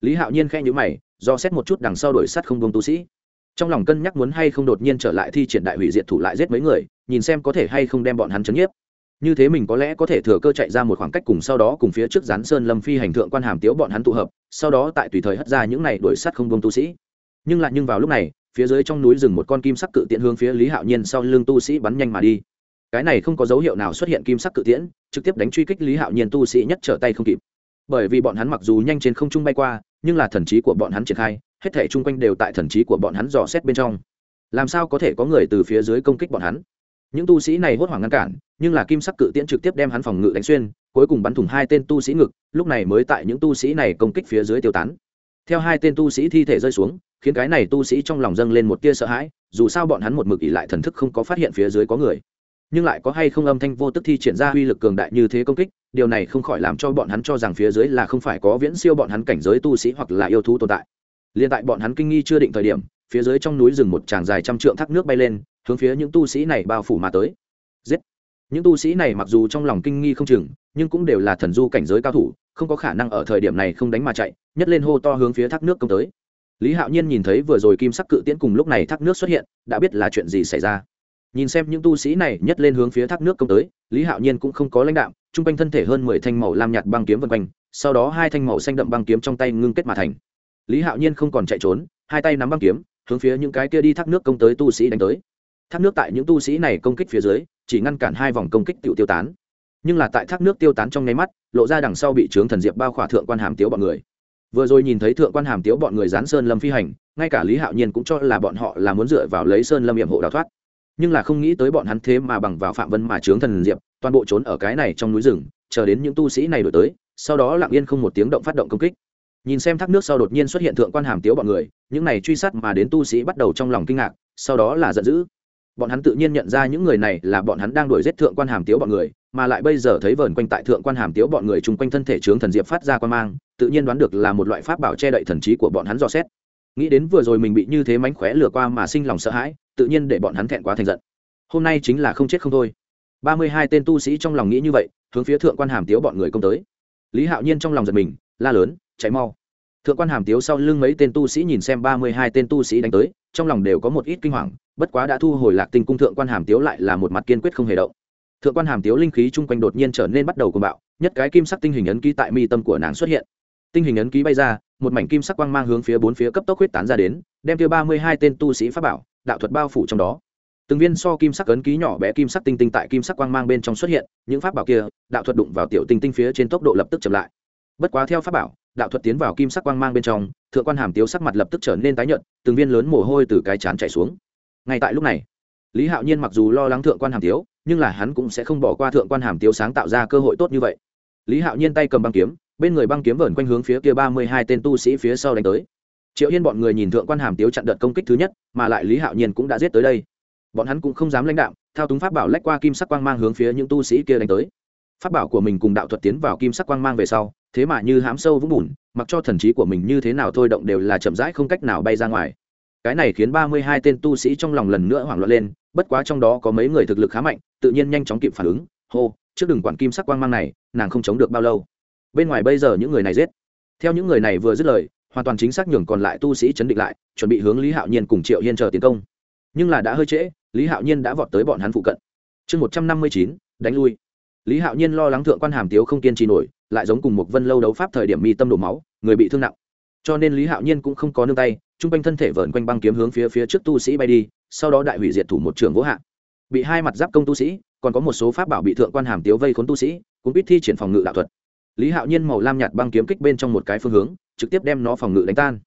Lý hạo nhiên khe nhữ mày, do xét một chút đằng sau đổi sắt không bông tu sĩ. Trong lòng cân nhắc muốn hay không đột nhiên trở lại thi triển đại hủy diệt thủ lại giết mấy người, nhìn xem có thể hay không đem bọn hắn chấn nhiếp. Như thế mình có lẽ có thể thừa cơ chạy ra một khoảng cách cùng sau đó cùng phía trước rán sơn lâm phi hành thượng quan hàm tiếu bọn hắn tụ hợp, sau đó tại tùy thời hất ra những này đuổi sát không bông tu sĩ nhưng lại nhưng vào lúc này, phía dưới trong núi rừng một con kim sắc cự tiễn hướng phía lý hạo nhiên sau lưng tu sĩ bắn nhanh mà đi. Cái này không có dấu hiệu nào xuất hiện kim sắc cự tiễn, trực tiếp đánh truy kích lý hạo nhiên tu sĩ nhất trở tay không kịp. Bởi vì bọn hắn mặc dù nhanh trên không trung bay qua, nhưng là thần trí của bọn hắn triển khai, hết thể chung quanh đều tại thần trí của bọn hắn dò xét bên trong. Làm sao có thể có người từ phía dưới công kích bọn hắn? Những tu sĩ này hốt hoảng ngăn cản, nhưng là kim sắc cự tiễn trực tiếp đem hắn phòng ngự đánh xuyên, cuối cùng bắn thủng hai tên tu sĩ ngực, lúc này mới tại những tu sĩ này công kích phía dưới tiêu tán theo hai tên tu sĩ thi thể rơi xuống, khiến cái này tu sĩ trong lòng dâng lên một tia sợ hãi, dù sao bọn hắn một mực ỉ lại thần thức không có phát hiện phía dưới có người. Nhưng lại có hay không âm thanh vô tức thi triển ra uy lực cường đại như thế công kích, điều này không khỏi làm cho bọn hắn cho rằng phía dưới là không phải có viễn siêu bọn hắn cảnh giới tu sĩ hoặc là yêu thú tồn tại. Liền tại bọn hắn kinh nghi chưa định thời điểm, phía dưới trong núi rừng một tràng dài trăm trượng thác nước bay lên, hướng phía những tu sĩ này bao phủ mà tới. Giết! Những tu sĩ này mặc dù trong lòng kinh nghi không chừng, nhưng cũng đều là thần du cảnh giới cao thủ, không có khả năng ở thời điểm này không đánh mà chạy, nhất lên hô to hướng phía thác nước công tới. Lý hạo nhiên nhìn thấy vừa rồi kim sắc cự tiễn cùng lúc này thác nước xuất hiện, đã biết là chuyện gì xảy ra. Nhìn xem những tu sĩ này nhất lên hướng phía thác nước công tới, lý hạo nhiên cũng không có lãnh đạo t r u n g quanh thân thể hơn mười thanh màu lam nhạt băng kiếm vân quanh, sau đó hai thanh màu xanh đậm băng kiếm trong tay ngưng kết mà thành. Lý hạo nhiên không còn chạy trốn, hai tay nắm băng kiếm, hướng phía những cái kia đi thác nước công tới tu sĩ đánh tới thác nước tại những tu sĩ này công kích phía dưới, chỉ ngăn cản hai vòng công kích tự tiêu tán. Nhưng là tại thác nước tiêu tán trong nháy mắt, lộ ra đằng sau bị trướng thần diệp bao khỏa thượng quan hàm tiếu bọn người. Vừa rồi nhìn thấy thượng quan hàm tiếu bọn người dán sơn lâm phi hành, ngay cả lý hạo nhiên cũng cho là bọn họ là muốn dựa vào lấy sơn lâm hiểm hộ đào thoát. Nhưng là không nghĩ tới bọn hắn thế mà bằng vào phạm vân mà trướng thần diệp, toàn bộ trốn ở cái này trong núi rừng, chờ đến những tu sĩ này đổi tới, sau đó lặng yên không một tiếng động phát động công kích. Nhìn xem thác nước sau đột nhiên xuất hiện thượng quan hàm tiếu bọn người, những này truy sát mà đến tu sĩ bắt đầu trong lòng kinh ngạc, sau đó là giận dữ bọn hắn tự nhiên nhận ra những người này là bọn hắn đang đuổi giết thượng quan hàm tiếu bọn người, mà lại bây giờ thấy vờn quanh tại thượng quan hàm tiếu bọn người chung quanh thân thể trướng thần diệp phát ra quan mang, tự nhiên đoán được là một loại pháp bảo che đậy thần trí của bọn hắn dò xét. Nghĩ đến vừa rồi mình bị như thế mánh khóe lừa qua mà sinh lòng sợ hãi, tự nhiên để bọn hắn thẹn quá thành giận. Hôm nay chính là không chết không thôi. Ba mươi hai tên tu sĩ trong lòng nghĩ như vậy, hướng phía thượng quan hàm tiếu bọn người công tới. Lý hạo nhiên trong lòng giật mình, la lớn cháy mau. Thượng quan hàm tiếu sau lưng mấy tên tu sĩ nhìn xem ba mươi hai tên tu sĩ đánh tới, trong lòng đều có một ít kinh hoàng bất quá đã thu hồi lạc tinh cung thượng quan hàm tiếu lại là một mặt kiên quyết không hề động. Thượng quan hàm tiếu linh khí chung quanh đột nhiên trở nên bắt đầu cuồng bạo, nhất cái kim sắc tinh hình ấn ký tại mi tâm của nàng xuất hiện. Tinh hình ấn ký bay ra, một mảnh kim sắc quang mang hướng phía bốn phía cấp tốc huyết tán ra đến, đem tiêu ba mươi hai tên tu sĩ pháp bảo, đạo thuật bao phủ trong đó. Từng viên so kim sắc ấn ký nhỏ bé kim sắc tinh tinh tại kim sắc quang mang bên trong xuất hiện, những pháp bảo kia, đạo thuật đụng vào tiểu tinh tinh phía trên tốc độ lập tức chậm lại. Bất quá theo pháp bảo, đạo thuật tiến vào kim sắc quang mang bên trong, thượng quan hàm tiếu sắc mặt lập tức trở nên tái nhợt, từng viên lớn mồ hôi từ cái chán chảy xuống ngay tại lúc này, lý hạo nhiên mặc dù lo lắng thượng quan hàm tiếu, nhưng là hắn cũng sẽ không bỏ qua thượng quan hàm tiếu sáng tạo ra cơ hội tốt như vậy. Lý hạo nhiên tay cầm băng kiếm, bên người băng kiếm vờn quanh hướng phía kia ba mươi hai tên tu sĩ phía sau đánh tới. Triệu hiên bọn người nhìn thượng quan hàm tiếu chặn đợt công kích thứ nhất, mà lại lý hạo nhiên cũng đã giết tới đây. Bọn hắn cũng không dám lãnh đạo thao túng pháp bảo lách qua kim sắc quang mang hướng phía những tu sĩ kia đánh tới. Pháp bảo của mình cùng đạo thuật tiến vào kim sắc quang mang về sau, thế mà như hám sâu vũng bùn, mặc cho thần trí của mình như thế nào thôi động đều là chậm rãi không cách nào bay ra ngoài cái này khiến ba mươi hai tên tu sĩ trong lòng lần nữa hoảng loạn lên, bất quá trong đó có mấy người thực lực khá mạnh, tự nhiên nhanh chóng kịp phản ứng. Hô, trước đừng quản kim sắc quang mang này, nàng không chống được bao lâu. Bên ngoài bây giờ những người này giết. Theo những người này vừa dứt lời, hoàn toàn chính xác nhường còn lại tu sĩ chấn định lại, chuẩn bị hướng lý hạo nhiên cùng triệu hiên chờ tiến công. Nhưng là đã hơi trễ, lý hạo nhiên đã vọt tới bọn hắn phụ cận. Chương một trăm năm mươi chín, đánh lui. Lý hạo nhiên lo lắng thượng quan hàm tiếu không kiên trì nổi, lại giống cùng một vân lâu đấu pháp thời điểm mi tâm đổ máu, người bị thương nặng. Cho nên lý hạo nhiên cũng không có nương tay chung quanh thân thể vờn quanh băng kiếm hướng phía phía trước tu sĩ bay đi, sau đó đại hủy diệt thủ một trường vỗ hạ. Bị hai mặt giáp công tu sĩ, còn có một số pháp bảo bị thượng quan hàm tiếu vây khốn tu sĩ, cũng biết thi triển phòng ngự đạo thuật. Lý hạo nhiên màu lam nhạt băng kiếm kích bên trong một cái phương hướng, trực tiếp đem nó phòng ngự đánh tan.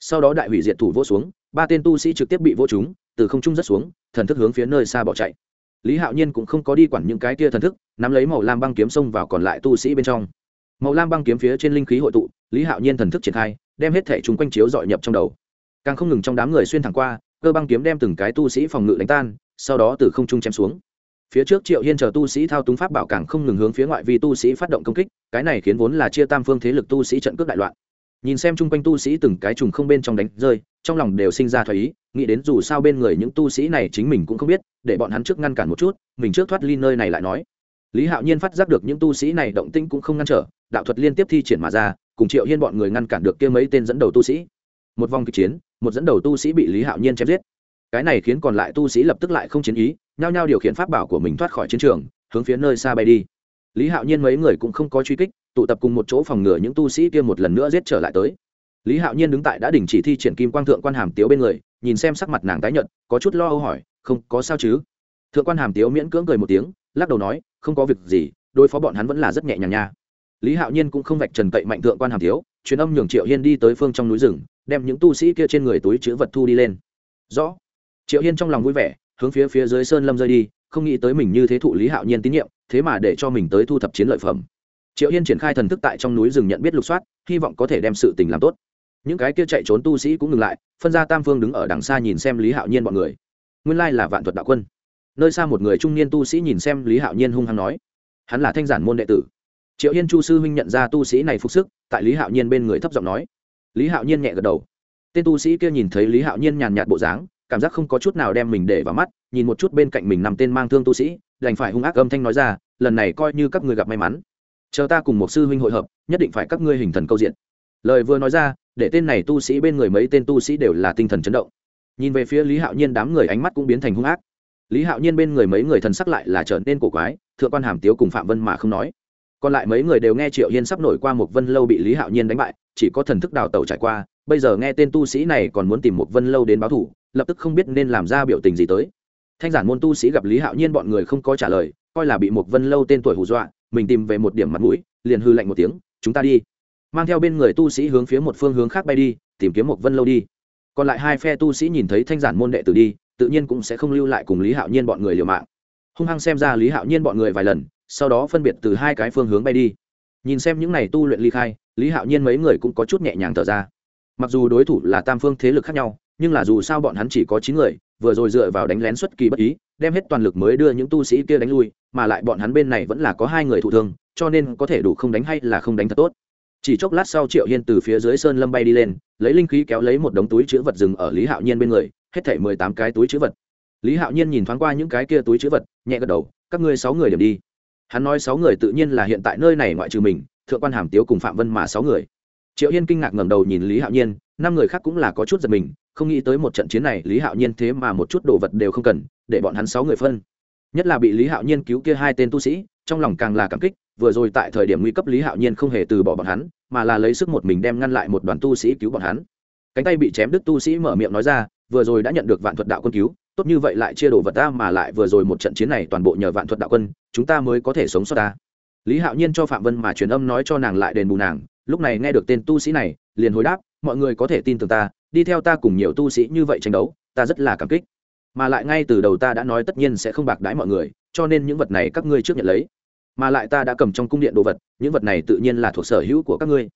Sau đó đại hủy diệt thủ vỗ xuống, ba tên tu sĩ trực tiếp bị vỗ chúng từ không trung rất xuống, thần thức hướng phía nơi xa bỏ chạy. Lý hạo nhiên cũng không có đi quản những cái kia thần thức, nắm lấy màu lam băng kiếm xông vào còn lại tu sĩ bên trong. Màu lam băng kiếm phía trên linh khí hội tụ, lý hạo nhiên thần thức triển khai, đem hết thẻ chúng quanh chiếu dọi nhập trong đầu càng không ngừng trong đám người xuyên thẳng qua, cơ băng kiếm đem từng cái tu sĩ phòng ngự đánh tan, sau đó từ không trung chém xuống. Phía trước triệu hiên chờ tu sĩ thao túng pháp bảo càng không ngừng hướng phía ngoại vi tu sĩ phát động công kích, cái này khiến vốn là chia tam phương thế lực tu sĩ trận cướp đại loạn. Nhìn xem chung quanh tu sĩ từng cái trùng không bên trong đánh rơi, trong lòng đều sinh ra thoái ý, nghĩ đến dù sao bên người những tu sĩ này chính mình cũng không biết, để bọn hắn trước ngăn cản một chút, mình trước thoát ly nơi này lại nói. Lý hạo nhiên phát giác được những tu sĩ này động tĩnh cũng không ngăn trở, đạo thuật liên tiếp thi triển mà ra, cùng triệu hiên bọn người ngăn cản được kia mấy tên dẫn đầu tu sĩ một vòng kịch chiến, một dẫn đầu tu sĩ bị lý hạo nhiên chém giết. Cái này khiến còn lại tu sĩ lập tức lại không chiến ý, nhao nhao điều khiển pháp bảo của mình thoát khỏi chiến trường, hướng phía nơi xa bay đi. Lý hạo nhiên mấy người cũng không có truy kích, tụ tập cùng một chỗ phòng ngừa những tu sĩ kia một lần nữa giết trở lại tới. Lý hạo nhiên đứng tại đã đình chỉ thi triển kim quang thượng quan hàm tiếu bên người, nhìn xem sắc mặt nàng tái nhợt, có chút lo âu hỏi, không, có sao chứ? Thượng quan hàm tiếu miễn cưỡng cười một tiếng, lắc đầu nói, không có việc gì, đối phó bọn hắn vẫn là rất nhẹ nhàng nha. Lý hạo nhiên cũng không vạch trần cậy mạnh thượng quan hàm tiếu, truyền âm nhường triệu hiên đi tới phương trong núi rừng đem những tu sĩ kia trên người túi chữ vật thu đi lên. Rõ. Triệu hiên trong lòng vui vẻ, hướng phía phía dưới sơn lâm rơi đi, không nghĩ tới mình như thế thụ lý hạo nhiên tín nhiệm, thế mà để cho mình tới thu thập chiến lợi phẩm. Triệu hiên triển khai thần thức tại trong núi rừng nhận biết lục soát, hy vọng có thể đem sự tình làm tốt. Những cái kia chạy trốn tu sĩ cũng ngừng lại, phân ra tam phương đứng ở đằng xa nhìn xem lý hạo nhiên bọn người. Nguyên lai là vạn thuật đạo quân. Nơi xa một người trung niên tu sĩ nhìn xem lý hạo nhiên hung hăng nói, hắn là thanh giản môn đệ tử. Triệu hiên chu sư huynh nhận ra tu sĩ này phục sức, tại lý hạo nhiên bên người thấp giọng nói lý hạo nhiên nhẹ gật đầu. Tên tu sĩ kia nhìn thấy lý hạo nhiên nhàn nhạt bộ dáng, cảm giác không có chút nào đem mình để vào mắt, nhìn một chút bên cạnh mình nằm tên mang thương tu sĩ, đành phải hung ác âm thanh nói ra, lần này coi như các người gặp may mắn. Chờ ta cùng một sư huynh hội hợp, nhất định phải các ngươi hình thần câu diện. Lời vừa nói ra, để tên này tu sĩ bên người mấy tên tu sĩ đều là tinh thần chấn động. Nhìn về phía lý hạo nhiên đám người ánh mắt cũng biến thành hung ác. Lý hạo nhiên bên người mấy người thần sắc lại là trở nên cổ quái, thượng quan hàm tiếu cùng phạm vân mà không nói. Còn lại mấy người đều nghe triệu hiên sắp nổi qua một vân lâu bị lý hạo nhiên đánh bại chỉ có thần thức đào tẩu trải qua, bây giờ nghe tên tu sĩ này còn muốn tìm một vân lâu đến báo thủ, lập tức không biết nên làm ra biểu tình gì tới. Thanh giản môn tu sĩ gặp lý hạo nhiên bọn người không có trả lời, coi là bị một vân lâu tên tuổi hù dọa, mình tìm về một điểm mặt mũi, liền hư lạnh một tiếng, chúng ta đi. Mang theo bên người tu sĩ hướng phía một phương hướng khác bay đi, tìm kiếm một vân lâu đi. Còn lại hai phe tu sĩ nhìn thấy thanh giản môn đệ tử đi, tự nhiên cũng sẽ không lưu lại cùng lý hạo nhiên bọn người liều mạng. Hung hăng xem ra lý hạo nhiên bọn người vài lần, sau đó phân biệt từ hai cái phương hướng bay đi. Nhìn xem những n à y tu luyện ly khai lý hạo nhiên mấy người cũng có chút nhẹ nhàng thở ra mặc dù đối thủ là tam phương thế lực khác nhau nhưng là dù sao bọn hắn chỉ có chín người vừa rồi dựa vào đánh lén xuất kỳ bất ý đem hết toàn lực mới đưa những tu sĩ kia đánh lui mà lại bọn hắn bên này vẫn là có hai người thụ thương cho nên có thể đủ không đánh hay là không đánh thật tốt chỉ chốc lát sau triệu hiên từ phía dưới sơn lâm bay đi lên lấy linh khí kéo lấy một đống túi chữ vật rừng ở lý hạo nhiên bên người hết thể mười tám cái túi chữ vật lý hạo nhiên nhìn thoáng qua những cái kia túi chữ vật nhẹ gật đầu các ngươi sáu người điểm đi hắn nói sáu người tự nhiên là hiện tại nơi này ngoại trừ mình thượng quan hàm tiếu cùng phạm vân mà sáu người. Triệu hiên kinh ngạc ngẩng đầu nhìn lý hạo nhiên, năm người khác cũng là có chút giật mình, không nghĩ tới một trận chiến này lý hạo nhiên thế mà một chút đồ vật đều không cần, để bọn hắn sáu người phân. Nhất là bị lý hạo nhiên cứu kia hai tên tu sĩ, trong lòng càng là cảm kích, vừa rồi tại thời điểm nguy cấp lý hạo nhiên không hề từ bỏ bọn hắn, mà là lấy sức một mình đem ngăn lại một đoàn tu sĩ cứu bọn hắn. Cánh tay bị chém đứt tu sĩ mở miệng nói ra, vừa rồi đã nhận được vạn thuật đạo quân cứu, tốt như vậy lại chia đồ vật ta mà lại vừa rồi một trận chiến này toàn bộ nhờ vạn thuật đạo quân, chúng ta mới có thể sống sót ta lý hạo nhiên cho phạm vân mà truyền âm nói cho nàng lại đền bù nàng, lúc này nghe được tên tu sĩ này, liền hồi đáp, mọi người có thể tin tưởng ta, đi theo ta cùng nhiều tu sĩ như vậy tranh đấu, ta rất là cảm kích. Mà lại ngay từ đầu ta đã nói tất nhiên sẽ không bạc đái mọi người, cho nên những vật này các ngươi trước nhận lấy. Mà lại ta đã cầm trong cung điện đồ vật, những vật này tự nhiên là thuộc sở hữu của các ngươi.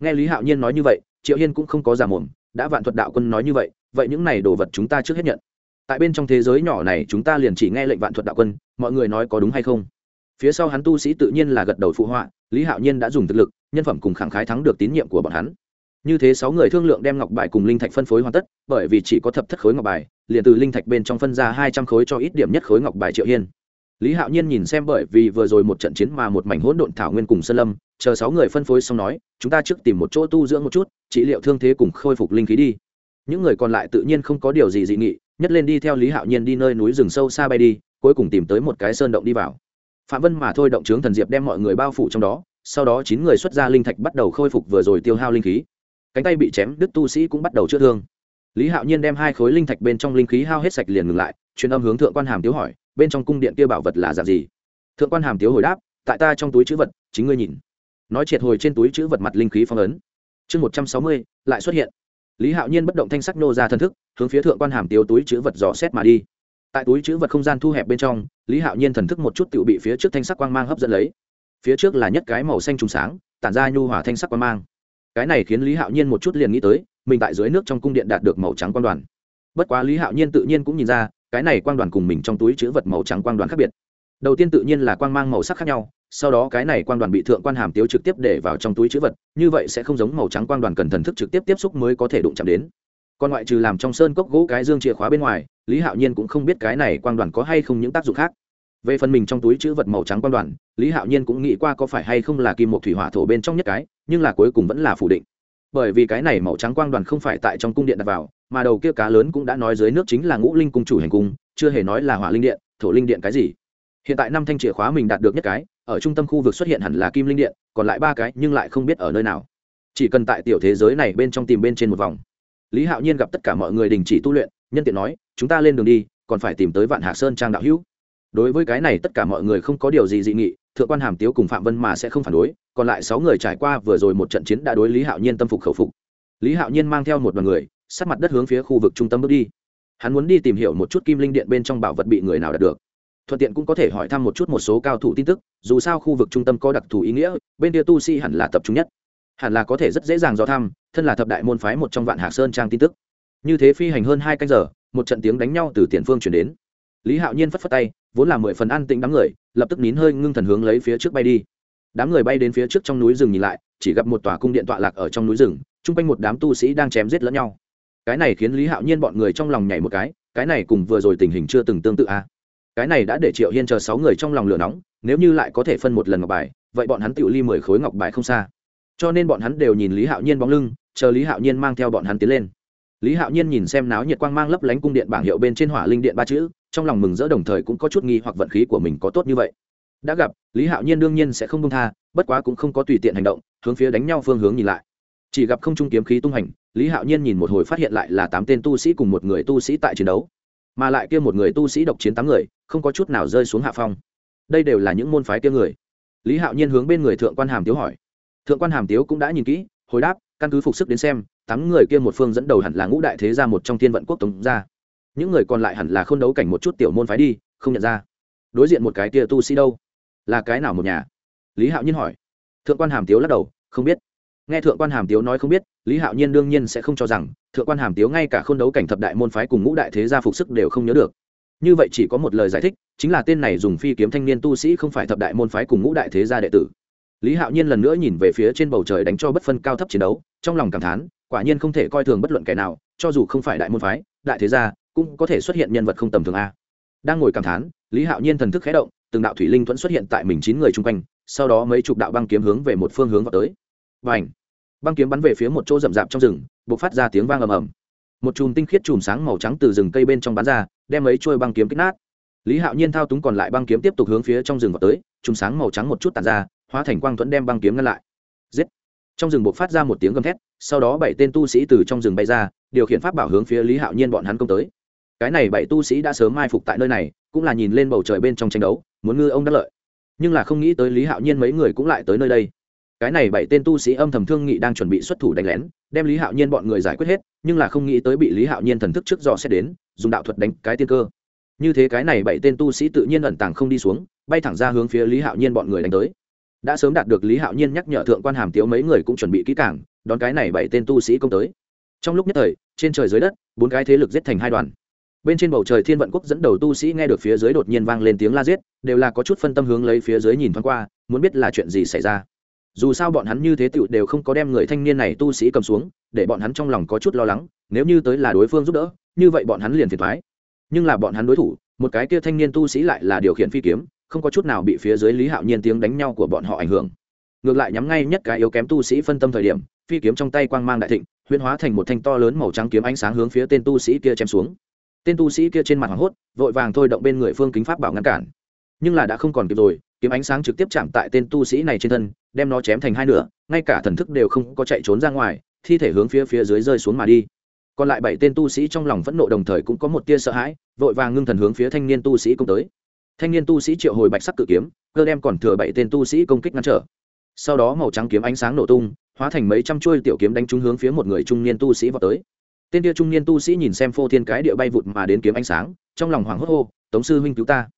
Nghe lý hạo nhiên nói như vậy, triệu hiên cũng không có giả mồm, đã vạn thuật đạo quân nói như vậy vậy những này đồ vật chúng ta trước hết nhận. Tại bên trong thế giới nhỏ này chúng ta liền chỉ nghe lệnh vạn thuật đạo quân, mọi người nói có đúng hay không? Phía sau hắn tu sĩ tự nhiên là gật đầu phụ họa, lý hạo nhiên đã dùng thực lực, nhân phẩm cùng khẳng khái thắng được tín nhiệm của bọn hắn. Như thế sáu người thương lượng đem ngọc bài cùng linh thạch phân phối hoàn tất, bởi vì chỉ có thập thất khối ngọc bài, liền từ linh thạch bên trong phân ra hai trăm khối cho ít điểm nhất khối ngọc bài triệu hiên. Lý hạo nhiên nhìn xem bởi vì vừa rồi một trận chiến mà một mảnh hỗn độn thảo nguyên cùng sơn lâm, chờ sáu người phân phối xong nói, chúng ta trước tìm một chỗ tu dưỡng một chút, trị liệu thương thế cùng khôi phục linh khí đi. Những người còn lại tự nhiên không có điều gì dị nghị, nhất lên đi theo lý hạo nhiên đi nơi núi rừng sâu xa bay đi, cuối cùng tìm tới một cái sơn động đi vào phạm vân mà thôi động trướng thần diệp đem mọi người bao phủ trong đó, sau đó chín người xuất ra linh thạch bắt đầu khôi phục vừa rồi tiêu hao linh khí. Cánh tay bị chém đứt tu sĩ cũng bắt đầu chữa thương. Lý hạo nhiên đem hai khối linh thạch bên trong linh khí hao hết sạch liền ngừng lại, truyền âm hướng thượng quan hàm tiếu hỏi, bên trong cung điện kia bảo vật là dạng gì? Thượng quan hàm tiếu hồi đáp, tại ta trong túi chữ vật, chính ngươi nhìn. Nói triệt hồi trên túi chữ vật mặt linh khí phong ấn. Chương một trăm sáu mươi, lại xuất hiện. Lý hạo nhiên bất động thanh sắc nô ra thân thức, hướng phía thượng quan hàm tiếu túi chữ vật dò xét mà đi tại túi chữ vật không gian thu hẹp bên trong, lý hạo nhiên thần thức một chút tự bị phía trước thanh sắc quang mang hấp dẫn lấy. Phía trước là nhất cái màu xanh trùng sáng, tản ra nhu hòa thanh sắc quang mang. Cái này khiến lý hạo nhiên một chút liền nghĩ tới, mình tại dưới nước trong cung điện đạt được màu trắng quang đoàn. Bất quá lý hạo nhiên tự nhiên cũng nhìn ra, cái này quang đoàn cùng mình trong túi chữ vật màu trắng quang đoàn khác biệt. Đầu tiên tự nhiên là quang mang màu sắc khác nhau, sau đó cái này quang đoàn bị thượng quan hàm tiếu trực tiếp để vào trong túi chữ vật, như vậy sẽ không giống màu trắng quang đoàn cần thần thức trực tiếp tiếp xúc mới có thể đụng chạm đến còn ngoại trừ làm trong sơn cốc gỗ cái dương chìa khóa bên ngoài, lý hạo nhiên cũng không biết cái này quang đoàn có hay không những tác dụng khác. Về phần mình trong túi chữ vật màu trắng quang đoàn, lý hạo nhiên cũng nghĩ qua có phải hay không là kim một thủy hỏa thổ bên trong nhất cái, nhưng là cuối cùng vẫn là phủ định. Bởi vì cái này màu trắng quang đoàn không phải tại trong cung điện đặt vào, mà đầu kia cá lớn cũng đã nói dưới nước chính là ngũ linh cung chủ hành cung, chưa hề nói là hỏa linh điện, thổ linh điện cái gì. Hiện tại năm thanh chìa khóa mình đạt được nhất cái, ở trung tâm khu vực xuất hiện hẳn là kim linh điện, còn lại ba cái nhưng lại không biết ở nơi nào. Chỉ cần tại tiểu thế giới này bên trong tìm bên trên một vòng lý hạo nhiên gặp tất cả mọi người đình chỉ tu luyện, nhân tiện nói, chúng ta lên đường đi, còn phải tìm tới vạn hạ sơn trang đạo hữu. Đối với cái này tất cả mọi người không có điều gì dị nghị, thượng quan hàm tiếu cùng phạm vân mà sẽ không phản đối, còn lại sáu người trải qua vừa rồi một trận chiến đã đối lý hạo nhiên tâm phục khẩu phục. Lý hạo nhiên mang theo một đoàn người, sát mặt đất hướng phía khu vực trung tâm bước đi. Hắn muốn đi tìm hiểu một chút kim linh điện bên trong bảo vật bị người nào đạt được. Thuận tiện cũng có thể hỏi thăm một chút một số cao thủ tin tức, dù sao khu vực trung tâm có đặc thù ý nghĩa, bên kia tu sĩ hẳn là tập trung nhất hẳn là có thể rất dễ dàng do thăm, thân là thập đại môn phái một trong vạn hạ sơn trang tin tức. Như thế phi hành hơn hai canh giờ, một trận tiếng đánh nhau từ tiền phương chuyển đến. Lý hạo nhiên phất phất tay, vốn là mười phần an tĩnh đám người, lập tức nín hơi ngưng thần hướng lấy phía trước bay đi. Đám người bay đến phía trước trong núi rừng nhìn lại, chỉ gặp một tòa cung điện tọa lạc ở trong núi rừng, chung quanh một đám tu sĩ đang chém giết lẫn nhau. Cái này khiến lý hạo nhiên bọn người trong lòng nhảy một cái cái này cùng vừa rồi tình hình chưa từng tương tự a à. cái này đã để triệu hiên chờ sáu người trong lòng lửa nóng, nếu như lại có thể phân một lần ngọc bài, vậy bọn hắn tự ly mười khối ngọc bài không xa cho nên bọn hắn đều nhìn lý hạo nhiên bóng lưng, chờ lý hạo nhiên mang theo bọn hắn tiến lên. Lý hạo nhiên nhìn xem náo nhiệt quang mang lấp lánh cung điện bảng hiệu bên trên hỏa linh điện ba chữ, trong lòng mừng rỡ đồng thời cũng có chút nghi hoặc vận khí của mình có tốt như vậy. Đã gặp, lý hạo nhiên đương nhiên sẽ không công tha, bất quá cũng không có tùy tiện hành động, hướng phía đánh nhau phương hướng nhìn lại. Chỉ gặp không trung kiếm khí tung hành, lý hạo nhiên nhìn một hồi phát hiện lại là tám tên tu sĩ cùng một người tu sĩ tại chiến đấu. Mà lại kia một người tu sĩ độc chiến tám người, không có chút nào rơi xuống hạ phong. Đây đều là những môn phái kia người. Lý hạo nhiên hướng bên người thượng quan hàm tiếu hỏi thượng quan hàm tiếu cũng đã nhìn kỹ, hồi đáp, căn cứ phục sức đến xem, tám người kia một phương dẫn đầu hẳn là ngũ đại thế gia một trong thiên vận quốc tống gia. Những người còn lại hẳn là không đấu cảnh một chút tiểu môn phái đi, không nhận ra. Đối diện một cái kia tu sĩ đâu? Là cái nào một nhà? Lý hạo nhiên hỏi. Thượng quan hàm tiếu lắc đầu, không biết. Nghe thượng quan hàm tiếu nói không biết, lý hạo nhiên đương nhiên sẽ không cho rằng, thượng quan hàm tiếu ngay cả k h ô n đấu cảnh thập đại môn phái cùng ngũ đại thế gia phục sức đều không nhớ được. Như vậy chỉ có một lời giải thích, chính là tên này dùng phi kiếm thanh niên tu sĩ không phải thập đại môn phái cùng ngũ đại thế gia đệ tử lý hạo nhiên lần nữa nhìn về phía trên bầu trời đánh cho bất phân cao thấp chiến đấu, trong lòng cảm thán, quả nhiên không thể coi thường bất luận kẻ nào, cho dù không phải đại môn phái, đại thế gia, cũng có thể xuất hiện nhân vật không tầm thường a. Đang ngồi cảm thán, lý hạo nhiên thần thức khé động, từng đạo thủy linh thuẫn xuất hiện tại mình chín người chung quanh, sau đó mấy chục đạo băng kiếm hướng về một phương hướng vào tới. Và ảnh băng kiếm bắn về phía một chỗ rậm rạp trong rừng b ộ c phát ra tiếng vang ầm ầm. Một chùm tinh khiết chùm sáng màu trắng từ rừng cây bên trong bắn ra, đem mấy trôi băng kiếm kích nát. Lý hạo nhiên thao túng còn lại băng kiếm tiếp tục hướng phía trong rừng vào tới, chùm sáng màu trắng một chút tàn ra hóa thành quang thuẫn đem băng kiếm ngăn lại. Giết. Trong rừng buộc phát ra một tiếng gầm thét, sau đó bảy tên tu sĩ từ trong rừng bay ra, điều khiển pháp bảo hướng phía lý hạo nhiên bọn hắn công tới. Cái này bảy tu sĩ đã sớm mai phục tại nơi này, cũng là nhìn lên bầu trời bên trong tranh đấu, muốn ngư ông đắc lợi. Nhưng là không nghĩ tới lý hạo nhiên mấy người cũng lại tới nơi đây. Cái này bảy tên tu sĩ âm thầm thương nghị đang chuẩn bị xuất thủ đánh lén, đem lý hạo nhiên bọn người giải quyết hết, nhưng là không nghĩ tới bị lý hạo nhiên thần thức trước dò xét đến, dùng đạo thuật đánh cái tiên cơ. Như thế cái này bảy tên tu sĩ tự nhiên ẩn tàng không đi xuống, bay thẳng ra hướng phía lý hạo nhiên bọn người đánh tới đã sớm đạt được lý hạo nhiên nhắc nhở thượng quan hàm tiếu mấy người cũng chuẩn bị kỹ cảng đón cái này bảy tên tu sĩ công tới. Trong lúc nhất thời, trên trời dưới đất, bốn cái thế lực giết thành hai đoàn. Bên trên bầu trời thiên vận quốc dẫn đầu tu sĩ nghe được phía dưới đột nhiên vang lên tiếng la giết, đều là có chút phân tâm hướng lấy phía dưới nhìn thoáng qua, muốn biết là chuyện gì xảy ra. Dù sao bọn hắn như thế tựu đều không có đem người thanh niên này tu sĩ cầm xuống, để bọn hắn trong lòng có chút lo lắng, nếu như tới là đối phương giúp đỡ, như vậy bọn hắn liền thiệt thoái nhưng là bọn hắn đối thủ, một cái kia thanh niên tu sĩ lại là điều khiển phi kiếm không có chút nào bị phía dưới lý hạo nhiên tiếng đánh nhau của bọn họ ảnh hưởng. Ngược lại nhắm ngay nhất cái yếu kém tu sĩ phân tâm thời điểm, phi kiếm trong tay quang mang đại thịnh, huyễn hóa thành một thanh to lớn màu trắng kiếm ánh sáng hướng phía tên tu sĩ kia chém xuống. Tên tu sĩ kia trên mặt hoảng hốt, vội vàng thôi động bên người phương kính pháp bảo ngăn cản. Nhưng là đã không còn kịp rồi, kiếm ánh sáng trực tiếp chạm tại tên tu sĩ này trên thân, đem nó chém thành hai nửa, ngay cả thần thức đều không có chạy trốn ra ngoài, thi thể hướng phía phía dưới rơi xuống mà đi. Còn lại bảy tên tu sĩ trong lòng phẫn nộ đồng thời cũng có một tia sợ hãi, vội vàng ngưng thần hướng phía thanh niên tu sĩ công tới thanh niên tu sĩ triệu hồi bạch sắc cự kiếm, cơ đem còn thừa bảy tên tu sĩ công kích ngăn trở. Sau đó màu trắng kiếm ánh sáng nổ tung, hóa thành mấy trăm chuôi tiểu kiếm đánh trúng hướng phía một người trung niên tu sĩ vào tới. Tên kia trung niên tu sĩ nhìn xem phô thiên cái địa bay vụt mà đến kiếm ánh sáng, trong lòng hoảng hốt hô, tống sư huynh cứu ta.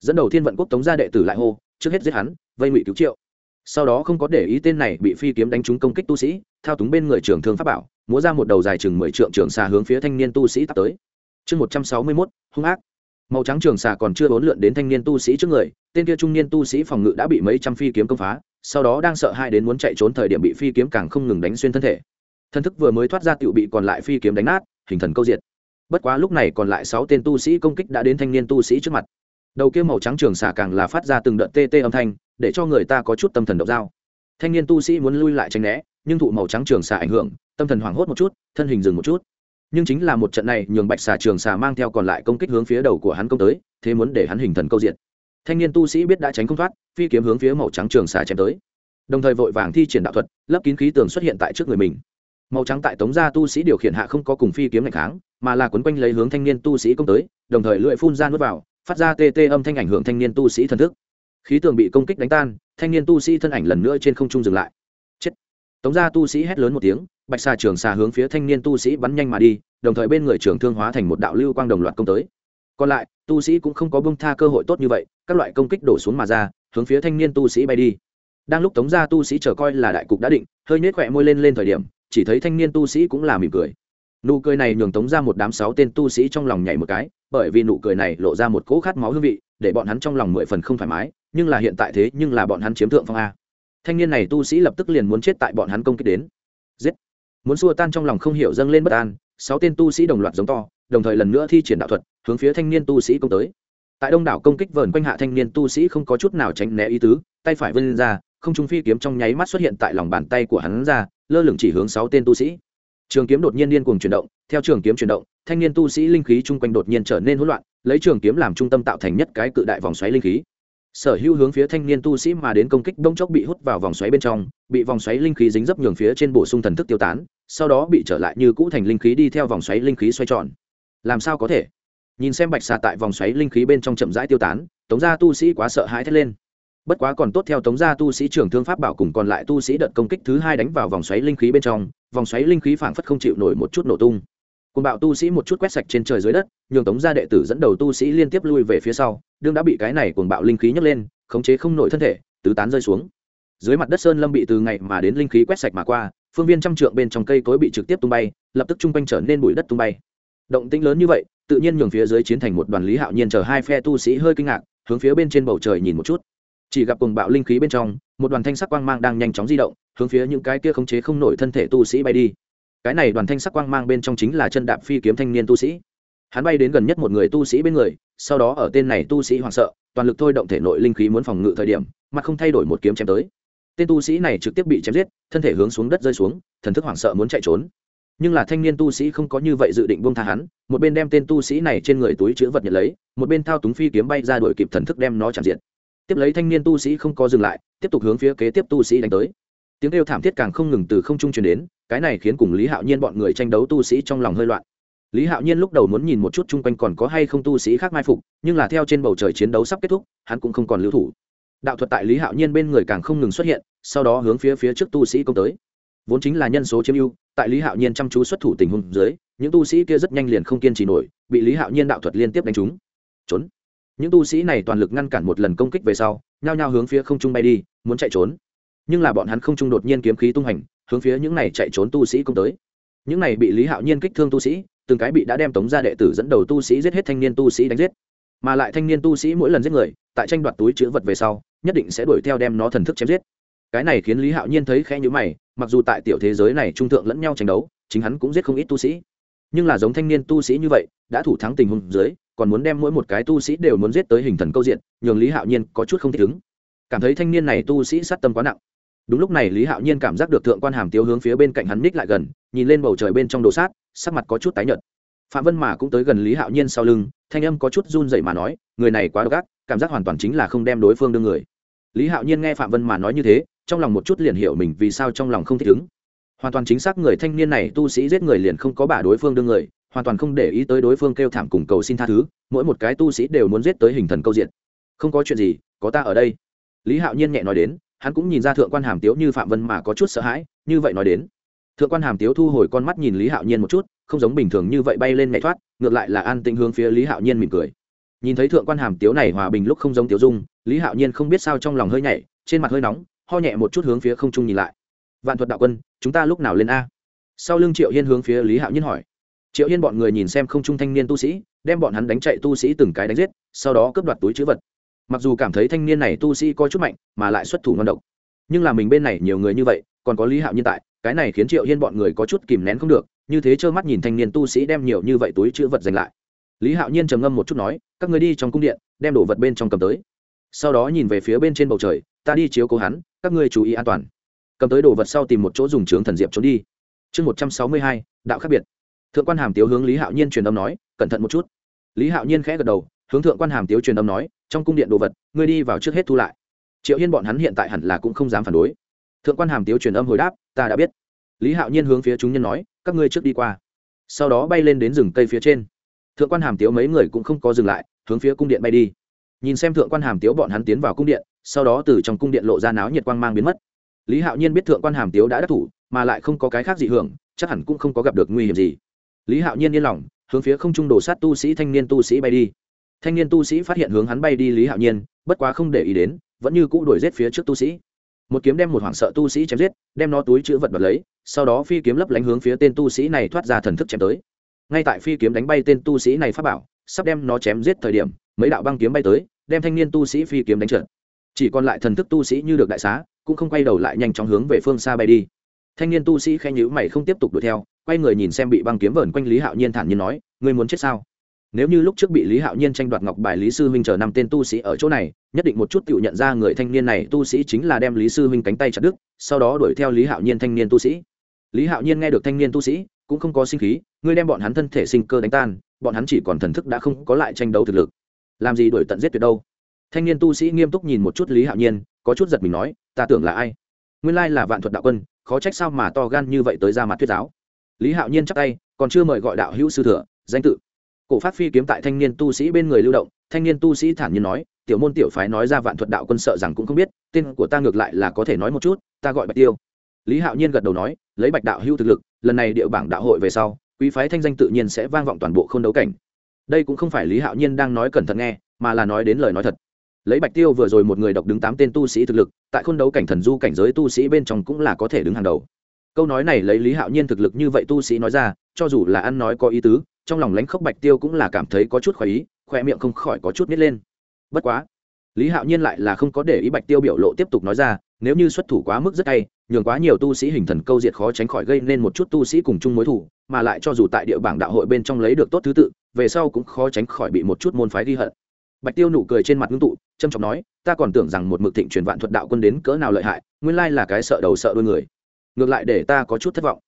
Dẫn đầu thiên vận quốc tống gia đệ tử lại hô, trước hết giết hắn, vây ngụy cứu triệu. Sau đó không có để ý tên này bị phi kiếm đánh trúng công kích tu sĩ, thao túng bên người trưởng thương pháp bảo, múa ra một đầu dài chừng mười trượng trường xà hướng phía thanh niên tu sĩ tắt tới. Chương một trăm sáu mươi mốt, hung ác màu trắng trường xà còn chưa bốn lượn đến thanh niên tu sĩ trước người, tên kia trung niên tu sĩ phòng ngự đã bị mấy trăm phi kiếm công phá, sau đó đang sợ hai đến muốn chạy trốn thời điểm bị phi kiếm càng không ngừng đánh xuyên thân thể. Thân thức vừa mới thoát ra tựu bị còn lại phi kiếm đánh nát, hình thần câu diệt. Bất quá lúc này còn lại sáu tên tu sĩ công kích đã đến thanh niên tu sĩ trước mặt. Đầu kia màu trắng trường xà càng là phát ra từng đợt tê tê âm thanh, để cho người ta có chút tâm thần độc dao. Thanh niên tu sĩ muốn lui lại tránh né, nhưng thụ màu trắng trường xà ảnh hưởng, tâm thần hoảng hốt một chút, thân hình dừng một chút nhưng chính là một trận này, nhường bạch xà trường xà mang theo còn lại công kích hướng phía đầu của hắn công tới, thế muốn để hắn hình thần câu diện thanh niên tu sĩ biết đã tránh không thoát, phi kiếm hướng phía màu trắng trường xà chém tới. Đồng thời vội vàng thi triển đạo thuật, lấp kín khí tường xuất hiện tại trước người mình. Màu trắng tại tống gia tu sĩ điều khiển hạ không có cùng phi kiếm ngày kháng, mà là quấn quanh lấy hướng thanh niên tu sĩ công tới, đồng thời lưỡi phun ra nuốt vào, phát ra tê tê âm thanh ảnh hưởng thanh niên tu sĩ thần thức. Khí tường bị công kích đánh tan, thanh niên tu sĩ thân ảnh lần nữa trên không trung dừng lại. Chết. Tống gia tu sĩ hét lớn một tiếng bạch xà trường xà hướng phía thanh niên tu sĩ bắn nhanh mà đi, đồng thời bên người trường thương hóa thành một đạo lưu quang đồng loạt công tới. Còn lại, tu sĩ cũng không có bông tha cơ hội tốt như vậy, các loại công kích đổ xuống mà ra, hướng phía thanh niên tu sĩ bay đi. Đang lúc tống gia tu sĩ chờ coi là đại cục đã định, hơi nhếch khỏe môi lên lên thời điểm, chỉ thấy thanh niên tu sĩ cũng là mỉm cười. Nụ cười này nhường tống ra một đám sáu tên tu sĩ trong lòng nhảy một cái, bởi vì nụ cười này lộ ra một cỗ khát máu hương vị, để bọn hắn trong lòng mười phần không thoải mái, nhưng là hiện tại thế nhưng là bọn hắn chiếm thượng phong a. Thanh niên này tu sĩ lập tức liền muốn chết tại bọn hắn công kích đến. Giết! Muốn xua tan trong lòng không hiểu dâng lên bất an, sáu tên tu sĩ đồng loạt giống to, đồng thời lần nữa thi triển đạo thuật, hướng phía thanh niên tu sĩ công tới. Tại đông đảo công kích vờn quanh hạ thanh niên tu sĩ không có chút nào tránh né ý tứ, tay phải vươn ra, không trung phi kiếm trong nháy mắt xuất hiện tại lòng bàn tay của hắn ra, lơ lửng chỉ hướng sáu tên tu sĩ. Trường kiếm đột nhiên điên cuồng chuyển động, theo trường kiếm chuyển động, thanh niên tu sĩ linh khí chung quanh đột nhiên trở nên hỗn loạn, lấy trường kiếm làm trung tâm tạo thành nhất cái cự đại vòng xoáy linh khí. Sở hữu hướng phía thanh niên tu sĩ mà đến công kích đông chốc bị hút vào vòng xoáy bên trong, bị vòng xoáy linh khí dính dấp nhường phía trên bổ sung thần thức tiêu tán sau đó bị trở lại như cũ thành linh khí đi theo vòng xoáy linh khí xoay tròn. Làm sao có thể? Nhìn xem bạch xà tại vòng xoáy linh khí bên trong chậm rãi tiêu tán, tống gia tu sĩ quá sợ hãi thét lên. Bất quá còn tốt theo tống gia tu sĩ trưởng thương pháp bảo cùng còn lại tu sĩ đợt công kích thứ hai đánh vào vòng xoáy linh khí bên trong, vòng xoáy linh khí phảng phất không chịu nổi một chút nổ tung. Cùng bạo tu sĩ một chút quét sạch trên trời dưới đất, nhường tống gia đệ tử dẫn đầu tu sĩ liên tiếp lui về phía sau, đương đã bị cái này cùng bạo linh khí nhấc lên, khống chế không nổi thân thể, tứ tán rơi xuống. Dưới mặt đất sơn lâm bị từ ngày mà đến linh khí quét sạch mà qua phương viên trăm trượng bên trong cây cối bị trực tiếp tung bay, lập tức chung quanh trở nên bụi đất tung bay. Động tĩnh lớn như vậy, tự nhiên nhường phía dưới chiến thành một đoàn lý hạo nhiên chờ hai phe tu sĩ hơi kinh ngạc, hướng phía bên trên bầu trời nhìn một chút. Chỉ gặp cùng bạo linh khí bên trong, một đoàn thanh sắc quang mang đang nhanh chóng di động, hướng phía những cái kia khống chế không nổi thân thể tu sĩ bay đi. Cái này đoàn thanh sắc quang mang bên trong chính là chân đạp phi kiếm thanh niên tu sĩ. Hắn bay đến gần nhất một người tu sĩ bên người, sau đó ở tên này tu sĩ hoảng sợ, toàn lực thôi động thể nội linh khí muốn phòng ngự thời điểm, mà không thay đổi một kiếm chém tới tên tu sĩ này trực tiếp bị chém giết, thân thể hướng xuống đất rơi xuống, thần thức hoảng sợ muốn chạy trốn. Nhưng là thanh niên tu sĩ không có như vậy dự định buông tha hắn, một bên đem tên tu sĩ này trên người túi chữ vật nhận lấy, một bên thao túng phi kiếm bay ra đuổi kịp thần thức đem nó chạm diện tiếp lấy thanh niên tu sĩ không có dừng lại, tiếp tục hướng phía kế tiếp tu sĩ đánh tới. Tiếng kêu thảm thiết càng không ngừng từ không trung truyền đến, cái này khiến cùng lý hạo nhiên bọn người tranh đấu tu sĩ trong lòng hơi loạn. Lý hạo nhiên lúc đầu muốn nhìn một chút chung quanh còn có hay không tu sĩ khác mai phục, nhưng là theo trên bầu trời chiến đấu sắp kết thúc, hắn cũng không còn lưu thủ đạo thuật tại lý hạo nhiên bên người càng không ngừng xuất hiện sau đó hướng phía phía trước tu sĩ công tới vốn chính là nhân số chiếm ưu tại lý hạo nhiên chăm chú xuất thủ tình huống dưới những tu sĩ kia rất nhanh liền không kiên trì nổi bị lý hạo nhiên đạo thuật liên tiếp đánh trúng trốn những tu sĩ này toàn lực ngăn cản một lần công kích về sau nhao nhao hướng phía không trung bay đi muốn chạy trốn nhưng là bọn hắn không trung đột nhiên kiếm khí tung hành hướng phía những này chạy trốn tu sĩ công tới những này bị lý hạo nhiên kích thương tu sĩ từng cái bị đã đem tống ra đệ tử dẫn đầu tu sĩ giết hết thanh niên tu sĩ đánh giết mà lại thanh niên tu sĩ mỗi lần giết người tại tranh đoạt túi chữ vật về sau nhất định sẽ đuổi theo đem nó thần thức chém giết. Cái này khiến lý hạo nhiên thấy khẽ nhữ mày, mặc dù tại tiểu thế giới này trung thượng lẫn nhau tranh đấu, chính hắn cũng giết không ít tu sĩ. Nhưng là giống thanh niên tu sĩ như vậy, đã thủ thắng tình huống dưới, còn muốn đem mỗi một cái tu sĩ đều muốn giết tới hình thần câu diện, nhường lý hạo nhiên có chút không thích ứng. Cảm thấy thanh niên này tu sĩ sát tâm quá nặng. Đúng lúc này lý hạo nhiên cảm giác được thượng quan hàm tiếu hướng phía bên cạnh hắn ních lại gần, nhìn lên bầu trời bên trong đồ sát, sắc mặt có chút tái nhợt. Phạm vân mà cũng tới gần lý hạo nhiên sau lưng, thanh âm có chút run dậy mà nói, người này quá độc ác cảm giác hoàn toàn chính là không đem đối phương đương người. Lý hạo nhiên nghe phạm vân mà nói như thế, trong lòng một chút liền hiểu mình vì sao trong lòng không thích ứng. Hoàn toàn chính xác người thanh niên này tu sĩ giết người liền không có bả đối phương đương người, hoàn toàn không để ý tới đối phương kêu thảm cùng cầu xin tha thứ, mỗi một cái tu sĩ đều muốn giết tới hình thần câu diện không có chuyện gì, có ta ở đây. Lý hạo nhiên nhẹ nói đến, hắn cũng nhìn ra thượng quan hàm tiếu như phạm vân mà có chút sợ hãi, như vậy nói đến. Thượng quan hàm tiếu thu hồi con mắt nhìn lý hạo nhiên một chút, không giống bình thường như vậy bay lên nhảy thoát, ngược lại là an tĩnh hướng phía lý hạo nhiên mỉm cười nhìn thấy thượng quan hàm tiếu này hòa bình lúc không giống tiểu dung, lý hạo nhiên không biết sao trong lòng hơi nhảy, trên mặt hơi nóng, ho nhẹ một chút hướng phía không trung nhìn lại. Vạn thuật đạo quân, chúng ta lúc nào lên a? Sau lưng triệu hiên hướng phía lý hạo nhiên hỏi. Triệu hiên bọn người nhìn xem không trung thanh niên tu sĩ, đem bọn hắn đánh chạy tu sĩ từng cái đánh giết, sau đó cướp đoạt túi chữ vật. Mặc dù cảm thấy thanh niên này tu sĩ có chút mạnh, mà lại xuất thủ ngon độc. Nhưng là mình bên này nhiều người như vậy, còn có lý hạo nhiên tại, cái này khiến triệu hiên bọn người có chút kìm nén không được, như thế trơ mắt nhìn thanh niên tu sĩ đem nhiều như vậy túi chữ vật giành lại lý hạo nhiên trầm ngâm một chút nói, các người đi trong cung điện, đem đồ vật bên trong cầm tới. Sau đó nhìn về phía bên trên bầu trời, ta đi chiếu cố hắn, các ngươi chú ý an toàn. Cầm tới đồ vật sau tìm một chỗ dùng trướng thần diệp trốn đi. Chương một trăm sáu mươi hai, đạo khác biệt. Thượng quan hàm tiếu hướng lý hạo nhiên truyền âm nói, cẩn thận một chút. Lý hạo nhiên khẽ gật đầu, hướng thượng quan hàm tiếu truyền âm nói, trong cung điện đồ vật, ngươi đi vào trước hết thu lại. Triệu hiên bọn hắn hiện tại hẳn là cũng không dám phản đối. Thượng quan hàm tiếu truyền âm hồi đáp, ta đã biết. Lý hạo nhiên hướng phía chúng nhân nói, các ngươi trước đi qua. Sau đó bay lên đến rừng cây phía trên thượng quan hàm tiếu mấy người cũng không có dừng lại, hướng phía cung điện bay đi. Nhìn xem thượng quan hàm tiếu bọn hắn tiến vào cung điện, sau đó từ trong cung điện lộ ra náo nhiệt quang mang biến mất. Lý hạo nhiên biết thượng quan hàm tiếu đã đắc thủ, mà lại không có cái khác gì hưởng, chắc hẳn cũng không có gặp được nguy hiểm gì. Lý hạo nhiên yên lòng, hướng phía không trung đổ sát tu sĩ thanh niên tu sĩ bay đi. Thanh niên tu sĩ phát hiện hướng hắn bay đi lý hạo nhiên, bất quá không để ý đến, vẫn như cũ đuổi giết phía trước tu sĩ. Một kiếm đem một hoảng sợ tu sĩ chém giết, đem nó túi chữ vật vật lấy, sau đó phi kiếm lấp lánh hướng phía tên tu sĩ này thoát ra thần thức chém tới ngay tại phi kiếm đánh bay tên tu sĩ này phát bảo, sắp đem nó chém giết thời điểm, mấy đạo băng kiếm bay tới, đem thanh niên tu sĩ phi kiếm đánh trượt. Chỉ còn lại thần thức tu sĩ như được đại xá, cũng không quay đầu lại nhanh chóng hướng về phương xa bay đi. Thanh niên tu sĩ khen nhữ mày không tiếp tục đuổi theo, quay người nhìn xem bị băng kiếm vờn quanh lý hạo nhiên thản nhiên nói, ngươi muốn chết sao? Nếu như lúc trước bị lý hạo nhiên tranh đoạt ngọc bài lý sư huynh chờ năm tên tu sĩ ở chỗ này, nhất định một chút tự nhận ra người thanh niên này tu sĩ chính là đem lý sư huynh cánh tay chặt đứt, sau đó đuổi theo lý hạo nhiên thanh niên tu sĩ. Lý hạo nhiên nghe được thanh niên tu sĩ, cũng không có sinh khí ngươi đem bọn hắn thân thể sinh cơ đánh tan, bọn hắn chỉ còn thần thức đã không có lại tranh đấu thực lực. Làm gì đuổi tận giết tuyệt đâu? Thanh niên tu sĩ nghiêm túc nhìn một chút lý hạo nhiên, có chút giật mình nói, ta tưởng là ai? Nguyên lai là vạn thuật đạo quân, khó trách sao mà to gan như vậy tới ra mặt thuyết giáo. Lý hạo nhiên chắc tay, còn chưa mời gọi đạo hữu sư thừa, danh tự. Cổ phát phi kiếm tại thanh niên tu sĩ bên người lưu động, thanh niên tu sĩ thản nhiên nói, tiểu môn tiểu phái nói ra vạn thuật đạo quân sợ rằng cũng không biết, tên của ta ngược lại là có thể nói một chút, ta gọi bạch tiêu. Lý hạo nhiên gật đầu nói, lấy bạch đạo hữu thực lực, lần này địa bảng đạo hội về sau quý phái thanh danh tự nhiên sẽ vang vọng toàn bộ k đấu cảnh. Đây cũng không phải lý hạo nhiên đang nói cẩn thận nghe, mà là nói đến lời nói thật. Lấy bạch tiêu vừa rồi một người độc đứng tám tên tu sĩ thực lực, tại k đấu cảnh thần du cảnh giới tu sĩ bên trong cũng là có thể đứng hàng đầu. Câu nói này lấy lý hạo nhiên thực lực như vậy tu sĩ nói ra, cho dù là ăn nói có ý tứ, trong lòng lánh khốc bạch tiêu cũng là cảm thấy có chút khỏi ý, khoe miệng không khỏi có chút nít lên. Bất quá, lý hạo nhiên lại là không có để ý bạch tiêu biểu lộ tiếp tục nói ra, nếu như xuất thủ quá mức rất hay nhường quá nhiều tu sĩ hình thần câu diệt khó tránh khỏi gây nên một chút tu sĩ cùng chung mối thủ mà lại cho dù tại địa bảng đạo hội bên trong lấy được tốt thứ tự, về sau cũng khó tránh khỏi bị một chút môn phái ghi hận. Bạch tiêu nụ cười trên mặt ngưng tụ trâm trọng nói, ta còn tưởng rằng một mực thịnh truyền vạn thuật đạo quân đến cỡ nào lợi hại, nguyên lai là cái sợ đầu sợ đôi người. Ngược lại để ta có chút thất vọng.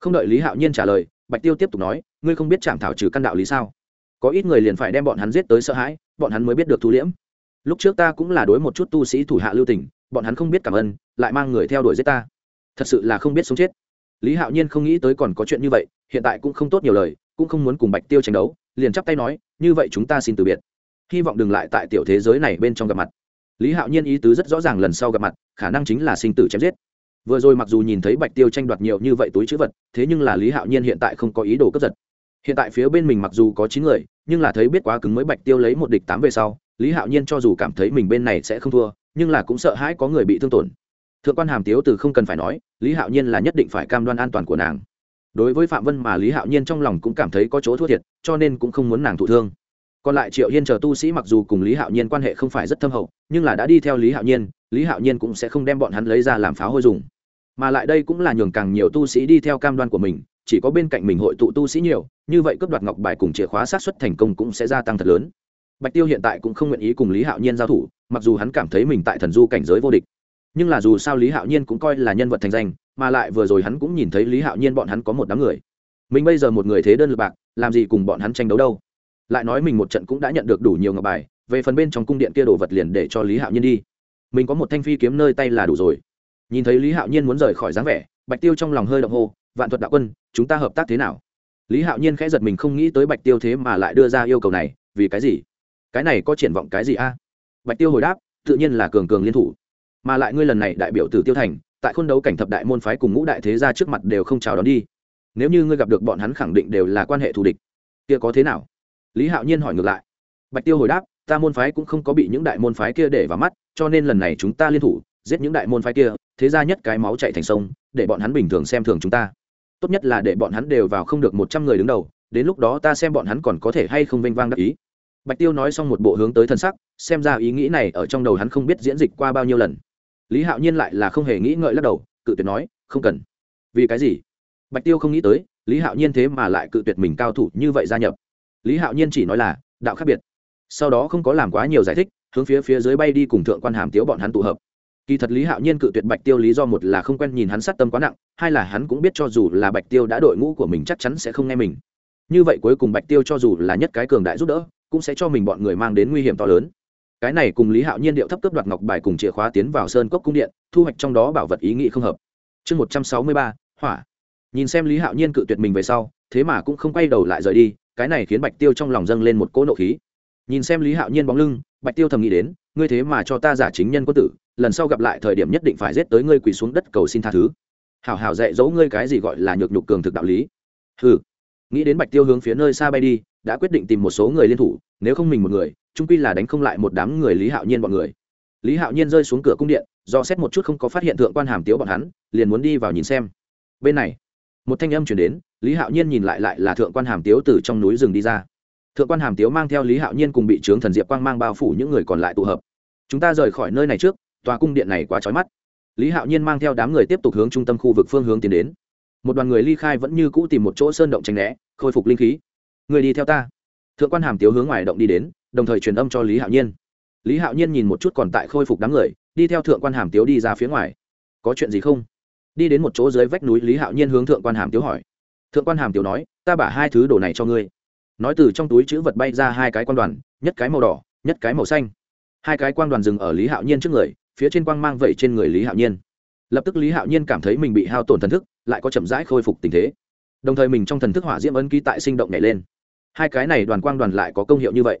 Không đợi lý hạo nhiên trả lời, bạch tiêu tiếp tục nói, ngươi không biết chạm thảo trừ căn đạo lý sao? Có ít người liền phải đem bọn hắn giết tới sợ hãi, bọn hắn mới biết được thu liễm. Lúc trước ta cũng là đối một chút tu sĩ thủ hạ lưu tình bọn hắn không biết cảm ơn, lại mang người theo đuổi giết ta. Thật sự là không biết sống chết. Lý hạo nhiên không nghĩ tới còn có chuyện như vậy, hiện tại cũng không tốt nhiều lời, cũng không muốn cùng bạch tiêu tranh đấu, liền chắp tay nói, như vậy chúng ta xin từ biệt. Hy vọng đừng lại tại tiểu thế giới này bên trong gặp mặt. Lý hạo nhiên ý tứ rất rõ ràng lần sau gặp mặt, khả năng chính là sinh tử chém giết. Vừa rồi mặc dù nhìn thấy bạch tiêu tranh đoạt nhiều như vậy túi chữ vật, thế nhưng là lý hạo nhiên hiện tại không có ý đồ cướp giật. Hiện tại phía bên mình mặc dù có chín người, nhưng là thấy biết quá cứng mới bạch tiêu lấy một địch tám về sau, lý hạo nhiên cho dù cảm thấy mình bên này sẽ không thua nhưng là cũng sợ hãi có người bị thương tổn. Thượng quan hàm tiếu từ không cần phải nói, lý hạo nhiên là nhất định phải cam đoan an toàn của nàng. Đối với phạm vân mà lý hạo nhiên trong lòng cũng cảm thấy có chỗ thua thiệt, cho nên cũng không muốn nàng thụ thương. Còn lại triệu hiên chờ tu sĩ mặc dù cùng lý hạo nhiên quan hệ không phải rất thâm hậu, nhưng là đã đi theo lý hạo nhiên, lý hạo nhiên cũng sẽ không đem bọn hắn lấy ra làm pháo hôi dùng. Mà lại đây cũng là nhường càng nhiều tu sĩ đi theo cam đoan của mình, chỉ có bên cạnh mình hội tụ tu sĩ nhiều, như vậy cướp đoạt ngọc bài cùng chìa khóa sát xuất thành công cũng sẽ gia tăng thật lớn. Bạch tiêu hiện tại cũng không nguyện ý cùng lý hạo nhiên giao thủ mặc dù hắn cảm thấy mình tại thần du cảnh giới vô địch, nhưng là dù sao lý hạo nhiên cũng coi là nhân vật thành danh, mà lại vừa rồi hắn cũng nhìn thấy lý hạo nhiên bọn hắn có một đám người. Mình bây giờ một người thế đơn lực bạc, làm gì cùng bọn hắn tranh đấu đâu? Lại nói mình một trận cũng đã nhận được đủ nhiều ngọc bài, về phần bên trong cung điện kia đồ vật liền để cho lý hạo nhiên đi. Mình có một thanh phi kiếm nơi tay là đủ rồi. Nhìn thấy lý hạo nhiên muốn rời khỏi dáng vẻ, bạch tiêu trong lòng hơi động hô, vạn thuật đạo quân, chúng ta hợp tác thế nào? Lý hạo nhiên khẽ giật mình không nghĩ tới bạch tiêu thế mà lại đưa ra yêu cầu này, vì cái gì? Cái này có triển vọng cái gì a? Bạch tiêu hồi đáp, tự nhiên là cường cường liên thủ. Mà lại ngươi lần này đại biểu tử tiêu thành, tại khôn đấu cảnh thập đại môn phái cùng ngũ đại thế gia trước mặt đều không chào đón đi. Nếu như ngươi gặp được bọn hắn khẳng định đều là quan hệ thù địch. Kia có thế nào? Lý hạo nhiên hỏi ngược lại. Bạch tiêu hồi đáp, ta môn phái cũng không có bị những đại môn phái kia để vào mắt, cho nên lần này chúng ta liên thủ, giết những đại môn phái kia, thế ra nhất cái máu chạy thành sông, để bọn hắn bình thường xem thường chúng ta. Tốt nhất là để bọn hắn đều vào không được một trăm người đứng đầu, đến lúc đó ta xem bọn hắn còn có thể hay không vênh vang đắc ý bạch tiêu nói xong một bộ hướng tới thân sắc, xem ra ý nghĩ này ở trong đầu hắn không biết diễn dịch qua bao nhiêu lần. Lý hạo nhiên lại là không hề nghĩ ngợi lắc đầu, cự tuyệt nói, không cần. Vì cái gì? Bạch tiêu không nghĩ tới, lý hạo nhiên thế mà lại cự tuyệt mình cao thủ như vậy gia nhập. Lý hạo nhiên chỉ nói là, đạo khác biệt. Sau đó không có làm quá nhiều giải thích, hướng phía phía dưới bay đi cùng thượng quan hàm tiếu bọn hắn tụ hợp. Kỳ thật lý hạo nhiên cự tuyệt bạch tiêu lý do một là không quen nhìn hắn sát tâm quá nặng, hai là hắn cũng biết cho dù là bạch tiêu đã đội ngũ của mình chắc chắn sẽ không nghe mình như vậy cuối cùng bạch tiêu cho dù là nhất cái cường đại giúp đỡ, cũng sẽ cho mình bọn người mang đến nguy hiểm to lớn. Cái này cùng lý hạo nhiên điệu thấp cấp đoạt ngọc bài cùng chìa khóa tiến vào sơn cốc cung điện, thu hoạch trong đó bảo vật ý nghĩ không hợp. Chương một trăm sáu mươi ba, hỏa. Nhìn xem lý hạo nhiên cự tuyệt mình về sau, thế mà cũng không quay đầu lại rời đi, cái này khiến bạch tiêu trong lòng dâng lên một cỗ nộ khí. Nhìn xem lý hạo nhiên bóng lưng, bạch tiêu thầm nghĩ đến, ngươi thế mà cho ta giả chính nhân quân tử, lần sau gặp lại thời điểm nhất định phải giết tới ngươi quỳ xuống đất cầu xin tha thứ. Hảo hảo dạy dỗ ngươi cái gì gọi là nhược nhục cường thực đạo lý. Hừ nghĩ đến bạch tiêu hướng phía nơi xa bay đi, đã quyết định tìm một số người liên thủ, nếu không mình một người trung quy là đánh không lại một đám người lý hạo nhiên bọn người. Lý hạo nhiên rơi xuống cửa cung điện, do xét một chút không có phát hiện thượng quan hàm tiếu bọn hắn, liền muốn đi vào nhìn xem. Bên này, một thanh âm chuyển đến, lý hạo nhiên nhìn lại lại là thượng quan hàm tiếu từ trong núi rừng đi ra. Thượng quan hàm tiếu mang theo lý hạo nhiên cùng bị trướng thần diệp quang mang bao phủ những người còn lại tụ hợp. Chúng ta rời khỏi nơi này trước, tòa cung điện này quá trói mắt. Lý hạo nhiên mang theo đám người tiếp tục hướng trung tâm khu vực phương hướng tiến đến một đoàn người ly khai vẫn như cũ tìm một chỗ sơn động tranh né, khôi phục linh khí. Người đi theo ta. Thượng quan hàm tiếu hướng ngoài động đi đến, đồng thời truyền âm cho lý hạo nhiên. Lý hạo nhiên nhìn một chút còn tại khôi phục đám người, đi theo thượng quan hàm tiếu đi ra phía ngoài. Có chuyện gì không? Đi đến một chỗ dưới vách núi, lý hạo nhiên hướng thượng quan hàm tiếu hỏi. Thượng quan hàm tiếu nói, ta bả hai thứ đồ này cho ngươi. Nói từ trong túi chữ vật bay ra hai cái quan đoàn, nhất cái màu đỏ, nhất cái màu xanh. Hai cái quan đoàn dừng ở lý hạo nhiên trước người, phía trên quang mang vẩy trên người lý hạo nhiên. Lập tức lý hạo nhiên cảm thấy mình bị hao tổn thần thức lại có chậm rãi khôi phục tình thế. Đồng thời mình trong thần thức hỏa diễm ấn ký tại sinh động nhảy lên. Hai cái này đoàn quang đoàn lại có công hiệu như vậy.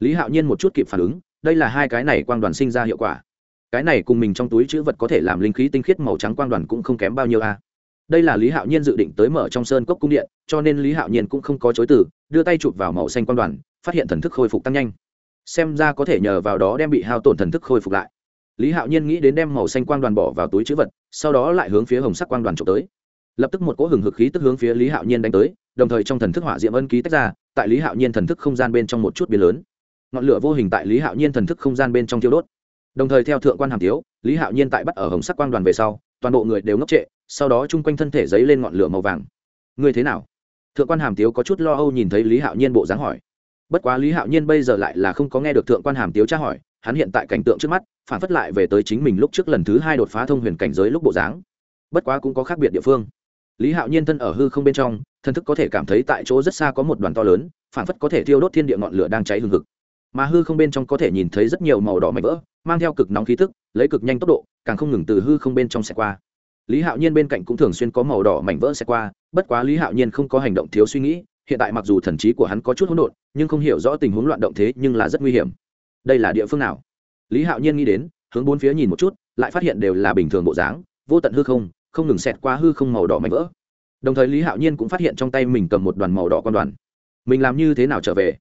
Lý hạo nhiên một chút kịp phản ứng, đây là hai cái này quang đoàn sinh ra hiệu quả. Cái này cùng mình trong túi chữ vật có thể làm linh khí tinh khiết màu trắng quang đoàn cũng không kém bao nhiêu a. Đây là lý hạo nhiên dự định tới mở trong sơn cốc cung điện, cho nên lý hạo nhiên cũng không có chối từ, đưa tay chụp vào màu xanh quang đoàn, phát hiện thần thức khôi phục tăng nhanh. Xem ra có thể nhờ vào đó đem bị hao tổn thần thức khôi phục lại. Lý hạo nhiên nghĩ đến đem màu xanh quang đoàn bỏ vào túi chữ vật, sau đó lại hướng phía hồng sắc quang đoàn trộm tới lập tức một cỗ hừng hực khí tức hướng phía lý hạo nhiên đánh tới, đồng thời trong thần thức hỏa diệm ân ký tách ra, tại lý hạo nhiên thần thức không gian bên trong một chút biến lớn. Ngọn lửa vô hình tại lý hạo nhiên thần thức không gian bên trong tiêu đốt. Đồng thời theo thượng quan hàm tiếu, lý hạo nhiên tại bắt ở hồng sắc quang đoàn về sau, toàn bộ người đều ngốc trệ, sau đó chung quanh thân thể dấy lên ngọn lửa màu vàng. Người thế nào? Thượng quan hàm tiếu có chút lo âu nhìn thấy lý hạo nhiên bộ dáng hỏi. Bất quá lý hạo nhiên bây giờ lại là không có nghe được thượng quan hàm tiếu tra hỏi, hắn hiện tại cảnh tượng trước mắt, phản phất lại về tới chính mình lúc trước lần thứ hai đột phá thông huyền cảnh giới lúc bộ dáng. Bất quá cũng có khác biệt địa phương lý hạo nhiên thân ở hư không bên trong thân thức có thể cảm thấy tại chỗ rất xa có một đoàn to lớn phản phất có thể thiêu đốt thiên địa ngọn lửa đang cháy hừng hực. Mà hư không bên trong có thể nhìn thấy rất nhiều màu đỏ mảnh vỡ, mang theo cực nóng khí thức lấy cực nhanh tốc độ, càng không ngừng từ hư không bên trong xẻ qua. Lý hạo nhiên bên cạnh cũng thường xuyên có màu đỏ mảnh vỡ xẻ qua, bất quá lý hạo nhiên không có hành động thiếu suy nghĩ, hiện tại mặc dù thần trí của hắn có chút hỗn độn, nhưng không hiểu rõ tình huống loạn động thế nhưng là rất nguy hiểm. Đây là địa phương nào? Lý hạo nhiên nghĩ đến, hướng bốn phía nhìn một chút, lại phát hiện đều là bình thường bộ dáng, vô tận hư không không ngừng xẹt qua hư không màu đỏ mảnh vỡ. Đồng thời lý hạo nhiên cũng phát hiện trong tay mình cầm một đoàn màu đỏ con đoàn. Mình làm như thế nào trở về?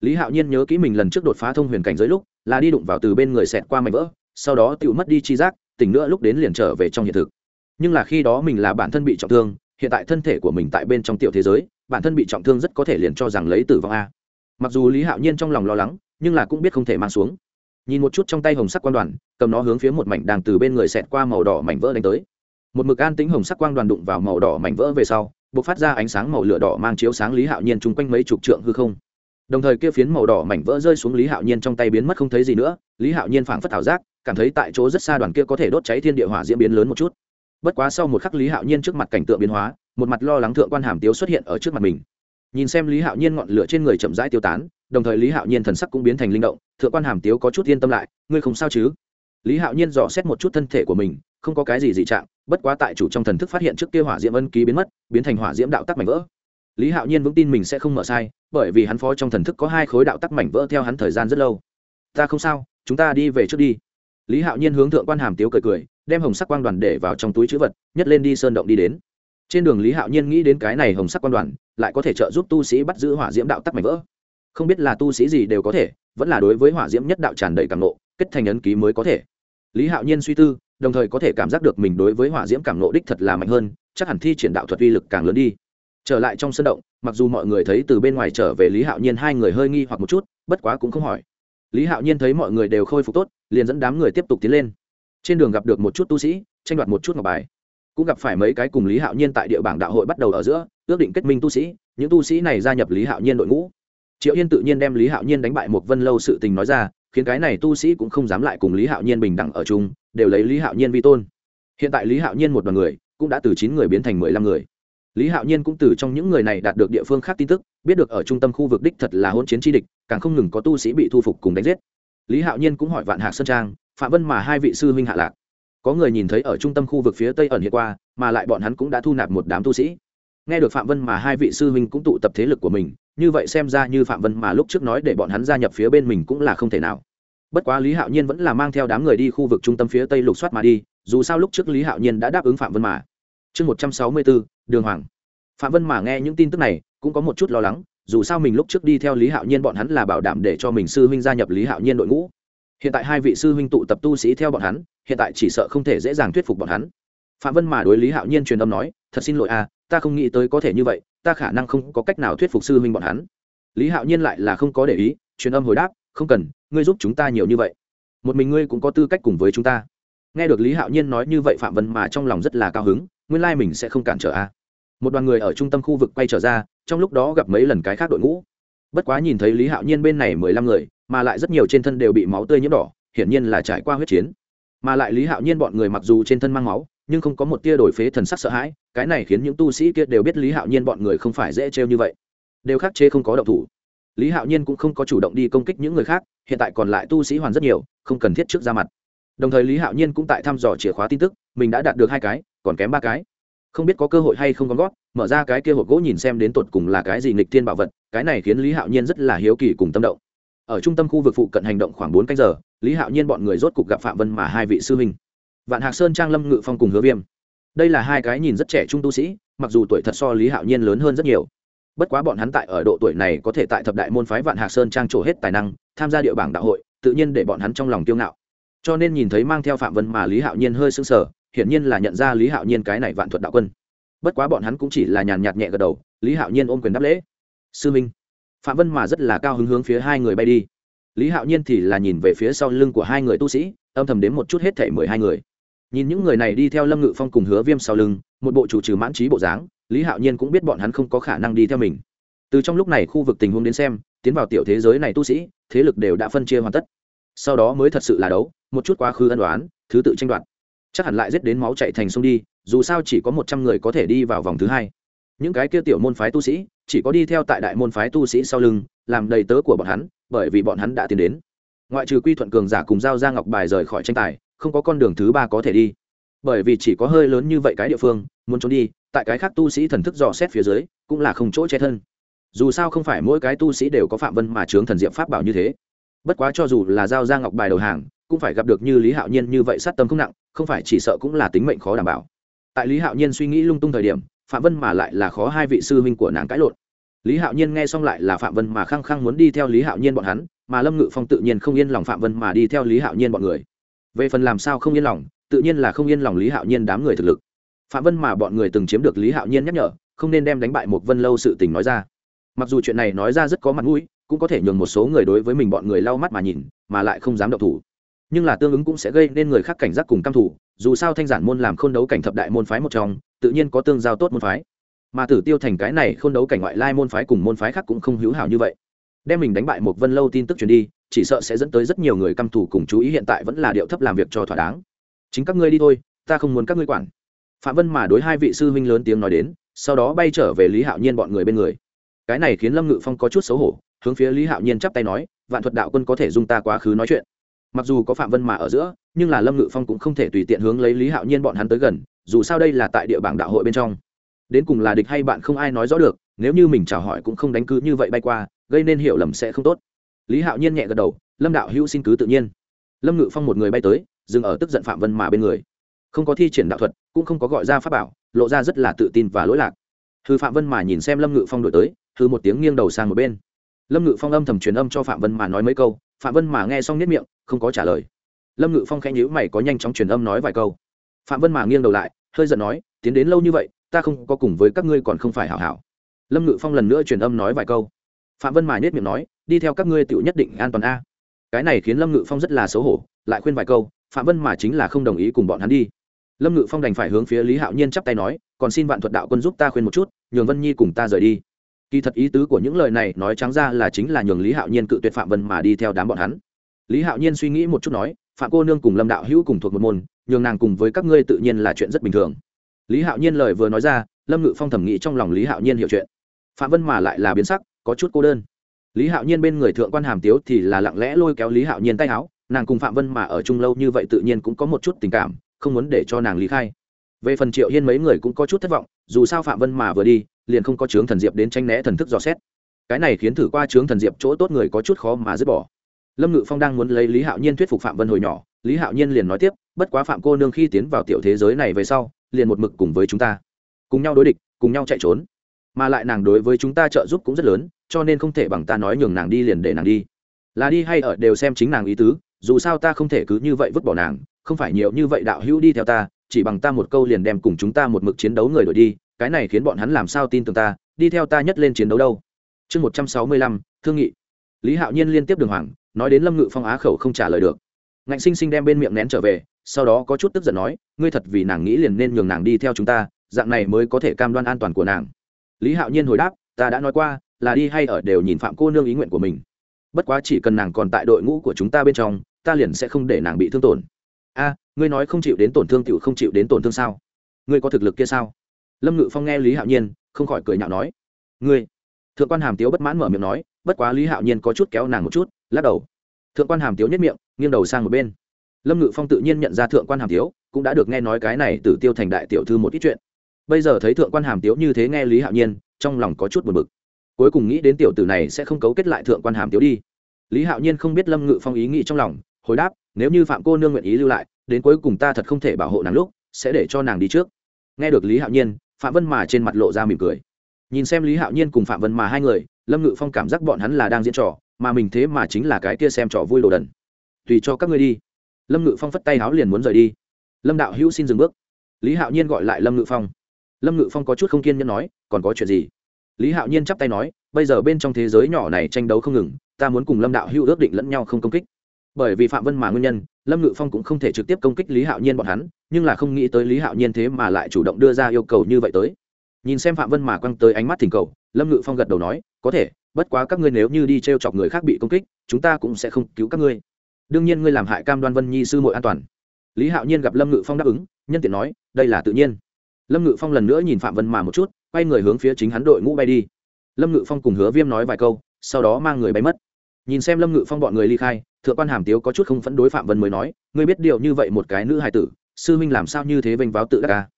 Lý hạo nhiên nhớ kỹ mình lần trước đột phá thông huyền cảnh giới lúc, là đi đụng vào từ bên người xẹt qua mảnh vỡ, sau đó tự mất đi chi giác, tỉnh nữa lúc đến liền trở về trong hiện thực. Nhưng là khi đó mình là bản thân bị trọng thương, hiện tại thân thể của mình tại bên trong tiểu thế giới, bản thân bị trọng thương rất có thể liền cho rằng lấy tử vong a. Mặc dù lý hạo nhiên trong lòng lo lắng, nhưng là cũng biết không thể mang xuống. Nhìn một chút trong tay hồng sắc quan đoàn, cầm nó hướng phía một mảnh đang từ bên người xẹt qua màu đỏ mảnh vỡ đánh tới một mực an tính hồng sắc quang đoàn đụng vào màu đỏ mảnh vỡ về sau b ộ c phát ra ánh sáng màu lửa đỏ mang chiếu sáng lý hạo nhiên chung quanh mấy chục trượng hư không. Đồng thời kia phiến màu đỏ mảnh vỡ rơi xuống lý hạo nhiên trong tay biến mất không thấy gì nữa, lý hạo nhiên phảng phất ảo giác, cảm thấy tại chỗ rất xa đoàn kia có thể đốt cháy thiên địa hỏa diễn biến lớn một chút. Bất quá sau một khắc lý hạo nhiên trước mặt cảnh tượng biến hóa, một mặt lo lắng thượng quan hàm tiếu xuất hiện ở trước mặt mình. Nhìn xem lý hạo nhiên ngọn lửa trên người chậm rãi tiêu tán, đồng thời lý hạo nhiên thần sắc cũng biến thành linh động, thượng quan hàm tiếu có chút yên tâm lại, ngươi không sao chứ? Lý hạo nhiên dò xét một chút thân thể của mình, không có cái gì dị trạng, bất quá tại chủ trong thần thức phát hiện trước kia hỏa diễm ân ký biến mất, biến thành hỏa diễm đạo tắc mảnh vỡ. Lý hạo nhiên vững tin mình sẽ không mở sai, bởi vì hắn phó trong thần thức có hai khối đạo tắc mảnh vỡ theo hắn thời gian rất lâu. Ta không sao, chúng ta đi về trước đi. Lý hạo nhiên hướng thượng quan hàm tiếu cười cười, đem hồng sắc quang đoàn để vào trong túi chữ vật nhất lên đi sơn động đi đến. Trên đường lý hạo nhiên nghĩ đến cái này hồng sắc quang đoàn, lại có thể trợ giúp tu sĩ bắt giữ hỏa diễm đạo tắc mảnh vỡ. Không biết là tu sĩ gì đều có thể, vẫn là đối với hỏa diễm nhất đạo tràn đầy càng nộ kết thành ấn ký mới có thể lý hạo nhiên suy tư, đồng thời có thể cảm giác được mình đối với hỏa diễm cảm nộ đích thật là mạnh hơn, chắc hẳn thi triển đạo thuật uy lực càng lớn đi. Trở lại trong sân động, mặc dù mọi người thấy từ bên ngoài trở về lý hạo nhiên hai người hơi nghi hoặc một chút, bất quá cũng không hỏi. Lý hạo nhiên thấy mọi người đều khôi phục tốt, liền dẫn đám người tiếp tục tiến lên. Trên đường gặp được một chút tu sĩ, tranh đoạt một chút ngọc bài. Cũng gặp phải mấy cái cùng lý hạo nhiên tại địa bảng đạo hội bắt đầu ở giữa, ước định kết minh tu sĩ, những tu sĩ này gia nhập lý hạo nhiên đội ngũ. Triệu yên tự nhiên đem lý hạo nhiên đánh bại một vân lâu sự tình nói ra khiến cái này tu sĩ cũng không dám lại cùng lý hạo nhiên bình đẳng ở chung, đều lấy lý hạo nhiên vi tôn. Hiện tại lý hạo nhiên một đoàn người, cũng đã từ chín người biến thành mười lăm người. Lý hạo nhiên cũng từ trong những người này đạt được địa phương khác tin tức, biết được ở trung tâm khu vực đích thật là hôn chiến tri địch, càng không ngừng có tu sĩ bị thu phục cùng đánh giết. Lý hạo nhiên cũng hỏi vạn hạc sơn trang, phạm vân mà hai vị sư huynh hạ lạc. Có người nhìn thấy ở trung tâm khu vực phía tây ẩn hiện qua, mà lại bọn hắn cũng đã thu nạp một đám tu sĩ. Nghe được phạm vân mà hai vị sư huynh cũng tụ tập thế lực của mình như vậy xem ra như phạm vân mà lúc trước nói để bọn hắn gia nhập phía bên mình cũng là không thể nào. Bất quá lý hạo nhiên vẫn là mang theo đám người đi khu vực trung tâm phía tây lục soát mà đi, dù sao lúc trước lý hạo nhiên đã đáp ứng phạm vân mà. Chương một trăm sáu mươi bốn đường hoàng. Phạm vân mà nghe những tin tức này, cũng có một chút lo lắng, dù sao mình lúc trước đi theo lý hạo nhiên bọn hắn là bảo đảm để cho mình sư huynh gia nhập lý hạo nhiên đội ngũ. Hiện tại hai vị sư huynh tụ tập tu sĩ theo bọn hắn, hiện tại chỉ sợ không thể dễ dàng thuyết phục bọn hắn. Phạm vân mà đối lý hạo nhiên truyền âm nói, thật xin lỗi à ta không nghĩ tới có thể như vậy, ta khả năng không có cách nào thuyết phục sư huynh bọn hắn. Lý hạo nhiên lại là không có để ý, truyền âm hồi đáp, không cần, ngươi giúp chúng ta nhiều như vậy. Một mình ngươi cũng có tư cách cùng với chúng ta. Nghe được lý hạo nhiên nói như vậy phạm vân mà trong lòng rất là cao hứng, nguyên lai mình sẽ không cản trở a. Một đoàn người ở trung tâm khu vực quay trở ra, trong lúc đó gặp mấy lần cái khác đội ngũ. Bất quá nhìn thấy lý hạo nhiên bên này mười lăm người, mà lại rất nhiều trên thân đều bị máu tươi nhiễm đỏ, hiển nhiên là trải qua huyết chiến. Mà lại lý hạo nhiên bọn người mặc dù trên thân mang máu nhưng không có một tia đổi phế thần sắc sợ hãi, cái này khiến những tu sĩ kia đều biết lý hạo nhiên bọn người không phải dễ trêu như vậy. Đều khắc chế không có động thủ. Lý hạo nhiên cũng không có chủ động đi công kích những người khác, hiện tại còn lại tu sĩ hoàn rất nhiều, không cần thiết trước ra mặt. Đồng thời lý hạo nhiên cũng tại thăm dò chìa khóa tin tức, mình đã đạt được hai cái, còn kém ba cái. Không biết có cơ hội hay không có gót mở ra cái kia hộp gỗ nhìn xem đến tột cùng là cái gì nghịch thiên bảo vật, cái này khiến lý hạo nhiên rất là hiếu kỳ cùng tâm động. Ở trung tâm khu vực phụ cận hành động khoảng bốn canh giờ, lý hạo nhiên bọn người rốt cục gặp phạm vân mà hai vị sư huynh vạn hạc sơn trang lâm ngự phong cùng hứa viêm. Đây là hai cái nhìn rất trẻ trung tu sĩ, mặc dù tuổi thật so lý hạo nhiên lớn hơn rất nhiều. Bất quá bọn hắn tại ở độ tuổi này có thể tại thập đại môn phái vạn hạc sơn trang trổ hết tài năng, tham gia địa bảng đạo hội, tự nhiên để bọn hắn trong lòng kiêu ngạo. Cho nên nhìn thấy mang theo phạm vân mà lý hạo nhiên hơi sưng sờ, hiển nhiên là nhận ra lý hạo nhiên cái này vạn thuật đạo quân. Bất quá bọn hắn cũng chỉ là nhàn nhạt nhẹ gật đầu, lý hạo nhiên ôm quyền đáp lễ. Sư minh. Phạm vân mà rất là cao hứng hướng phía hai người bay đi. Lý hạo nhiên thì là nhìn về phía sau lưng của hai người tu sĩ, âm thầm đến một chút hết thể mười hai người nhìn những người này đi theo lâm ngự phong cùng hứa viêm sau lưng, một bộ chủ trừ mãn trí bộ dáng, lý hạo nhiên cũng biết bọn hắn không có khả năng đi theo mình. Từ trong lúc này khu vực tình huống đến xem, tiến vào tiểu thế giới này tu sĩ, thế lực đều đã phân chia hoàn tất. Sau đó mới thật sự là đấu, một chút quá khứ ân đoán thứ tự tranh đoạt. Chắc hẳn lại giết đến máu chạy thành sông đi, dù sao chỉ có một trăm người có thể đi vào vòng thứ hai. Những cái kia tiểu môn phái tu sĩ, chỉ có đi theo tại đại môn phái tu sĩ sau lưng, làm đầy tớ của bọn hắn, bởi vì bọn hắn đã tiến đến. Ngoại trừ quy thuận cường giả cùng giao ra ngọc bài rời khỏi tranh tài không có con đường thứ ba có thể đi. Bởi vì chỉ có hơi lớn như vậy cái địa phương, muốn trốn đi, tại cái khác tu sĩ thần thức dò xét phía dưới, cũng là không chỗ che thân. Dù sao không phải mỗi cái tu sĩ đều có phạm vân mà chướng thần diệm pháp bảo như thế. Bất quá cho dù là giao ra ngọc bài đầu hàng, cũng phải gặp được như lý hạo nhiên như vậy sát tâm không nặng, không phải chỉ sợ cũng là tính mệnh khó đảm bảo. Tại lý hạo nhiên suy nghĩ lung tung thời điểm, phạm vân mà lại là khó hai vị sư huynh của nàng cãi lộn. Lý hạo nhiên nghe xong lại là phạm vân mà khăng khăng muốn đi theo lý hạo nhiên bọn hắn, mà lâm ngự phong tự nhiên không yên lòng phạm vân mà đi theo lý hạo nhiên bọn người về phần làm sao không yên lòng, tự nhiên là không yên lòng lý hạo nhiên đám người thực lực. Phạm vân mà bọn người từng chiếm được lý hạo nhiên nhắc nhở, không nên đem đánh bại một vân lâu sự tình nói ra. Mặc dù chuyện này nói ra rất có mặt mũi, cũng có thể nhường một số người đối với mình bọn người lau mắt mà nhìn, mà lại không dám động thủ. Nhưng là tương ứng cũng sẽ gây nên người khác cảnh giác cùng căm thủ dù sao thanh giản môn làm khôn đấu cảnh thập đại môn phái một trong, tự nhiên có tương giao tốt môn phái. Mà tử tiêu thành cái này khôn đấu cảnh ngoại lai môn phái cùng môn phái khác cũng không hữu hảo như vậy đem mình đánh bại một vân lâu tin tức truyền đi, chỉ sợ sẽ dẫn tới rất nhiều người căm thù cùng chú ý hiện tại vẫn là điệu thấp làm việc cho thỏa đáng. Chính các ngươi đi thôi, ta không muốn các ngươi quản. Phạm vân mà đối hai vị sư huynh lớn tiếng nói đến, sau đó bay trở về lý hạo nhiên bọn người bên người. Cái này khiến lâm ngự phong có chút xấu hổ, hướng phía lý hạo nhiên chắp tay nói, vạn thuật đạo quân có thể dung ta quá khứ nói chuyện. Mặc dù có phạm vân mà ở giữa, nhưng là lâm ngự phong cũng không thể tùy tiện hướng lấy lý hạo nhiên bọn hắn tới gần, dù sao đây là tại địa bảng đạo hội bên trong. Đến cùng là địch hay bạn không ai nói rõ được nếu như mình chào hỏi cũng không đánh cứ như vậy bay qua, gây nên hiểu lầm sẽ không tốt. Lý hạo nhiên nhẹ gật đầu, lâm đạo hữu xin cứ tự nhiên. Lâm ngự phong một người bay tới, dừng ở tức giận phạm vân mà bên người. Không có thi triển đạo thuật, cũng không có gọi ra pháp bảo, lộ ra rất là tự tin và lỗi lạc. Hư phạm vân mà nhìn xem lâm ngự phong đổi tới thư một tiếng nghiêng đầu sang một bên. Lâm ngự phong âm thầm truyền âm cho phạm vân mà nói mấy câu, phạm vân mà nghe xong nếp miệng, không có trả lời. Lâm ngự phong khẽ nhữ mày có nhanh chóng truyền âm nói vài câu. Phạm vân mà nghiêng đầu lại, hơi giận nói, tiến đến lâu như vậy, ta không có cùng với các ngươi còn không phải hảo hảo lâm ngự phong lần nữa truyền âm nói vài câu. Phạm vân mài nết miệng nói, đi theo các ngươi tự nhất định an toàn a. Cái này khiến lâm ngự phong rất là xấu hổ, lại khuyên vài câu, phạm vân mà chính là không đồng ý cùng bọn hắn đi. Lâm ngự phong đành phải hướng phía lý hạo nhiên chắp tay nói, còn xin vạn thuật đạo quân giúp ta khuyên một chút, nhường vân nhi cùng ta rời đi. Kỳ thật ý tứ của những lời này nói trắng ra là chính là nhường lý hạo nhiên cự tuyệt phạm vân mà đi theo đám bọn hắn. Lý hạo nhiên suy nghĩ một chút nói, phạm cô nương cùng lâm đạo hữu cùng thuộc một môn, nhường nàng cùng với các ngươi tự nhiên là chuyện rất bình thường. Lý hạo nhiên lời vừa nói ra, lâm ngự phong thẩm nghĩ trong lòng lý hạo nhiên hiểu chuyện phạm vân mà lại là biến sắc, có chút cô đơn. Lý hạo nhiên bên người thượng quan hàm tiếu thì là lặng lẽ lôi kéo lý hạo nhiên tay áo, nàng cùng phạm vân mà ở chung lâu như vậy tự nhiên cũng có một chút tình cảm, không muốn để cho nàng lý khai. Về phần triệu hiên mấy người cũng có chút thất vọng, dù sao phạm vân mà vừa đi, liền không có chướng thần diệp đến tranh né thần thức dò xét. Cái này khiến thử qua chướng thần diệp chỗ tốt người có chút khó mà dứt bỏ. Lâm ngự phong đang muốn lấy lý hạo nhiên thuyết phục phạm vân hồi nhỏ, lý hạo nhiên liền nói tiếp, bất quá phạm cô nương khi tiến vào tiểu thế giới này về sau, liền một mực cùng với chúng ta, cùng nhau đối địch, cùng nhau chạy trốn mà lại nàng đối với chúng ta trợ giúp cũng rất lớn, cho nên không thể bằng ta nói nhường nàng đi liền để nàng đi. Là đi hay ở đều xem chính nàng ý tứ, dù sao ta không thể cứ như vậy vứt bỏ nàng, không phải nhiều như vậy đạo hữu đi theo ta, chỉ bằng ta một câu liền đem cùng chúng ta một mực chiến đấu người đổi đi, cái này khiến bọn hắn làm sao tin tưởng ta, đi theo ta nhất lên chiến đấu đâu. Chương một trăm sáu mươi lăm, thương nghị. Lý hạo nhiên liên tiếp đường hoàng, nói đến lâm ngự phong á khẩu không trả lời được. Ngạnh sinh sinh đem bên miệng nén trở về, sau đó có chút tức giận nói, ngươi thật vì nàng nghĩ liền nên nhường nàng đi theo chúng ta, dạng này mới có thể cam đoan an toàn của nàng lý hạo nhiên hồi đáp, ta đã nói qua, là đi hay ở đều nhìn phạm cô nương ý nguyện của mình. Bất quá chỉ cần nàng còn tại đội ngũ của chúng ta bên trong, ta liền sẽ không để nàng bị thương tổn. A, ngươi nói không chịu đến tổn thương tựu không chịu đến tổn thương sao? Ngươi có thực lực kia sao? Lâm ngự phong nghe lý hạo nhiên, không khỏi cười nhạo nói, ngươi. Thượng quan hàm tiếu bất mãn mở miệng nói, bất quá lý hạo nhiên có chút kéo nàng một chút, lắc đầu. Thượng quan hàm tiếu nhất miệng, nghiêng đầu sang một bên. Lâm ngự phong tự nhiên nhận ra thượng quan hàm tiếu, cũng đã được nghe nói cái này từ tiêu thành đại tiểu thư một ít chuyện bây giờ thấy thượng quan hàm tiếu như thế nghe lý hạo nhiên, trong lòng có chút buồn bực. Cuối cùng nghĩ đến tiểu tử này sẽ không cấu kết lại thượng quan hàm tiếu đi. Lý hạo nhiên không biết lâm ngự phong ý nghĩ trong lòng, hồi đáp, nếu như phạm cô nương nguyện ý lưu lại, đến cuối cùng ta thật không thể bảo hộ nàng lúc, sẽ để cho nàng đi trước. Nghe được lý hạo nhiên, phạm vân mà trên mặt lộ ra mỉm cười. Nhìn xem lý hạo nhiên cùng phạm vân mà hai người, lâm ngự phong cảm giác bọn hắn là đang diễn trò, mà mình thế mà chính là cái kia xem trò vui đồ đần. Tùy cho các ngươi đi. Lâm ngự phong phất tay háo liền muốn rời đi. Lâm đạo hữu xin dừng bước. Lý hạo nhiên gọi lại lâm ngự phong lâm ngự phong có chút không kiên nhẫn nói, còn có chuyện gì? Lý hạo nhiên chắp tay nói, bây giờ bên trong thế giới nhỏ này tranh đấu không ngừng, ta muốn cùng lâm đạo hữu ước định lẫn nhau không công kích. Bởi vì phạm vân mà nguyên nhân, lâm ngự phong cũng không thể trực tiếp công kích lý hạo nhiên bọn hắn, nhưng là không nghĩ tới lý hạo nhiên thế mà lại chủ động đưa ra yêu cầu như vậy tới. Nhìn xem phạm vân mà quăng tới ánh mắt thỉnh cầu, lâm ngự phong gật đầu nói, có thể, bất quá các ngươi nếu như đi t r e o chọc người khác bị công kích, chúng ta cũng sẽ không cứu các ngươi. Đương nhiên ngươi làm hại cam đoan vân nhi sư mội an toàn. Lý hạo nhiên gặp lâm ngự phong đáp ứng, nhân tiện nói, đây là tự nhiên lâm ngự phong lần nữa nhìn phạm vân mà một chút, quay người hướng phía chính hắn đội ngũ bay đi. Lâm ngự phong cùng hứa viêm nói vài câu, sau đó mang người bay mất. Nhìn xem lâm ngự phong bọn người ly khai, thượng quan hàm tiếu có chút không phẫn đối phạm vân mới nói, ngươi biết điều như vậy một cái nữ hài tử, sư huynh làm sao như thế vênh váo tự đắc ca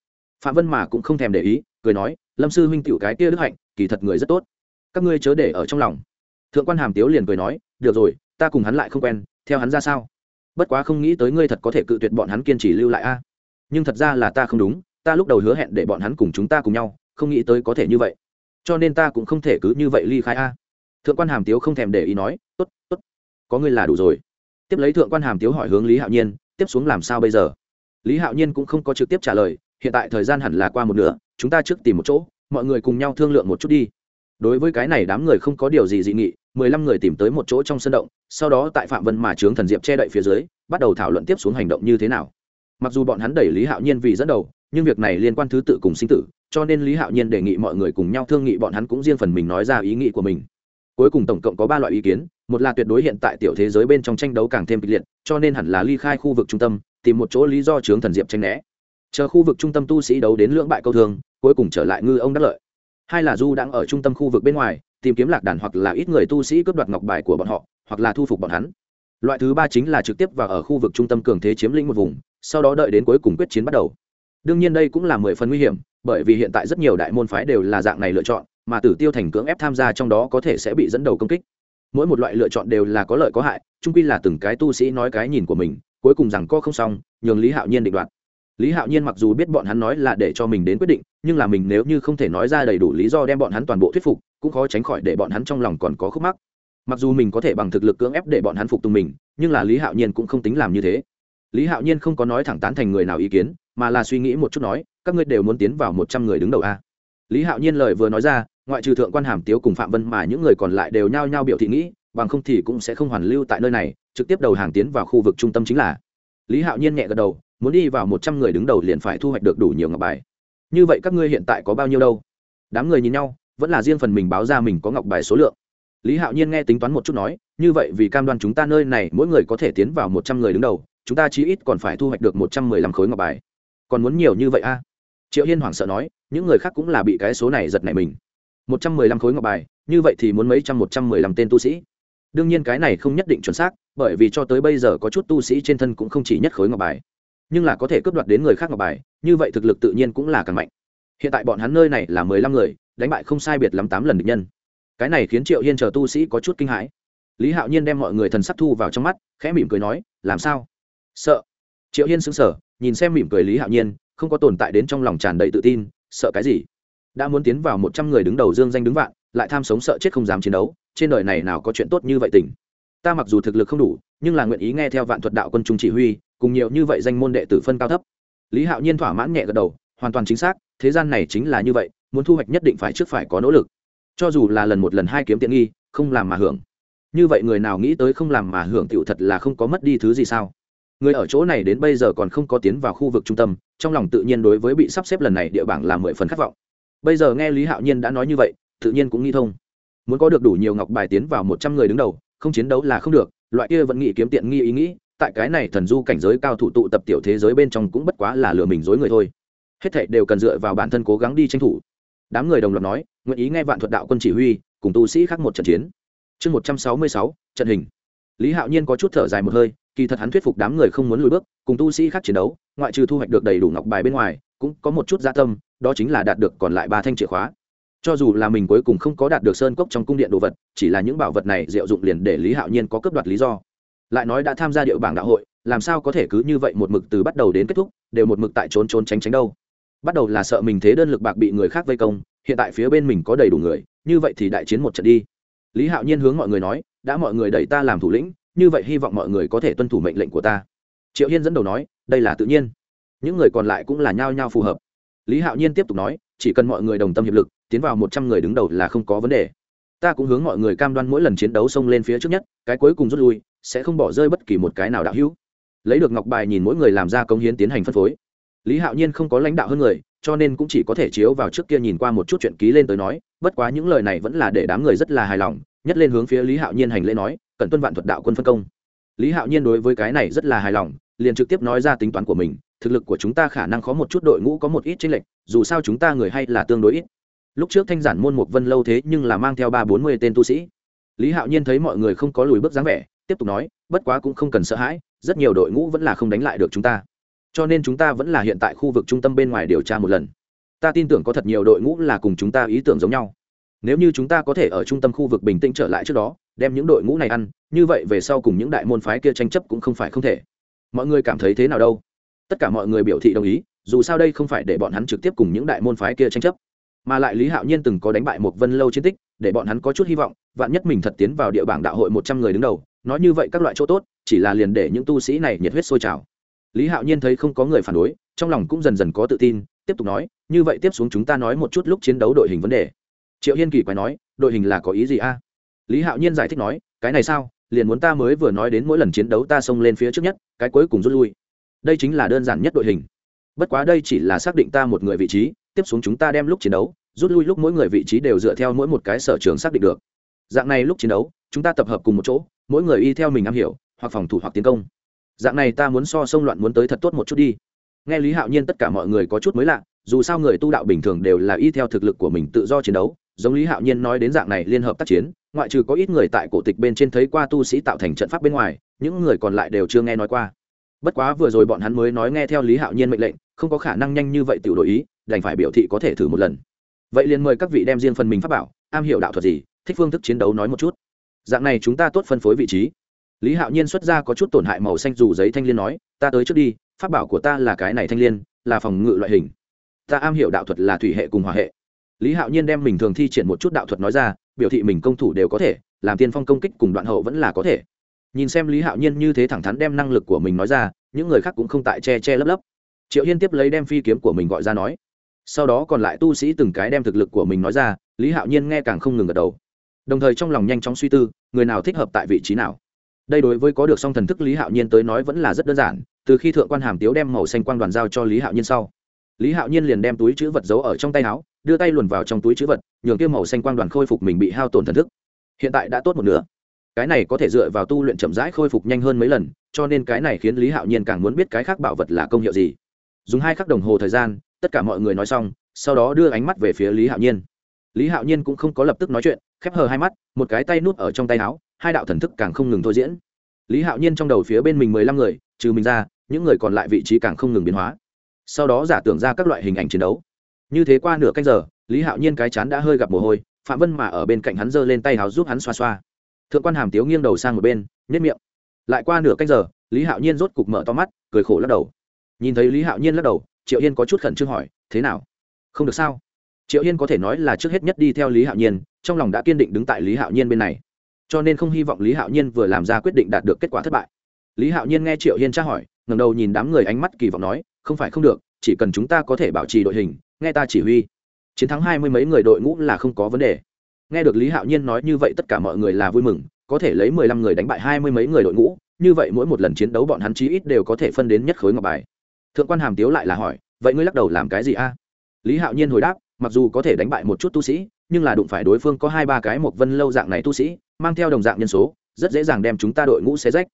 phạm vân mà cũng không thèm để ý, cười nói, lâm sư huynh tiểu cái kia đức hạnh, kỳ thật người rất tốt. Các ngươi chớ để ở trong lòng. Thượng quan hàm tiếu liền cười nói, được rồi, ta cùng hắn lại không quen, theo hắn ra sao? Bất quá không nghĩ tới ngươi thật có thể cự tuyệt bọn hắn kiên trì lưu lại a. Nhưng thật ra là ta không đúng ta lúc đầu hứa hẹn để bọn hắn cùng chúng ta cùng nhau, không nghĩ tới có thể như vậy. Cho nên ta cũng không thể cứ như vậy ly khai a. Thượng quan hàm tiếu không thèm để ý nói, tốt tốt, có ngươi là đủ rồi. Tiếp lấy thượng quan hàm tiếu hỏi hướng lý hạo nhiên, tiếp xuống làm sao bây giờ? Lý hạo nhiên cũng không có trực tiếp trả lời, hiện tại thời gian hẳn là qua một nửa, chúng ta trước tìm một chỗ, mọi người cùng nhau thương lượng một chút đi. Đối với cái này đám người không có điều gì dị nghị, mười lăm người tìm tới một chỗ trong sân động, sau đó tại phạm vân mà trướng thần diệp che đậy phía dưới, bắt đầu thảo luận tiếp xuống hành động như thế nào mặc dù bọn hắn đẩy lý hạo nhiên vì dẫn đầu, nhưng việc này liên quan thứ tự cùng sinh tử, cho nên lý hạo nhiên đề nghị mọi người cùng nhau thương nghị bọn hắn cũng riêng phần mình nói ra ý nghĩ của mình. Cuối cùng tổng cộng có ba loại ý kiến, một là tuyệt đối hiện tại tiểu thế giới bên trong tranh đấu càng thêm kịch liệt, cho nên hẳn là ly khai khu vực trung tâm, tìm một chỗ lý do chướng thần diệp tranh né. Chờ khu vực trung tâm tu sĩ đấu đến lưỡng bại câu thương, cuối cùng trở lại ngư ông đắc lợi. Hai là du đang ở trung tâm khu vực bên ngoài, tìm kiếm lạc đàn hoặc là ít người tu sĩ cướp đoạt ngọc bài của bọn họ, hoặc là thu phục bọn hắn. Loại thứ ba chính là trực tiếp vào ở khu vực trung tâm cường thế chiếm lĩnh một vùng sau đó đợi đến cuối cùng quyết chiến bắt đầu. Đương nhiên đây cũng là mười phần nguy hiểm, bởi vì hiện tại rất nhiều đại môn phái đều là dạng này lựa chọn, mà tử tiêu thành cưỡng ép tham gia trong đó có thể sẽ bị dẫn đầu công kích. Mỗi một loại lựa chọn đều là có lợi có hại trung quy là từng cái tu sĩ nói cái nhìn của mình, cuối cùng rằng co không xong, nhường lý hạo nhiên định đoạt. Lý hạo nhiên mặc dù biết bọn hắn nói là để cho mình đến quyết định, nhưng là mình nếu như không thể nói ra đầy đủ lý do đem bọn hắn toàn bộ thuyết phục, cũng khó tránh khỏi để bọn hắn trong lòng còn có khúc mắc. Mặc dù mình có thể bằng thực lực cưỡng ép để bọn hắn phục tùng mình, nhưng là lý hạo nhiên cũng không tính làm như thế lý hạo nhiên không có nói thẳng tán thành người nào ý kiến, mà là suy nghĩ một chút nói, các ngươi đều muốn tiến vào một trăm người đứng đầu a. Lý hạo nhiên lời vừa nói ra, ngoại trừ thượng quan hàm tiếu cùng phạm vân mà những người còn lại đều nhao nhao biểu thị nghĩ, bằng không thì cũng sẽ không hoàn lưu tại nơi này, trực tiếp đầu hàng tiến vào khu vực trung tâm chính là. Lý hạo nhiên nhẹ gật đầu, muốn đi vào một trăm người đứng đầu liền phải thu hoạch được đủ nhiều ngọc bài. Như vậy các ngươi hiện tại có bao nhiêu đâu? Đám người nhìn nhau, vẫn là riêng phần mình báo ra mình có ngọc bài số lượng. Lý hạo nhiên nghe tính toán một chút nói, như vậy vì cam đoan chúng ta nơi này mỗi người có thể tiến vào một trăm người đứng đầu chúng ta chí ít còn phải thu hoạch được một trăm mười lăm khối ngọc bài. Còn muốn nhiều như vậy a triệu hiên hoảng sợ nói, những người khác cũng là bị cái số này giật này mình. Một trăm mười lăm khối ngọc bài, như vậy thì muốn mấy trăm một trăm mười lăm tên tu sĩ. Đương nhiên cái này không nhất định chuẩn xác, bởi vì cho tới bây giờ có chút tu sĩ trên thân cũng không chỉ nhất khối ngọc bài. Nhưng là có thể cướp đoạt đến người khác ngọc bài, như vậy thực lực tự nhiên cũng là càng mạnh. Hiện tại bọn hắn nơi này là mười lăm người, đánh bại không sai biệt lắm tám lần địch nhân. Cái này khiến triệu hiên chờ tu sĩ có chút kinh hãi. Lý hạo nhiên đem mọi người thần sắc thu vào trong mắt, khẽ mỉm cười nói, làm sao? Sợ. Triệu hiên xứng sở nhìn xem mỉm cười lý hạo nhiên, không có tồn tại đến trong lòng tràn đầy tự tin, sợ cái gì? Đã muốn tiến vào một trăm người đứng đầu dương danh đứng vạn, lại tham sống sợ chết không dám chiến đấu, trên đời này nào có chuyện tốt như vậy tỉnh ta mặc dù thực lực không đủ, nhưng là nguyện ý nghe theo vạn thuật đạo quân trung chỉ huy, cùng nhiều như vậy danh môn đệ tử phân cao thấp. Lý hạo nhiên thỏa mãn nhẹ gật đầu, hoàn toàn chính xác, thế gian này chính là như vậy, muốn thu hoạch nhất định phải trước phải có nỗ lực. Cho dù là lần một lần hai kiếm tiện nghi, không làm mà hưởng. Như vậy người nào nghĩ tới không làm mà hưởng tựu thật là không có mất đi thứ gì sao? Người ở chỗ này đến bây giờ còn không có tiến vào khu vực trung tâm, trong lòng tự nhiên đối với bị sắp xếp lần này địa bảng là mười phần khát vọng. Bây giờ nghe lý hạo nhiên đã nói như vậy, tự nhiên cũng nghi thông. Muốn có được đủ nhiều ngọc bài tiến vào một trăm người đứng đầu, không chiến đấu là không được, loại kia vẫn nghĩ kiếm tiện nghi ý nghĩ, tại cái này thần du cảnh giới cao thủ tụ tập tiểu thế giới bên trong cũng bất quá là lừa mình dối người thôi. Hết thệ đều cần dựa vào bản thân cố gắng đi tranh thủ. Đám người đồng loạt nói, nguyện ý nghe vạn thuật đạo quân chỉ huy, cùng tu sĩ khác một trận chiến. Chương một trăm sáu mươi sáu, trận hình. Lý hạo nhiên có chút thở dài một hơi kỳ thật hắn thuyết phục đám người không muốn lùi bước, cùng tu sĩ khác chiến đấu, ngoại trừ thu hoạch được đầy đủ ngọc bài bên ngoài, cũng có một chút gia tâm, đó chính là đạt được còn lại ba thanh chìa khóa. Cho dù là mình cuối cùng không có đạt được sơn cốc trong cung điện đồ vật, chỉ là những bảo vật này diệu dụng liền để lý hạo nhiên có cấp đoạt lý do. Lại nói đã tham gia điệu bảng đạo hội, làm sao có thể cứ như vậy một mực từ bắt đầu đến kết thúc, đều một mực tại trốn trốn tránh tránh đâu. Bắt đầu là sợ mình thế đơn lực bạc bị người khác vây công, hiện tại phía bên mình có đầy đủ người, như vậy thì đại chiến một trận đi. Lý hạo nhiên hướng mọi người nói, đã mọi người đẩy ta làm thủ lĩnh như vậy hy vọng mọi người có thể tuân thủ mệnh lệnh của ta. Triệu hiên dẫn đầu nói, đây là tự nhiên. Những người còn lại cũng là nhao nhao phù hợp. Lý hạo nhiên tiếp tục nói, chỉ cần mọi người đồng tâm hiệp lực, tiến vào một trăm người đứng đầu là không có vấn đề. Ta cũng hướng mọi người cam đoan mỗi lần chiến đấu xông lên phía trước nhất, cái cuối cùng rút lui, sẽ không bỏ rơi bất kỳ một cái nào đạo hữu. Lấy được ngọc bài nhìn mỗi người làm ra công hiến tiến hành phân phối. Lý hạo nhiên không có lãnh đạo hơn người, cho nên cũng chỉ có thể chiếu vào trước kia nhìn qua một chút chuyện ký lên tới nói, bất quá những lời này vẫn là để đám người rất là hài lòng, nhất lên hướng phía lý hạo nhiên hành lễ nói cần tuân vạn thuật đạo quân phân công. Lý hạo nhiên đối với cái này rất là hài lòng, liền trực tiếp nói ra tính toán của mình, thực lực của chúng ta khả năng có một chút, đội ngũ có một ít chênh lệch, dù sao chúng ta người hay là tương đối ít. Lúc trước thanh giản môn một vân lâu thế nhưng là mang theo ba bốn mươi tên tu sĩ. Lý hạo nhiên thấy mọi người không có lùi bước dáng vẻ, tiếp tục nói, bất quá cũng không cần sợ hãi, rất nhiều đội ngũ vẫn là không đánh lại được chúng ta. Cho nên chúng ta vẫn là hiện tại khu vực trung tâm bên ngoài điều tra một lần. Ta tin tưởng có thật nhiều đội ngũ là cùng chúng ta ý tưởng giống nhau nếu như chúng ta có thể ở trung tâm khu vực bình tĩnh trở lại trước đó, đem những đội ngũ này ăn, như vậy về sau cùng những đại môn phái kia tranh chấp cũng không phải không thể. Mọi người cảm thấy thế nào đâu? Tất cả mọi người biểu thị đồng ý, dù sao đây không phải để bọn hắn trực tiếp cùng những đại môn phái kia tranh chấp. Mà lại lý hạo nhiên từng có đánh bại một vân lâu chiến tích, để bọn hắn có chút hy vọng, vạn nhất mình thật tiến vào địa bảng đạo hội một trăm người đứng đầu, nói như vậy các loại chỗ tốt, chỉ là liền để những tu sĩ này nhiệt huyết sôi trào. Lý hạo nhiên thấy không có người phản đối, trong lòng cũng dần dần có tự tin, tiếp tục nói, như vậy tiếp xuống chúng ta nói một chút lúc chiến đấu đội hình vấn đề triệu hiên kỳ quay nói, đội hình là có ý gì a? Lý hạo nhiên giải thích nói, cái này sao? Liền muốn ta mới vừa nói đến mỗi lần chiến đấu ta xông lên phía trước nhất, cái cuối cùng rút lui. Đây chính là đơn giản nhất đội hình. Bất quá đây chỉ là xác định ta một người vị trí, tiếp xuống chúng ta đem lúc chiến đấu, rút lui lúc mỗi người vị trí đều dựa theo mỗi một cái sở trường xác định được. Dạng này lúc chiến đấu, chúng ta tập hợp cùng một chỗ, mỗi người y theo mình am hiểu, hoặc phòng thủ hoặc tiến công. Dạng này ta muốn so sông loạn muốn tới thật tốt một chút đi. Nghe lý hạo nhiên tất cả mọi người có chút mới lạ, dù sao người tu đạo bình thường đều là y theo thực lực của mình tự do chiến đấu giống lý hạo nhiên nói đến dạng này liên hợp tác chiến, ngoại trừ có ít người tại cổ tịch bên trên thấy qua tu sĩ tạo thành trận pháp bên ngoài, những người còn lại đều chưa nghe nói qua. Bất quá vừa rồi bọn hắn mới nói nghe theo lý hạo nhiên mệnh lệnh, không có khả năng nhanh như vậy tự đổi ý, đành phải biểu thị có thể thử một lần. Vậy liền mời các vị đem riêng phần mình pháp bảo, am hiểu đạo thuật gì, thích phương thức chiến đấu nói một chút. Dạng này chúng ta tốt phân phối vị trí. Lý hạo nhiên xuất ra có chút tổn hại màu xanh dù giấy thanh liên nói, ta tới trước đi, pháp bảo của ta là cái này thanh liên, là phòng ngự loại hình. Ta am hiểu đạo thuật là thủy hệ cùng hòa hệ lý hạo nhiên đem mình thường thi triển một chút đạo thuật nói ra, biểu thị mình công thủ đều có thể, làm tiên phong công kích cùng đoạn hậu vẫn là có thể. Nhìn xem lý hạo nhiên như thế thẳng thắn đem năng lực của mình nói ra, những người khác cũng không tại che che lấp lấp. Triệu hiên tiếp lấy đem phi kiếm của mình gọi ra nói. Sau đó còn lại tu sĩ từng cái đem thực lực của mình nói ra, lý hạo nhiên nghe càng không ngừng gật đầu. Đồng thời trong lòng nhanh chóng suy tư, người nào thích hợp tại vị trí nào. Đây đối với có được song thần thức lý hạo nhiên tới nói vẫn là rất đơn giản, từ khi thượng quan hàm tiếu đem màu xanh quang đoàn giao cho lý hạo nhiên sau lý hạo nhiên liền đem túi chữ vật giấu ở trong tay áo, đưa tay luồn vào trong túi chữ vật, nhường kia màu xanh quang đoàn khôi phục mình bị hao tổn thần thức. Hiện tại đã tốt một nửa. Cái này có thể dựa vào tu luyện chậm rãi khôi phục nhanh hơn mấy lần, cho nên cái này khiến lý hạo nhiên càng muốn biết cái khác bảo vật là công hiệu gì. Dùng hai khắc đồng hồ thời gian, tất cả mọi người nói xong, sau đó đưa ánh mắt về phía lý hạo nhiên. Lý hạo nhiên cũng không có lập tức nói chuyện, khép hờ hai mắt, một cái tay nút ở trong tay áo, hai đạo thần thức càng không ngừng thôi diễn. Lý hạo nhiên trong đầu phía bên mình mười lăm người, trừ mình ra, những người còn lại vị trí càng không ngừng biến hóa sau đó giả tưởng ra các loại hình ảnh chiến đấu. Như thế qua nửa canh giờ, lý hạo nhiên cái chán đã hơi gặp mồ hôi, phạm vân mà ở bên cạnh hắn giơ lên tay hào giúp hắn xoa xoa. Thượng quan hàm tiếu nghiêng đầu sang một bên nhất miệng. Lại qua nửa canh giờ, lý hạo nhiên rốt cục mở to mắt, cười khổ lắc đầu. Nhìn thấy lý hạo nhiên lắc đầu, triệu yên có chút khẩn trương hỏi, thế nào? Không được sao? Triệu yên có thể nói là trước hết nhất đi theo lý hạo nhiên, trong lòng đã kiên định đứng tại lý hạo nhiên bên này. Cho nên không hy vọng lý hạo nhiên vừa làm ra quyết định đạt được kết quả thất bại. Lý hạo nhiên nghe triệu hiên tra hỏi ngầm đầu nhìn đám người ánh mắt kỳ vọng nói không phải không được, chỉ cần chúng ta có thể bảo trì đội hình, nghe ta chỉ huy. Chiến thắng hai mươi mấy người đội ngũ là không có vấn đề. Nghe được lý hạo nhiên nói như vậy tất cả mọi người là vui mừng, có thể lấy mười lăm người đánh bại hai mươi mấy người đội ngũ, như vậy mỗi một lần chiến đấu bọn hắn chí ít đều có thể phân đến nhất khối ngọc bài. Thượng quan hàm tiếu lại là hỏi, vậy ngươi lắc đầu làm cái gì a? Lý hạo nhiên hồi đáp, mặc dù có thể đánh bại một chút tu sĩ, nhưng là đụng phải đối phương có hai ba cái một vân lâu dạng này tu sĩ, mang theo đồng dạng nhân số, rất dễ dàng đem chúng ta đội ngũ xé rách.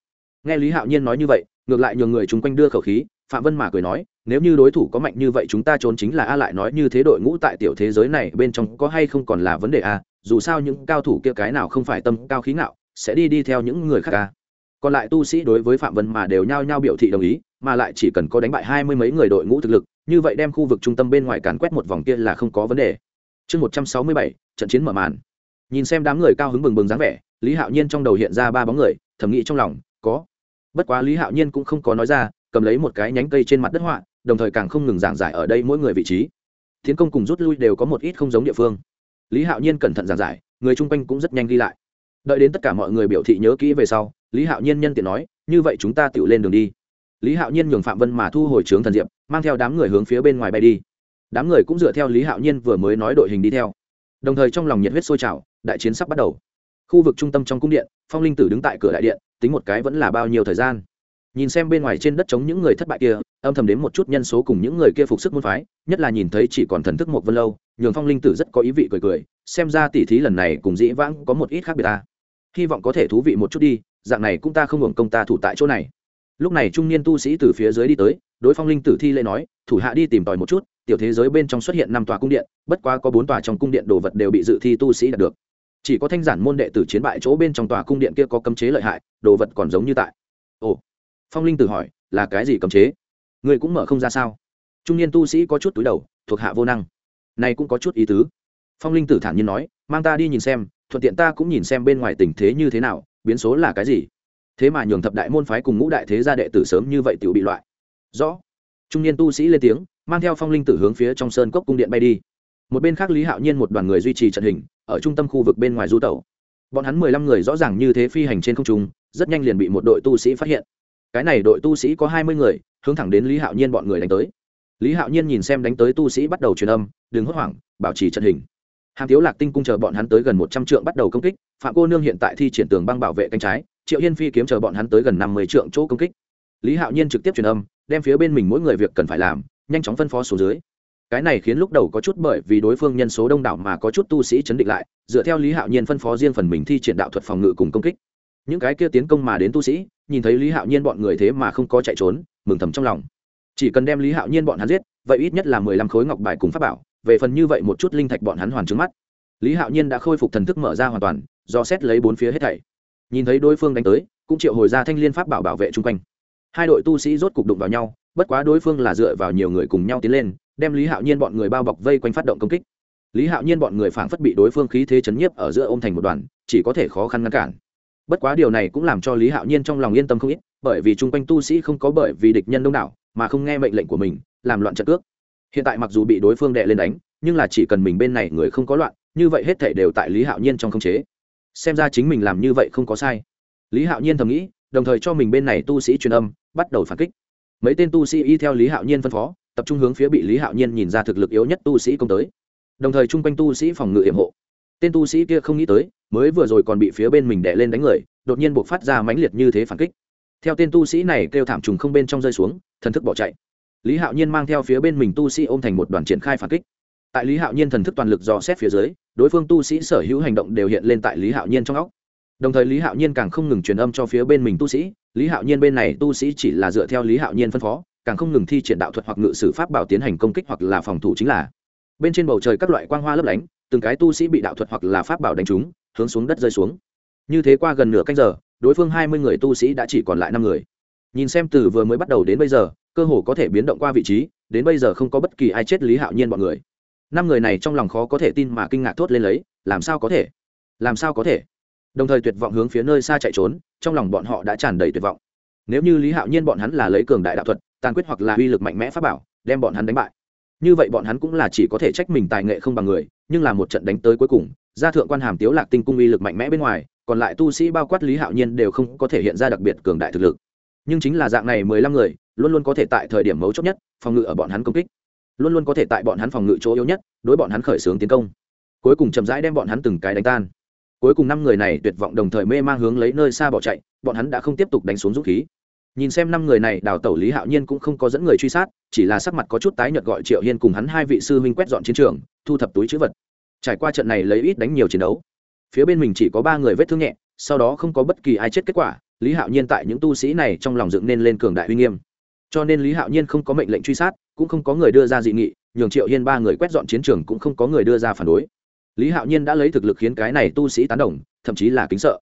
Nghe lý hạo nhiên nói như vậy, ngược lại nhường người chung quanh đưa khẩu khí phạm vân mà cười nói, nếu như đối thủ có mạnh như vậy chúng ta trốn chính là a lại nói như thế đội ngũ tại tiểu thế giới này bên trong có hay không còn là vấn đề a, dù sao những cao thủ kia cái nào không phải tâm cao khí ngạo, sẽ đi đi theo những người khác a. Còn lại tu sĩ đối với phạm vân mà đều nhao nhao biểu thị đồng ý, mà lại chỉ cần có đánh bại hai mươi mấy người đội ngũ thực lực, như vậy đem khu vực trung tâm bên ngoài càn quét một vòng kia là không có vấn đề. Chương một trăm sáu mươi bảy, trận chiến mở màn. Nhìn xem đám người cao hứng bừng bừng dáng vẻ, lý hạo nhiên trong đầu hiện ra ba bóng người, thầm nghĩ trong lòng, có. Bất quá lý hạo nhiên cũng không có nói ra cầm lấy một cái nhánh cây trên mặt đất họa, đồng thời càng không ngừng giảng giải ở đây mỗi người vị trí. Tiến công cùng rút lui đều có một ít không giống địa phương. Lý hạo nhiên cẩn thận giảng giải, người chung quanh cũng rất nhanh ghi lại. Đợi đến tất cả mọi người biểu thị nhớ kỹ về sau, lý hạo nhiên nhân tiện nói, như vậy chúng ta tự lên đường đi. Lý hạo nhiên nhường phạm vân mà thu hồi trướng thần diệp, mang theo đám người hướng phía bên ngoài bay đi. Đám người cũng dựa theo lý hạo nhiên vừa mới nói đội hình đi theo. Đồng thời trong lòng nhiệt huyết sôi trào, đại chiến sắp bắt đầu. Khu vực trung tâm trong cung điện, phong linh tử đứng tại cửa đại điện, tính một cái vẫn là bao nhiêu thời gian nhìn xem bên ngoài trên đất chống những người thất bại kia, âm thầm đến một chút nhân số cùng những người kia phục sức môn phái, nhất là nhìn thấy chỉ còn thần thức một vân lâu, nhường phong linh tử rất có ý vị cười cười, xem ra tỉ thí lần này cùng dĩ vãng có một ít khác biệt ta. Hy vọng có thể thú vị một chút đi, dạng này cũng ta không hưởng công ta thủ tại chỗ này. Lúc này trung niên tu sĩ từ phía dưới đi tới, đối phong linh tử thi lễ nói, thủ hạ đi tìm tòi một chút, tiểu thế giới bên trong xuất hiện năm tòa cung điện, bất quá có bốn tòa trong cung điện đồ vật đều bị dự thi tu sĩ đạt được. Chỉ có thanh giản môn đệ tử chiến bại chỗ bên trong tòa cung điện kia có cấm chế lợi hại, đồ vật còn giống như tại. Ồ phong linh tử hỏi, là cái gì cấm chế? Người cũng mở không ra sao? Trung niên tu sĩ có chút túi đầu, thuộc hạ vô năng. Này cũng có chút ý tứ. Phong linh tử thản nhiên nói, mang ta đi nhìn xem, thuận tiện ta cũng nhìn xem bên ngoài tình thế như thế nào, biến số là cái gì? Thế mà nhường thập đại môn phái cùng ngũ đại thế gia đệ tử sớm như vậy tiểu bị loại. Rõ. Trung niên tu sĩ lên tiếng, mang theo phong linh tử hướng phía trong sơn cốc cung điện bay đi. Một bên khác lý hạo nhiên một đoàn người duy trì trận hình, ở trung tâm khu vực bên ngoài du tẩu. Bọn hắn mười lăm người rõ ràng như thế phi hành trên không trung, rất nhanh liền bị một đội tu sĩ phát hiện cái này đội tu sĩ có hai mươi người, hướng thẳng đến lý hạo nhiên bọn người đánh tới. Lý hạo nhiên nhìn xem đánh tới tu sĩ bắt đầu truyền âm, đừng hốt hoảng, bảo trì trận hình. Hàm tiếu lạc tinh cung chờ bọn hắn tới gần một trăm trượng bắt đầu công kích, phạm cô nương hiện tại thi triển tường băng bảo vệ cánh trái, triệu hiên phi kiếm chờ bọn hắn tới gần năm mươi trượng chỗ công kích. Lý hạo nhiên trực tiếp truyền âm, đem phía bên mình mỗi người việc cần phải làm, nhanh chóng phân phó số dưới. Cái này khiến lúc đầu có chút bởi vì đối phương nhân số đông đảo mà có chút tu sĩ chấn định lại, dựa theo lý hạo nhiên phân phó riêng phần mình thi triển đạo thuật phòng ngự cùng công kích những cái kia tiến công mà đến tu sĩ, nhìn thấy lý hạo nhiên bọn người thế mà không có chạy trốn, mừng thầm trong lòng. Chỉ cần đem lý hạo nhiên bọn hắn giết, vậy ít nhất là mười lăm khối ngọc bài cùng pháp bảo, về phần như vậy một chút linh thạch bọn hắn hoàn trứng mắt. Lý hạo nhiên đã khôi phục thần thức mở ra hoàn toàn, do xét lấy bốn phía hết thảy. Nhìn thấy đối phương đánh tới, cũng triệu hồi ra thanh liên pháp bảo bảo vệ chung quanh. Hai đội tu sĩ rốt cục đụng vào nhau, bất quá đối phương là dựa vào nhiều người cùng nhau tiến lên, đem lý hạo nhiên bọn người bao bọc vây quanh phát động công kích. Lý hạo nhiên bọn người phảng phất bị đối phương khí thế chấn nhiếp ở giữa ôm thành một đoàn, chỉ có thể khó khăn ngăn cản bất quá điều này cũng làm cho lý hạo nhiên trong lòng yên tâm không ít, bởi vì chung quanh tu sĩ không có bởi vì địch nhân đông đảo mà không nghe mệnh lệnh của mình, làm loạn trận cước. Hiện tại mặc dù bị đối phương đệ lên đánh, nhưng là chỉ cần mình bên này người không có loạn, như vậy hết thể đều tại lý hạo nhiên trong khống chế. Xem ra chính mình làm như vậy không có sai. Lý hạo nhiên thầm nghĩ, đồng thời cho mình bên này tu sĩ truyền âm, bắt đầu phản kích. Mấy tên tu sĩ y theo lý hạo nhiên phân phó, tập trung hướng phía bị lý hạo nhiên nhìn ra thực lực yếu nhất tu sĩ công tới. Đồng thời chung quanh tu sĩ phòng ngự hiểm hộ tên tu sĩ kia không nghĩ tới, mới vừa rồi còn bị phía bên mình đè lên đánh người, đột nhiên buộc phát ra mãnh liệt như thế phản kích. Theo tên tu sĩ này kêu thảm trùng không bên trong rơi xuống, thần thức bỏ chạy. Lý hạo nhiên mang theo phía bên mình tu sĩ ôm thành một đoàn triển khai phản kích. Tại lý hạo nhiên thần thức toàn lực dò xét phía dưới, đối phương tu sĩ sở hữu hành động đều hiện lên tại lý hạo nhiên trong óc. Đồng thời lý hạo nhiên càng không ngừng truyền âm cho phía bên mình tu sĩ, lý hạo nhiên bên này tu sĩ chỉ là dựa theo lý hạo nhiên phân phó, càng không ngừng thi triển đạo thuật hoặc ngự sử pháp bảo tiến hành công kích hoặc là phòng thủ chính là. Bên trên bầu trời các loại quang hoa lấp lánh từng cái tu sĩ bị đạo thuật hoặc là pháp bảo đánh trúng, hướng xuống đất rơi xuống. Như thế qua gần nửa canh giờ, đối phương hai mươi người tu sĩ đã chỉ còn lại năm người. Nhìn xem từ vừa mới bắt đầu đến bây giờ, cơ hồ có thể biến động qua vị trí, đến bây giờ không có bất kỳ ai chết lý hạo nhiên bọn người. Năm người này trong lòng khó có thể tin mà kinh ngạc thốt lên lấy, làm sao có thể? Làm sao có thể? Đồng thời tuyệt vọng hướng phía nơi xa chạy trốn, trong lòng bọn họ đã tràn đầy tuyệt vọng. Nếu như lý hạo nhiên bọn hắn là lấy cường đại đạo thuật, tàn quyết hoặc là uy lực mạnh mẽ pháp bảo, đem bọn hắn đánh bại. Như vậy bọn hắn cũng là chỉ có thể trách mình tài nghệ không bằng người nhưng là một trận đánh tới cuối cùng, gia thượng quan hàm tiếu lạc tinh cung uy lực mạnh mẽ bên ngoài, còn lại tu sĩ bao quát lý hạo nhiên đều không có thể hiện ra đặc biệt cường đại thực lực. Nhưng chính là dạng này mười lăm người, luôn luôn có thể tại thời điểm mấu chốt nhất, phòng ngự ở bọn hắn công kích. Luôn luôn có thể tại bọn hắn phòng ngự chỗ yếu nhất, đối bọn hắn khởi xướng tiến công. Cuối cùng chậm rãi đem bọn hắn từng cái đánh tan. Cuối cùng năm người này tuyệt vọng đồng thời mê mang hướng lấy nơi xa bỏ chạy, bọn hắn đã không tiếp tục đánh xuống dũng khí nhìn xem năm người này, đào tẩu lý hạo nhiên cũng không có dẫn người truy sát, chỉ là sắc mặt có chút tái nhợt gọi triệu hiên cùng hắn hai vị sư huynh quét dọn chiến trường, thu thập túi chữ vật. Trải qua trận này lấy ít đánh nhiều chiến đấu, phía bên mình chỉ có ba người vết thương nhẹ, sau đó không có bất kỳ ai chết kết quả, lý hạo nhiên tại những tu sĩ này trong lòng dựng nên lên cường đại uy nghiêm. Cho nên lý hạo nhiên không có mệnh lệnh truy sát, cũng không có người đưa ra dị nghị, nhường triệu hiên ba người quét dọn chiến trường cũng không có người đưa ra phản đối. Lý hạo nhiên đã lấy thực lực khiến cái này tu sĩ tán đồng, thậm chí là kính sợ.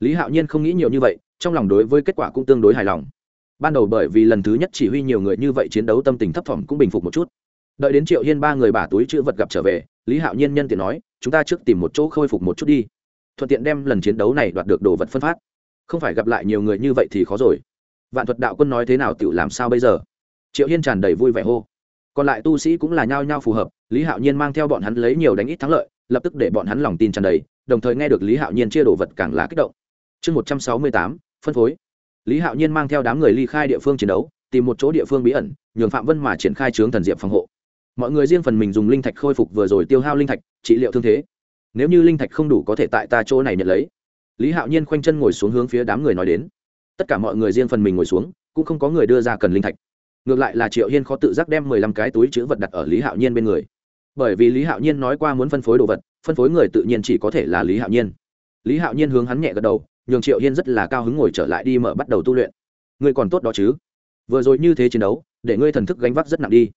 Lý hạo nhiên không nghĩ nhiều như vậy trong lòng đối với kết quả cũng tương đối hài lòng. Ban đầu bởi vì lần thứ nhất chỉ huy nhiều người như vậy chiến đấu tâm tình thấp thỏm cũng bình phục một chút. Đợi đến triệu hiên ba người bả túi chữ vật gặp trở về, lý hạo nhiên nhân tiện nói, chúng ta trước tìm một chỗ khôi phục một chút đi. Thuận tiện đem lần chiến đấu này đoạt được đồ vật phân phát. Không phải gặp lại nhiều người như vậy thì khó rồi. Vạn thuật đạo quân nói thế nào tự làm sao bây giờ? Triệu hiên tràn đầy vui vẻ hô. Còn lại tu sĩ cũng là nhao nhao phù hợp, lý hạo nhiên mang theo bọn hắn lấy nhiều đánh ít thắng lợi, lập tức để bọn hắn lòng tin tràn đầy, đồng thời nghe được lý hạo nhiên chia đồ vật càng là kích động. Chương một trăm sáu mươi tám phân phối. Lý hạo nhiên mang theo đám người ly khai địa phương chiến đấu, tìm một chỗ địa phương bí ẩn, nhường phạm vân mà triển khai trướng thần diệp phòng hộ. Mọi người riêng phần mình dùng linh thạch khôi phục vừa rồi tiêu hao linh thạch, trị liệu thương thế. Nếu như linh thạch không đủ có thể tại ta chỗ này nhận lấy. Lý hạo nhiên khoanh chân ngồi xuống hướng phía đám người nói đến. Tất cả mọi người riêng phần mình ngồi xuống, cũng không có người đưa ra cần linh thạch. Ngược lại là triệu hiên khó tự giác đem mười lăm cái túi chữ vật đặt ở lý hạo nhiên bên người. Bởi vì lý hạo nhiên nói qua muốn phân phối đồ vật, phân phối người tự nhiên chỉ có thể là lý hạo nhiên. Lý hạo nhiên hướng hắn nhẹ gật đầu nhường triệu hiên rất là cao hứng ngồi trở lại đi mở bắt đầu tu luyện. Ngươi còn tốt đó chứ? Vừa rồi như thế chiến đấu, để ngươi thần thức gánh vác rất nặng đi.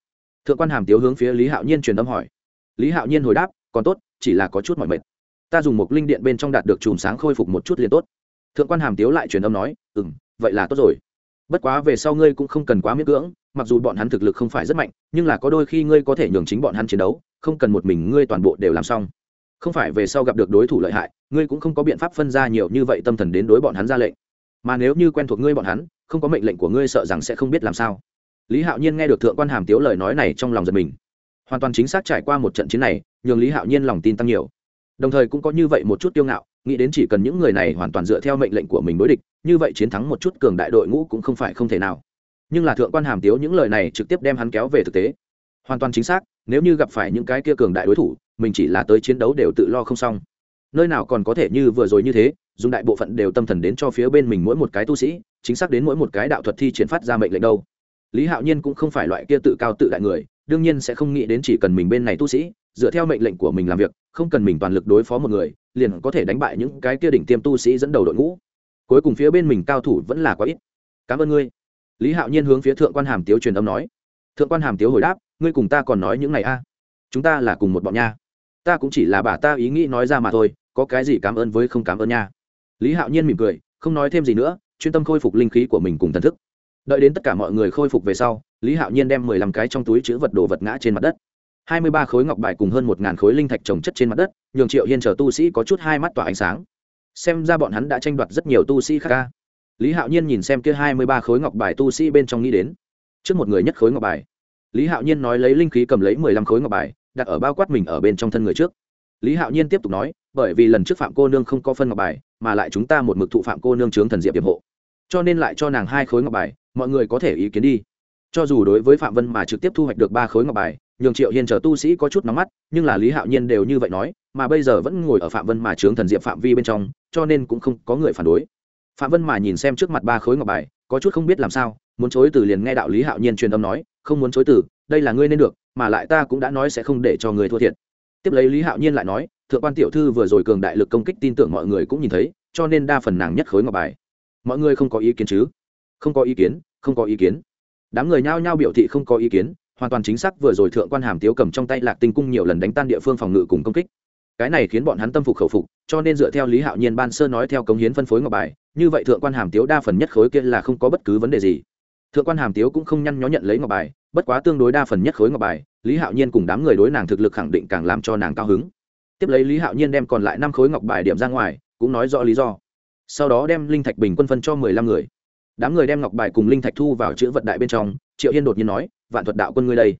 Thượng quan hàm tiếu hướng phía lý hạo nhiên truyền âm hỏi. Lý hạo nhiên hồi đáp, còn tốt, chỉ là có chút mỏi mệt. Ta dùng một linh điện bên trong đạt được chùm sáng khôi phục một chút liền tốt. Thượng quan hàm tiếu lại truyền âm nói ừ m vậy là tốt rồi. Bất quá về sau ngươi cũng không cần quá miễn cưỡng, mặc dù bọn hắn thực lực không phải rất mạnh, nhưng là có đôi khi ngươi có thể nhường chính bọn hắn chiến đấu, không cần một mình ngươi toàn bộ đều làm xong không phải về sau gặp được đối thủ lợi hại, ngươi cũng không có biện pháp phân ra nhiều như vậy tâm thần đến đối bọn hắn ra lệnh. Mà nếu như quen thuộc ngươi bọn hắn, không có mệnh lệnh của ngươi sợ rằng sẽ không biết làm sao. Lý hạo nhiên nghe được thượng quan hàm tiếu lời nói này trong lòng giật mình. Hoàn toàn chính xác trải qua một trận chiến này, nhường lý hạo nhiên lòng tin tăng nhiều. Đồng thời cũng có như vậy một chút tiêu ngạo, nghĩ đến chỉ cần những người này hoàn toàn dựa theo mệnh lệnh của mình đối địch, như vậy chiến thắng một chút cường đại đội ngũ cũng không phải không thể nào. Nhưng là thượng quan hàm tiếu những lời này trực tiếp đem hắn kéo về thực tế. Hoàn toàn chính xác, nếu như gặp phải những cái kia cường đại đối thủ mình chỉ là tới chiến đấu đều tự lo không xong. Nơi nào còn có thể như vừa rồi như thế, dùng đại bộ phận đều tâm thần đến cho phía bên mình mỗi một cái tu sĩ, chính xác đến mỗi một cái đạo thuật thi triển phát ra mệnh lệnh đâu. Lý hạo nhiên cũng không phải loại kia tự cao tự đại người, đương nhiên sẽ không nghĩ đến chỉ cần mình bên này tu sĩ, dựa theo mệnh lệnh của mình làm việc, không cần mình toàn lực đối phó một người, liền có thể đánh bại những cái kia đỉnh tiêm tu sĩ dẫn đầu đội ngũ. Cuối cùng phía bên mình cao thủ vẫn là quá ít. Cảm ơn ngươi. Lý hạo nhiên hướng phía thượng quan hàm tiếu truyền âm nói. Thượng quan hàm tiếu hồi đáp, ngươi cùng ta còn nói những này a? Chúng ta là cùng một bọn nha ta cũng chỉ là bà ta ý nghĩ nói ra mà thôi, có cái gì cảm ơn với không cảm ơn nha. Lý hạo nhiên mỉm cười, không nói thêm gì nữa, chuyên tâm khôi phục linh khí của mình cùng thần thức. Đợi đến tất cả mọi người khôi phục về sau, lý hạo nhiên đem mười lăm cái trong túi chữ vật đồ vật ngã trên mặt đất. Hai mươi ba khối ngọc bài cùng hơn một ngàn khối linh thạch trồng chất trên mặt đất, nhường triệu hiên chờ tu sĩ có chút hai mắt tỏa ánh sáng. Xem ra bọn hắn đã tranh đoạt rất nhiều tu sĩ khác ca. Lý hạo nhiên nhìn xem kia hai mươi ba khối ngọc bài tu sĩ bên trong nghĩ đến. Trước một người nhất khối ngọc bài. Lý hạo nhiên nói lấy linh khí cầm lấy mười lăm khối ngọc bài đặt ở bao quát mình ở bên trong thân người trước. Lý hạo nhiên tiếp tục nói, bởi vì lần trước phạm cô nương không có phân ngọc bài, mà lại chúng ta một mực thụ phạm cô nương trướng thần diệp hiệp hộ. Cho nên lại cho nàng hai khối ngọc bài, mọi người có thể ý kiến đi. Cho dù đối với phạm vân mà trực tiếp thu hoạch được ba khối ngọc bài, nhường triệu hiên chờ tu sĩ có chút nóng mắt, nhưng là lý hạo nhiên đều như vậy nói, mà bây giờ vẫn ngồi ở phạm vân mà trướng thần diệp phạm vi bên trong, cho nên cũng không có người phản đối. Phạm vân mà nhìn xem trước mặt ba khối ngọc bài, có chút không biết làm sao, muốn chối từ liền nghe đạo lý hạo nhiên truyền âm nói, không muốn chối từ, đây là ngươi nên được mà lại ta cũng đã nói sẽ không để cho người thua thiệt. Tiếp lấy lý hạo nhiên lại nói, thượng quan tiểu thư vừa rồi cường đại lực công kích tin tưởng mọi người cũng nhìn thấy, cho nên đa phần nàng nhất khối ngọc bài. Mọi người không có ý kiến chứ? Không có ý kiến, không có ý kiến. Đám người nhao nhao biểu thị không có ý kiến, hoàn toàn chính xác vừa rồi thượng quan hàm tiếu cầm trong tay lạc tinh cung nhiều lần đánh tan địa phương phòng ngự cùng công kích. Cái này khiến bọn hắn tâm phục khẩu phục, cho nên dựa theo lý hạo nhiên ban sơ nói theo cống hiến phân phối ngọc bài, như vậy thượng quan hàm tiếu đa phần nhất khối kia là không có bất cứ vấn đề gì thượng quan hàm tiếu cũng không nhăn nhó nhận lấy ngọc bài, bất quá tương đối đa phần nhất khối ngọc bài, lý hạo nhiên cùng đám người đối nàng thực lực khẳng định càng làm cho nàng cao hứng. Tiếp lấy lý hạo nhiên đem còn lại năm khối ngọc bài điểm ra ngoài, cũng nói rõ lý do. Sau đó đem linh thạch bình quân phân cho mười lăm người. Đám người đem ngọc bài cùng linh thạch thu vào chữ vật đại bên trong, triệu hiên đột nhiên nói, vạn thuật đạo quân ngươi đây,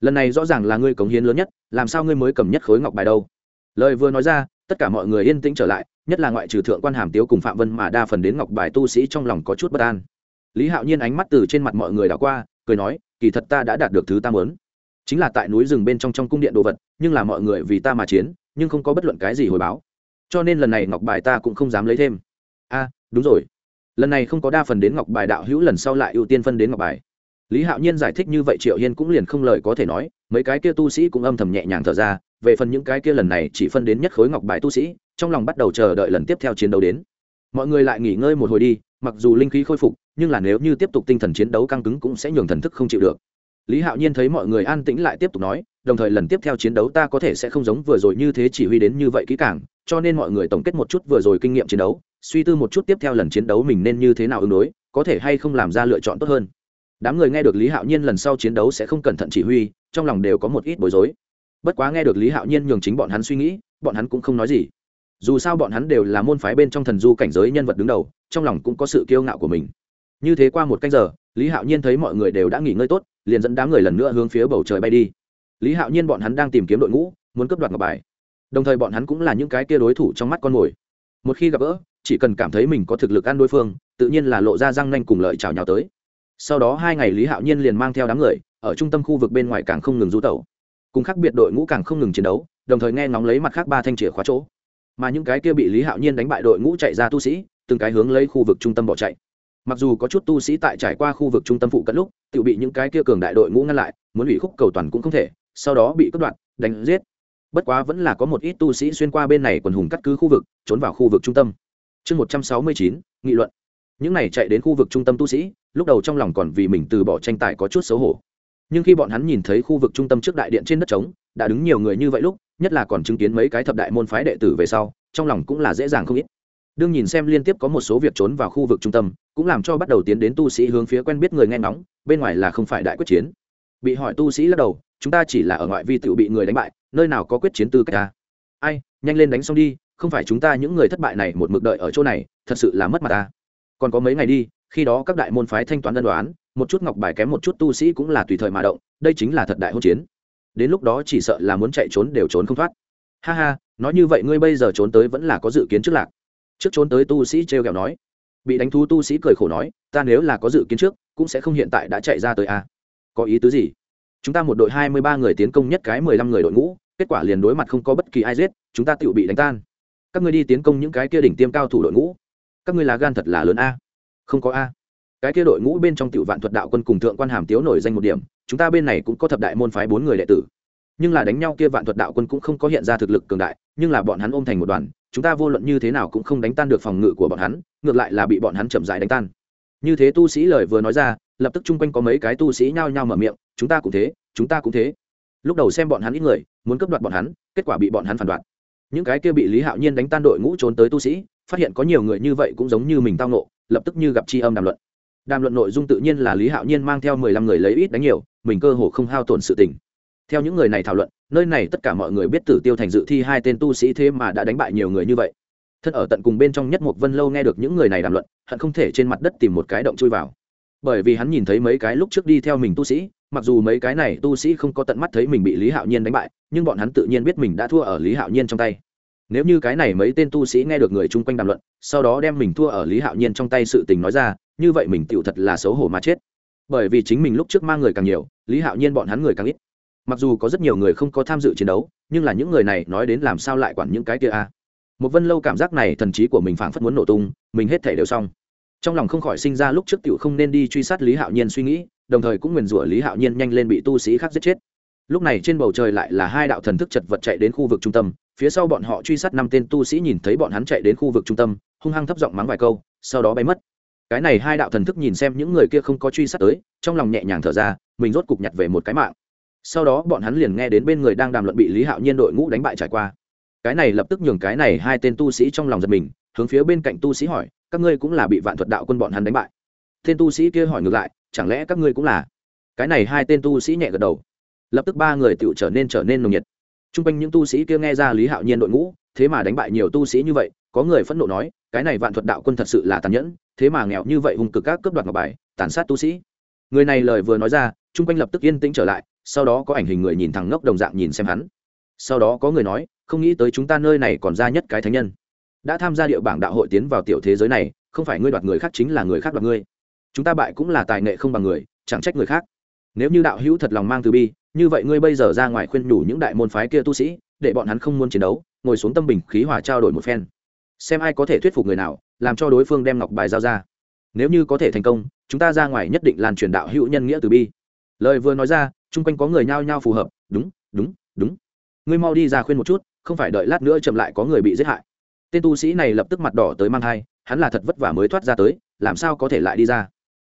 lần này rõ ràng là ngươi cống hiến lớn nhất, làm sao ngươi mới cầm nhất khối ngọc bài đâu? Lời vừa nói ra, tất cả mọi người yên tĩnh trở lại, nhất là ngoại trừ thượng quan hàm tiếu cùng phạm vân mà đa phần đến ngọc bài tu sĩ trong lòng có chút bất an lý hạo nhiên ánh mắt từ trên mặt mọi người đảo qua, cười nói, kỳ thật ta đã đạt được thứ ta muốn. Chính là tại núi rừng bên trong trong cung điện đồ vật, nhưng là mọi người vì ta mà chiến, nhưng không có bất luận cái gì hồi báo. Cho nên lần này ngọc bài ta cũng không dám lấy thêm. A, đúng rồi. Lần này không có đa phần đến ngọc bài đạo hữu, lần sau lại ưu tiên phân đến ngọc bài. Lý hạo nhiên giải thích như vậy triệu hiên cũng liền không lời có thể nói, mấy cái kia tu sĩ cũng âm thầm nhẹ nhàng thở ra, về phần những cái kia lần này chỉ phân đến nhất khối ngọc bài tu sĩ, trong lòng bắt đầu chờ đợi lần tiếp theo chiến đấu đến. Mọi người lại nghỉ ngơi một hồi đi, mặc dù linh khí khôi phục nhưng là nếu như tiếp tục tinh thần chiến đấu căng cứng cũng sẽ nhường thần thức không chịu được. Lý hạo nhiên thấy mọi người an tĩnh lại tiếp tục nói, đồng thời lần tiếp theo chiến đấu ta có thể sẽ không giống vừa rồi như thế chỉ huy đến như vậy kỹ càng, cho nên mọi người tổng kết một chút vừa rồi kinh nghiệm chiến đấu, suy tư một chút tiếp theo lần chiến đấu mình nên như thế nào ứng đối, có thể hay không làm ra lựa chọn tốt hơn. Đám người nghe được lý hạo nhiên lần sau chiến đấu sẽ không cẩn thận chỉ huy, trong lòng đều có một ít bối rối. Bất quá nghe được lý hạo nhiên nhường chính bọn hắn suy nghĩ, bọn hắn cũng không nói gì. Dù sao bọn hắn đều là môn phái bên trong thần du cảnh giới nhân vật đứng đầu, trong lòng cũng có sự kiêu ngạo của mình như thế qua một canh giờ, lý hạo nhiên thấy mọi người đều đã nghỉ ngơi tốt, liền dẫn đám người lần nữa hướng phía bầu trời bay đi. Lý hạo nhiên bọn hắn đang tìm kiếm đội ngũ, muốn cấp đoạt ngọc bài. Đồng thời bọn hắn cũng là những cái kia đối thủ trong mắt con mồi. Một khi gặp gỡ, chỉ cần cảm thấy mình có thực lực ăn đối phương, tự nhiên là lộ ra răng nanh cùng lợi chào nhào tới. Sau đó hai ngày lý hạo nhiên liền mang theo đám người, ở trung tâm khu vực bên ngoài càng không ngừng rú tẩu. Cùng khác biệt đội ngũ càng không ngừng chiến đấu, đồng thời nghe ngóng lấy mặt khác ba thanh chìa khóa chỗ. Mà những cái kia bị lý hạo nhiên đánh bại đội ngũ chạy ra tu sĩ, từng cái hướng lấy khu vực trung tâm bỏ chạy mặc dù có chút tu sĩ tại trải qua khu vực trung tâm phụ cận lúc tự bị những cái kia cường đại đội ngũ ngăn lại, muốn ủy khúc cầu toàn cũng không thể, sau đó bị cất đoạn đánh giết. Bất quá vẫn là có một ít tu sĩ xuyên qua bên này quần hùng cắt cứ khu vực, trốn vào khu vực trung tâm. Chương một trăm sáu mươi chín, nghị luận. Những này chạy đến khu vực trung tâm tu sĩ, lúc đầu trong lòng còn vì mình từ bỏ tranh tài có chút xấu hổ. Nhưng khi bọn hắn nhìn thấy khu vực trung tâm trước đại điện trên đất trống, đã đứng nhiều người như vậy lúc, nhất là còn chứng kiến mấy cái thập đại môn phái đệ tử về sau, trong lòng cũng là dễ dàng không ít đương nhìn xem liên tiếp có một số việc trốn vào khu vực trung tâm, cũng làm cho bắt đầu tiến đến tu sĩ hướng phía quen biết người nghe ngóng, bên ngoài là không phải đại quyết chiến. Bị hỏi tu sĩ lắc đầu, chúng ta chỉ là ở ngoại vi tự bị người đánh bại, nơi nào có quyết chiến tư cách ta? Ai, nhanh lên đánh xong đi, không phải chúng ta những người thất bại này một mực đợi ở chỗ này, thật sự là mất mặt ta. Còn có mấy ngày đi, khi đó các đại môn phái thanh toán đơn đoán, một chút ngọc bài kém một chút tu sĩ cũng là tùy thời mà động, đây chính là thật đại hôn chiến. Đến lúc đó chỉ sợ là muốn chạy trốn đều trốn không thoát. Ha ha, nói như vậy ngươi bây giờ trốn tới vẫn là có dự kiến trước lạc trước trốn tới tu sĩ t r e o kẹo nói. Bị đánh thú tu sĩ cười khổ nói, ta nếu là có dự kiến trước, cũng sẽ không hiện tại đã chạy ra tới a có ý tứ gì? Chúng ta một đội hai mươi ba người tiến công nhất cái mười lăm người đội ngũ, kết quả liền đối mặt không có bất kỳ ai giết, chúng ta tự bị đánh tan. Các ngươi đi tiến công những cái kia đỉnh tiêm cao thủ đội ngũ. Các ngươi là gan thật là lớn a. Không có a. Cái kia đội ngũ bên trong tiểu vạn thuật đạo quân cùng thượng quan hàm tiếu nổi danh một điểm, chúng ta bên này cũng có thập đại môn phái bốn người đệ tử. Nhưng là đánh nhau kia vạn thuật đạo quân cũng không có hiện ra thực lực cường đại, nhưng là bọn hắn ôm thành một đoàn chúng ta vô luận như thế nào cũng không đánh tan được phòng ngự của bọn hắn, ngược lại là bị bọn hắn chậm rãi đánh tan. Như thế tu sĩ lời vừa nói ra, lập tức chung quanh có mấy cái tu sĩ nhao nhao mở miệng, chúng ta cũng thế, chúng ta cũng thế. Lúc đầu xem bọn hắn ít người, muốn cướp đoạt bọn hắn, kết quả bị bọn hắn phản đoạt. Những cái kia bị lý hạo nhiên đánh tan đội ngũ trốn tới tu sĩ, phát hiện có nhiều người như vậy cũng giống như mình tao nộ lập tức như gặp tri âm đàm luận. Đàm luận nội dung tự nhiên là lý hạo nhiên mang theo mười lăm người lấy ít đánh nhiều, mình cơ hồ không hao tổn sự tình theo những người này thảo luận, nơi này tất cả mọi người biết tử tiêu thành dự thi hai tên tu sĩ thế mà đã đánh bại nhiều người như vậy. Thân ở tận cùng bên trong nhất một vân lâu nghe được những người này đàm luận, hận không thể trên mặt đất tìm một cái động chui vào. Bởi vì hắn nhìn thấy mấy cái lúc trước đi theo mình tu sĩ, mặc dù mấy cái này tu sĩ không có tận mắt thấy mình bị lý hạo nhiên đánh bại, nhưng bọn hắn tự nhiên biết mình đã thua ở lý hạo nhiên trong tay. Nếu như cái này mấy tên tu sĩ nghe được người chung quanh đàm luận, sau đó đem mình thua ở lý hạo nhiên trong tay sự tình nói ra, như vậy mình tựu thật là xấu hổ mà chết. Bởi vì chính mình lúc trước mang người càng nhiều, lý hạo nhiên bọn hắn người càng ít mặc dù có rất nhiều người không có tham dự chiến đấu, nhưng là những người này nói đến làm sao lại quản những cái kia a à. một vân lâu cảm giác này thần trí của mình phảng phất muốn nổ tung, mình hết thể đều xong. Trong lòng không khỏi sinh ra lúc trước tiểu không nên đi truy sát lý hạo nhiên suy nghĩ, đồng thời cũng nguyền rủa lý hạo nhiên nhanh lên bị tu sĩ khác giết chết. Lúc này trên bầu trời lại là hai đạo thần thức chật vật chạy đến khu vực trung tâm, phía sau bọn họ truy sát năm tên tu sĩ nhìn thấy bọn hắn chạy đến khu vực trung tâm, hung hăng thấp giọng mắng vài câu, sau đó bay mất. Cái này hai đạo thần thức nhìn xem những người kia không có truy sát tới, trong lòng nhẹ nhàng thở ra, mình rốt cục nhặt về một cái mạng sau đó bọn hắn liền nghe đến bên người đang đàm luận bị lý hạo nhiên đội ngũ đánh bại trải qua. Cái này lập tức nhường cái này hai tên tu sĩ trong lòng giật mình, hướng phía bên cạnh tu sĩ hỏi, các ngươi cũng là bị vạn thuật đạo quân bọn hắn đánh bại? Tên tu sĩ kia hỏi ngược lại, chẳng lẽ các ngươi cũng là? Cái này hai tên tu sĩ nhẹ gật đầu. Lập tức ba người tựu trở nên trở nên nồng nhiệt. T r u n g quanh những tu sĩ kia nghe ra lý hạo nhiên đội ngũ, thế mà đánh bại nhiều tu sĩ như vậy, có người phẫn nộ nói, cái này vạn thuật đạo quân thật sự là tàn nhẫn, thế mà nghèo như vậy hùng cực các cướp đoạt ngọc bài, tàn sát tu sĩ. Người này lời vừa nói ra t r u n g quanh lập tức yên tĩnh trở lại sau đó có ảnh hình người nhìn thẳng ngốc đồng dạng nhìn xem hắn. Sau đó có người nói, không nghĩ tới chúng ta nơi này còn ra nhất cái thánh nhân. Đã tham gia địa bảng đạo hội tiến vào tiểu thế giới này, không phải ngươi đoạt người khác chính là người khác đoạt ngươi. Chúng ta bại cũng là tài nghệ không bằng người, chẳng trách người khác. Nếu như đạo hữu thật lòng mang từ bi, như vậy ngươi bây giờ ra ngoài khuyên nhủ những đại môn phái kia tu sĩ, để bọn hắn không muốn chiến đấu, ngồi xuống tâm bình khí hòa trao đổi một phen. Xem ai có thể thuyết phục người nào, làm cho đối phương đem ngọc bài giao ra. Nếu như có thể thành công, chúng ta ra ngoài nhất định lan truyền đạo hữu nhân nghĩa từ bi. Lời vừa nói ra chung quanh có người nhao nhao phù hợp, đúng đúng đúng. Ngươi mau đi ra khuyên một chút, không phải đợi lát nữa chậm lại có người bị giết hại. Tên tu sĩ này lập tức mặt đỏ tới mang thai, hắn là thật vất vả mới thoát ra tới, làm sao có thể lại đi ra?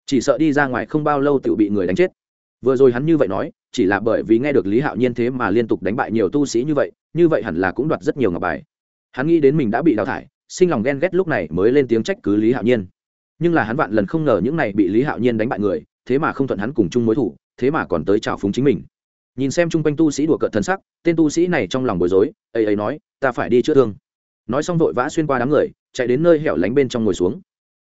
Chỉ sợ đi ra ngoài không bao lâu tự bị người đánh chết. Vừa rồi hắn như vậy nói, chỉ là bởi vì nghe được lý hạo nhiên thế mà liên tục đánh bại nhiều tu sĩ như vậy như vậy hẳn là cũng đoạt rất nhiều ngọc bài. Hắn nghĩ đến mình đã bị đào thải, sinh lòng ghen ghét lúc này mới lên tiếng trách cứ lý hạo nhiên. Nhưng là hắn vạn lần không ngờ những này bị lý hạo nhiên đánh bại người, thế mà không thuận hắn cùng chung mối thủ thế mà còn tới trào phúng chính mình nhìn xem chung quanh tu sĩ đùa cợt thân sắc tên tu sĩ này trong lòng bối rối ấy ấy nói ta phải đi chữa thương nói xong vội vã xuyên qua đám người chạy đến nơi hẻo lánh bên trong ngồi xuống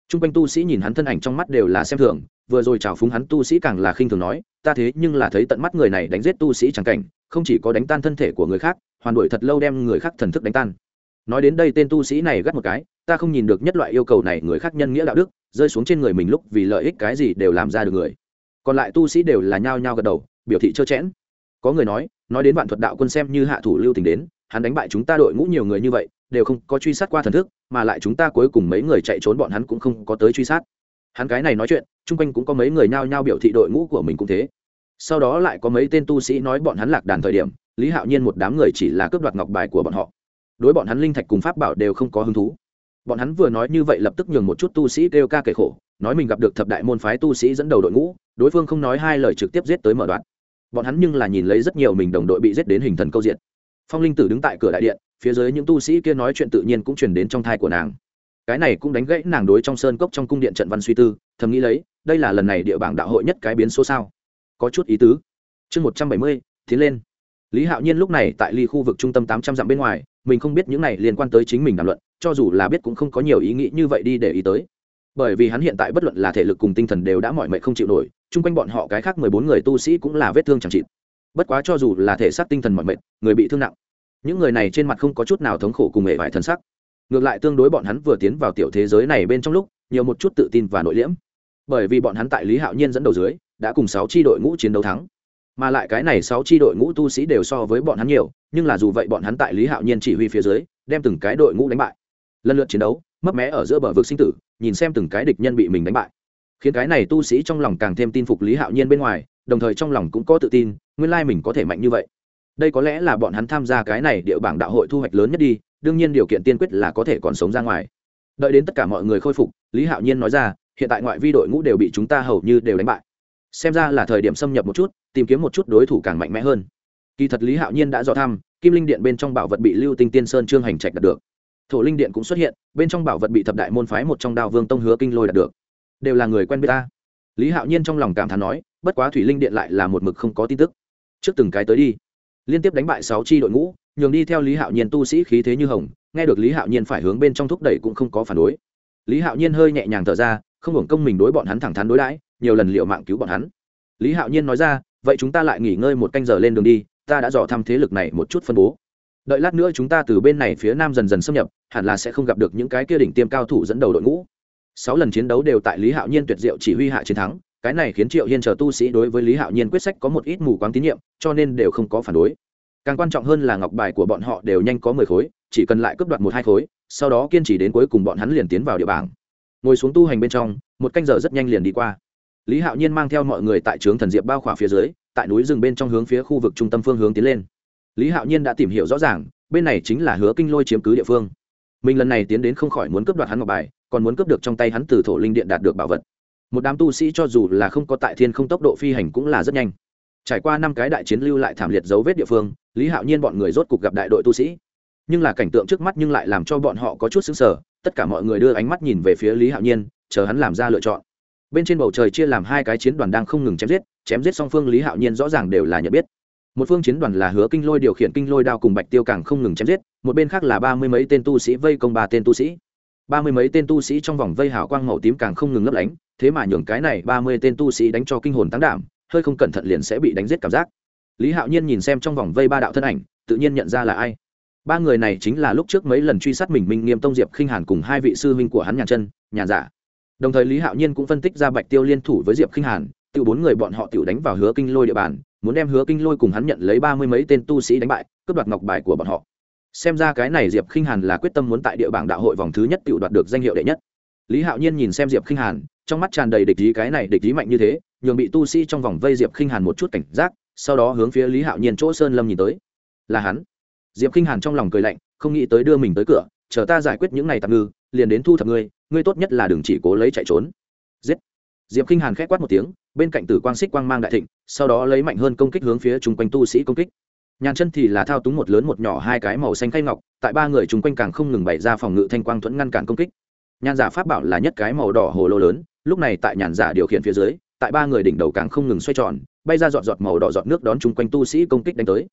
Trung quanh tu sĩ nhìn hắn thân ảnh trong mắt đều là xem thường, vừa rồi chào phúng hắn tu sĩ càng là khinh thường nói, ta thế nhưng là thấy tận mắt người này đánh giết tu sĩ chẳng cảnh, không chỉ có đánh tan thân thể của người khác, hoàn đuổi thật lâu đem người khác thần thức đánh tan. Nói đến đây tên tu sĩ này gắt một cái, ta không nhìn được nhất loại yêu cầu này người khác nhân nghĩa đạo đức, rơi xuống trên người mình lúc vì lợi ích cái gì đều làm ra được người. Còn lại tu sĩ đều là nhao nhao gật đầu, biểu thị trơ chẽn. Có người nói, nói đến vạn thuật đạo quân xem như hạ thủ lưu tình đến, hắn đánh bại chúng ta đội ngũ nhiều người như vậy, đều không có truy sát qua thần thức mà lại chúng ta cuối cùng mấy người chạy trốn bọn hắn cũng không có tới truy sát. Hắn cái này nói chuyện chung quanh cũng có mấy người nhao nhao biểu thị đội ngũ của mình cũng thế. Sau đó lại có mấy tên tu sĩ nói bọn hắn lạc đàn thời điểm lý hạo nhiên một đám người chỉ là cướp đoạt ngọc bài của bọn họ. Đối bọn hắn linh thạch cùng pháp bảo đều không có hứng thú. Bọn hắn vừa nói như vậy lập tức nhường một chút tu sĩ kêu ca kể khổ nói mình gặp được thập đại môn phái tu sĩ dẫn đầu đội ngũ đối phương không nói hai lời trực tiếp giết tới mở đoạn. Bọn hắn nhưng là nhìn lấy rất nhiều mình đồng đội bị giết đến hình thần câu diện. Phong linh tử đứng tại cửa đại điện, phía dưới những tu sĩ kia nói chuyện tự nhiên cũng truyền đến trong thai của nàng. Cái này cũng đánh gãy nàng đối trong sơn cốc trong cung điện trận văn suy tư, thầm nghĩ lấy, đây là lần này địa bảng đạo hội nhất cái biến số sao? Có chút ý tứ. Chương một trăm bảy mươi, tiến lên. Lý hạo nhiên lúc này tại ly khu vực trung tâm tám trăm dặm bên ngoài, mình không biết những này liên quan tới chính mình đàm luận, cho dù là biết cũng không có nhiều ý nghĩ như vậy đi để ý tới bởi vì hắn hiện tại bất luận là thể lực cùng tinh thần đều đã mỏi mệt không chịu nổi, chung quanh bọn họ cái khác mười bốn người tu sĩ cũng là vết thương chẳng chịt. Bất quá cho dù là thể xác tinh thần mỏi mệt, người bị thương nặng, những người này trên mặt không có chút nào thống khổ cùng hệ vải thân sắc. Ngược lại tương đối bọn hắn vừa tiến vào tiểu thế giới này bên trong lúc, nhiều một chút tự tin và nội liễm. Bởi vì bọn hắn tại lý hạo nhiên dẫn đầu dưới, đã cùng sáu tri đội ngũ chiến đấu thắng. Mà lại cái này sáu tri đội ngũ tu sĩ đều so với bọn hắn nhiều, nhưng là dù vậy bọn hắn tại lý hạo nhiên chỉ huy phía dưới, đem từng cái đội ngũ đánh bại. Lần lượt chiến đấu mấp mé ở giữa bờ vực sinh tử, nhìn xem từng cái địch nhân bị mình đánh bại. Khiến cái này tu sĩ trong lòng càng thêm tin phục lý hạo nhiên bên ngoài, đồng thời trong lòng cũng có tự tin, nguyên lai mình có thể mạnh như vậy. Đây có lẽ là bọn hắn tham gia cái này địa bảng đạo hội thu hoạch lớn nhất đi, đương nhiên điều kiện tiên quyết là có thể còn sống ra ngoài. Đợi đến tất cả mọi người khôi phục, lý hạo nhiên nói ra, hiện tại ngoại vi đội ngũ đều bị chúng ta hầu như đều đánh bại. Xem ra là thời điểm xâm nhập một chút, tìm kiếm một chút đối thủ càng mạnh mẽ hơn. Kỳ thật lý hạo nhiên đã dò thăm, kim linh điện bên trong bảo vật bị lưu tinh tiên sơn trương hành trạch đạt được thổ linh điện cũng xuất hiện, bên trong bảo vật bị thập đại môn phái một trong đao vương tông hứa kinh lôi đạt được. Đều là người quen biết ta. Lý hạo nhiên trong lòng cảm thán nói, bất quá thủy linh điện lại là một mực không có tin tức. Trước từng cái tới đi. Liên tiếp đánh bại sáu tri đội ngũ, nhường đi theo lý hạo nhiên tu sĩ khí thế như hồng, nghe được lý hạo nhiên phải hướng bên trong thúc đẩy cũng không có phản đối. Lý hạo nhiên hơi nhẹ nhàng thở ra, không hưởng công mình đối bọn hắn thẳng thắn đối đãi, nhiều lần liệu mạng cứu bọn hắn. Lý hạo nhiên nói ra, vậy chúng ta lại nghỉ ngơi một canh giờ lên đường đi, ta đã dò thăm thế lực này một chút phân bố đợi lát nữa chúng ta từ bên này phía nam dần dần xâm nhập, hẳn là sẽ không gặp được những cái kia đỉnh tiêm cao thủ dẫn đầu đội ngũ. Sáu lần chiến đấu đều tại lý hạo nhiên tuyệt diệu chỉ huy hạ chiến thắng, cái này khiến triệu hiên chờ tu sĩ đối với lý hạo nhiên quyết sách có một ít mù quáng tín nhiệm, cho nên đều không có phản đối. Càng quan trọng hơn là ngọc bài của bọn họ đều nhanh có mười khối, chỉ cần lại cướp đoạt một hai khối, sau đó kiên trì đến cuối cùng bọn hắn liền tiến vào địa bảng. Ngồi xuống tu hành bên trong, một canh giờ rất nhanh liền đi qua. Lý hạo nhiên mang theo mọi người tại trướng thần diệp bao khỏa phía dưới, tại núi rừng bên trong hướng phía khu vực trung tâm phương hướng tiến lên lý hạo nhiên đã tìm hiểu rõ ràng, bên này chính là hứa kinh lôi chiếm cứ địa phương. Mình lần này tiến đến không khỏi muốn cướp đoạt hắn ngọc bài, còn muốn cướp được trong tay hắn từ thổ linh điện đạt được bảo vật. Một đám tu sĩ cho dù là không có tại thiên không tốc độ phi hành cũng là rất nhanh. Trải qua năm cái đại chiến lưu lại thảm liệt dấu vết địa phương, lý hạo nhiên bọn người rốt cục gặp đại đội tu sĩ. Nhưng là cảnh tượng trước mắt nhưng lại làm cho bọn họ có chút xứng sở tất cả mọi người đưa ánh mắt nhìn về phía lý hạo nhiên, chờ hắn làm ra lựa chọn. Bên trên bầu trời chia làm hai cái chiến đoàn đang không ngừng chém giết chém giết song phương lý hạo nhiên rõ ràng đều là nhận biết một phương chiến đoàn là hứa kinh lôi điều khiển kinh lôi đao cùng bạch tiêu càng không ngừng chém giết, một bên khác là ba mươi mấy tên tu sĩ vây công ba tên tu sĩ. Ba mươi mấy tên tu sĩ trong vòng vây hào quang màu tím càng không ngừng lấp lánh, thế mà nhường cái này ba mươi tên tu sĩ đánh cho kinh hồn tăng đảm, hơi không cẩn thận liền sẽ bị đánh giết cảm giác. Lý hạo nhiên nhìn xem trong vòng vây ba đạo thân ảnh, tự nhiên nhận ra là ai. Ba người này chính là lúc trước mấy lần truy sát mình minh nghiêm tông diệp khinh hàn cùng hai vị sư huynh của hắn nhàn chân nhàn giả. Đồng thời lý hạo nhiên cũng phân tích ra bạch tiêu liên thủ với diệp khinh hàn tự bốn người bọn họ tự đánh vào hứa kinh lôi địa bàn muốn đem hứa kinh lôi cùng hắn nhận lấy ba mươi mấy tên tu sĩ đánh bại, cướp đoạt ngọc bài của bọn họ. Xem ra cái này diệp khinh hàn là quyết tâm muốn tại địa bảng đạo hội vòng thứ nhất tự đoạt được danh hiệu đệ nhất. Lý hạo nhiên nhìn xem diệp khinh hàn, trong mắt tràn đầy địch ý cái này địch ý mạnh như thế, nhường bị tu sĩ trong vòng vây diệp khinh hàn một chút cảnh giác, sau đó hướng phía lý hạo nhiên chỗ sơn lâm nhìn tới. Là hắn. Diệp khinh hàn trong lòng cười lạnh, không nghĩ tới đưa mình tới cửa, chờ ta giải quyết những này tạm ngư, liền đến thu thập ngươi ngươi tốt nhất là đừng chỉ cố lấy chạy trốn. Giết. Diệp khinh hàn k h quát một tiếng, bên cạnh tử quang xích quang mang đại thịnh sau đó lấy mạnh hơn công kích hướng phía chung quanh tu sĩ công kích. Nhàn chân thì là thao túng một lớn một nhỏ hai cái màu xanh khay ngọc, tại ba người chung quanh càng không ngừng bày ra phòng ngự thanh quang thuẫn ngăn cản công kích. Nhàn giả pháp bảo là nhất cái màu đỏ hồ lô lớn, lúc này tại nhàn giả điều khiển phía dưới, tại ba người đỉnh đầu càng không ngừng xoay tròn, bay ra dọn dọn màu đỏ giọt nước đón chung quanh tu sĩ công kích đánh tới.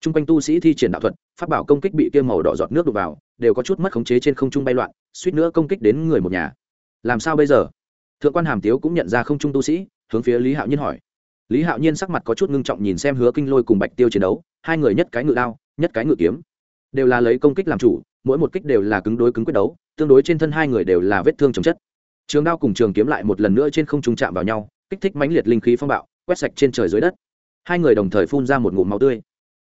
Chung quanh tu sĩ thi triển đạo thuật, pháp bảo công kích bị kia màu đỏ giọt nước đục vào, đều có chút mất khống chế trên không trung bay loạn, suýt nữa công kích đến người một nhà. Làm sao bây giờ? Thượng quan hàm tiếu cũng nhận ra không trung tu sĩ, hướng phía lý hạo nhiên hỏi lý hạo nhiên sắc mặt có chút ngưng trọng nhìn xem hứa kinh lôi cùng bạch tiêu chiến đấu, hai người nhất cái ngự đao, nhất cái ngự kiếm. Đều là lấy công kích làm chủ, mỗi một kích đều là cứng đối cứng quyết đấu, tương đối trên thân hai người đều là vết thương chồng chất. Trường đao cùng trường kiếm lại một lần nữa trên không trung chạm vào nhau, kích thích mãnh liệt linh khí phong bạo, quét sạch trên trời dưới đất. Hai người đồng thời phun ra một ngụm máu tươi.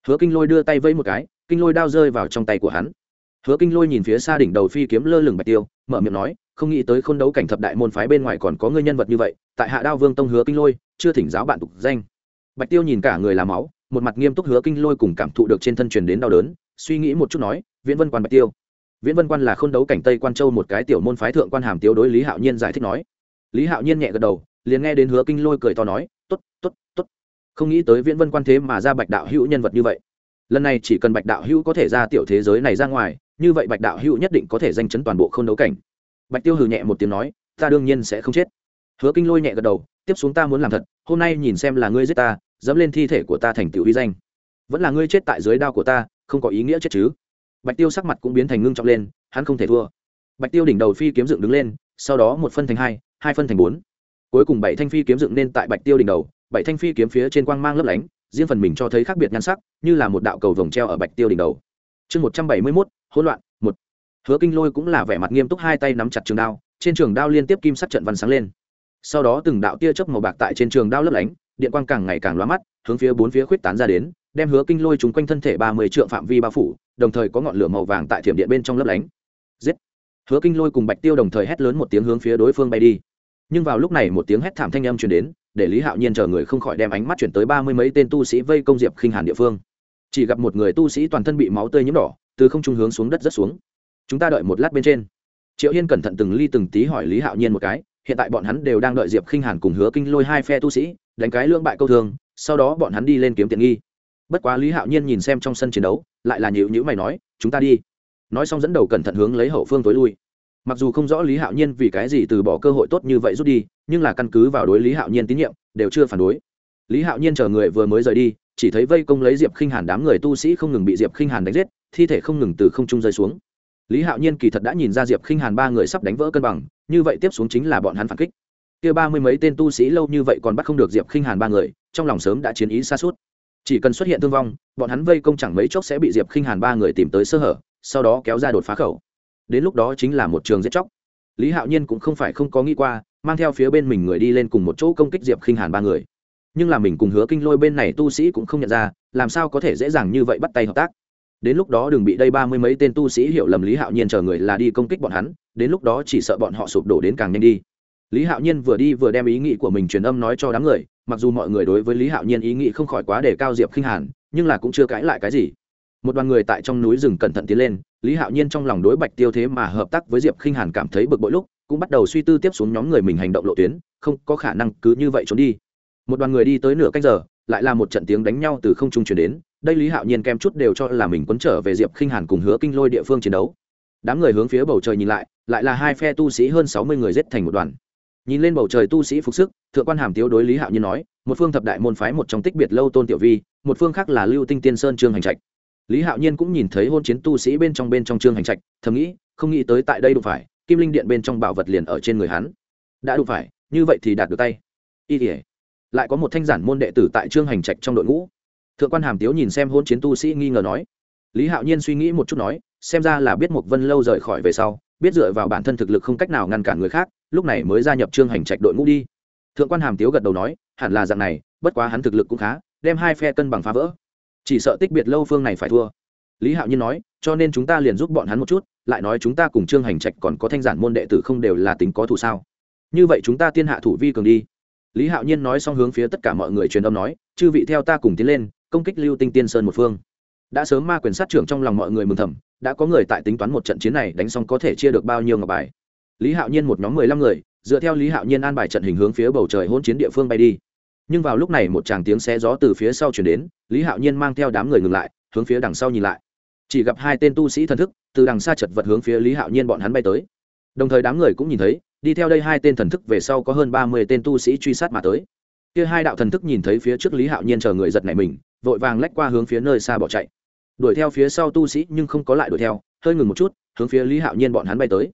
Hứa kinh lôi đưa tay vây một cái, kinh lôi đao rơi vào trong tay của hắn. Hứa kinh lôi nhìn phía xa đỉnh đầu phi kiếm lơ lửng bạch tiêu, mở miệng nói, không nghĩ tới khôn đấu cảnh thập đại môn phái bên ngoài còn có người nhân vật như vậy, tại hạ đao vương tông hứa kinh lôi chưa thỉnh giáo bạn tục danh. Bạch tiêu nhìn cả người làm máu, một mặt nghiêm túc hứa kinh lôi cùng cảm thụ được trên thân truyền đến đau đớn, suy nghĩ một chút nói, viễn vân quan bạch tiêu. Viễn vân quan là khôn đấu cảnh tây quan châu một cái tiểu môn phái thượng quan hàm tiêu đối lý hạo nhiên giải thích nói. Lý hạo nhiên nhẹ gật đầu, liền nghe đến hứa kinh lôi cười to nói t ố t t ố t t ố t không nghĩ tới viễn vân quan thế mà ra bạch đạo hữu nhân vật như vậy. Lần này chỉ cần bạch đạo hữu có thể ra tiểu thế giới này ra ngoài, như vậy bạch đạo hữu nhất định có thể danh chấn toàn bộ k h ô n đấu cảnh. Bạch tiêu hừ nhẹ một tiếng nói, ta đương nhiên sẽ không chết. Hứa kinh lôi nhẹ gật đầu, tiếp xuống ta muốn làm thật hôm nay nhìn xem là ngươi giết ta, dẫm lên thi thể của ta thành tiểu huy danh. Vẫn là ngươi chết tại dưới đao của ta, không có ý nghĩa chết chứ. Bạch tiêu sắc mặt cũng biến thành ngưng trọng lên, hắn không thể thua. Bạch tiêu đỉnh đầu phi kiếm dựng đứng lên, sau đó một phân thành hai hai phân thành bốn. Cuối cùng bảy thanh phi kiếm dựng nên tại bạch tiêu đỉnh đầu, bảy thanh phi kiếm phía trên quang mang lấp lánh, riêng phần mình cho thấy khác biệt nhan sắc, như là một đạo cầu vồng treo ở bạch tiêu đỉnh đầu. Chương một trăm bảy mươi mốt, hỗn loạn, một. Hứa kinh lôi cũng là vẻ mặt nghiêm túc hai tay nắm chặt trường đao, trên trường đao liên tiếp kim sắc trận văn sáng lên sau đó từng đạo tia chớp màu bạc tại trên trường đao lấp lánh, điện quang càng ngày càng loa mắt, hướng phía bốn phía khuyết tán ra đến, đem hứa kinh lôi chúng quanh thân thể ba mươi trượng phạm vi bao phủ, đồng thời có ngọn lửa màu vàng tại thiểm điện bên trong lấp lánh. Giết! Hứa kinh lôi cùng bạch tiêu đồng thời hét lớn một tiếng hướng phía đối phương bay đi. Nhưng vào lúc này một tiếng hét thảm thanh âm truyền đến, để lý hạo nhiên chờ người không khỏi đem ánh mắt chuyển tới ba mươi mấy tên tu sĩ vây công diệp khinh hàn địa phương. Chỉ gặp một người tu sĩ toàn thân bị máu tươi nhiễm đỏ, từ không trung hướng xuống đất rất xuống. Chúng ta đợi một lát bên trên. Triệu hiên cẩn thận từng ly từng tí hỏi lý hạo nhiên một cái hiện tại bọn hắn đều đang đợi diệp khinh hàn cùng hứa kinh lôi hai phe tu sĩ, đánh cái lưỡng bại câu thường sau đó bọn hắn đi lên kiếm tiện nghi. Bất quá lý hạo nhiên nhìn xem trong sân chiến đấu, lại là nhịu nhữ mày nói, chúng ta đi. Nói xong dẫn đầu cẩn thận hướng lấy hậu phương tối lui. Mặc dù không rõ lý hạo nhiên vì cái gì từ bỏ cơ hội tốt như vậy rút đi, nhưng là căn cứ vào đối lý hạo nhiên tín nhiệm, đều chưa phản đối. Lý hạo nhiên chờ người vừa mới rời đi, chỉ thấy vây công lấy diệp khinh hàn đám người tu sĩ không ngừng bị diệp khinh hàn đánh giết, thi thể không ngừng từ không trung rơi xuống lý hạo nhiên kỳ thật đã nhìn ra diệp khinh hàn ba người sắp đánh vỡ cân bằng, như vậy tiếp xuống chính là bọn hắn phản kích. Kia ba mươi mấy tên tu sĩ lâu như vậy còn bắt không được diệp khinh hàn ba người, trong lòng sớm đã chiến ý xa suốt chỉ cần xuất hiện thương vong, bọn hắn vây công chẳng mấy chốc sẽ bị diệp khinh hàn ba người tìm tới sơ hở, sau đó kéo ra đột phá khẩu. Đến lúc đó chính là một trường giết chóc. Lý hạo nhiên cũng không phải không có nghĩ qua, mang theo phía bên mình người đi lên cùng một chỗ công kích diệp khinh hàn ba người. Nhưng là mình cùng hứa kinh lôi bên này tu sĩ cũng không nhận ra, làm sao có thể dễ dàng như vậy bắt tay hợp tác đến lúc đó đừng bị đây ba mươi mấy tên tu sĩ hiểu lầm lý hạo nhiên chờ người là đi công kích bọn hắn, đến lúc đó chỉ sợ bọn họ sụp đổ đến càng nhanh đi. Lý hạo nhiên vừa đi vừa đem ý nghĩ của mình truyền âm nói cho đám người, mặc dù mọi người đối với lý hạo nhiên ý nghĩ không khỏi quá để cao diệp khinh hàn, nhưng là cũng chưa cãi lại cái gì. Một đoàn người tại trong núi rừng cẩn thận tiến lên, lý hạo nhiên trong lòng đối bạch tiêu thế mà hợp tác với diệp khinh hàn cảm thấy bực bội lúc, cũng bắt đầu suy tư tiếp xuống nhóm người mình hành động lộ tuyến, không có khả năng cứ như vậy trốn đi. Một đoàn người đi tới nửa canh giờ lại là một trận tiếng đánh nhau từ không trung chuyển đến, đây lý hạo nhiên kem chút đều cho là mình quấn trở về diệp khinh hàn cùng hứa kinh lôi địa phương chiến đấu. Đám người hướng phía bầu trời nhìn lại lại là hai phe tu sĩ hơn sáu mươi người giết thành một đoàn. Nhìn lên bầu trời tu sĩ phục sức, thượng quan hàm tiếu đối lý hạo nhiên nói, một phương thập đại môn phái một trong tích biệt lâu tôn tiểu vi, một phương khác là lưu tinh tiên sơn trương hành trạch. Lý hạo nhiên cũng nhìn thấy hôn chiến tu sĩ bên trong bên trong trương hành trạch, thầm nghĩ, không nghĩ tới tại đây đụng phải, kim linh điện bên trong bảo vật liền ở trên người hắn. Đã đụng phải, như vậy thì đạt được tay. Y tỉa lại có một thanh giản môn đệ tử tại trương hành trạch trong đội ngũ. Thượng quan hàm tiếu nhìn xem hôn chiến tu sĩ nghi ngờ nói. Lý hạo nhiên suy nghĩ một chút nói, xem ra là biết một vân lâu rời khỏi về sau, biết dựa vào bản thân thực lực không cách nào ngăn cản người khác, lúc này mới gia nhập trương hành trạch đội ngũ đi. Thượng quan hàm tiếu gật đầu nói, hẳn là dạng này, bất quá hắn thực lực cũng khá, đem hai phe cân bằng phá vỡ. Chỉ sợ tích biệt lâu phương này phải thua. Lý hạo nhiên nói, cho nên chúng ta liền giúp bọn hắn một chút, lại nói chúng ta cùng trương hành trạch còn có thanh giản môn đệ tử không đều là tính có thủ sao. Như vậy chúng ta tiên hạ thủ vi cường đi lý hạo nhiên nói xong hướng phía tất cả mọi người truyền âm nói, chư vị theo ta cùng tiến lên, công kích lưu tinh tiên sơn một phương. Đã sớm ma quyền sát trưởng trong lòng mọi người mừng thầm, đã có người tại tính toán một trận chiến này đánh xong có thể chia được bao nhiêu ngọc bài. Lý hạo nhiên một nhóm mười lăm người, dựa theo lý hạo nhiên an bài trận hình hướng phía bầu trời hôn chiến địa phương bay đi. Nhưng vào lúc này một tràng tiếng xé gió từ phía sau chuyển đến, lý hạo nhiên mang theo đám người ngừng lại, hướng phía đằng sau nhìn lại. Chỉ gặp hai tên tu sĩ thần thức, từ đằng xa chật vật hướng phía lý hạo nhiên bọn hắn bay tới. Đồng thời đám người cũng nhìn thấy đi theo đây hai tên thần thức về sau có hơn ba mươi tên tu sĩ truy sát mà tới. Kia hai đạo thần thức nhìn thấy phía trước lý hạo nhiên chờ người giật này mình, vội vàng lách qua hướng phía nơi xa bỏ chạy. Đuổi theo phía sau tu sĩ nhưng không có lại đuổi theo, hơi ngừng một chút, hướng phía lý hạo nhiên bọn hắn bay tới.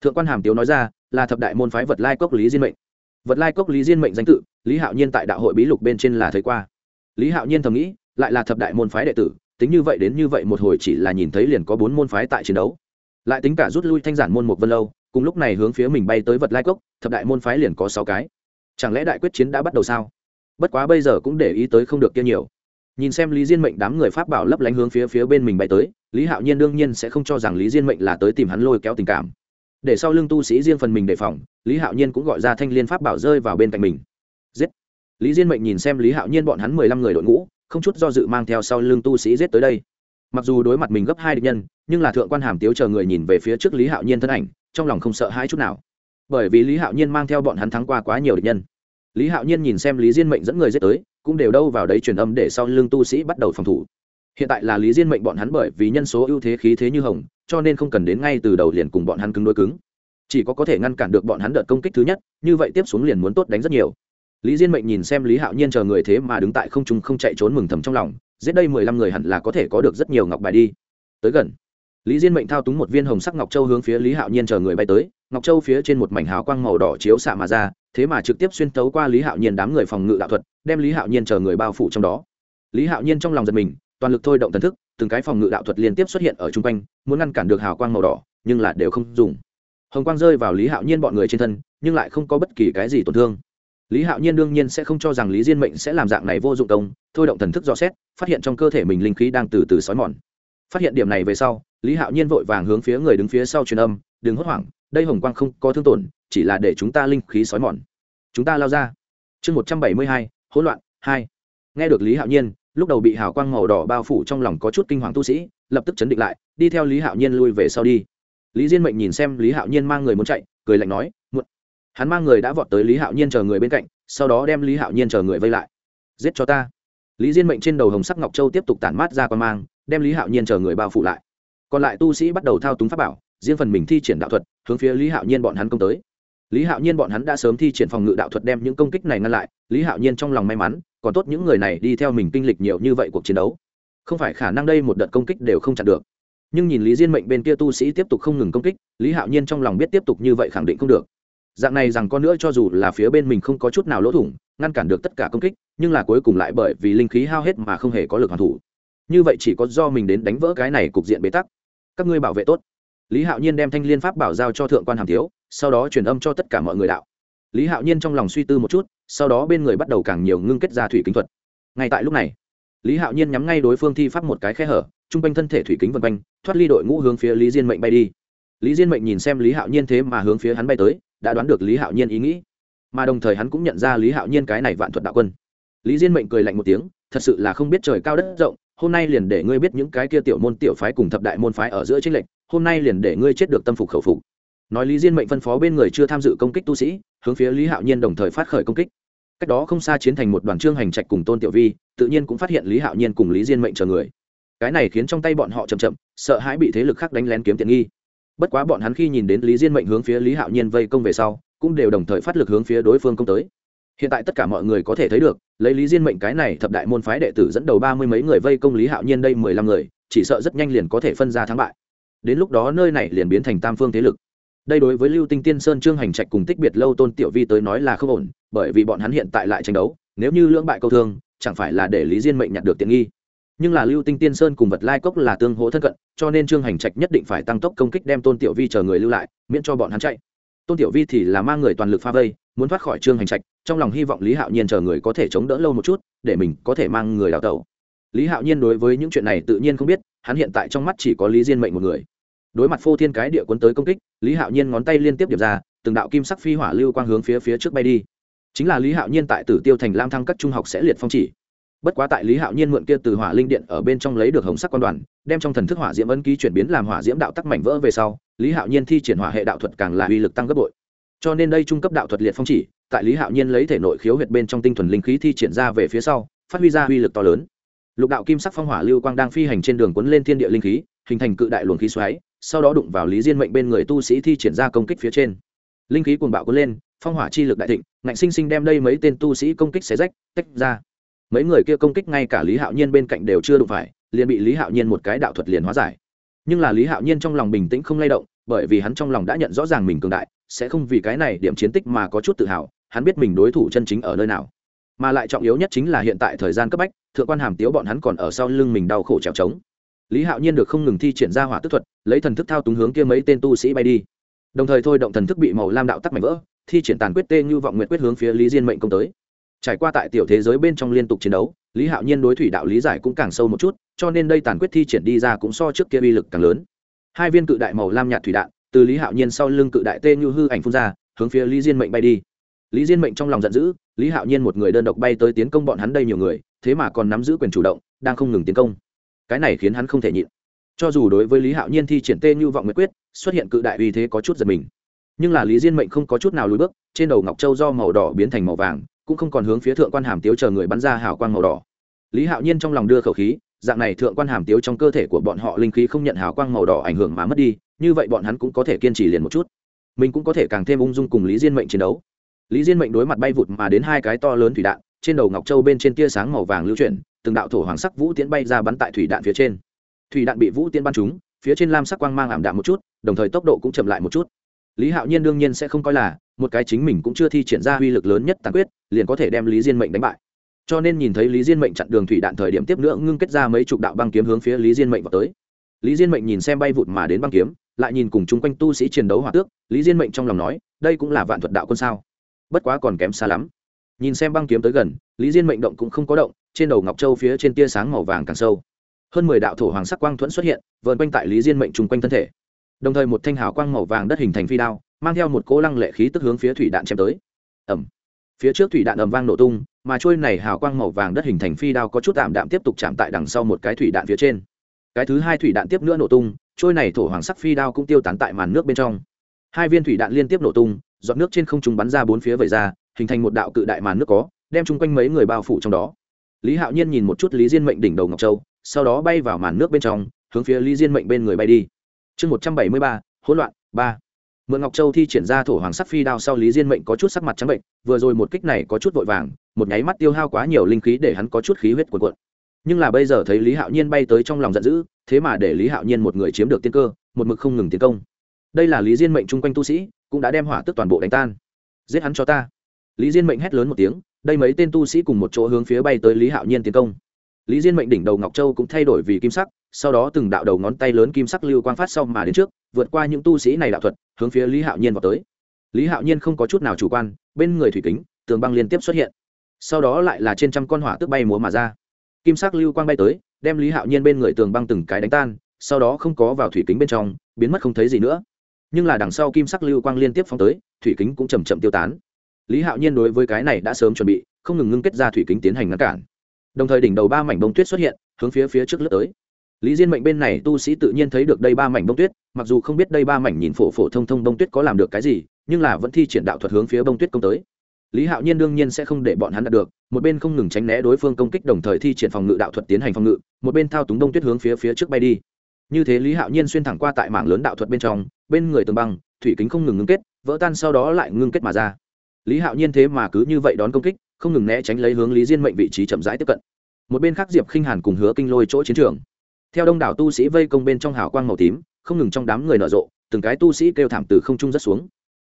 Thượng quan hàm tiếu nói ra, là thập đại môn phái vật lai cốc lý diên mệnh. Vật lai cốc lý diên mệnh danh tự, lý hạo nhiên tại đạo hội bí lục bên trên là thấy qua. Lý hạo nhiên thầm nghĩ, lại là thập đại môn phái đệ tử, tính như vậy đến như vậy một hồi chỉ là nhìn thấy liền có bốn môn phái tại chiến đấu. Lại tính cả rút lui thanh giản môn một vân lâu cùng lúc này hướng phía mình bay tới vật lai cốc, thập đại môn phái liền có sáu cái. Chẳng lẽ đại quyết chiến đã bắt đầu sao? Bất quá bây giờ cũng để ý tới không được kia nhiều. Nhìn xem lý diên mệnh đám người pháp bảo lấp lánh hướng phía phía bên mình bay tới, lý hạo nhiên đương nhiên sẽ không cho rằng lý diên mệnh là tới tìm hắn lôi kéo tình cảm. Để sau lưng tu sĩ riêng phần mình đề phòng, lý hạo nhiên cũng gọi ra thanh liên pháp bảo rơi vào bên cạnh mình. Giết! Lý diên mệnh nhìn xem lý hạo nhiên bọn hắn mười lăm người đội ngũ, không chút do dự mang theo sau lưng tu sĩ giết tới đây. Mặc dù đối mặt mình gấp hai địch nhân, nhưng là thượng quan hàm tiếu chờ người nhìn về phía trước lý hạo nhiên thân ảnh trong lòng không sợ hãi chút nào. Bởi vì lý hạo nhiên mang theo bọn hắn thắng qua quá nhiều địch nhân. Lý hạo nhiên nhìn xem lý diên mệnh dẫn người giết tới, cũng đều đâu vào đấy truyền âm để sau lưng tu sĩ bắt đầu phòng thủ. Hiện tại là lý diên mệnh bọn hắn bởi vì nhân số ưu thế khí thế như hồng, cho nên không cần đến ngay từ đầu liền cùng bọn hắn cứng đối cứng. Chỉ có có thể ngăn cản được bọn hắn đợt công kích thứ nhất, như vậy tiếp xuống liền muốn tốt đánh rất nhiều. Lý diên mệnh nhìn xem lý hạo nhiên chờ người thế mà đứng tại không trung không chạy trốn mừng thầm trong lòng, giết đây mười lăm người hẳn là có thể có được rất nhiều ngọc bài đi. Tới gần lý diên mệnh thao túng một viên hồng sắc ngọc châu hướng phía lý hạo nhiên chờ người bay tới, ngọc châu phía trên một mảnh hào quang màu đỏ chiếu xạ mà ra, thế mà trực tiếp xuyên tấu qua lý hạo nhiên đám người phòng ngự đạo thuật, đem lý hạo nhiên chờ người bao phủ trong đó. Lý hạo nhiên trong lòng giật mình, toàn lực thôi động thần thức, từng cái phòng ngự đạo thuật liên tiếp xuất hiện ở chung quanh, muốn ngăn cản được hào quang màu đỏ, nhưng là đều không dùng. Hồng quang rơi vào lý hạo nhiên bọn người trên thân, nhưng lại không có bất kỳ cái gì tổn thương. Lý hạo nhiên đương nhiên sẽ không cho rằng lý diên mệnh sẽ làm dạng này vô dụng công, thôi động thần thức dò xét, phát hiện trong cơ thể mình linh khí đang từ từ xói mòn. Phát hiện điểm này về sau lý hạo nhiên vội vàng hướng phía người đứng phía sau truyền âm, đừng hốt hoảng, đây hồng quang không có thương tổn, chỉ là để chúng ta linh khí xói mòn. Chúng ta lao ra. Chương một trăm bảy mươi hai, hỗn loạn, hai. Nghe được lý hạo nhiên, lúc đầu bị hào quang màu đỏ bao phủ trong lòng có chút kinh hoàng tu sĩ, lập tức chấn định lại, đi theo lý hạo nhiên lui về sau đi. Lý diên mệnh nhìn xem lý hạo nhiên mang người muốn chạy, cười lạnh nói, muộn. Hắn mang người đã vọt tới lý hạo nhiên chờ người bên cạnh, sau đó đem lý hạo nhiên chờ người vây lại. Giết cho ta. Lý diên mệnh trên đầu hồng sắc ngọc châu tiếp tục tản mát ra con mang, đem lý hạo nhiên chờ người bao phủ lại còn lại tu sĩ bắt đầu thao túng pháp bảo, riêng phần mình thi triển đạo thuật, hướng phía lý hạo nhiên bọn hắn công tới. Lý hạo nhiên bọn hắn đã sớm thi triển phòng ngự đạo thuật đem những công kích này ngăn lại, lý hạo nhiên trong lòng may mắn, còn tốt những người này đi theo mình kinh lịch nhiều như vậy cuộc chiến đấu. Không phải khả năng đây một đợt công kích đều không chặn được. Nhưng nhìn lý diên mệnh bên kia tu sĩ tiếp tục không ngừng công kích, lý hạo nhiên trong lòng biết tiếp tục như vậy khẳng định không được. Dạng này rằng con nữa cho dù là phía bên mình không có chút nào lỗ thủng, ngăn cản được tất cả công kích, nhưng là cuối cùng lại bởi vì linh khí hao hết mà không hề có lực hoàn thủ. Như vậy chỉ có do mình đến đánh vỡ cái này cục diện bế tắc các ngươi bảo vệ tốt. Lý hạo nhiên đem thanh liên pháp bảo giao cho thượng quan hàm thiếu, sau đó truyền âm cho tất cả mọi người đạo. Lý hạo nhiên trong lòng suy tư một chút, sau đó bên người bắt đầu càng nhiều ngưng kết ra thủy kính thuật. Ngay tại lúc này, lý hạo nhiên nhắm ngay đối phương thi pháp một cái khe hở t r u n g quanh thân thể thủy kính vân quanh, thoát ly đội ngũ hướng phía lý diên mệnh bay đi. Lý diên mệnh nhìn xem lý hạo nhiên thế mà hướng phía hắn bay tới, đã đoán được lý hạo nhiên ý nghĩ. Mà đồng thời hắn cũng nhận ra lý hạo nhiên cái này vạn thuật đạo quân. Lý diên mệnh cười lạnh một tiếng, thật sự là không biết trời cao đất rộng hôm nay liền để ngươi biết những cái kia tiểu môn tiểu phái cùng thập đại môn phái ở giữa chính lệnh hôm nay liền để ngươi chết được tâm phục khẩu phục. Nói lý diên mệnh phân phó bên người chưa tham dự công kích tu sĩ, hướng phía lý hạo nhiên đồng thời phát khởi công kích. Cách đó không xa chiến thành một đoàn trương hành trạch cùng tôn tiểu vi, tự nhiên cũng phát hiện lý hạo nhiên cùng lý diên mệnh chờ người. Cái này khiến trong tay bọn họ chậm chậm, sợ hãi bị thế lực khác đánh lén kiếm tiện nghi. Bất quá bọn hắn khi nhìn đến lý diên mệnh hướng phía lý hạo nhiên vây công về sau, cũng đều đồng thời phát lực hướng phía đối phương công tới hiện tại tất cả mọi người có thể thấy được, lấy lý diên mệnh cái này thập đại môn phái đệ tử dẫn đầu ba mươi mấy người vây công lý hạo nhiên đây mười lăm người, chỉ sợ rất nhanh liền có thể phân ra thắng bại. Đến lúc đó nơi này liền biến thành tam phương thế lực. Đây đối với lưu tinh tiên sơn, trương hành trạch cùng tích biệt lâu tôn tiểu vi tới nói là không ổn, bởi vì bọn hắn hiện tại lại tranh đấu, nếu như lưỡng bại câu thương, chẳng phải là để lý diên mệnh nhận được tiện nghi. Nhưng là lưu tinh tiên sơn cùng vật lai cốc là tương hỗ thân cận, cho nên trương hành trạch nhất định phải tăng tốc công kích đem tôn tiểu vi chờ người lưu lại, miễn cho bọn hắn chạy. Tôn tiểu vi thì là mang người toàn lực pha vây muốn thoát khỏi trương hành trạch, trong lòng hy vọng lý hạo nhiên chờ người có thể chống đỡ lâu một chút, để mình có thể mang người đào tẩu. Lý hạo nhiên đối với những chuyện này tự nhiên không biết, hắn hiện tại trong mắt chỉ có lý diên mệnh một người. Đối mặt phô thiên cái địa quân tới công kích, lý hạo nhiên ngón tay liên tiếp điệp ra, từng đạo kim sắc phi hỏa lưu quang hướng phía phía trước bay đi. Chính là lý hạo nhiên tại tử tiêu thành lam thăng các trung học sẽ liệt phong chỉ. Bất quá tại lý hạo nhiên mượn kia từ hỏa linh điện ở bên trong lấy được hồng sắc quan đoàn, đem trong thần thức hỏa diễm ấn ký chuyển biến làm hỏa diễm đạo tắc mảnh vỡ về sau, lý hạo nhiên thi triển hỏa hệ đạo thuật càng là uy lực tăng gấp bội cho nên đây trung cấp đạo thuật liệt phong chỉ, tại lý hạo nhiên lấy thể nội khiếu huyệt bên trong tinh thuần linh khí thi triển ra về phía sau, phát huy ra uy lực to lớn. Lục đạo kim sắc phong hỏa lưu quang đang phi hành trên đường cuốn lên thiên địa linh khí, hình thành cự đại luồng khí xoáy, sau đó đụng vào lý diên mệnh bên người tu sĩ thi triển ra công kích phía trên. Linh khí cuồng bạo cuốn lên, phong hỏa chi lực đại thịnh, ngạnh sinh sinh đem đây mấy tên tu sĩ công kích xé rách, tách ra. Mấy người kia công kích ngay cả lý hạo nhiên bên cạnh đều chưa đụng phải, liền bị lý hạo nhiên một cái đạo thuật liền hóa giải. Nhưng là lý hạo nhiên trong lòng bình tĩnh không lay động bởi vì hắn trong lòng đã nhận rõ ràng mình cường đại, sẽ không vì cái này điểm chiến tích mà có chút tự hào, hắn biết mình đối thủ chân chính ở nơi nào. Mà lại trọng yếu nhất chính là hiện tại thời gian cấp bách, thượng quan hàm tiếu bọn hắn còn ở sau lưng mình đau khổ trèo trống. Lý hạo nhiên được không ngừng thi triển ra hỏa tức thuật, lấy thần thức thao túng hướng kia mấy tên tu sĩ bay đi. Đồng thời thôi động thần thức bị màu lam đạo tắc mạnh vỡ, thi triển tàn quyết tê như vọng nguyện quyết hướng phía lý diên mệnh công tới. Trải qua tại tiểu thế giới bên trong liên tục chiến đấu, lý hạo nhiên đối thủy đạo lý giải cũng càng sâu một chút, cho nên đây tàn quyết thi triển đi ra cũng so trước kia uy lực càng lớn hai viên cự đại màu lam nhạt thủy đạn từ lý hạo nhiên sau lưng cự đại tê như hư ảnh phun ra, hướng phía lý diên mệnh bay đi. Lý diên mệnh trong lòng giận dữ, lý hạo nhiên một người đơn độc bay tới tiến công bọn hắn đây nhiều người, thế mà còn nắm giữ quyền chủ động, đang không ngừng tiến công. Cái này khiến hắn không thể nhịn. Cho dù đối với lý hạo nhiên thi triển tê như vọng nguyệt quyết, xuất hiện cự đại uy thế có chút giật mình. Nhưng là lý diên mệnh không có chút nào lùi bước, trên đầu ngọc châu do màu đỏ biến thành màu vàng, cũng không còn hướng phía thượng quan hàm tiếu chờ người bắn ra hào quang màu đỏ. Lý hạo nhiên trong lòng đưa khẩu khí dạng này thượng quan hàm tiếu trong cơ thể của bọn họ linh khí không nhận hào quang màu đỏ ảnh hưởng mà mất đi, như vậy bọn hắn cũng có thể kiên trì liền một chút. Mình cũng có thể càng thêm ung dung cùng lý diên mệnh chiến đấu. Lý diên mệnh đối mặt bay vụt mà đến hai cái to lớn thủy đạn, trên đầu ngọc châu bên trên tia sáng màu vàng lưu chuyển, từng đạo thổ hoàng sắc vũ tiễn bay ra bắn tại thủy đạn phía trên. Thủy đạn bị vũ tiễn bắn trúng, phía trên lam sắc quang mang ảm đạm một chút, đồng thời tốc độ cũng chậm lại một chút. Lý hạo nhiên đương nhiên sẽ không coi là, một cái chính mình cũng chưa thi triển ra uy lực lớn nhất tàn quyết, liền có thể đem lý diên mệnh đánh bại cho nên nhìn thấy lý diên mệnh chặn đường thủy đạn thời điểm tiếp nữa ngưng kết ra mấy chục đạo băng kiếm hướng phía lý diên mệnh vào tới. Lý diên mệnh nhìn xem bay vụt mà đến băng kiếm, lại nhìn cùng chung quanh tu sĩ chiến đấu hòa tước, lý diên mệnh trong lòng nói, đây cũng là vạn thuật đạo quân sao? Bất quá còn kém xa lắm. Nhìn xem băng kiếm tới gần, lý diên mệnh động cũng không có động, trên đầu ngọc châu phía trên tia sáng màu vàng càng sâu. Hơn mười đạo thổ hoàng sắc quang thuẫn xuất hiện, vờn quanh tại lý diên mệnh chung quanh thân thể. Đồng thời một thanh hào quang màu vàng đất hình thành phi đao, mang theo một cỗ lăng lệ khí tức hướng phía thủy đạn chém tới. Ẩm phía trước thủy đạn ầm vang nổ tung mà trôi này hào quang màu vàng đất hình thành phi đao có chút tạm đạm tiếp tục chạm tại đằng sau một cái thủy đạn phía trên. Cái thứ hai thủy đạn tiếp nữa nổ tung, trôi này thổ hoàng sắc phi đao cũng tiêu tán tại màn nước bên trong. Hai viên thủy đạn liên tiếp nổ tung, giọt nước trên không trung bắn ra bốn phía vẩy ra, hình thành một đạo cự đại màn nước có, đem chung quanh mấy người bao phủ trong đó. Lý hạo nhiên nhìn một chút lý diên mệnh đỉnh đầu ngọc châu, sau đó bay vào màn nước bên trong, hướng phía lý diên mệnh bên người bay đi. Chương một trăm bảy mươi ba, hỗn loạn, ba. Mượn ngọc châu thi triển ra thổ hoàng sắc phi đao sau lý diên mệnh có chút sắc mặt trắng bệnh, vừa rồi một kích này có chút vội vàng một nháy mắt tiêu hao quá nhiều linh khí để hắn có chút khí huyết cuồn cuộn. Nhưng là bây giờ thấy lý hạo nhiên bay tới trong lòng giận dữ, thế mà để lý hạo nhiên một người chiếm được tiên cơ, một mực không ngừng tiến công. Đây là lý diên mệnh chung quanh tu sĩ, cũng đã đem hỏa tức toàn bộ đánh tan. Giết hắn cho ta. Lý diên mệnh hét lớn một tiếng, đây mấy tên tu sĩ cùng một chỗ hướng phía bay tới lý hạo nhiên tiến công. Lý diên mệnh đỉnh đầu ngọc châu cũng thay đổi vì kim sắc, sau đó từng đạo đầu ngón tay lớn kim sắc lưu quang phát sau mà đến trước, vượt qua những tu sĩ này đạo thuật, hướng phía lý hạo nhiên vào tới. Lý hạo nhiên không có chút nào chủ quan, bên người thủy kính, tường băng liên tiếp xuất hiện sau đó lại là trên trăm con hỏa tức bay múa mà ra. Kim sắc lưu quang bay tới, đem lý hạo nhiên bên người tường băng từng cái đánh tan, sau đó không có vào thủy kính bên trong, biến mất không thấy gì nữa. Nhưng là đằng sau kim sắc lưu quang liên tiếp phóng tới, thủy kính cũng chầm chậm tiêu tán. Lý hạo nhiên đối với cái này đã sớm chuẩn bị, không ngừng ngưng kết ra thủy kính tiến hành ngăn cản. Đồng thời đỉnh đầu ba mảnh bông tuyết xuất hiện, hướng phía phía trước lướt tới. Lý diên mệnh bên này tu sĩ tự nhiên thấy được đây ba mảnh bông tuyết, mặc dù không biết đây ba mảnh nhìn phổ phổ thông thông bông tuyết có làm được cái gì, nhưng là vẫn thi triển đạo thuật hướng phía bông tuyết công tới lý hạo nhiên đương nhiên sẽ không để bọn hắn đạt được, một bên không ngừng tránh né đối phương công kích đồng thời thi triển phòng ngự đạo thuật tiến hành phòng ngự, một bên thao túng đông tuyết hướng phía phía trước bay đi. Như thế lý hạo nhiên xuyên thẳng qua tại mảng lớn đạo thuật bên trong, bên người tường băng, thủy kính không ngừng ngưng kết, vỡ tan sau đó lại ngưng kết mà ra. Lý hạo nhiên thế mà cứ như vậy đón công kích, không ngừng né tránh lấy hướng lý diên mệnh vị trí chậm rãi tiếp cận. Một bên khác diệp khinh hàn cùng hứa kinh lôi chỗ chiến trường. Theo đông đảo tu sĩ vây công bên trong hào quang màu tím, không ngừng trong đám người nở rộ, từng cái tu sĩ kêu thảm từ không trung rất xuống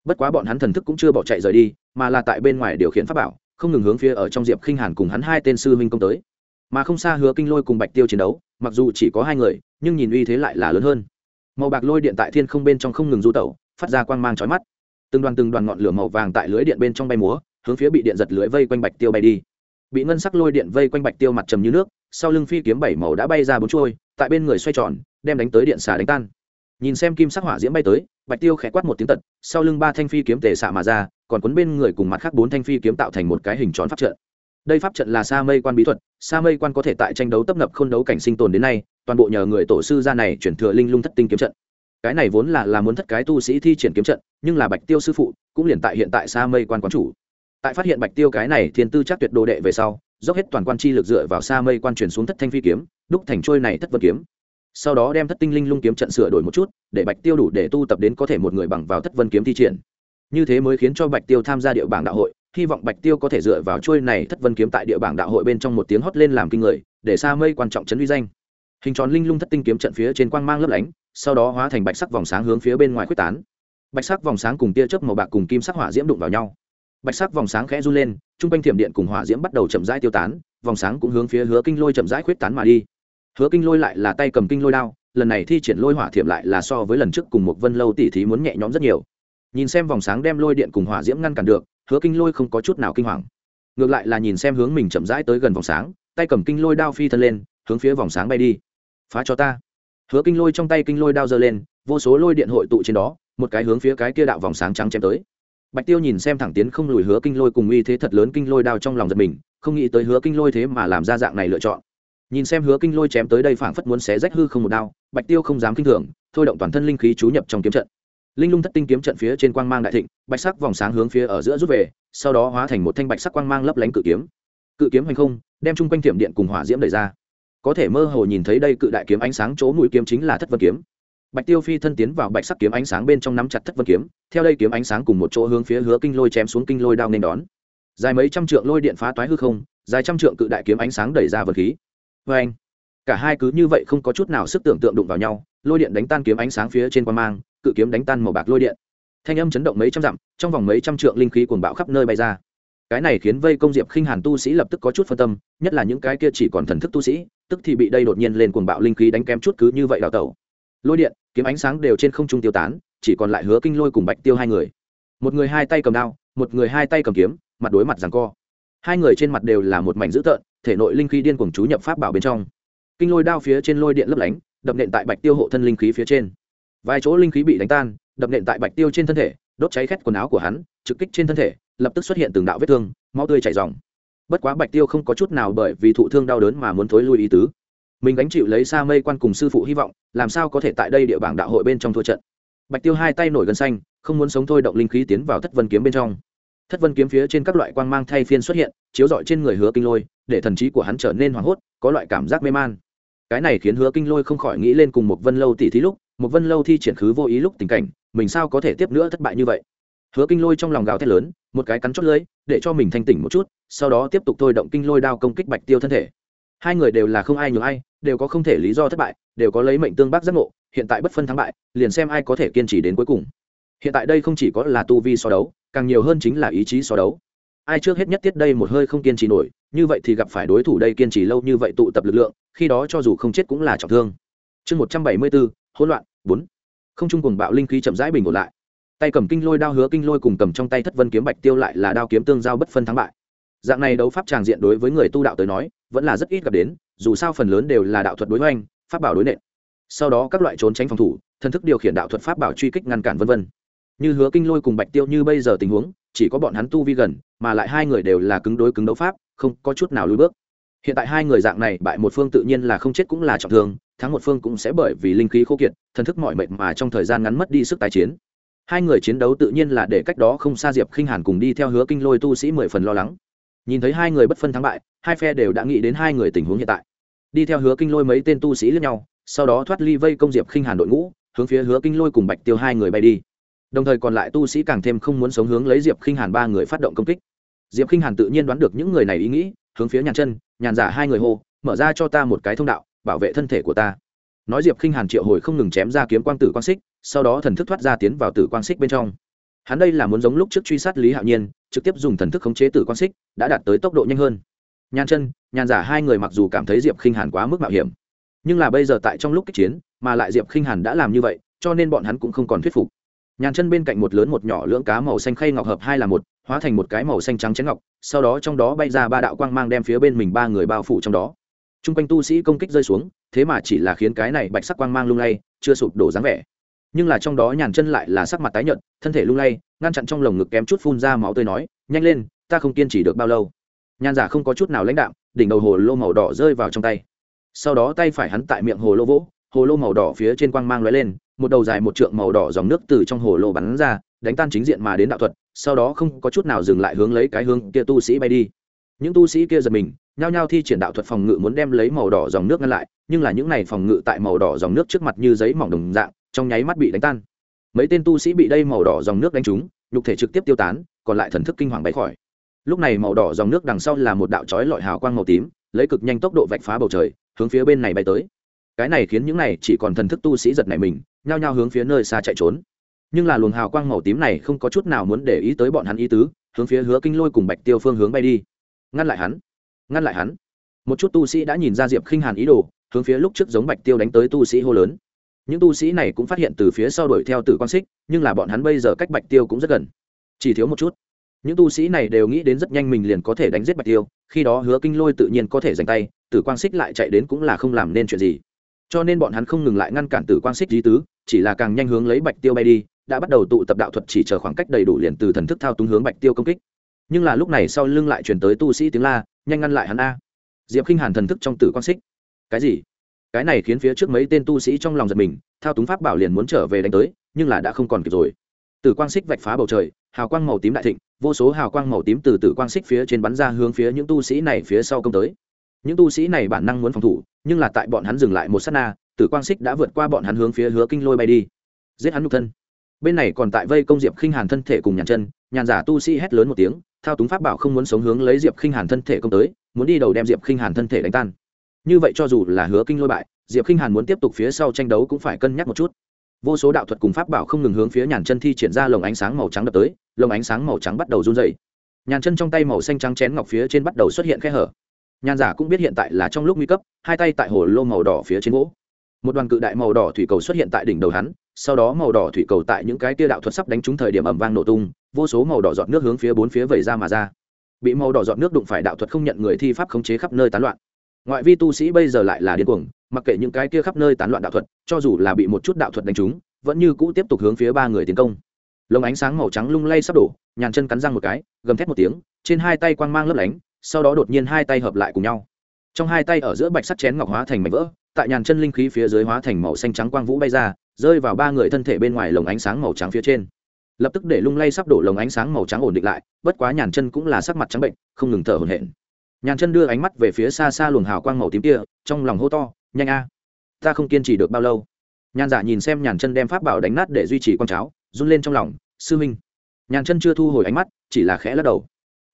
bất quá bọn hắn thần thức cũng chưa bỏ chạy rời đi, mà là tại bên ngoài điều khiển pháp bảo, không ngừng hướng phía ở trong diệp khinh hàn cùng hắn hai tên sư huynh công tới. Mà không xa hứa kinh lôi cùng bạch tiêu chiến đấu, mặc dù chỉ có hai người, nhưng nhìn uy thế lại là lớn hơn. Màu bạc lôi điện tại thiên không bên trong không ngừng du tẩu, phát ra quang mang trói mắt. Từng đoàn từng đoàn ngọn lửa màu vàng tại lưới điện bên trong bay múa, hướng phía bị điện giật lưới vây quanh bạch tiêu bay đi. Bị ngân sắc lôi điện vây quanh bạch tiêu mặt trầm như nước, sau lưng phi kiếm bảy màu đã bay ra bốn trôi tại bên người xoay tròn, đem đánh tới điện xà đánh tan. Nhìn xem kim sắc hỏa diễm bay tới bạch tiêu khẽ quát một tiếng tật, sau lưng ba thanh phi kiếm tề xạ mà ra, còn cuốn bên người cùng mặt khác bốn thanh phi kiếm tạo thành một cái hình tròn pháp trận. Đây pháp trận là sa mây quan bí thuật, sa mây quan có thể tại tranh đấu tấp nập khôn đấu cảnh sinh tồn đến nay, toàn bộ nhờ người tổ sư gia này chuyển thừa linh lung thất tinh kiếm trận. Cái này vốn là là muốn thất cái tu sĩ thi triển kiếm trận, nhưng là bạch tiêu sư phụ cũng liền tại hiện tại sa mây quan quán chủ. Tại phát hiện bạch tiêu cái này thiên tư chắc tuyệt đồ đệ về sau, dốc hết toàn quan chi lực dựa vào sa mây quan truyền xuống thất thanh phi kiếm, đúc thành trôi này thất vân kiếm sau đó đem thất tinh linh lung kiếm trận sửa đổi một chút, để bạch tiêu đủ để tu tập đến có thể một người bằng vào thất vân kiếm thi triển. Như thế mới khiến cho bạch tiêu tham gia địa bảng đạo hội, hy vọng bạch tiêu có thể dựa vào trôi này thất vân kiếm tại địa bảng đạo hội bên trong một tiếng hót lên làm kinh người, để xa mây quan trọng chấn uy danh. Hình tròn linh lung thất tinh kiếm trận phía trên quang mang lấp lánh, sau đó hóa thành bạch sắc vòng sáng hướng phía bên ngoài quyết tán. Bạch sắc vòng sáng cùng tia chớp màu bạc cùng kim sắc hỏa diễm đụng vào nhau. Bạch sắc vòng sáng khẽ run lên t r u n g quanh thiểm điện cùng hỏa diễm bắt đầu chậm rãi tiêu tán, vòng sáng cũng hướng phía hứa kinh lôi chậm rãi khuyết tán mà đi hứa kinh lôi lại là tay cầm kinh lôi đao, lần này thi triển lôi hỏa thiểm lại là so với lần trước cùng một vân lâu tỉ thí muốn nhẹ nhõm rất nhiều. Nhìn xem vòng sáng đem lôi điện cùng hỏa diễm ngăn cản được, hứa kinh lôi không có chút nào kinh hoàng. Ngược lại là nhìn xem hướng mình chậm rãi tới gần vòng sáng, tay cầm kinh lôi đao phi thân lên, hướng phía vòng sáng bay đi. Phá cho ta. Hứa kinh lôi trong tay kinh lôi đao giơ lên, vô số lôi điện hội tụ trên đó, một cái hướng phía cái kia đạo vòng sáng trắng chém tới. Bạch tiêu nhìn xem thẳng tiến không lùi hứa kinh lôi cùng uy thế thật lớn kinh lôi đao trong lòng giật mình, không nghĩ tới hứa kinh lôi thế mà làm ra dạng này lựa chọn nhìn xem hứa kinh lôi chém tới đây phảng phất muốn xé rách hư không một đao, bạch tiêu không dám kinh thường, thôi động toàn thân linh khí chú nhập trong kiếm trận. Linh lung thất tinh kiếm trận phía trên quang mang đại thịnh, bạch sắc vòng sáng hướng phía ở giữa rút về, sau đó hóa thành một thanh bạch sắc quang mang lấp lánh cự kiếm. Cự kiếm hành không, đem chung quanh tiệm điện cùng hỏa diễm đẩy ra. Có thể mơ hồ nhìn thấy đây cự đại kiếm ánh sáng chỗ mũi kiếm chính là thất vân kiếm. Bạch tiêu phi thân tiến vào bạch sắc kiếm ánh sáng bên trong nắm chặt thất vân kiếm, theo đây kiếm ánh sáng cùng một chỗ hướng phía hứa kinh lôi chém xuống kinh lôi đao nên đón. Dài mấy trăm trượng lôi điện phá toái hư không, dài trăm trượng cự đại kiếm ánh sáng đẩy ra vật khí vê anh, cả hai cứ như vậy không có chút nào sức tưởng tượng đụng vào nhau, lôi điện đánh tan kiếm ánh sáng phía trên quan mang, cự kiếm đánh tan màu bạc lôi điện. Thanh âm chấn động mấy trăm dặm, trong vòng mấy trăm trượng linh khí cuồng bạo khắp nơi bay ra. Cái này khiến vây công diệp khinh hàn tu sĩ lập tức có chút phân tâm, nhất là những cái kia chỉ còn thần thức tu sĩ, tức thì bị đây đột nhiên lên cuồng bạo linh khí đánh kém chút cứ như vậy đào tẩu. Lôi điện, kiếm ánh sáng đều trên không trung tiêu tán, chỉ còn lại hứa kinh lôi cùng bạch tiêu hai người. Một người hai tay cầm đao, một người hai tay cầm kiếm, mặt đối mặt rằng co. Hai người trên mặt đều là một mảnh dữ tợn thể nội linh khí điên cuồng chú nhập pháp bảo bên trong. Kinh lôi đao phía trên lôi điện lấp lánh, đập nện tại bạch tiêu hộ thân linh khí phía trên. Vài chỗ linh khí bị đánh tan, đập nện tại bạch tiêu trên thân thể, đốt cháy khét quần áo của hắn, trực kích trên thân thể, lập tức xuất hiện từng đạo vết thương, máu tươi chảy dòng bất quá bạch tiêu không có chút nào bởi vì thụ thương đau đớn mà muốn thối lui ý tứ. Mình gánh chịu lấy xa mây quan cùng sư phụ hy vọng, làm sao có thể tại đây địa bảng đạo hội bên trong thua trận. Bạch tiêu hai tay nổi gân xanh, không muốn sống thôi động linh khí tiến vào thất vân kiếm bên trong thất vân kiếm phía trên các loại quang mang thay phiên xuất hiện, chiếu rọi trên người hứa kinh lôi, để thần trí của hắn trở nên hoảng hốt, có loại cảm giác mê man. Cái này khiến hứa kinh lôi không khỏi nghĩ lên cùng một vân lâu tỉ thí lúc một vân lâu thi triển khứ vô ý lúc tình cảnh, mình sao có thể tiếp nữa thất bại như vậy? Hứa kinh lôi trong lòng gào thét lớn, một cái cắn chót lưới để cho mình thanh tỉnh một chút, sau đó tiếp tục thôi động kinh lôi đao công kích bạch tiêu thân thể. Hai người đều là không ai nhường ai, đều có không thể lý do thất bại, đều có lấy mệnh tương bác giác ngộ, hiện tại bất phân thắng bại, liền xem ai có thể kiên trì đến cuối cùng hiện tại đây không chỉ có là tu vi so đấu, càng nhiều hơn chính là ý chí so đấu. Ai trước hết nhất tiết đây một hơi không kiên trì nổi, như vậy thì gặp phải đối thủ đây kiên trì lâu như vậy tụ tập lực lượng, khi đó cho dù không chết cũng là trọng thương. Chương một trăm bảy mươi bốn, hỗn loạn, bốn. Không trung cùng bạo linh khí chậm rãi bình ổn lại. Tay cầm kinh lôi đao hứa kinh lôi cùng cầm trong tay thất vân kiếm bạch tiêu lại là đao kiếm tương giao bất phân thắng bại. Dạng này đấu pháp tràng diện đối với người tu đạo tới nói, vẫn là rất ít gặp đến, dù sao phần lớn đều là đạo thuật đối hoành, pháp bảo đối nện. Sau đó các loại trốn tránh phòng thủ thân thức điều khiển đạo thuật pháp bảo truy kích ngăn cản vân vân như hứa kinh lôi cùng bạch tiêu như bây giờ tình huống, chỉ có bọn hắn tu vi gần, mà lại hai người đều là cứng đối cứng đấu pháp, không có chút nào lùi bước. Hiện tại hai người dạng này, bại một phương tự nhiên là không chết cũng là trọng thương, thắng một phương cũng sẽ bởi vì linh khí khô kiệt, thần thức mọi mệnh mà trong thời gian ngắn mất đi sức tái chiến. Hai người chiến đấu tự nhiên là để cách đó không xa diệp khinh hàn cùng đi theo hứa kinh lôi tu sĩ mười phần lo lắng. Nhìn thấy hai người bất phân thắng bại, hai phe đều đã nghĩ đến hai người tình huống hiện tại. Đi theo hứa kinh lôi mấy tên tu sĩ lẫn nhau, sau đó thoát ly vây công diệp khinh hàn đội ngũ, hướng phía hứa kinh lôi cùng bạch tiêu hai người bay đi đồng thời còn lại tu sĩ càng thêm không muốn sống hướng lấy diệp khinh hàn ba người phát động công kích diệp khinh hàn tự nhiên đoán được những người này ý nghĩ hướng phía nhàn chân nhàn giả hai người hô mở ra cho ta một cái thông đạo bảo vệ thân thể của ta nói diệp khinh hàn triệu hồi không ngừng chém ra kiếm quang tử quang xích sau đó thần thức thoát ra tiến vào tử quang xích bên trong hắn đây là muốn giống lúc trước truy sát lý hạo nhiên trực tiếp dùng thần thức khống chế tử quang xích đã đạt tới tốc độ nhanh hơn nhàn chân nhàn giả hai người mặc dù cảm thấy diệp khinh hàn quá mức mạo hiểm nhưng là bây giờ tại trong lúc kích chiến mà lại diệp khinh hàn đã làm như vậy cho nên bọn hắn cũng không còn thuyết phục nhàn chân bên cạnh một lớn một nhỏ lưỡng cá màu xanh khay ngọc hợp hai là một, hóa thành một cái màu xanh trắng chén ngọc, sau đó trong đó bay ra ba đạo quang mang đem phía bên mình ba người bao phủ trong đó. T r u n g quanh tu sĩ công kích rơi xuống, thế mà chỉ là khiến cái này bạch sắc quang mang lung lay, chưa sụp đổ dáng vẻ. Nhưng là trong đó nhàn chân lại là sắc mặt tái nhợt, thân thể lung lay, ngăn chặn trong lồng ngực kém chút phun ra máu tươi nói, nhanh lên, ta không kiên trì được bao lâu. Nhàn giả không có chút nào lãnh đạm, đỉnh đầu hồ lô màu đỏ rơi vào trong tay. Sau đó tay phải hắn tại miệng hồ lô vỗ, hồ lô màu đỏ phía trên quang mang lóe lên một đầu dài một trượng màu đỏ dòng nước từ trong hồ lô bắn ra, đánh tan chính diện mà đến đạo thuật, sau đó không có chút nào dừng lại hướng lấy cái hướng kia tu sĩ bay đi. Những tu sĩ kia giật mình, nhao nhao thi triển đạo thuật phòng ngự muốn đem lấy màu đỏ dòng nước ngăn lại, nhưng là những này phòng ngự tại màu đỏ dòng nước trước mặt như giấy mỏng đồng dạng, trong nháy mắt bị đánh tan. Mấy tên tu sĩ bị đây màu đỏ dòng nước đánh trúng, nhục thể trực tiếp tiêu tán, còn lại thần thức kinh hoàng bay khỏi. Lúc này màu đỏ dòng nước đằng sau là một đạo chói lọi hào quang màu tím, lấy cực nhanh tốc độ vạch phá bầu trời, hướng phía bên này bay tới. Cái này khiến những này chỉ còn thần thức tu sĩ giật này mình nhao nhao hướng phía nơi xa chạy trốn. Nhưng là luồng hào quang màu tím này không có chút nào muốn để ý tới bọn hắn ý tứ, hướng phía hứa kinh lôi cùng bạch tiêu phương hướng bay đi. Ngăn lại hắn, ngăn lại hắn. Một chút tu sĩ đã nhìn ra diệp khinh hàn ý đồ, hướng phía lúc trước giống bạch tiêu đánh tới tu sĩ hô lớn. Những tu sĩ này cũng phát hiện từ phía sau đuổi theo tử quan xích, nhưng là bọn hắn bây giờ cách bạch tiêu cũng rất gần. Chỉ thiếu một chút. Những tu sĩ này đều nghĩ đến rất nhanh mình liền có thể đánh giết bạch tiêu, khi đó hứa kinh lôi tự nhiên có thể giành tay, tử quang xích lại chạy đến cũng là không làm nên chuyện gì cho nên bọn hắn không ngừng lại ngăn cản tử quang xích lý tứ, chỉ là càng nhanh hướng lấy bạch tiêu bay đi, đã bắt đầu tụ tập đạo thuật chỉ chờ khoảng cách đầy đủ liền từ thần thức thao túng hướng bạch tiêu công kích. Nhưng là lúc này sau lưng lại chuyển tới tu sĩ tiếng la, nhanh ngăn lại hắn a. Diệp khinh hàn thần thức trong tử quang xích. Cái gì? Cái này khiến phía trước mấy tên tu sĩ trong lòng giật mình, thao túng pháp bảo liền muốn trở về đánh tới, nhưng là đã không còn kịp rồi. Tử quang xích vạch phá bầu trời, hào quang màu tím đại thịnh, vô số hào quang màu tím từ tử quang xích phía trên bắn ra hướng phía những tu sĩ này phía sau công tới những tu sĩ này bản năng muốn phòng thủ, nhưng là tại bọn hắn dừng lại một s á t na, tử quang xích đã vượt qua bọn hắn hướng phía hứa kinh lôi bay đi. Giết hắn nhục thân. Bên này còn tại vây công diệp khinh hàn thân thể cùng nhàn chân, nhàn giả tu sĩ hét lớn một tiếng, thao túng pháp bảo không muốn sống hướng lấy diệp khinh hàn thân thể công tới, muốn đi đầu đem diệp khinh hàn thân thể đánh tan. Như vậy cho dù là hứa kinh lôi bại, diệp khinh hàn muốn tiếp tục phía sau tranh đấu cũng phải cân nhắc một chút. Vô số đạo thuật cùng pháp bảo không ngừng hướng phía nhàn chân thi triển ra lồng ánh sáng màu trắng đập tới, lồng ánh sáng màu trắng bắt đầu run dày nhàn chân trong tay màu xanh trắng chén ngọc phía trên bắt đầu xuất hiện khe hở nhàn giả cũng biết hiện tại là trong lúc nguy cấp, hai tay tại hồ lô màu đỏ phía trên gỗ. Một đoàn cự đại màu đỏ thủy cầu xuất hiện tại đỉnh đầu hắn, sau đó màu đỏ thủy cầu tại những cái tia đạo thuật sắp đánh trúng thời điểm ẩm vang nổ tung, vô số màu đỏ giọt nước hướng phía bốn phía vẩy ra mà ra. Bị màu đỏ giọt nước đụng phải đạo thuật không nhận người thi pháp khống chế khắp nơi tán loạn. Ngoại vi tu sĩ bây giờ lại là điên cuồng, mặc kệ những cái kia khắp nơi tán loạn đạo thuật, cho dù là bị một chút đạo thuật đánh trúng, vẫn như cũ tiếp tục hướng phía ba người tiến công. Lồng ánh sáng màu trắng lung lay sắp đổ, nhàn chân cắn răng một cái, gầm thét một tiếng, trên hai tay quang mang lấp lánh sau đó đột nhiên hai tay hợp lại cùng nhau. Trong hai tay ở giữa bạch sắt chén ngọc hóa thành mảnh vỡ, tại nhàn chân linh khí phía dưới hóa thành màu xanh trắng quang vũ bay ra, rơi vào ba người thân thể bên ngoài lồng ánh sáng màu trắng phía trên. Lập tức để lung lay sắp đổ lồng ánh sáng màu trắng ổn định lại, bất quá nhàn chân cũng là sắc mặt trắng bệnh, không ngừng thở hổn hển. Nhàn chân đưa ánh mắt về phía xa xa luồng hào quang màu tím kia, trong lòng hô to, nhanh a, ta không kiên trì được bao lâu. Nhàn giả nhìn xem nhàn chân đem pháp bảo đánh nát để duy trì con cháo, run lên trong lòng, sư minh. Nhàn chân chưa thu hồi ánh mắt, chỉ là khẽ lắc đầu.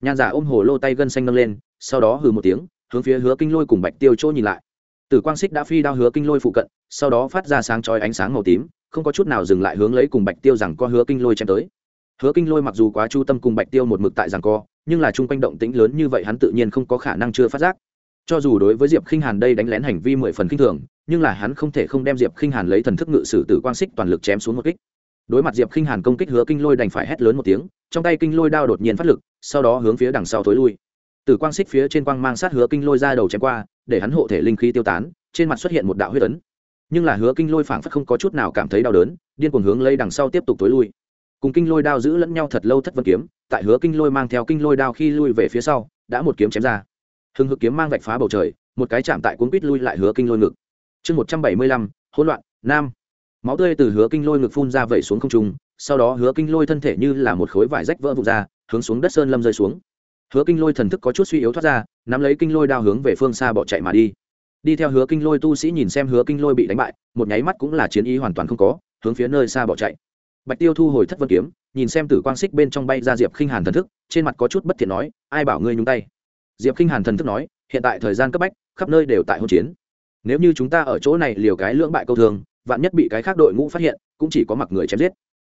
Nhan giả ôm hồ lô tay gân xanh nâng lên, sau đó hừ một tiếng, hướng phía hứa kinh lôi cùng bạch tiêu chỗ nhìn lại. Tử quang xích đã phi đao hứa kinh lôi phụ cận, sau đó phát ra sáng chói ánh sáng màu tím, không có chút nào dừng lại hướng lấy cùng bạch tiêu rằng co hứa kinh lôi chém tới. Hứa kinh lôi mặc dù quá chu tâm cùng bạch tiêu một mực tại rằng co, nhưng là chung quanh động tĩnh lớn như vậy hắn tự nhiên không có khả năng chưa phát giác. Cho dù đối với diệp khinh hàn đây đánh lén hành vi mười phần khinh thường, nhưng là hắn không thể không đem diệp khinh hàn lấy thần thức ngự sử tử quang xích toàn lực chém xuống một kích đối mặt diệp khinh hàn công kích hứa kinh lôi đành phải hét lớn một tiếng, trong tay kinh lôi đao đột nhiên phát lực, sau đó hướng phía đằng sau thối lui. Từ quang xích phía trên quang mang sát hứa kinh lôi ra đầu chém qua, để hắn hộ thể linh khí tiêu tán, trên mặt xuất hiện một đạo huyết ấn. Nhưng là hứa kinh lôi phảng phất không có chút nào cảm thấy đau đớn, điên cuồng hướng lấy đằng sau tiếp tục tối lui. Cùng kinh lôi đao giữ lẫn nhau thật lâu thất vân kiếm, tại hứa kinh lôi mang theo kinh lôi đao khi lui về phía sau, đã một kiếm chém ra. Hưng hực kiếm mang vạch phá bầu trời, một cái chạm tại cuốn quýt lui lại hứa kinh lôi ngực. Chương một trăm bảy mươi lăm, hỗn loạn, nam máu tươi từ hứa kinh lôi ngực phun ra vẩy xuống không trung, sau đó hứa kinh lôi thân thể như là một khối vải rách vỡ vụt ra, hướng xuống đất sơn lâm rơi xuống. Hứa kinh lôi thần thức có chút suy yếu thoát ra, nắm lấy kinh lôi đao hướng về phương xa bỏ chạy mà đi. Đi theo hứa kinh lôi tu sĩ nhìn xem hứa kinh lôi bị đánh bại, một nháy mắt cũng là chiến ý hoàn toàn không có, hướng phía nơi xa bỏ chạy. Bạch tiêu thu hồi thất vân kiếm, nhìn xem tử quang xích bên trong bay ra diệp khinh hàn thần thức, trên mặt có chút bất thiện nói, ai bảo ngươi nhúng tay? Diệp khinh hàn thần thức nói, hiện tại thời gian cấp bách, khắp nơi đều tại hỗn chiến. Nếu như chúng ta ở chỗ này liều cái lưỡng bại câu thường vạn nhất bị cái khác đội ngũ phát hiện, cũng chỉ có mặc người chém giết.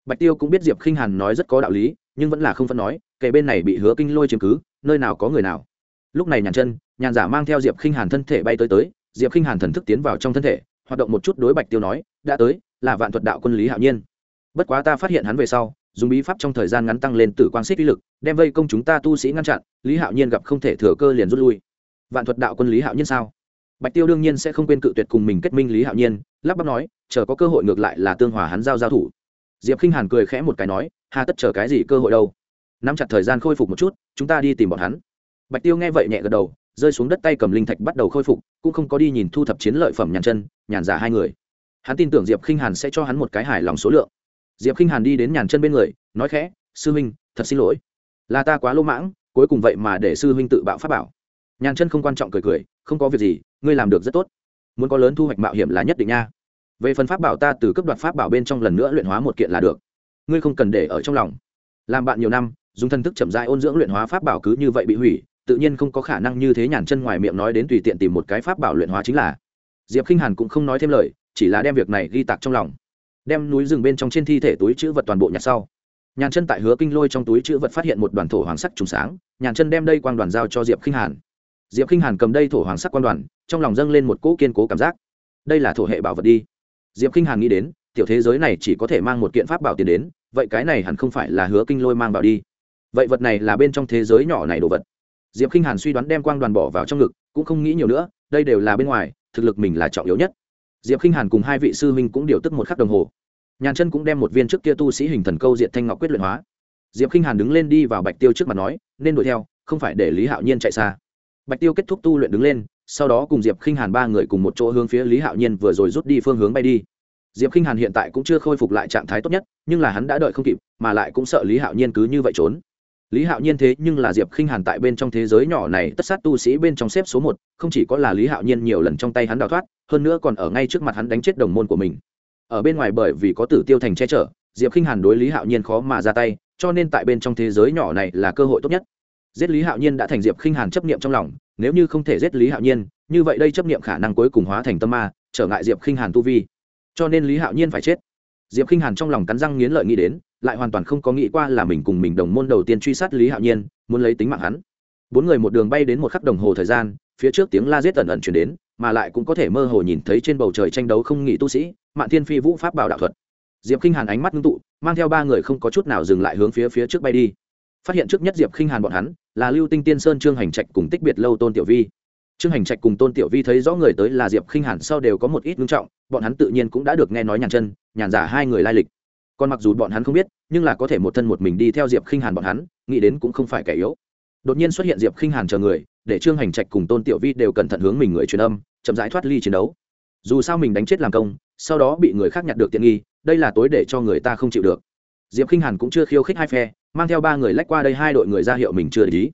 Bạch tiêu cũng biết diệp khinh hàn nói rất có đạo lý, nhưng vẫn là không phân nói kể bên này bị hứa kinh lôi chiếm cứ, nơi nào có người nào. Lúc này nhàn chân, nhàn giả mang theo diệp khinh hàn thân thể bay tới tới, diệp khinh hàn thần thức tiến vào trong thân thể, hoạt động một chút đối bạch tiêu nói, đã tới, là vạn thuật đạo quân lý hạo nhiên. Bất quá ta phát hiện hắn về sau, dùng bí pháp trong thời gian ngắn tăng lên tử quang xích uy lực, đem vây công chúng ta tu sĩ ngăn chặn, lý hạo nhiên gặp không thể thừa cơ liền rút lui. Vạn thuật đạo quân lý hạo nhiên sao? Bạch tiêu đương nhiên sẽ không quên cự tuyệt cùng mình kết minh lý hạo nhiên, lắp bắp nói chờ có cơ hội ngược lại là tương hòa hắn giao giao thủ. Diệp khinh hàn cười khẽ một cái nói hà tất chờ cái gì cơ hội đâu? Nắm chặt thời gian khôi phục một chút, chúng ta đi tìm bọn hắn. Bạch tiêu nghe vậy nhẹ gật đầu, rơi xuống đất tay cầm linh thạch bắt đầu khôi phục, cũng không có đi nhìn thu thập chiến lợi phẩm nhàn chân, nhàn giả hai người. Hắn tin tưởng diệp khinh hàn sẽ cho hắn một cái hài lòng số lượng. Diệp khinh hàn đi đến nhàn chân bên người, nói khẽ, sư huynh, thật xin lỗi. Là ta quá lỗ mãng, cuối cùng vậy mà để sư huynh tự bạo pháp bảo. Nhàn chân không quan trọng cười cười, không có việc gì, ngươi làm được rất tốt. Muốn có lớn thu hoạch mạo hiểm là nhất định nha về phần pháp bảo ta từ cấp đoạt pháp bảo bên trong lần nữa luyện hóa một kiện là được. Ngươi không cần để ở trong lòng. Làm bạn nhiều năm, dùng thân thức chậm dại ôn dưỡng luyện hóa pháp bảo cứ như vậy bị hủy, tự nhiên không có khả năng như thế nhàn chân ngoài miệng nói đến tùy tiện tìm một cái pháp bảo luyện hóa chính là. Diệp k i n h hàn cũng không nói thêm lời, chỉ là đem việc này ghi tạc trong lòng. Đem núi rừng bên trong trên thi thể túi chữ vật toàn bộ nhặt sau. Nhàn chân tại hứa kinh lôi trong túi chữ vật phát hiện một đoàn thổ hoàng sắc trùng sáng, nhàn chân đem đây quang đoàn giao cho diệp k i n h hàn. Diệp k i n h hàn cầm đây thổ hoàng sắc quang đoàn, trong lòng dâng lên một cỗ kiên cố cảm giác. Đây là thổ hệ bảo vật đi diệp Kinh hàn nghĩ đến, tiểu thế giới này chỉ có thể mang một kiện pháp bảo tiền đến, vậy cái này hẳn không phải là hứa kinh lôi mang vào đi. Vậy vật này là bên trong thế giới nhỏ này đồ vật. Diệp Kinh hàn suy đoán đem quang đoàn bỏ vào trong ngực, cũng không nghĩ nhiều nữa, đây đều là bên ngoài, thực lực mình là trọng yếu nhất. Diệp Kinh hàn cùng hai vị sư huynh cũng điều tức một khắc đồng hồ. Nhàn chân cũng đem một viên trước kia tu sĩ hình thần câu diện thanh ngọc quyết luyện hóa. Diệp Kinh hàn đứng lên đi vào bạch tiêu trước mặt nói, nên đuổi theo, không phải để lý hạo nhiên chạy xa. Bạch tiêu kết thúc tu luyện đứng lên sau đó cùng diệp khinh hàn ba người cùng một chỗ hướng phía lý hạo nhiên vừa rồi rút đi phương hướng bay đi. Diệp khinh hàn hiện tại cũng chưa khôi phục lại trạng thái tốt nhất, nhưng là hắn đã đợi không kịp, mà lại cũng sợ lý hạo nhiên cứ như vậy trốn. Lý hạo nhiên thế nhưng là diệp khinh hàn tại bên trong thế giới nhỏ này, tất sát tu sĩ bên trong xếp số một, không chỉ có là lý hạo nhiên nhiều lần trong tay hắn đào thoát, hơn nữa còn ở ngay trước mặt hắn đánh chết đồng môn của mình. Ở bên ngoài bởi vì có tử tiêu thành che chở, diệp khinh hàn đối lý hạo nhiên khó mà ra tay, cho nên tại bên trong thế giới nhỏ này là cơ hội tốt nhất giết lý hạo nhiên đã thành diệp khinh hàn chấp niệm trong lòng, nếu như không thể giết lý hạo nhiên, như vậy đây chấp niệm khả năng cuối cùng hóa thành tâm ma, trở ngại diệp khinh hàn tu vi. Cho nên lý hạo nhiên phải chết. Diệp khinh hàn trong lòng cắn răng nghiến lợi nghĩ đến, lại hoàn toàn không có nghĩ qua là mình cùng mình đồng môn đầu tiên truy sát lý hạo nhiên, muốn lấy tính mạng hắn. Bốn người một đường bay đến một khắc đồng hồ thời gian, phía trước tiếng la giết ẩn ẩn chuyển đến, mà lại cũng có thể mơ hồ nhìn thấy trên bầu trời tranh đấu không nghỉ tu sĩ, mạn thiên phi vũ pháp bảo đạo thuật. Diệp k i n h hàn ánh mắt ngưng tụ, mang theo ba người không có chút nào dừng lại hướng phía phía trước bay đi phát hiện trước nhất diệp khinh hàn bọn hắn, là lưu tinh tiên sơn, trương hành trạch cùng tích biệt lâu tôn tiểu vi. Trương hành trạch cùng tôn tiểu vi thấy rõ người tới là diệp khinh hàn sau đều có một ít ngưng trọng, bọn hắn tự nhiên cũng đã được nghe nói nhàn chân, nhàn giả hai người lai lịch. Còn mặc dù bọn hắn không biết, nhưng là có thể một thân một mình đi theo diệp khinh hàn bọn hắn, nghĩ đến cũng không phải kẻ yếu. Đột nhiên xuất hiện diệp khinh hàn chờ người, để trương hành trạch cùng tôn tiểu vi đều cẩn thận hướng mình người truyền âm, chậm rãi thoát ly chiến đấu. Dù sao mình đánh chết làm công, sau đó bị người khác nhặt được tiện nghi, đây là tối để cho người ta không chịu được. Diệp khinh hàn cũng chưa khiêu khích hai phe mang theo ba người lách qua đây, hai đội người ra hiệu mình chưa để ý.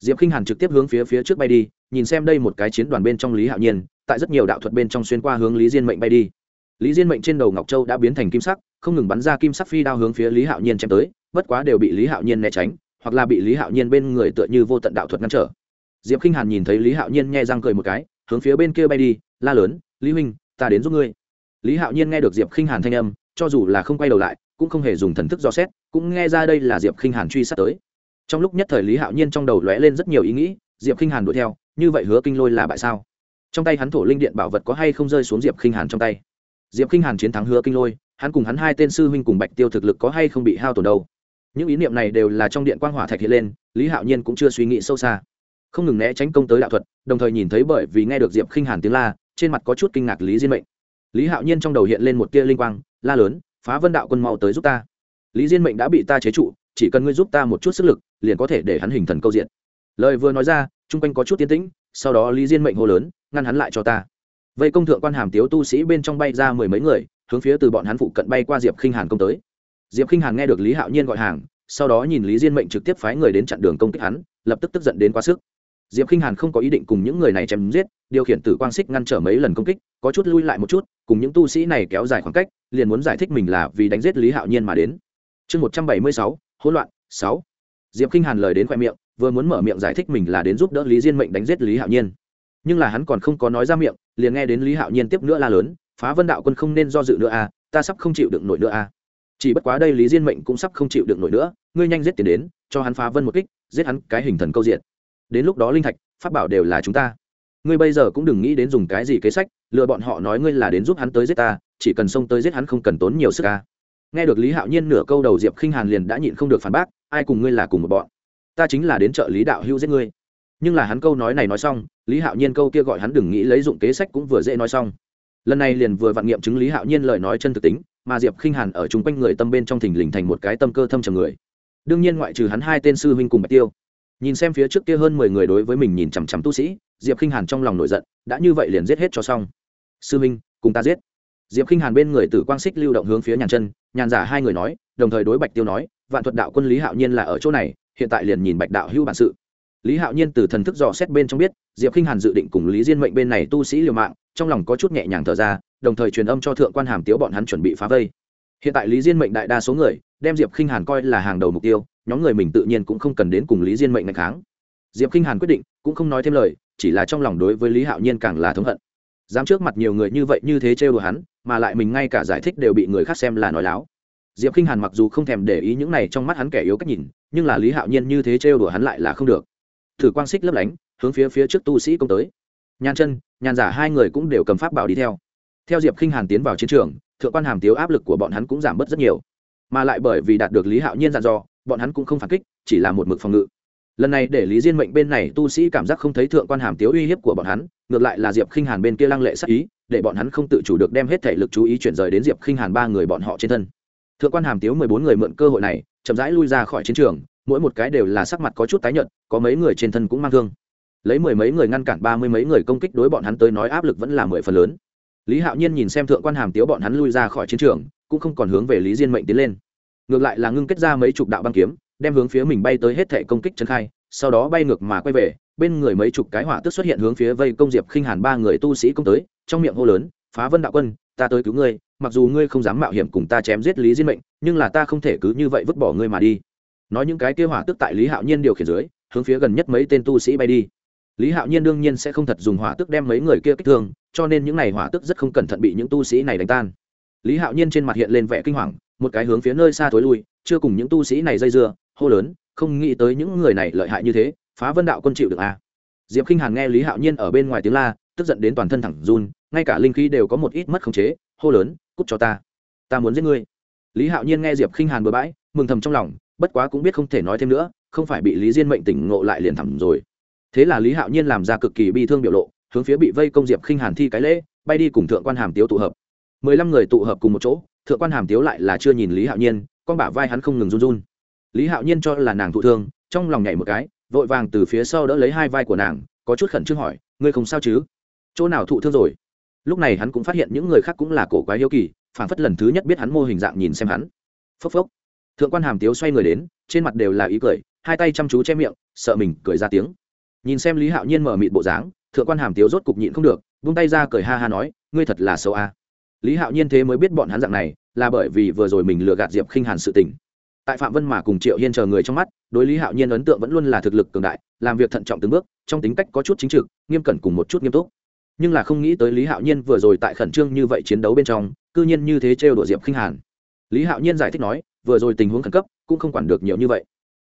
Diệp k i n h hàn trực tiếp hướng phía phía trước bay đi, nhìn xem đây một cái chiến đoàn bên trong lý hạo nhiên, tại rất nhiều đạo thuật bên trong xuyên qua hướng lý diên mệnh bay đi. Lý diên mệnh trên đầu ngọc châu đã biến thành kim sắc, không ngừng bắn ra kim sắc phi đao hướng phía lý hạo nhiên chém tới, bất quá đều bị lý hạo nhiên né tránh, hoặc là bị lý hạo nhiên bên người tựa như vô tận đạo thuật ngăn trở. Diệp k i n h hàn nhìn thấy lý hạo nhiên nghe răng cười một cái, hướng phía bên kia bay đi, la lớn, lý huynh, ta đến giúp ngươi. Lý hạo nhiên nghe được diệp k i n h hàn thanh âm, cho dù là không quay đầu lại cũng không hề dùng thần thức dò xét, cũng nghe ra đây là diệp khinh hàn truy sát tới. Trong lúc nhất thời lý hạo nhiên trong đầu lóe lên rất nhiều ý nghĩ, diệp khinh hàn đuổi theo, như vậy hứa kinh lôi là bại sao? Trong tay hắn thổ linh điện bảo vật có hay không rơi xuống diệp khinh hàn trong tay? Diệp khinh hàn chiến thắng hứa kinh lôi, hắn cùng hắn hai tên sư huynh cùng bạch tiêu thực lực có hay không bị hao tổn đâu? Những ý niệm này đều là trong điện quang hỏa thạch hiện lên, lý hạo nhiên cũng chưa suy nghĩ sâu xa. Không ngừng né tránh công tới đạo thuật, đồng thời nhìn thấy bởi vì nghe được diệp khinh hàn tiếng la, trên mặt có chút kinh ngạc lý diên mệnh. Lý hạo nhiên trong đầu hiện lên một tia linh quang, la lớn phá vân đạo quân mau tới giúp ta. Lý diên mệnh đã bị ta chế trụ, chỉ cần ngươi giúp ta một chút sức lực, liền có thể để hắn hình thần câu diện. Lời vừa nói ra, chung quanh có chút tiến tĩnh, sau đó lý diên mệnh hô lớn, ngăn hắn lại cho ta. Vây công thượng quan hàm tiếu tu sĩ bên trong bay ra mười mấy người, hướng phía từ bọn hắn phụ cận bay qua diệp khinh hàn công tới. Diệp k i n h hàn nghe được lý hạo nhiên gọi hàng, sau đó nhìn lý diên mệnh trực tiếp phái người đến chặn đường công kích hắn, lập tức tức giận đến quá sức diệp k i n h hàn không có ý định cùng những người này chém giết điều khiển tử quang xích ngăn trở mấy lần công kích có chút lui lại một chút cùng những tu sĩ này kéo dài khoảng cách liền muốn giải thích mình là vì đánh giết lý hạo nhiên mà đến. Chương một trăm bảy mươi sáu hỗn loạn sáu. Diệp k i n h hàn lời đến khoe miệng vừa muốn mở miệng giải thích mình là đến giúp đỡ lý diên mệnh đánh giết lý hạo nhiên. Nhưng là hắn còn không có nói ra miệng liền nghe đến lý hạo nhiên tiếp nữa la lớn phá vân đạo quân không nên do dự nữa a à, ta sắp không chịu đựng nổi nữa a à. chỉ bất quá đây lý diên mệnh cũng sắp không chịu đựng nổi nữa ngươi nhanh giết tiền đến cho hắn phá vân một kích giết hắn cái hình thần câu diện đến lúc đó linh thạch, pháp bảo đều là chúng ta. Ngươi bây giờ cũng đừng nghĩ đến dùng cái gì kế sách lựa bọn họ nói ngươi là đến giúp hắn tới giết ta, chỉ cần xông tới giết hắn không cần tốn nhiều sức ca nghe được lý hạo nhiên nửa câu đầu diệp khinh hàn liền đã nhịn không được phản bác, ai cùng ngươi là cùng một bọn? Ta chính là đến trợ lý đạo hữu giết ngươi. Nhưng là hắn câu nói này nói xong, lý hạo nhiên câu kia gọi hắn đừng nghĩ lấy dụng kế sách cũng vừa dễ nói xong. Lần này liền vừa vạn nghiệm chứng lý hạo nhiên lời nói chân thực tính, mà diệp khinh hàn ở chung quanh người tâm bên trong thình lình thành một cái tâm cơ thâm trầm người. Đương nhiên ngoại trừ hắn hai tên sư huynh cùng bạch tiêu nhìn xem phía trước kia hơn mười người đối với mình nhìn chằm chằm tu sĩ, diệp khinh hàn trong lòng nổi giận, đã như vậy liền giết hết cho xong. Sư minh, cùng ta giết. Diệp khinh hàn bên người tử quang xích lưu động hướng phía nhàn chân, nhàn giả hai người nói, đồng thời đối bạch tiêu nói, vạn thuật đạo quân lý hạo nhiên là ở chỗ này, hiện tại liền nhìn bạch đạo hữu bản sự. Lý hạo nhiên từ thần thức dò xét bên trong biết, diệp k i n h hàn dự định cùng lý diên mệnh bên này tu sĩ liều mạng, trong lòng có chút nhẹ nhàng thở ra, đồng thời truyền âm cho thượng quan hàm tiếu bọn hắn chuẩn bị phá vây. Hiện tại lý diên mệnh đại đa số người, đem diệp k i n h hàn coi là hàng đầu mục tiêu nhóm người mình tự nhiên cũng không cần đến cùng lý diên mệnh ngày kháng. Diệp k i n h hàn quyết định, cũng không nói thêm lời, chỉ là trong lòng đối với lý hạo nhiên càng là thống hận. Dám trước mặt nhiều người như vậy như thế trêu đùa hắn, mà lại mình ngay cả giải thích đều bị người khác xem là nói láo. Diệp k i n h hàn mặc dù không thèm để ý những này trong mắt hắn kẻ yếu cách nhìn, nhưng là lý hạo nhiên như thế trêu đùa hắn lại là không được. Thử quang xích lấp lánh, hướng phía phía trước tu sĩ công tới. Nhàn chân nhàn giả hai người cũng đều cầm pháp bảo đi theo. Theo diệp khinh hàn tiến vào chiến trường, thượng quan hàm tiếu áp lực của bọn hắn cũng giảm bớt rất nhiều. Mà lại bởi vì đạt được lý hạo nhiên dặn dò bọn hắn cũng không phản kích, chỉ là một mực phòng ngự. Lần này để lý diên mệnh bên này tu sĩ cảm giác không thấy thượng quan hàm tiếu uy hiếp của bọn hắn, ngược lại là diệp khinh hàn bên kia lăng lệ sắc ý, để bọn hắn không tự chủ được đem hết thể lực chú ý chuyển rời đến diệp khinh hàn ba người bọn họ trên thân. Thượng quan hàm tiếu mười bốn người mượn cơ hội này, chậm rãi lui ra khỏi chiến trường, mỗi một cái đều là sắc mặt có chút tái nhợt, có mấy người trên thân cũng mang thương. Lấy mười mấy người ngăn cản ba mươi mấy người công kích đối bọn hắn tới nói áp lực vẫn là mười phần lớn. Lý hạo nhiên nhìn xem thượng quan hàm tiếu bọn hắn lui ra khỏi chiến trường, cũng không còn hướng về lý diên mệnh tiến lên ngược lại là ngưng kết ra mấy chục đạo băng kiếm, đem hướng phía mình bay tới hết thệ công kích chân khai, sau đó bay ngược mà quay về, bên người mấy chục cái hỏa tức xuất hiện hướng phía vây công diệp khinh hàn ba người tu sĩ công tới, trong miệng hô lớn, phá vân đạo quân, ta tới cứu ngươi, mặc dù ngươi không dám mạo hiểm cùng ta chém giết lý diên mệnh, nhưng là ta không thể cứ như vậy vứt bỏ ngươi mà đi. Nói những cái kia hỏa tức tại lý hạo nhiên điều khiển dưới, hướng phía gần nhất mấy tên tu sĩ bay đi. Lý hạo nhiên đương nhiên sẽ không thật dùng hỏa tức đem mấy người kia kích thương, cho nên những n à y hỏa tức rất không cẩn thận bị những tu sĩ này đánh tan. Lý hạo nhiên trên mặt hiện lên vẻ kinh hoàng một cái hướng phía nơi xa thối lui, chưa cùng những tu sĩ này dây dưa, hô lớn, không nghĩ tới những người này lợi hại như thế, phá vân đạo quân chịu được à. diệp k i n h hàn nghe lý hạo nhiên ở bên ngoài tiếng la, tức giận đến toàn thân thẳng run, ngay cả linh khí đều có một ít mất khống chế, hô lớn, cút cho ta ta muốn giết ngươi. Lý hạo nhiên nghe diệp k i n h hàn bừa bãi, mừng thầm trong lòng, bất quá cũng biết không thể nói thêm nữa, không phải bị lý diên mệnh tỉnh ngộ lại liền thẳng rồi. Thế là lý hạo nhiên làm ra cực kỳ bi thương biểu lộ, hướng phía bị vây công diệp khinh hàn thi cái lễ, bay đi cùng thượng quan hàm tiếu tụ hợp mười lăm người tụ hợp cùng một chỗ, thượng quan hàm tiếu lại là chưa nhìn lý hạo nhiên, con bả vai hắn không ngừng run run. Lý hạo nhiên cho là nàng thụ thương, trong lòng nhảy một cái, vội vàng từ phía sau đỡ lấy hai vai của nàng, có chút khẩn trương hỏi, ngươi không sao chứ? Chỗ nào thụ thương rồi? Lúc này hắn cũng phát hiện những người khác cũng là cổ quái hiếu kỳ phản phất lần thứ nhất biết hắn mô hình dạng nhìn xem hắn. Phốc phốc. Thượng quan hàm tiếu xoay người đến, trên mặt đều là ý cười, hai tay chăm chú che miệng, sợ mình cười ra tiếng. Nhìn xem lý hạo nhiên mở mịt bộ dáng, thượng quan hàm tiếu rốt cục nhịn không được vung tay ra cười ha ha nói, ngươi thật là xấu a lý hạo nhiên thế mới biết bọn hắn dạng này, là bởi vì vừa rồi mình lừa gạt diệp khinh hàn sự tình. Tại phạm vân mà cùng triệu hiên chờ người trong mắt, đối lý hạo nhiên ấn tượng vẫn luôn là thực lực cường đại, làm việc thận trọng từng bước, trong tính cách có chút chính trực, nghiêm cẩn cùng một chút nghiêm túc. Nhưng là không nghĩ tới lý hạo nhiên vừa rồi tại khẩn trương như vậy chiến đấu bên trong, cư nhiên như thế trêu đùa diệp khinh hàn. Lý hạo nhiên giải thích nói, vừa rồi tình huống khẩn cấp, cũng không quản được nhiều như vậy.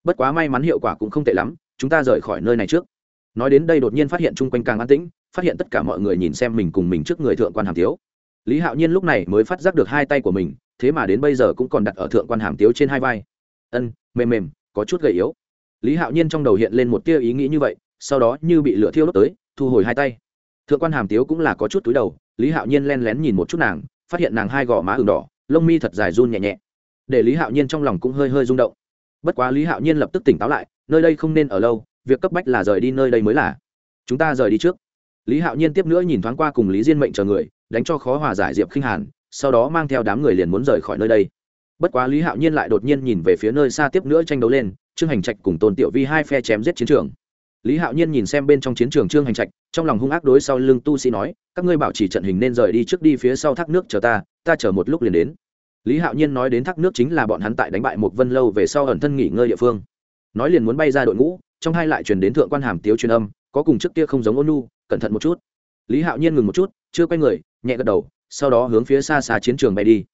Bất quá may mắn hiệu quả cũng không tệ lắm, chúng ta rời khỏi nơi này trước. Nói đến đây đột nhiên phát hiện chung quanh càng an tĩnh, phát hiện tất cả mọi người nhìn xem mình cùng mình trước người thượng quan hàm tiếu lý hạo nhiên lúc này mới phát giác được hai tay của mình, thế mà đến bây giờ cũng còn đặt ở thượng quan hàm tiếu trên hai vai. Ân, mềm mềm, có chút gầy yếu. Lý hạo nhiên trong đầu hiện lên một tia ý nghĩ như vậy, sau đó như bị lửa thiêu đốt tới, thu hồi hai tay. Thượng quan hàm tiếu cũng là có chút túi đầu, lý hạo nhiên len lén nhìn một chút nàng, phát hiện nàng hai gò má ửng đỏ, lông mi thật dài run nhẹ nhẹ. Để lý hạo nhiên trong lòng cũng hơi hơi rung động. Bất quá lý hạo nhiên lập tức tỉnh táo lại, nơi đây không nên ở lâu, việc cấp bách là rời đi nơi đây mới là. Chúng ta rời đi trước. Lý hạo nhiên tiếp nữa nhìn thoáng qua cùng lý diên mệnh chờ người đánh cho khó hòa giải diệp khinh hàn, sau đó mang theo đám người liền muốn rời khỏi nơi đây. Bất quá lý hạo nhiên lại đột nhiên nhìn về phía nơi xa tiếp nữa tranh đấu lên, trương hành trạch cùng tôn tiểu vi hai phe chém giết chiến trường. Lý hạo nhiên nhìn xem bên trong chiến trường trương hành trạch, trong lòng hung ác đối sau lưng tu sĩ nói, các ngươi bảo trì trận hình nên rời đi trước đi phía sau thác nước chờ ta ta chờ một lúc liền đến. Lý hạo nhiên nói đến thác nước chính là bọn hắn tại đánh bại một vân lâu về sau ẩn thân nghỉ ngơi địa phương. Nói liền muốn bay ra đội ngũ, trong hai lại truyền đến thượng quan hàm tiếu truyền âm, có cùng trước kia không giống ôn nu, cẩn thận một chút. Lý hạo nhiên ngừng một chút, chưa quay người nhẹ gật đầu, sau đó hướng phía xa xa chiến trường bay đi.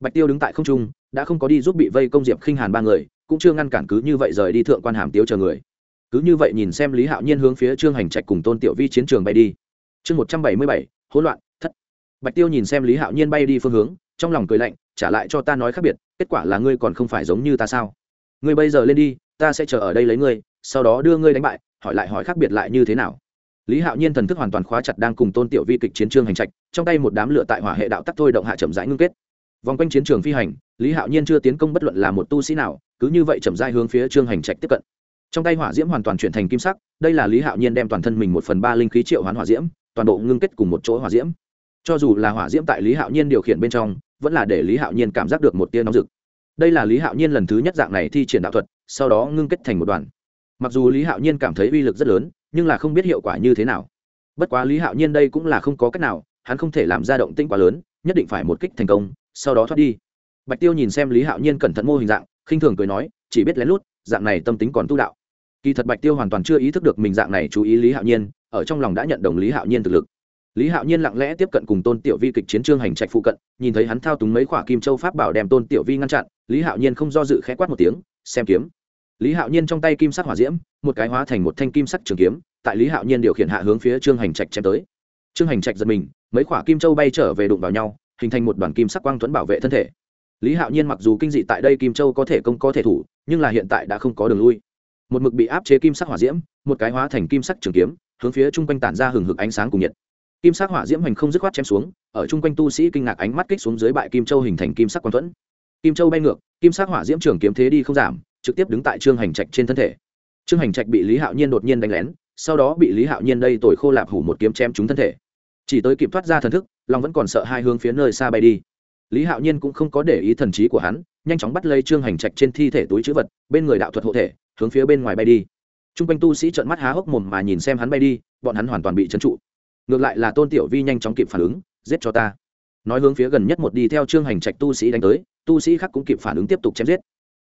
Bạch tiêu đứng tại không trung, đã không có đi giúp bị vây công diệp khinh hàn ba người, cũng chưa ngăn cản cứ như vậy rời đi thượng quan hàm tiếu chờ người. Cứ như vậy nhìn xem lý hạo nhiên hướng phía trương hành trạch cùng tôn tiểu vi chiến trường bay đi. Chương một trăm bảy mươi bảy, hỗn loạn, thất. Bạch tiêu nhìn xem lý hạo nhiên bay đi phương hướng, trong lòng cười lạnh, trả lại cho ta nói khác biệt, kết quả là ngươi còn không phải giống như ta sao? Ngươi bây giờ lên đi, ta sẽ chờ ở đây lấy ngươi, sau đó đưa ngươi đánh bại, hỏi lại hỏi khác biệt lại như thế nào? Lý hạo nhiên thần thức hoàn toàn khóa chặt đang cùng tôn tiểu vi kịch chiến trường hành trạch, trong tay một đám lửa tại hỏa hệ đạo tắc thôi động hạ chậm rãi ngưng kết. Vòng quanh chiến trường phi hành, lý hạo nhiên chưa tiến công bất luận là một tu sĩ nào, cứ như vậy chậm rãi hướng phía trương hành trạch tiếp cận. Trong tay hỏa diễm hoàn toàn chuyển thành kim sắc, đây là lý hạo nhiên đem toàn thân mình một phần ba linh khí triệu hoán hỏa diễm, toàn bộ ngưng kết cùng một chỗ hỏa diễm. Cho dù là hỏa diễm tại lý hạo nhiên điều khiển bên trong, vẫn là để lý hạo nhiên cảm giác được một tia nóng rực. Đây là lý hạo nhiên lần thứ nhất dạng này thi triển đạo thuật, sau đó ngưng kết thành một đoàn. Mặc dù lý hạo nhiên cảm thấy uy lực rất lớn nhưng là không biết hiệu quả như thế nào. Bất quá lý hạo nhiên đây cũng là không có cách nào, hắn không thể làm ra động tĩnh quá lớn, nhất định phải một kích thành công, sau đó thoát đi. Bạch tiêu nhìn xem lý hạo nhiên cẩn thận mô hình dạng, khinh thường cười nói, chỉ biết lén lút, dạng này tâm tính còn tu đạo. Kỳ thật bạch tiêu hoàn toàn chưa ý thức được mình dạng này chú ý lý hạo nhiên, ở trong lòng đã nhận đồng lý hạo nhiên thực lực. Lý hạo nhiên lặng lẽ tiếp cận cùng tôn tiểu vi kịch chiến trương hành trạch phụ cận, nhìn thấy hắn thao túng mấy quả kim châu pháp bảo đem tôn tiểu vi ngăn chặn, lý hạo nhiên không do dự khẽ quát một tiếng, xem kiếm. Lý hạo nhiên trong tay kim sắc hỏa diễm một cái hóa thành một thanh kim sắc trường kiếm, tại lý hạo nhiên điều khiển hạ hướng phía trương hành trạch chém tới. Trương hành trạch giật mình, mấy khoả kim châu bay trở về đụng vào nhau, hình thành một đoàn kim sắc quang thuẫn bảo vệ thân thể. Lý hạo nhiên mặc dù kinh dị tại đây kim châu có thể công có thể thủ, nhưng là hiện tại đã không có đường lui. Một mực bị áp chế kim sắc hỏa diễm, một cái hóa thành kim sắc trường kiếm, hướng phía chung quanh tản ra hừng hực ánh sáng cùng nhiệt. Kim sắc hỏa diễm hành không dứt khoát chém xuống, ở chung quanh tu sĩ kinh ngạc ánh mắt kích xuống dưới bại kim châu hình thành kim sắc quang thuẫn. Kim châu bay ngược, kim sắc hỏa diễm trường kiếm thế đi không giảm, trực tiếp đứng tại trương hành trạch trên thân thể trương hành trạch bị lý hạo nhiên đột nhiên đánh lén, sau đó bị lý hạo nhiên đây tồi khô lạp hủ một kiếm chém trúng thân thể. Chỉ tới kịp thoát ra thần thức long vẫn còn sợ hai hướng phía nơi xa bay đi. Lý hạo nhiên cũng không có để ý thần trí của hắn, nhanh chóng bắt lấy trương hành trạch trên thi thể túi chữ vật, bên người đạo thuật hộ thể, hướng phía bên ngoài bay đi. T r u n g quanh tu sĩ trợn mắt há hốc mồm mà nhìn xem hắn bay đi, bọn hắn hoàn toàn bị trấn trụ. Ngược lại là tôn tiểu vi nhanh chóng kịp phản ứng, giết cho ta. Nói hướng phía gần nhất một đi theo trương hành trạch tu sĩ đánh tới, tu sĩ khác cũng kịp phản ứng tiếp tục chém giết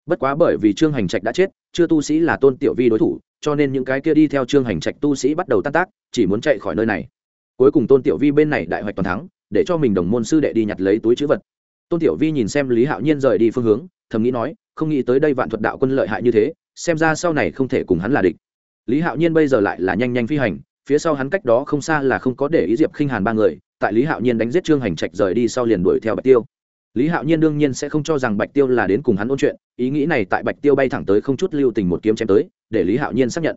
bất quá bởi vì trương hành trạch đã chết, chưa tu sĩ là tôn tiểu vi đối thủ, cho nên những cái kia đi theo trương hành trạch tu sĩ bắt đầu tan tác, chỉ muốn chạy khỏi nơi này. Cuối cùng tôn tiểu vi bên này đại hoạch toàn thắng, để cho mình đồng môn sư đệ đi nhặt lấy túi chữ vật. Tôn tiểu vi nhìn xem lý hạo nhiên rời đi phương hướng, thầm nghĩ nói, không nghĩ tới đây vạn thuật đạo quân lợi hại như thế, xem ra sau này không thể cùng hắn là địch. Lý hạo nhiên bây giờ lại là nhanh nhanh phi hành, phía sau hắn cách đó không xa là không có để ý diệp khinh hàn ba người, tại lý hạo nhiên đánh giết trương hành trạch rời đi sau liền đuổi theo bạch tiêu lý hạo nhiên đương nhiên sẽ không cho rằng bạch tiêu là đến cùng hắn ôn chuyện, ý nghĩ này tại bạch tiêu bay thẳng tới không chút lưu tình một kiếm chém tới, để lý hạo nhiên xác nhận.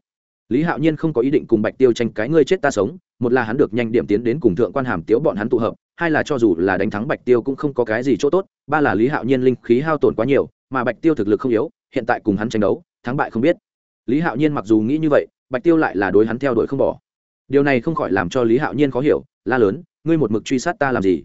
Lý hạo nhiên không có ý định cùng bạch tiêu tranh cái ngươi chết ta sống, một là hắn được nhanh điểm tiến đến cùng thượng quan hàm tiếu bọn hắn tụ hợp, hai là cho dù là đánh thắng bạch tiêu cũng không có cái gì chỗ tốt, ba là lý hạo nhiên linh khí hao tổn quá nhiều, mà bạch tiêu thực lực không yếu, hiện tại cùng hắn tranh đấu, thắng bại không biết. Lý hạo nhiên mặc dù nghĩ như vậy, bạch tiêu lại là đối hắn theo đuổi không bỏ. Điều này không khỏi làm cho lý hạo nhiên khó hiểu, la lớn, ngươi một mực truy sát ta làm gì?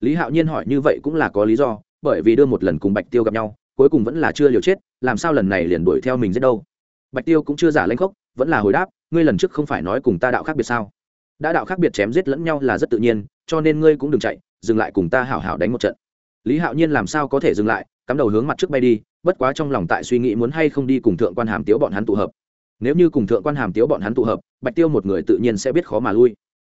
Lý hạo nhiên hỏi như vậy cũng là có lý do, bởi vì đưa một lần cùng bạch tiêu gặp nhau, cuối cùng vẫn là chưa liều chết, làm sao lần này liền đuổi theo mình giết đâu? Bạch tiêu cũng chưa giả lanh khốc, vẫn là hồi đáp, ngươi lần trước không phải nói cùng ta đạo khác biệt sao? Đã đạo khác biệt chém giết lẫn nhau là rất tự nhiên, cho nên ngươi cũng đừng chạy, dừng lại cùng ta hảo hảo đánh một trận. Lý hạo nhiên làm sao có thể dừng lại, cắm đầu hướng mặt trước bay đi, bất quá trong lòng tại suy nghĩ muốn hay không đi cùng thượng quan hàm tiếu bọn hắn tụ hợp. Nếu như cùng thượng quan hàm tiếu bọn hắn tụ hợp, bạch tiêu một người tự nhiên sẽ biết khó mà lui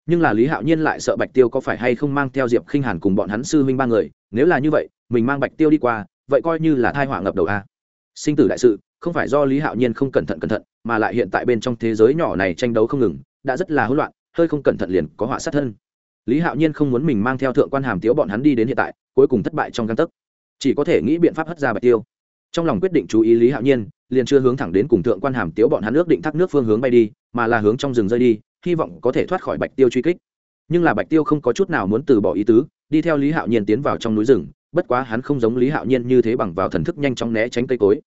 nhưng là lý hạo nhiên lại sợ bạch tiêu có phải hay không mang theo diệp khinh hàn cùng bọn hắn sư huynh ba người, nếu là như vậy, mình mang bạch tiêu đi qua, vậy coi như là thai họa ngập đầu a. Sinh tử đại sự, không phải do lý hạo nhiên không cẩn thận cẩn thận, mà lại hiện tại bên trong thế giới nhỏ này tranh đấu không ngừng, đã rất là hỗn loạn, hơi không cẩn thận liền có họa sát thân. Lý hạo nhiên không muốn mình mang theo thượng quan hàm tiếu bọn hắn đi đến hiện tại, cuối cùng thất bại trong căn tấc. Chỉ có thể nghĩ biện pháp hất ra bạch tiêu. Trong lòng quyết định chú ý lý hạo nhiên, liền chưa hướng thẳng đến cùng thượng quan hàm tiếu bọn hắn ước định thác nước phương hướng bay đi, mà là hướng trong rừng rơi đi hy vọng có thể thoát khỏi bạch tiêu truy kích. Nhưng là bạch tiêu không có chút nào muốn từ bỏ ý tứ, đi theo lý hạo nhiên tiến vào trong núi rừng, bất quá hắn không giống lý hạo nhiên như thế bằng vào thần thức nhanh chóng né tránh cây cối.